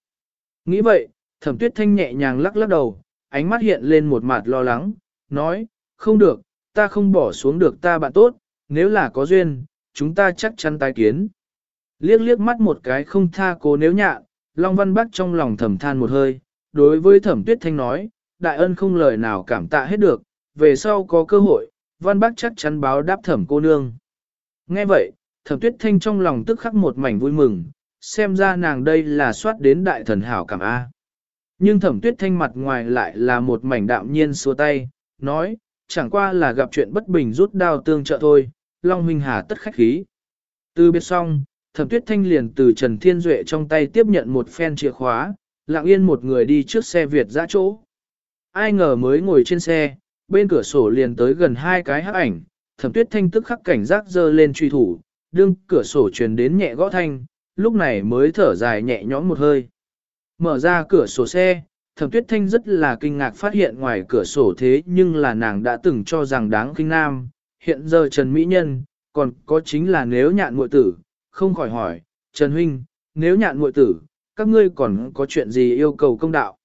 Nghĩ vậy, thẩm tuyết thanh nhẹ nhàng lắc lắc đầu, ánh mắt hiện lên một mặt lo lắng, nói, không được, ta không bỏ xuống được ta bạn tốt, nếu là có duyên, chúng ta chắc chắn tái kiến. Liếc liếc mắt một cái không tha cố nếu nhạn, Long Văn Bắc trong lòng thầm than một hơi, đối với thẩm tuyết thanh nói, đại ân không lời nào cảm tạ hết được, về sau có cơ hội, Văn Bắc chắc chắn báo đáp thẩm cô nương. Nghe vậy, thẩm tuyết thanh trong lòng tức khắc một mảnh vui mừng, xem ra nàng đây là soát đến đại thần hảo cảm A. Nhưng thẩm tuyết thanh mặt ngoài lại là một mảnh đạm nhiên xua tay, nói, chẳng qua là gặp chuyện bất bình rút đao tương trợ thôi, Long Huynh Hà tất khách khí. Từ biết xong, thẩm tuyết thanh liền từ Trần Thiên Duệ trong tay tiếp nhận một phen chìa khóa, lặng yên một người đi trước xe Việt ra chỗ. Ai ngờ mới ngồi trên xe, bên cửa sổ liền tới gần hai cái hắc ảnh, thẩm tuyết thanh tức khắc cảnh giác dơ lên truy thủ, đương cửa sổ truyền đến nhẹ gõ thanh, lúc này mới thở dài nhẹ nhõm một hơi. Mở ra cửa sổ xe, thẩm tuyết thanh rất là kinh ngạc phát hiện ngoài cửa sổ thế nhưng là nàng đã từng cho rằng đáng kinh nam, hiện giờ Trần Mỹ Nhân, còn có chính là nếu nhạn muội tử, không khỏi hỏi, Trần Huynh, nếu nhạn muội tử, các ngươi còn có chuyện gì yêu cầu công đạo?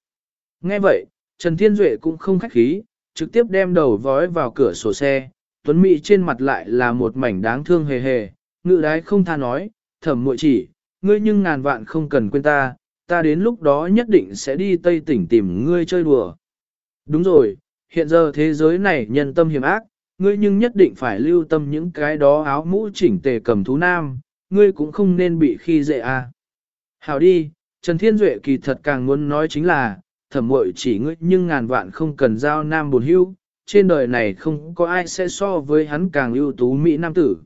Nghe vậy, Trần Thiên Duệ cũng không khách khí, trực tiếp đem đầu vói vào cửa sổ xe, Tuấn Mỹ trên mặt lại là một mảnh đáng thương hề hề, ngự đái không tha nói, thẩm muội chỉ, ngươi nhưng ngàn vạn không cần quên ta, ta đến lúc đó nhất định sẽ đi Tây tỉnh tìm ngươi chơi đùa. Đúng rồi, hiện giờ thế giới này nhân tâm hiểm ác, ngươi nhưng nhất định phải lưu tâm những cái đó áo mũ chỉnh tề cầm thú nam, ngươi cũng không nên bị khi dễ a. À. Hảo đi, Trần Thiên Duệ kỳ thật càng muốn nói chính là, thẩm Mội chỉ ngươi nhưng ngàn vạn không cần giao nam buồn hưu, trên đời này không có ai sẽ so với hắn càng ưu tú Mỹ Nam tử.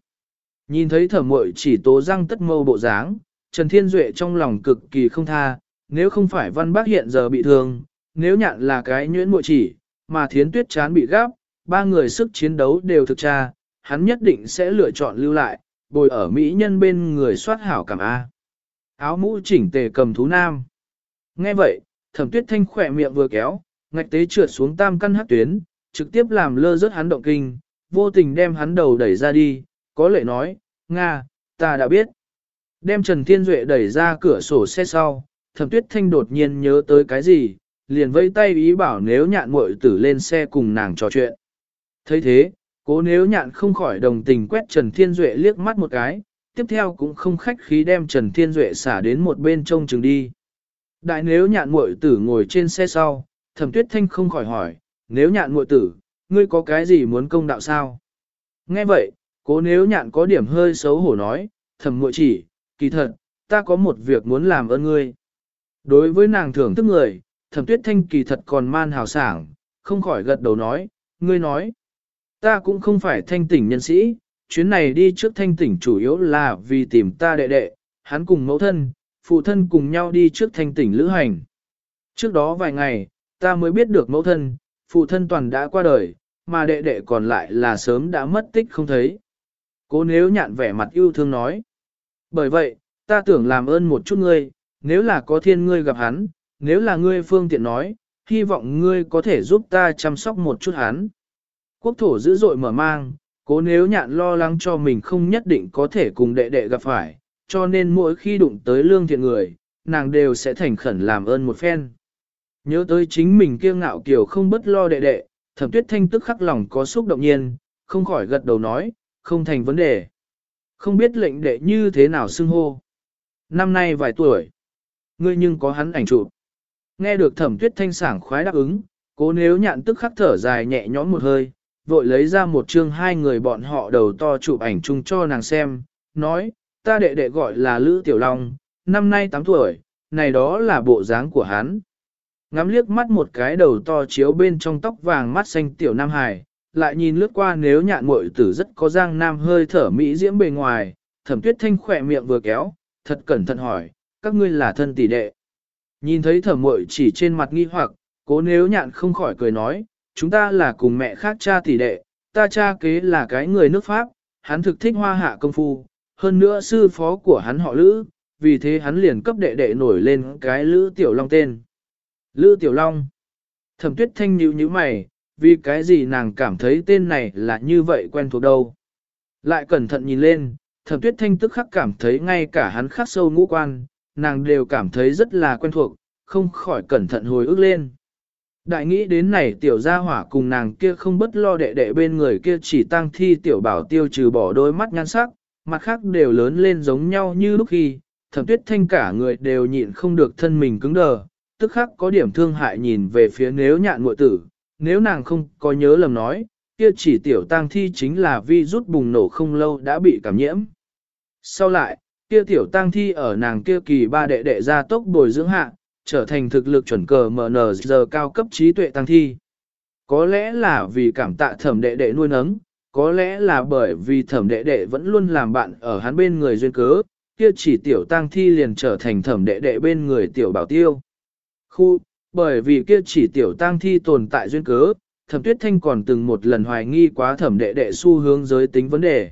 Nhìn thấy thẩm Mội chỉ tố răng tất mâu bộ dáng, Trần Thiên Duệ trong lòng cực kỳ không tha, nếu không phải văn bác hiện giờ bị thương, nếu nhạn là cái nhuyễn Mội chỉ, mà thiến tuyết chán bị gáp, ba người sức chiến đấu đều thực tra, hắn nhất định sẽ lựa chọn lưu lại, bồi ở Mỹ nhân bên người soát hảo cảm A. Áo mũ chỉnh tề cầm thú nam. Nghe vậy, thẩm tuyết thanh khỏe miệng vừa kéo, ngạch tế trượt xuống tam căn hát tuyến, trực tiếp làm lơ rớt hắn động kinh, vô tình đem hắn đầu đẩy ra đi, có lệ nói, Nga, ta đã biết. Đem Trần Thiên Duệ đẩy ra cửa sổ xe sau, thẩm tuyết thanh đột nhiên nhớ tới cái gì, liền vẫy tay ý bảo nếu nhạn muội tử lên xe cùng nàng trò chuyện thấy thế, cố nếu nhạn không khỏi đồng tình quét Trần Thiên Duệ liếc mắt một cái, tiếp theo cũng không khách khí đem Trần Thiên Duệ xả đến một bên trông chừng đi. Đại nếu nhạn muội tử ngồi trên xe sau, thẩm tuyết thanh không khỏi hỏi, nếu nhạn muội tử, ngươi có cái gì muốn công đạo sao? Nghe vậy, cố nếu nhạn có điểm hơi xấu hổ nói, thẩm muội chỉ, kỳ thật, ta có một việc muốn làm ơn ngươi. Đối với nàng thưởng thức người, thẩm tuyết thanh kỳ thật còn man hào sảng, không khỏi gật đầu nói, ngươi nói, ta cũng không phải thanh tỉnh nhân sĩ, chuyến này đi trước thanh tỉnh chủ yếu là vì tìm ta đệ đệ, hắn cùng mẫu thân, phụ thân cùng nhau đi trước thanh tỉnh lữ hành. Trước đó vài ngày, ta mới biết được mẫu thân, phụ thân toàn đã qua đời, mà đệ đệ còn lại là sớm đã mất tích không thấy. Cô nếu nhạn vẻ mặt yêu thương nói. Bởi vậy, ta tưởng làm ơn một chút ngươi, nếu là có thiên ngươi gặp hắn, nếu là ngươi phương tiện nói, hy vọng ngươi có thể giúp ta chăm sóc một chút hắn. Quốc thổ dữ dội mở mang, cố nếu nhạn lo lắng cho mình không nhất định có thể cùng đệ đệ gặp phải, cho nên mỗi khi đụng tới lương thiện người, nàng đều sẽ thành khẩn làm ơn một phen. Nhớ tới chính mình kiêu ngạo kiểu không bất lo đệ đệ, thẩm tuyết thanh tức khắc lòng có xúc động nhiên, không khỏi gật đầu nói, không thành vấn đề. Không biết lệnh đệ như thế nào xưng hô. Năm nay vài tuổi, ngươi nhưng có hắn ảnh chụp. Nghe được thẩm tuyết thanh sảng khoái đáp ứng, cố nếu nhạn tức khắc thở dài nhẹ nhõm một hơi, vội lấy ra một chương hai người bọn họ đầu to chụp ảnh chung cho nàng xem, nói, ta đệ đệ gọi là Lữ Tiểu Long, năm nay 8 tuổi, này đó là bộ dáng của hắn. Ngắm liếc mắt một cái đầu to chiếu bên trong tóc vàng mắt xanh Tiểu Nam Hải, lại nhìn lướt qua nếu nhạn muội tử rất có giang nam hơi thở mỹ diễm bề ngoài, thẩm tuyết thanh khỏe miệng vừa kéo, thật cẩn thận hỏi, các ngươi là thân tỷ đệ. Nhìn thấy thẩm muội chỉ trên mặt nghi hoặc, cố nếu nhạn không khỏi cười nói, chúng ta là cùng mẹ khác cha tỷ đệ, ta cha kế là cái người nước Pháp, hắn thực thích hoa hạ công phu, hơn nữa sư phó của hắn họ Lữ, vì thế hắn liền cấp đệ đệ nổi lên cái Lữ Tiểu Long tên. Lữ Tiểu Long. Thẩm tuyết thanh nhíu như mày, vì cái gì nàng cảm thấy tên này là như vậy quen thuộc đâu. Lại cẩn thận nhìn lên, thẩm tuyết thanh tức khắc cảm thấy ngay cả hắn khắc sâu ngũ quan, nàng đều cảm thấy rất là quen thuộc, không khỏi cẩn thận hồi ức lên. Đại nghĩ đến này tiểu gia hỏa cùng nàng kia không bất lo đệ đệ bên người kia chỉ tăng thi tiểu bảo tiêu trừ bỏ đôi mắt nhan sắc, mặt khác đều lớn lên giống nhau như lúc khi, thẩm tuyết thanh cả người đều nhịn không được thân mình cứng đờ, tức khắc có điểm thương hại nhìn về phía nếu nhạn muội tử, nếu nàng không có nhớ lầm nói, kia chỉ tiểu tang thi chính là vi rút bùng nổ không lâu đã bị cảm nhiễm. Sau lại, kia tiểu tang thi ở nàng kia kỳ ba đệ đệ ra tốc bồi dưỡng hạ, trở thành thực lực chuẩn cờ MNZ cao cấp trí tuệ tăng thi. Có lẽ là vì cảm tạ thẩm đệ đệ nuôi nấng, có lẽ là bởi vì thẩm đệ đệ vẫn luôn làm bạn ở hắn bên người duyên cớ, kia chỉ tiểu tăng thi liền trở thành thẩm đệ đệ bên người tiểu bảo tiêu. Khu, bởi vì kia chỉ tiểu tăng thi tồn tại duyên cớ, thẩm tuyết thanh còn từng một lần hoài nghi quá thẩm đệ đệ xu hướng giới tính vấn đề.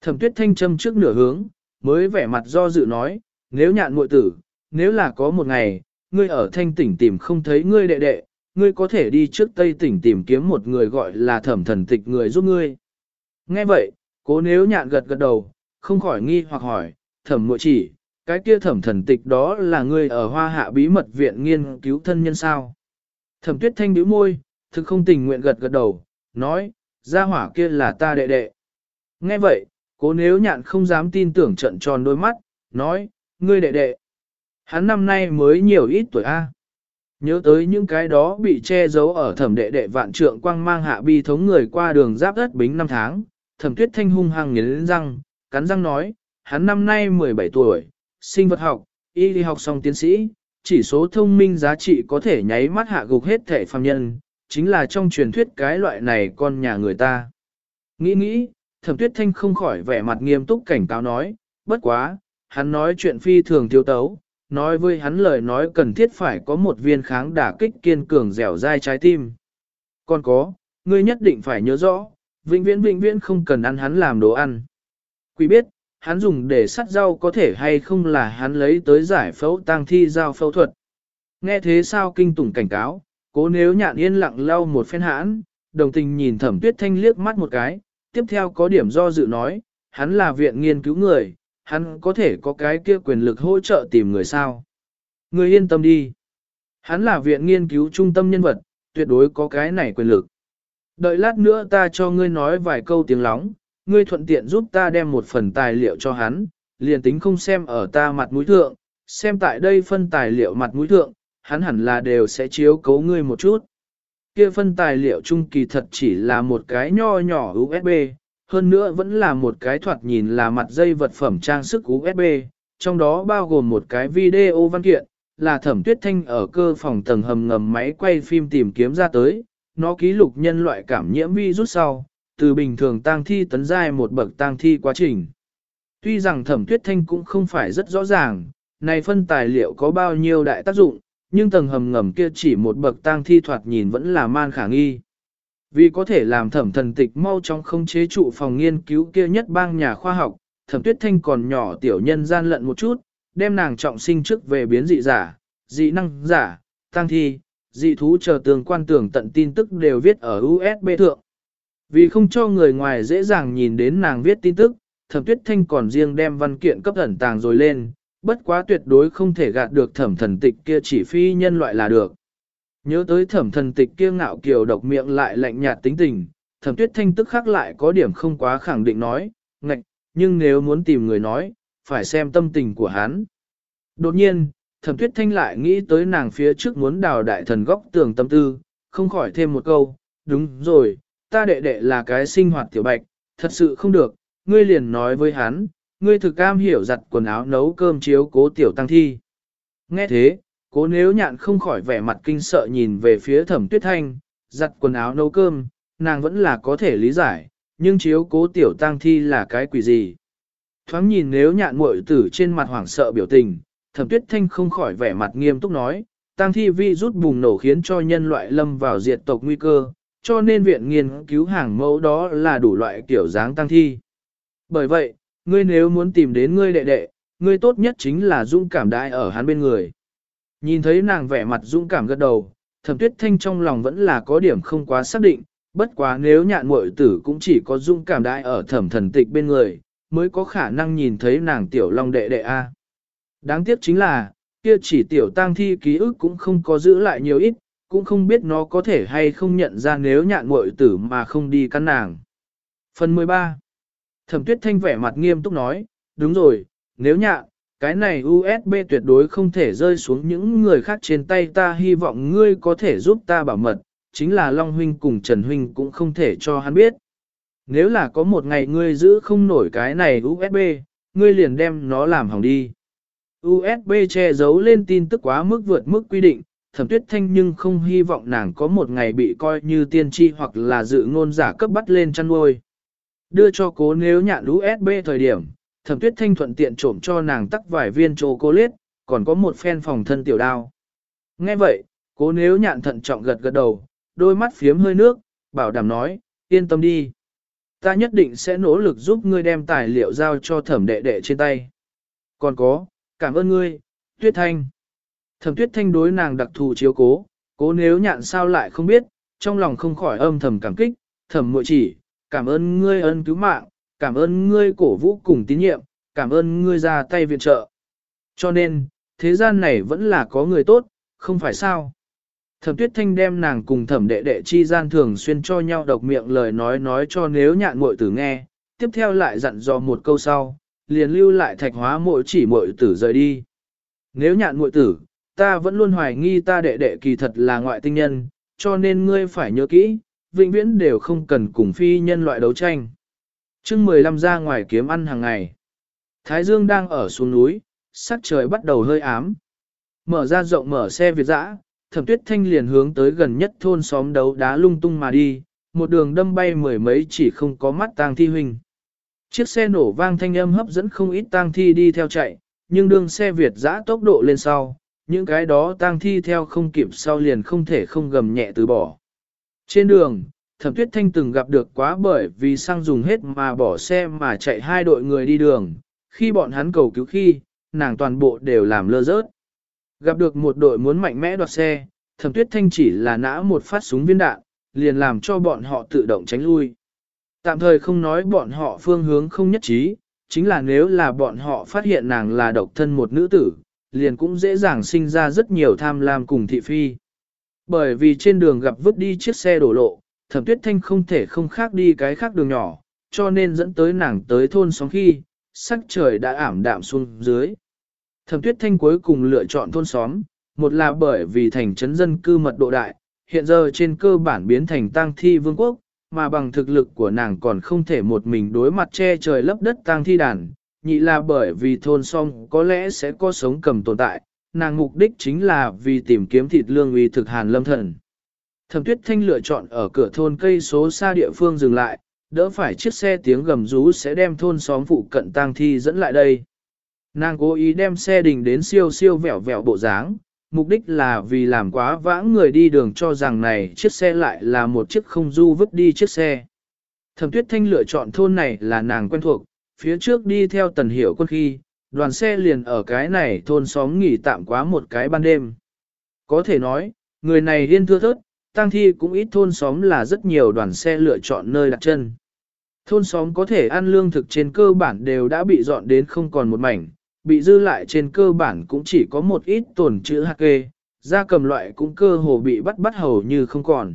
Thẩm tuyết thanh châm trước nửa hướng, mới vẻ mặt do dự nói, nếu nhạn muội tử, nếu là có một ngày, ngươi ở thanh tỉnh tìm không thấy ngươi đệ đệ, ngươi có thể đi trước tây tỉnh tìm kiếm một người gọi là thẩm thần tịch người giúp ngươi. Nghe vậy, cố nếu nhạn gật gật đầu, không khỏi nghi hoặc hỏi, thẩm mội chỉ, cái kia thẩm thần tịch đó là ngươi ở hoa hạ bí mật viện nghiên cứu thân nhân sao. Thẩm tuyết thanh bĩu môi, thực không tình nguyện gật gật đầu, nói, gia hỏa kia là ta đệ đệ. Nghe vậy, cố nếu nhạn không dám tin tưởng trận tròn đôi mắt, nói, ngươi đệ đệ. Hắn năm nay mới nhiều ít tuổi A. Nhớ tới những cái đó bị che giấu ở thẩm đệ đệ vạn trượng quang mang hạ bi thống người qua đường giáp đất bính năm tháng, thẩm tuyết thanh hung hăng nghiến răng, cắn răng nói, hắn năm nay 17 tuổi, sinh vật học, y đi học xong tiến sĩ, chỉ số thông minh giá trị có thể nháy mắt hạ gục hết thể phàm nhân, chính là trong truyền thuyết cái loại này con nhà người ta. Nghĩ nghĩ, thẩm tuyết thanh không khỏi vẻ mặt nghiêm túc cảnh cáo nói, bất quá, hắn nói chuyện phi thường thiếu tấu, nói với hắn lời nói cần thiết phải có một viên kháng đả kích kiên cường dẻo dai trái tim. Còn có, ngươi nhất định phải nhớ rõ, vĩnh viễn vĩnh viễn không cần ăn hắn làm đồ ăn. Quý biết, hắn dùng để sắt rau có thể hay không là hắn lấy tới giải phẫu tang thi giao phẫu thuật. Nghe thế sao kinh tủng cảnh cáo, cố nếu nhạn yên lặng lau một phen hãn, đồng tình nhìn thẩm tuyết thanh liếc mắt một cái, tiếp theo có điểm do dự nói, hắn là viện nghiên cứu người, hắn có thể có cái kia quyền lực hỗ trợ tìm người sao. Người yên tâm đi. Hắn là viện nghiên cứu trung tâm nhân vật, tuyệt đối có cái này quyền lực. Đợi lát nữa ta cho ngươi nói vài câu tiếng lóng, ngươi thuận tiện giúp ta đem một phần tài liệu cho hắn, liền tính không xem ở ta mặt mũi thượng, xem tại đây phân tài liệu mặt mũi thượng, hắn hẳn là đều sẽ chiếu cấu ngươi một chút. Kia phân tài liệu trung kỳ thật chỉ là một cái nho nhỏ USB, hơn nữa vẫn là một cái thoạt nhìn là mặt dây vật phẩm trang sức USB, trong đó bao gồm một cái video văn kiện, là thẩm tuyết thanh ở cơ phòng tầng hầm ngầm máy quay phim tìm kiếm ra tới, nó ký lục nhân loại cảm nhiễm virus sau, từ bình thường tang thi tấn giai một bậc tang thi quá trình. Tuy rằng thẩm tuyết thanh cũng không phải rất rõ ràng, này phân tài liệu có bao nhiêu đại tác dụng, nhưng tầng hầm ngầm kia chỉ một bậc tang thi thoạt nhìn vẫn là man khả nghi. Vì có thể làm thẩm thần tịch mau trong không chế trụ phòng nghiên cứu kia nhất bang nhà khoa học, thẩm tuyết thanh còn nhỏ tiểu nhân gian lận một chút, đem nàng trọng sinh trước về biến dị giả, dị năng giả, tăng thi, dị thú chờ tường quan tưởng tận tin tức đều viết ở USB thượng. Vì không cho người ngoài dễ dàng nhìn đến nàng viết tin tức, thẩm tuyết thanh còn riêng đem văn kiện cấp ẩn tàng rồi lên, bất quá tuyệt đối không thể gạt được thẩm thần tịch kia chỉ phi nhân loại là được. Nhớ tới thẩm thần tịch kia ngạo kiều độc miệng lại lạnh nhạt tính tình, thẩm tuyết thanh tức khắc lại có điểm không quá khẳng định nói, ngạch, nhưng nếu muốn tìm người nói, phải xem tâm tình của hắn. Đột nhiên, thẩm tuyết thanh lại nghĩ tới nàng phía trước muốn đào đại thần góc tường tâm tư, không khỏi thêm một câu, đúng rồi, ta đệ đệ là cái sinh hoạt tiểu bạch, thật sự không được, ngươi liền nói với hắn, ngươi thực cam hiểu giặt quần áo nấu cơm chiếu cố tiểu tăng thi. Nghe thế, cố nếu nhạn không khỏi vẻ mặt kinh sợ nhìn về phía thẩm tuyết thanh, giặt quần áo nấu cơm, nàng vẫn là có thể lý giải, nhưng chiếu cố tiểu tăng thi là cái quỷ gì. Thoáng nhìn nếu nhạn muội tử trên mặt hoảng sợ biểu tình, thẩm tuyết thanh không khỏi vẻ mặt nghiêm túc nói, tăng thi vi rút bùng nổ khiến cho nhân loại lâm vào diệt tộc nguy cơ, cho nên viện nghiên cứu hàng mẫu đó là đủ loại kiểu dáng tăng thi. Bởi vậy, ngươi nếu muốn tìm đến ngươi đệ đệ, ngươi tốt nhất chính là dũng cảm đại ở hắn bên người. Nhìn thấy nàng vẻ mặt dũng cảm gật đầu, thẩm tuyết thanh trong lòng vẫn là có điểm không quá xác định, bất quá nếu nhạn muội tử cũng chỉ có dũng cảm đại ở thẩm thần tịch bên người, mới có khả năng nhìn thấy nàng tiểu long đệ đệ A. Đáng tiếc chính là, kia chỉ tiểu tang thi ký ức cũng không có giữ lại nhiều ít, cũng không biết nó có thể hay không nhận ra nếu nhạn muội tử mà không đi căn nàng. Phần 13 Thẩm tuyết thanh vẻ mặt nghiêm túc nói, đúng rồi, nếu nhạn, cái này USB tuyệt đối không thể rơi xuống những người khác trên tay ta hy vọng ngươi có thể giúp ta bảo mật, chính là Long Huynh cùng Trần Huynh cũng không thể cho hắn biết. Nếu là có một ngày ngươi giữ không nổi cái này USB, ngươi liền đem nó làm hỏng đi. USB che giấu lên tin tức quá mức vượt mức quy định, thẩm tuyết thanh nhưng không hy vọng nàng có một ngày bị coi như tiên tri hoặc là dự ngôn giả cấp bắt lên chăn nuôi. Đưa cho cố nếu nhạn USB thời điểm, thẩm tuyết thanh thuận tiện trộm cho nàng tắc vài viên chocolate, còn có một phen phòng thân tiểu đao. Nghe vậy, cố nếu nhạn thận trọng gật gật đầu, đôi mắt phiếm hơi nước, bảo đảm nói, yên tâm đi. Ta nhất định sẽ nỗ lực giúp ngươi đem tài liệu giao cho thẩm đệ đệ trên tay. Còn có, cảm ơn ngươi, tuyết thanh. Thẩm tuyết thanh đối nàng đặc thù chiếu cố, cố nếu nhạn sao lại không biết, trong lòng không khỏi âm thầm cảm kích, thẩm muội chỉ, cảm ơn ngươi ân cứu mạng, cảm ơn ngươi cổ vũ cùng tín nhiệm, cảm ơn ngươi ra tay viện trợ. Cho nên, thế gian này vẫn là có người tốt, không phải sao. Thẩm tuyết thanh đem nàng cùng thẩm đệ đệ chi gian thường xuyên cho nhau độc miệng lời nói nói cho nếu nhạn muội tử nghe, tiếp theo lại dặn dò một câu sau, liền lưu lại thạch hóa muội chỉ muội tử rời đi. Nếu nhạn muội tử, ta vẫn luôn hoài nghi ta đệ đệ kỳ thật là ngoại tinh nhân, cho nên ngươi phải nhớ kỹ, vĩnh viễn đều không cần cùng phi nhân loại đấu tranh chương 15 ra ngoài kiếm ăn hàng ngày. Thái Dương đang ở xuống núi, sắc trời bắt đầu hơi ám. Mở ra rộng mở xe Việt dã, thẩm tuyết thanh liền hướng tới gần nhất thôn xóm đấu đá lung tung mà đi, một đường đâm bay mười mấy chỉ không có mắt tang thi huynh. Chiếc xe nổ vang thanh âm hấp dẫn không ít tang thi đi theo chạy, nhưng đường xe Việt dã tốc độ lên sau, những cái đó tang thi theo không kịp sau liền không thể không gầm nhẹ từ bỏ. Trên đường, thẩm tuyết thanh từng gặp được quá bởi vì xăng dùng hết mà bỏ xe mà chạy hai đội người đi đường, khi bọn hắn cầu cứu khi, nàng toàn bộ đều làm lơ rớt. Gặp được một đội muốn mạnh mẽ đoạt xe, thẩm tuyết thanh chỉ là nã một phát súng viên đạn, liền làm cho bọn họ tự động tránh lui. Tạm thời không nói bọn họ phương hướng không nhất trí, chính là nếu là bọn họ phát hiện nàng là độc thân một nữ tử, liền cũng dễ dàng sinh ra rất nhiều tham lam cùng thị phi. Bởi vì trên đường gặp vứt đi chiếc xe đổ lộ, thẩm tuyết thanh không thể không khác đi cái khác đường nhỏ, cho nên dẫn tới nàng tới thôn xóm khi, sắc trời đã ảm đạm xuống dưới. Thẩm tuyết thanh cuối cùng lựa chọn thôn xóm, một là bởi vì thành trấn dân cư mật độ đại, hiện giờ trên cơ bản biến thành tang thi vương quốc, mà bằng thực lực của nàng còn không thể một mình đối mặt che trời lấp đất tang thi đàn, nhị là bởi vì thôn xóm có lẽ sẽ có sống cầm tồn tại, nàng mục đích chính là vì tìm kiếm thịt lương uy thực hàn lâm thần. Thẩm tuyết thanh lựa chọn ở cửa thôn cây số xa địa phương dừng lại, đỡ phải chiếc xe tiếng gầm rú sẽ đem thôn xóm phụ cận tang thi dẫn lại đây. Nàng cố ý đem xe đình đến siêu siêu vẹo vẹo bộ dáng, mục đích là vì làm quá vãng người đi đường cho rằng này chiếc xe lại là một chiếc không du vứt đi chiếc xe. Thẩm tuyết thanh lựa chọn thôn này là nàng quen thuộc, phía trước đi theo tần hiểu quân khi, đoàn xe liền ở cái này thôn xóm nghỉ tạm quá một cái ban đêm. Có thể nói, người này điên thưa thớt, tăng thi cũng ít thôn xóm là rất nhiều đoàn xe lựa chọn nơi đặt chân. Thôn xóm có thể ăn lương thực trên cơ bản đều đã bị dọn đến không còn một mảnh, bị dư lại trên cơ bản cũng chỉ có một ít tồn chữ hạt kê, da cầm loại cũng cơ hồ bị bắt bắt hầu như không còn.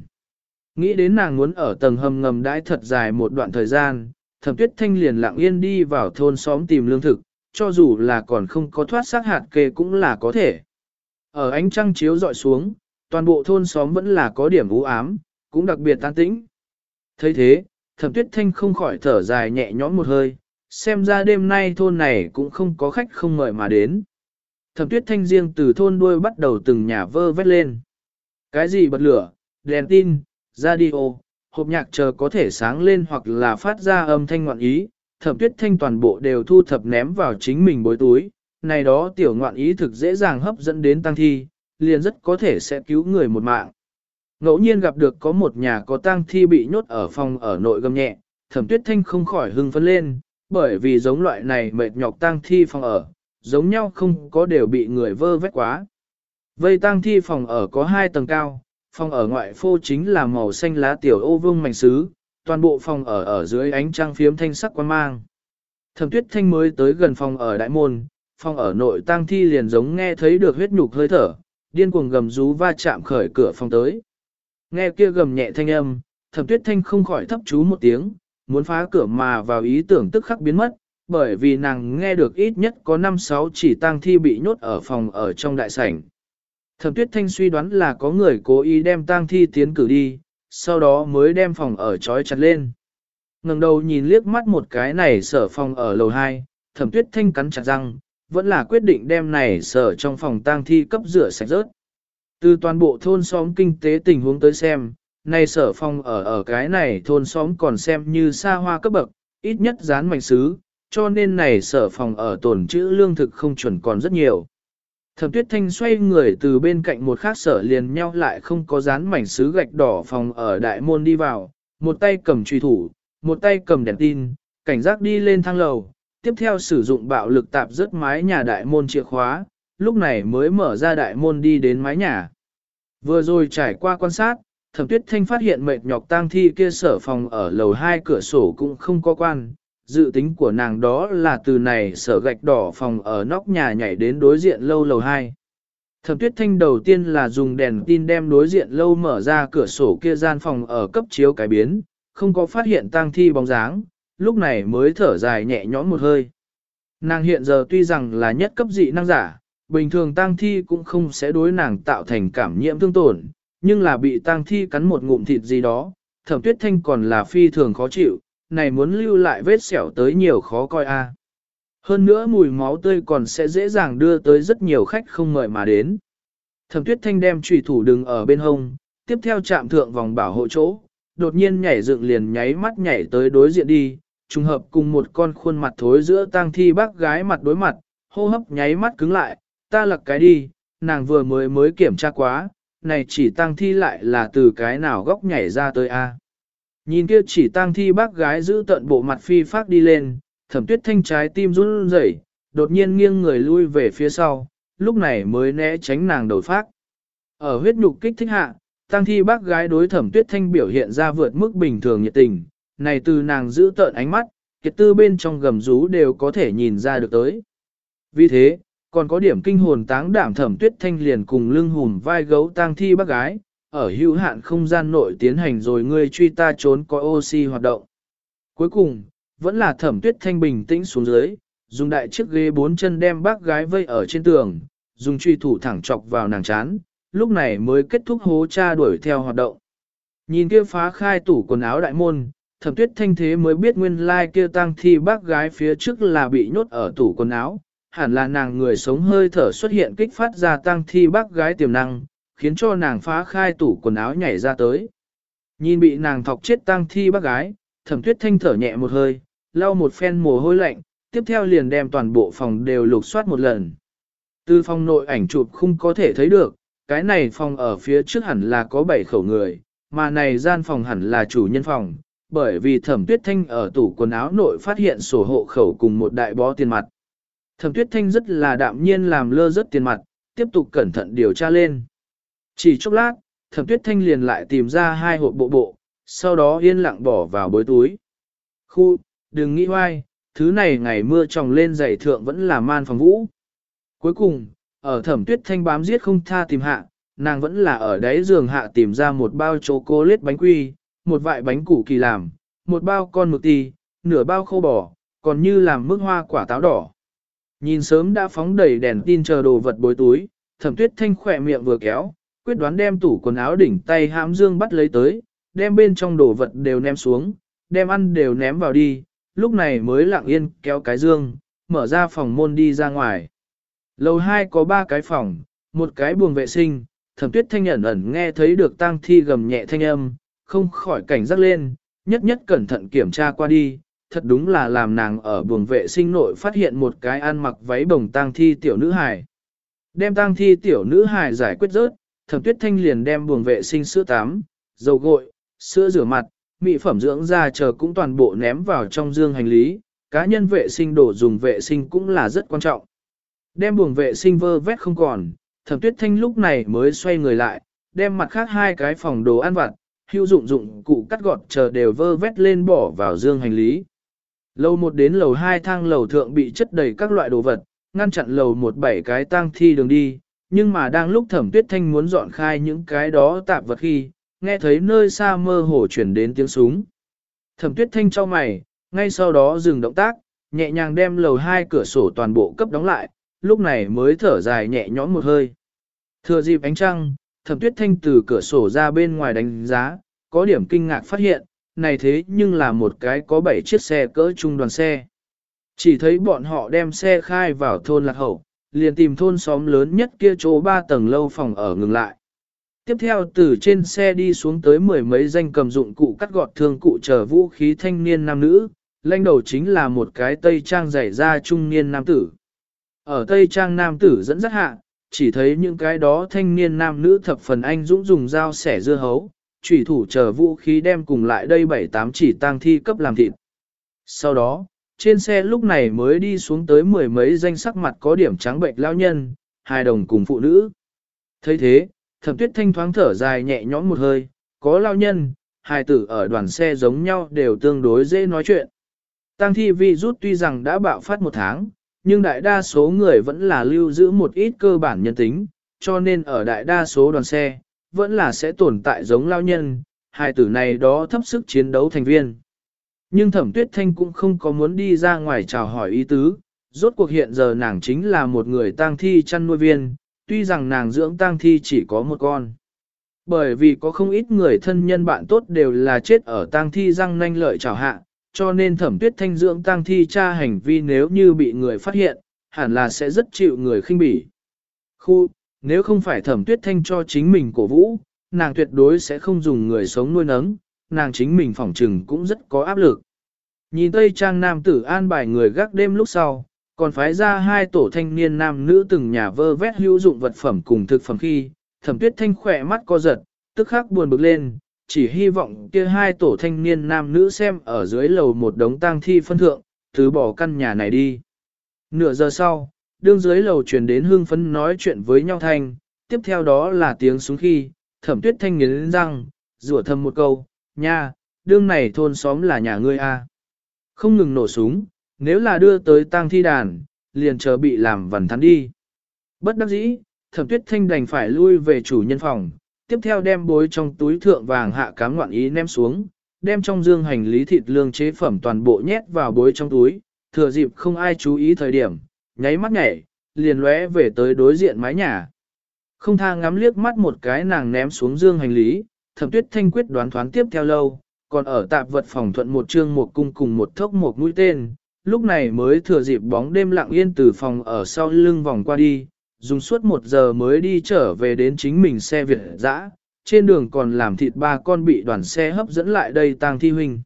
Nghĩ đến nàng muốn ở tầng hầm ngầm đãi thật dài một đoạn thời gian, thẩm tuyết thanh liền lặng yên đi vào thôn xóm tìm lương thực, cho dù là còn không có thoát xác hạt kê cũng là có thể. Ở ánh trăng chiếu dọi xuống, toàn bộ thôn xóm vẫn là có điểm u ám, cũng đặc biệt tan tĩnh. thấy thế, thẩm tuyết thanh không khỏi thở dài nhẹ nhõm một hơi, xem ra đêm nay thôn này cũng không có khách không mời mà đến. Thẩm tuyết thanh riêng từ thôn đuôi bắt đầu từng nhà vơ vét lên. Cái gì bật lửa, đèn tin, radio, hộp nhạc chờ có thể sáng lên hoặc là phát ra âm thanh ngoạn ý, thẩm tuyết thanh toàn bộ đều thu thập ném vào chính mình bối túi. Này đó tiểu ngoạn ý thực dễ dàng hấp dẫn đến tăng thi, liền rất có thể sẽ cứu người một mạng. Ngẫu nhiên gặp được có một nhà có tang thi bị nhốt ở phòng ở nội gầm nhẹ, thẩm tuyết thanh không khỏi hưng phấn lên, bởi vì giống loại này mệt nhọc tang thi phòng ở, giống nhau không có đều bị người vơ vét quá. Vây tang thi phòng ở có hai tầng cao, phòng ở ngoại phô chính là màu xanh lá tiểu ô vương mảnh sứ, toàn bộ phòng ở ở dưới ánh trăng phiếm thanh sắc quan mang. Thẩm tuyết thanh mới tới gần phòng ở đại môn, phòng ở nội tang thi liền giống nghe thấy được huyết nhục hơi thở, điên cuồng gầm rú va chạm khởi cửa phòng tới. Nghe kia gầm nhẹ thanh âm, thẩm tuyết thanh không khỏi thấp chú một tiếng, muốn phá cửa mà vào ý tưởng tức khắc biến mất, bởi vì nàng nghe được ít nhất có 5-6 chỉ tang thi bị nhốt ở phòng ở trong đại sảnh. Thẩm tuyết thanh suy đoán là có người cố ý đem tang thi tiến cử đi, sau đó mới đem phòng ở trói chặt lên. ngẩng đầu nhìn liếc mắt một cái này sở phòng ở lầu 2, thẩm tuyết thanh cắn chặt răng, vẫn là quyết định đem này sở trong phòng tang thi cấp rửa sạch rớt. Từ toàn bộ thôn xóm kinh tế tình huống tới xem, này sở phòng ở ở cái này thôn xóm còn xem như xa hoa cấp bậc, ít nhất dán mảnh sứ, cho nên này sở phòng ở tồn trữ lương thực không chuẩn còn rất nhiều. Thẩm tuyết thanh xoay người từ bên cạnh một khác sở liền nhau lại không có dán mảnh sứ gạch đỏ phòng ở đại môn đi vào, một tay cầm truy thủ, một tay cầm đèn tin, cảnh giác đi lên thang lầu, tiếp theo sử dụng bạo lực tạp rớt mái nhà đại môn chìa khóa, lúc này mới mở ra đại môn đi đến mái nhà. Vừa rồi trải qua quan sát, thẩm tuyết thanh phát hiện mệt nhọc tang thi kia sở phòng ở lầu hai cửa sổ cũng không có quan. Dự tính của nàng đó là từ này sở gạch đỏ phòng ở nóc nhà nhảy đến đối diện lâu lầu hai. Thẩm tuyết thanh đầu tiên là dùng đèn tin đem đối diện lâu mở ra cửa sổ kia gian phòng ở cấp chiếu cái biến, không có phát hiện tang thi bóng dáng, lúc này mới thở dài nhẹ nhõm một hơi. Nàng hiện giờ tuy rằng là nhất cấp dị năng giả, bình thường tang thi cũng không sẽ đối nàng tạo thành cảm nhiễm thương tổn, nhưng là bị tang thi cắn một ngụm thịt gì đó, thẩm tuyết thanh còn là phi thường khó chịu, này muốn lưu lại vết sẹo tới nhiều khó coi a. Hơn nữa mùi máu tươi còn sẽ dễ dàng đưa tới rất nhiều khách không mời mà đến. Thẩm tuyết thanh đem trùy thủ đừng ở bên hông, tiếp theo chạm thượng vòng bảo hộ chỗ, đột nhiên nhảy dựng liền nháy mắt nhảy tới đối diện đi, trùng hợp cùng một con khuôn mặt thối giữa tang thi bác gái mặt đối mặt, hô hấp nháy mắt cứng lại, ta lặc cái đi, nàng vừa mới mới kiểm tra quá, này chỉ tang thi lại là từ cái nào góc nhảy ra tới a. Nhìn kia chỉ tang thi bác gái giữ tận bộ mặt phi phát đi lên, thẩm tuyết thanh trái tim run rẩy, đột nhiên nghiêng người lui về phía sau, lúc này mới né tránh nàng đầu phát. Ở huyết nhục kích thích hạ, tang thi bác gái đối thẩm tuyết thanh biểu hiện ra vượt mức bình thường nhiệt tình, này từ nàng giữ tợn ánh mắt, kiệt tư bên trong gầm rú đều có thể nhìn ra được tới. Vì thế, còn có điểm kinh hồn táng đảm thẩm tuyết thanh liền cùng lưng hùm vai gấu tang thi bác gái, ở hữu hạn không gian nội tiến hành rồi ngươi truy ta trốn có oxy hoạt động. Cuối cùng, vẫn là thẩm tuyết thanh bình tĩnh xuống dưới, dùng đại chiếc ghế bốn chân đem bác gái vây ở trên tường, dùng truy thủ thẳng chọc vào nàng chán, lúc này mới kết thúc hố cha đuổi theo hoạt động. Nhìn kia phá khai tủ quần áo đại môn, thẩm tuyết thanh thế mới biết nguyên lai kia tang thi bác gái phía trước là bị nhốt ở tủ quần áo, hẳn là nàng người sống hơi thở xuất hiện kích phát ra tang thi bác gái tiềm năng, khiến cho nàng phá khai tủ quần áo nhảy ra tới. Nhìn bị nàng thọc chết tang thi bác gái, thẩm tuyết thanh thở nhẹ một hơi, lau một phen mồ hôi lạnh, tiếp theo liền đem toàn bộ phòng đều lục soát một lần. Từ phòng nội ảnh chụp không có thể thấy được, cái này phòng ở phía trước hẳn là có 7 khẩu người, mà này gian phòng hẳn là chủ nhân phòng, bởi vì thẩm tuyết thanh ở tủ quần áo nội phát hiện sổ hộ khẩu cùng một đại bó tiền mặt. Thẩm tuyết thanh rất là đạm nhiên làm lơ rất tiền mặt, tiếp tục cẩn thận điều tra lên. Chỉ chốc lát, thẩm tuyết thanh liền lại tìm ra hai hộp bộ bộ, sau đó yên lặng bỏ vào bối túi. Khu, đừng nghĩ hoai, thứ này ngày mưa tròng lên giày thượng vẫn là man phòng vũ. Cuối cùng, ở thẩm tuyết thanh bám giết không tha tìm hạ, nàng vẫn là ở đáy giường hạ tìm ra một bao chocolate bánh quy, một vại bánh củ kỳ làm, một bao con mực tì, nửa bao khô bò, còn như làm mức hoa quả táo đỏ. Nhìn sớm đã phóng đầy đèn tin chờ đồ vật bối túi, thẩm tuyết thanh khỏe miệng vừa kéo, quyết đoán đem tủ quần áo đỉnh tay hãm dương bắt lấy tới, đem bên trong đồ vật đều ném xuống, đem ăn đều ném vào đi, lúc này mới lặng yên kéo cái dương, mở ra phòng môn đi ra ngoài. Lầu 2 có 3 cái phòng, một cái buồng vệ sinh, thẩm tuyết thanh ẩn ẩn nghe thấy được tang thi gầm nhẹ thanh âm, không khỏi cảnh giác lên, nhất nhất cẩn thận kiểm tra qua đi, thật đúng là làm nàng ở buồng vệ sinh nội phát hiện một cái ăn mặc váy bồng tang thi tiểu nữ hài. Đem tang thi tiểu nữ hài giải quyết rớt, thẩm tuyết thanh liền đem buồng vệ sinh sữa tắm, dầu gội, sữa rửa mặt, mỹ phẩm dưỡng da chờ cũng toàn bộ ném vào trong dương hành lý, cá nhân vệ sinh đồ dùng vệ sinh cũng là rất quan trọng. Đem buồng vệ sinh vơ vét không còn, thẩm tuyết thanh lúc này mới xoay người lại, đem mặt khác hai cái phòng đồ ăn vặt, hữu dụng dụng cụ cắt gọt chờ đều vơ vét lên bỏ vào dương hành lý. Lầu một đến lầu hai thang lầu thượng bị chất đầy các loại đồ vật, ngăn chặn lầu một bảy cái tang thi đường đi, nhưng mà đang lúc thẩm tuyết thanh muốn dọn khai những cái đó tạp vật khi, nghe thấy nơi xa mơ hồ chuyển đến tiếng súng. Thẩm tuyết thanh cho mày, ngay sau đó dừng động tác, nhẹ nhàng đem lầu hai cửa sổ toàn bộ cấp đóng lại, lúc này mới thở dài nhẹ nhõm một hơi. Thừa dịp ánh trăng, thẩm tuyết thanh từ cửa sổ ra bên ngoài đánh giá, có điểm kinh ngạc phát hiện, này thế nhưng là một cái có 7 chiếc xe cỡ trung đoàn xe. Chỉ thấy bọn họ đem xe khai vào thôn lạc hậu, liền tìm thôn xóm lớn nhất kia chỗ ba tầng lâu phòng ở ngừng lại. Tiếp theo từ trên xe đi xuống tới mười mấy danh cầm dụng cụ cắt gọt thương cụ chờ vũ khí thanh niên nam nữ, lãnh đầu chính là một cái tây trang rải ra trung niên nam tử. Ở tây trang nam tử dẫn dắt hạ, chỉ thấy những cái đó thanh niên nam nữ thập phần anh dũng dùng dao xẻ dưa hấu, chủy thủ chờ vũ khí đem cùng lại đây bảy tám chỉ tang thi cấp làm thịt. Sau đó, trên xe lúc này mới đi xuống tới mười mấy danh sắc mặt có điểm trắng bệnh lao nhân, hai đồng cùng phụ nữ. thấy thế, thẩm tuyết thanh thoáng thở dài nhẹ nhõm một hơi, có lao nhân, hai tử ở đoàn xe giống nhau đều tương đối dễ nói chuyện. Tăng thi vi rút tuy rằng đã bạo phát một tháng, nhưng đại đa số người vẫn là lưu giữ một ít cơ bản nhân tính, cho nên ở đại đa số đoàn xe, vẫn là sẽ tồn tại giống lao nhân, hai tử này đó thấp sức chiến đấu thành viên. Nhưng thẩm tuyết thanh cũng không có muốn đi ra ngoài chào hỏi ý tứ, rốt cuộc hiện giờ nàng chính là một người tang thi chăn nuôi viên, tuy rằng nàng dưỡng tang thi chỉ có một con. Bởi vì có không ít người thân nhân bạn tốt đều là chết ở tang thi răng nanh lợi chào hạ, cho nên thẩm tuyết thanh dưỡng tang thi cha hành vi nếu như bị người phát hiện, hẳn là sẽ rất chịu người khinh bỉ. Khu, nếu không phải thẩm tuyết thanh cho chính mình cổ vũ, nàng tuyệt đối sẽ không dùng người sống nuôi nấng, nàng chính mình phỏng trừng cũng rất có áp lực. Nhìn Tây Trang Nam tử an bài người gác đêm lúc sau, còn phái ra hai tổ thanh niên nam nữ từng nhà vơ vét hữu dụng vật phẩm cùng thực phẩm khi, thẩm tuyết thanh khỏe mắt co giật, tức khắc buồn bực lên, chỉ hy vọng kia hai tổ thanh niên nam nữ xem ở dưới lầu một đống tang thi phân thượng, từ bỏ căn nhà này đi. Nửa giờ sau, đương dưới lầu truyền đến hương phấn nói chuyện với nhau thanh, tiếp theo đó là tiếng súng khi, thẩm tuyết thanh nghiến răng, rủa thầm một câu, nha, đương này thôn xóm là nhà ngươi a. À. Không ngừng nổ súng, nếu là đưa tới tang thi đàn, liền chờ bị làm vần thắn đi. Bất đắc dĩ, thẩm tuyết thanh đành phải lui về chủ nhân phòng, tiếp theo đem bối trong túi thượng vàng hạ cám ngoạn ý ném xuống, đem trong dương hành lý thịt lương chế phẩm toàn bộ nhét vào bối trong túi, thừa dịp không ai chú ý thời điểm, nháy mắt nhảy, liền lóe về tới đối diện mái nhà. Không tha ngắm liếc mắt một cái nàng ném xuống dương hành lý, thẩm tuyết thanh quyết đoán thoáng tiếp theo lâu, còn ở tạp vật phòng thuận một chương một cung cùng một thốc một mũi tên, lúc này mới thừa dịp bóng đêm lặng yên từ phòng ở sau lưng vòng qua đi, dùng suốt một giờ mới đi trở về đến chính mình xe Việt dã, trên đường còn làm thịt ba con bị đoàn xe hấp dẫn lại đây tang thi huynh.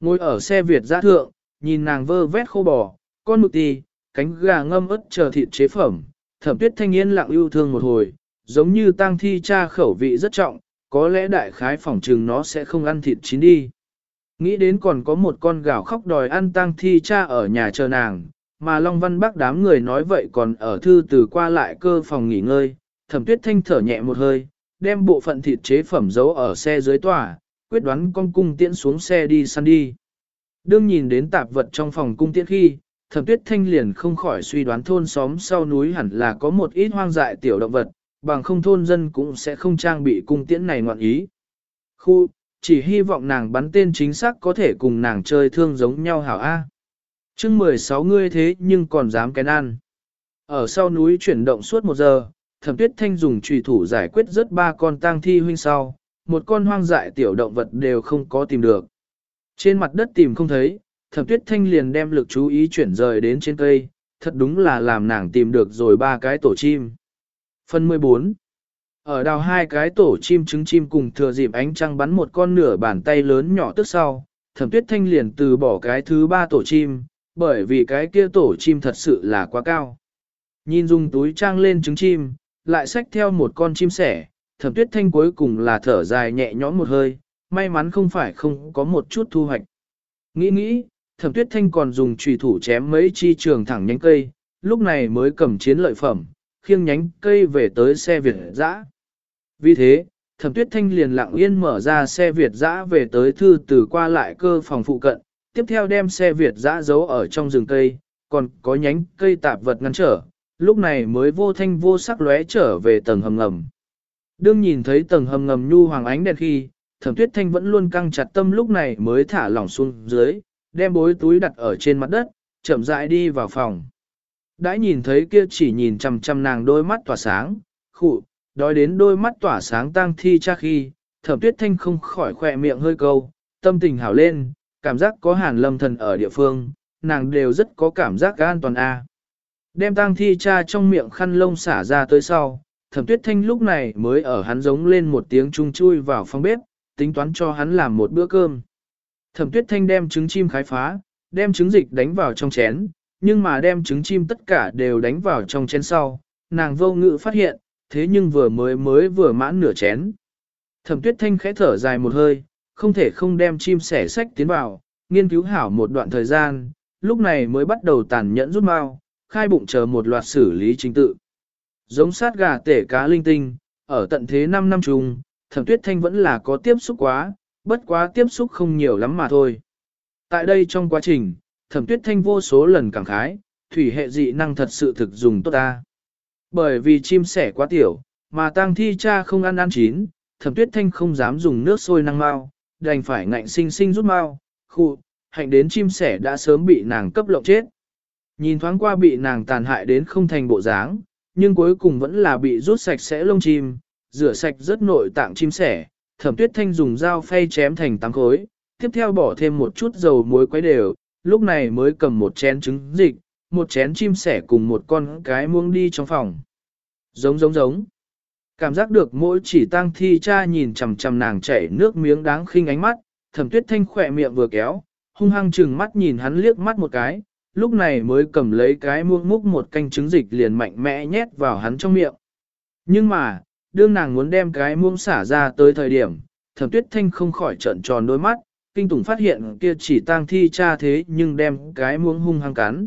Ngồi ở xe Việt Giã thượng, nhìn nàng vơ vét khô bò, con mực ti cánh gà ngâm ớt chờ thịt chế phẩm, thẩm tuyết thanh niên lặng yêu thương một hồi, giống như tang thi cha khẩu vị rất trọng, có lẽ đại khái phỏng trừng nó sẽ không ăn thịt chín đi. Nghĩ đến còn có một con gào khóc đòi ăn tang thi cha ở nhà chờ nàng, mà Long Văn Bắc đám người nói vậy còn ở thư từ qua lại cơ phòng nghỉ ngơi, thẩm tuyết thanh thở nhẹ một hơi, đem bộ phận thịt chế phẩm giấu ở xe dưới tòa, quyết đoán con cung tiễn xuống xe đi săn đi. Đương nhìn đến tạp vật trong phòng cung tiễn khi, thẩm tuyết thanh liền không khỏi suy đoán thôn xóm sau núi hẳn là có một ít hoang dại tiểu động vật, bằng không thôn dân cũng sẽ không trang bị cung tiễn này ngoạn ý. Khu, chỉ hy vọng nàng bắn tên chính xác có thể cùng nàng chơi thương giống nhau hảo A. À chương 16 ngươi thế nhưng còn dám kén ăn. Ở sau núi chuyển động suốt một giờ, thẩm tuyết thanh dùng trùy thủ giải quyết rất ba con tang thi huynh sau, một con hoang dại tiểu động vật đều không có tìm được. Trên mặt đất tìm không thấy, thẩm tuyết thanh liền đem lực chú ý chuyển rời đến trên cây, thật đúng là làm nàng tìm được rồi ba cái tổ chim. Phần 14 Ở đào hai cái tổ chim trứng chim cùng thừa dịp ánh trăng bắn một con nửa bàn tay lớn nhỏ tức sau, thẩm tuyết thanh liền từ bỏ cái thứ ba tổ chim, bởi vì cái kia tổ chim thật sự là quá cao. Nhìn dùng túi trang lên trứng chim, lại xách theo một con chim sẻ, thẩm tuyết thanh cuối cùng là thở dài nhẹ nhõm một hơi, may mắn không phải không có một chút thu hoạch. Nghĩ nghĩ, thẩm tuyết thanh còn dùng trùy thủ chém mấy chi trường thẳng nhánh cây, lúc này mới cầm chiến lợi phẩm, khiêng nhánh cây về tới xe Việt dã. Vì thế, thẩm tuyết thanh liền lặng yên mở ra xe Việt dã về tới thư từ qua lại cơ phòng phụ cận, tiếp theo đem xe Việt dã giấu ở trong rừng cây, còn có nhánh cây tạp vật ngăn trở, lúc này mới vô thanh vô sắc lóe trở về tầng hầm ngầm. Đương nhìn thấy tầng hầm ngầm nhu hoàng ánh đèn khi, thẩm tuyết thanh vẫn luôn căng chặt tâm lúc này mới thả lỏng xuống dưới, đem bối túi đặt ở trên mặt đất, chậm rãi đi vào phòng. Đã nhìn thấy kia chỉ nhìn chằm chằm nàng đôi mắt tỏa sáng, khụ, đói đến đôi mắt tỏa sáng tang thi cha khi, thẩm tuyết thanh không khỏi khỏe miệng hơi câu, tâm tình hảo lên, cảm giác có hàn lâm thần ở địa phương, nàng đều rất có cảm giác an toàn a. Đem tang thi cha trong miệng khăn lông xả ra tới sau, thẩm tuyết thanh lúc này mới ở hắn giống lên một tiếng chung chui vào phòng bếp, tính toán cho hắn làm một bữa cơm. Thẩm tuyết thanh đem trứng chim khái phá, đem trứng dịch đánh vào trong chén, nhưng mà đem trứng chim tất cả đều đánh vào trong chén sau, nàng vô ngự phát hiện, thế nhưng vừa mới mới vừa mãn nửa chén. Thẩm tuyết thanh khẽ thở dài một hơi, không thể không đem chim sẻ sách tiến vào, nghiên cứu hảo một đoạn thời gian, lúc này mới bắt đầu tàn nhẫn rút mau, khai bụng chờ một loạt xử lý chính tự. Giống sát gà tể cá linh tinh, ở tận thế 5 năm chung, thẩm tuyết thanh vẫn là có tiếp xúc quá, bất quá tiếp xúc không nhiều lắm mà thôi. Tại đây trong quá trình, thẩm tuyết thanh vô số lần cảm khái, thủy hệ dị năng thật sự thực dùng tốt ta. Bởi vì chim sẻ quá tiểu, mà tang thi cha không ăn ăn chín, thẩm tuyết thanh không dám dùng nước sôi năng mau, đành phải ngạnh sinh sinh rút mau, khu, hạnh đến chim sẻ đã sớm bị nàng cấp lộng chết. Nhìn thoáng qua bị nàng tàn hại đến không thành bộ dáng, nhưng cuối cùng vẫn là bị rút sạch sẽ lông chim, rửa sạch rất nội tạng chim sẻ, thẩm tuyết thanh dùng dao phay chém thành tám khối, tiếp theo bỏ thêm một chút dầu muối quấy đều, lúc này mới cầm một chén trứng dịch, một chén chim sẻ cùng một con cái muông đi trong phòng. Giống giống giống. Cảm giác được mỗi chỉ tang thi cha nhìn chằm chằm nàng chảy nước miếng đáng khinh ánh mắt, thẩm tuyết thanh khỏe miệng vừa kéo, hung hăng chừng mắt nhìn hắn liếc mắt một cái, lúc này mới cầm lấy cái muông múc một canh trứng dịch liền mạnh mẽ nhét vào hắn trong miệng. Nhưng mà, đương nàng muốn đem cái muông xả ra tới thời điểm, thẩm tuyết thanh không khỏi trợn tròn đôi mắt, kinh tủng phát hiện kia chỉ tang thi cha thế nhưng đem cái muông hung hăng cắn.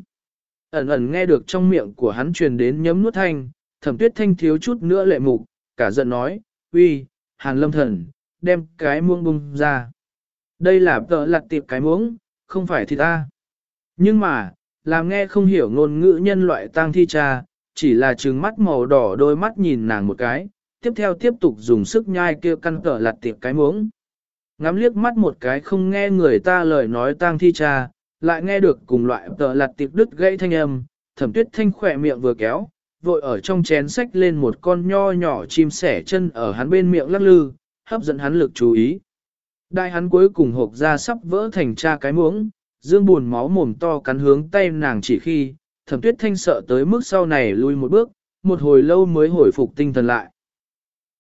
Ẩn ẩn nghe được trong miệng của hắn truyền đến nhấm nuốt thanh, thẩm tuyết thanh thiếu chút nữa lệ mục, cả giận nói, uy, hàn lâm thần, đem cái muông bung ra. Đây là tợ lặt tiệp cái muống, không phải thì ta. Nhưng mà, làm nghe không hiểu ngôn ngữ nhân loại tang thi cha, chỉ là trừng mắt màu đỏ đôi mắt nhìn nàng một cái, tiếp theo tiếp tục dùng sức nhai kia căn cỡ lặt tiệp cái muống. Ngắm liếc mắt một cái không nghe người ta lời nói tang thi cha, lại nghe được cùng loại tờ lặt tiệp đứt gãy thanh âm, thẩm tuyết thanh khỏe miệng vừa kéo, vội ở trong chén sách lên một con nho nhỏ chim sẻ chân ở hắn bên miệng lắc lư, hấp dẫn hắn lực chú ý. Đại hắn cuối cùng hộp ra sắp vỡ thành cha cái muống, dương buồn máu mồm to cắn hướng tay nàng chỉ khi, thẩm tuyết thanh sợ tới mức sau này lui một bước, một hồi lâu mới hồi phục tinh thần lại.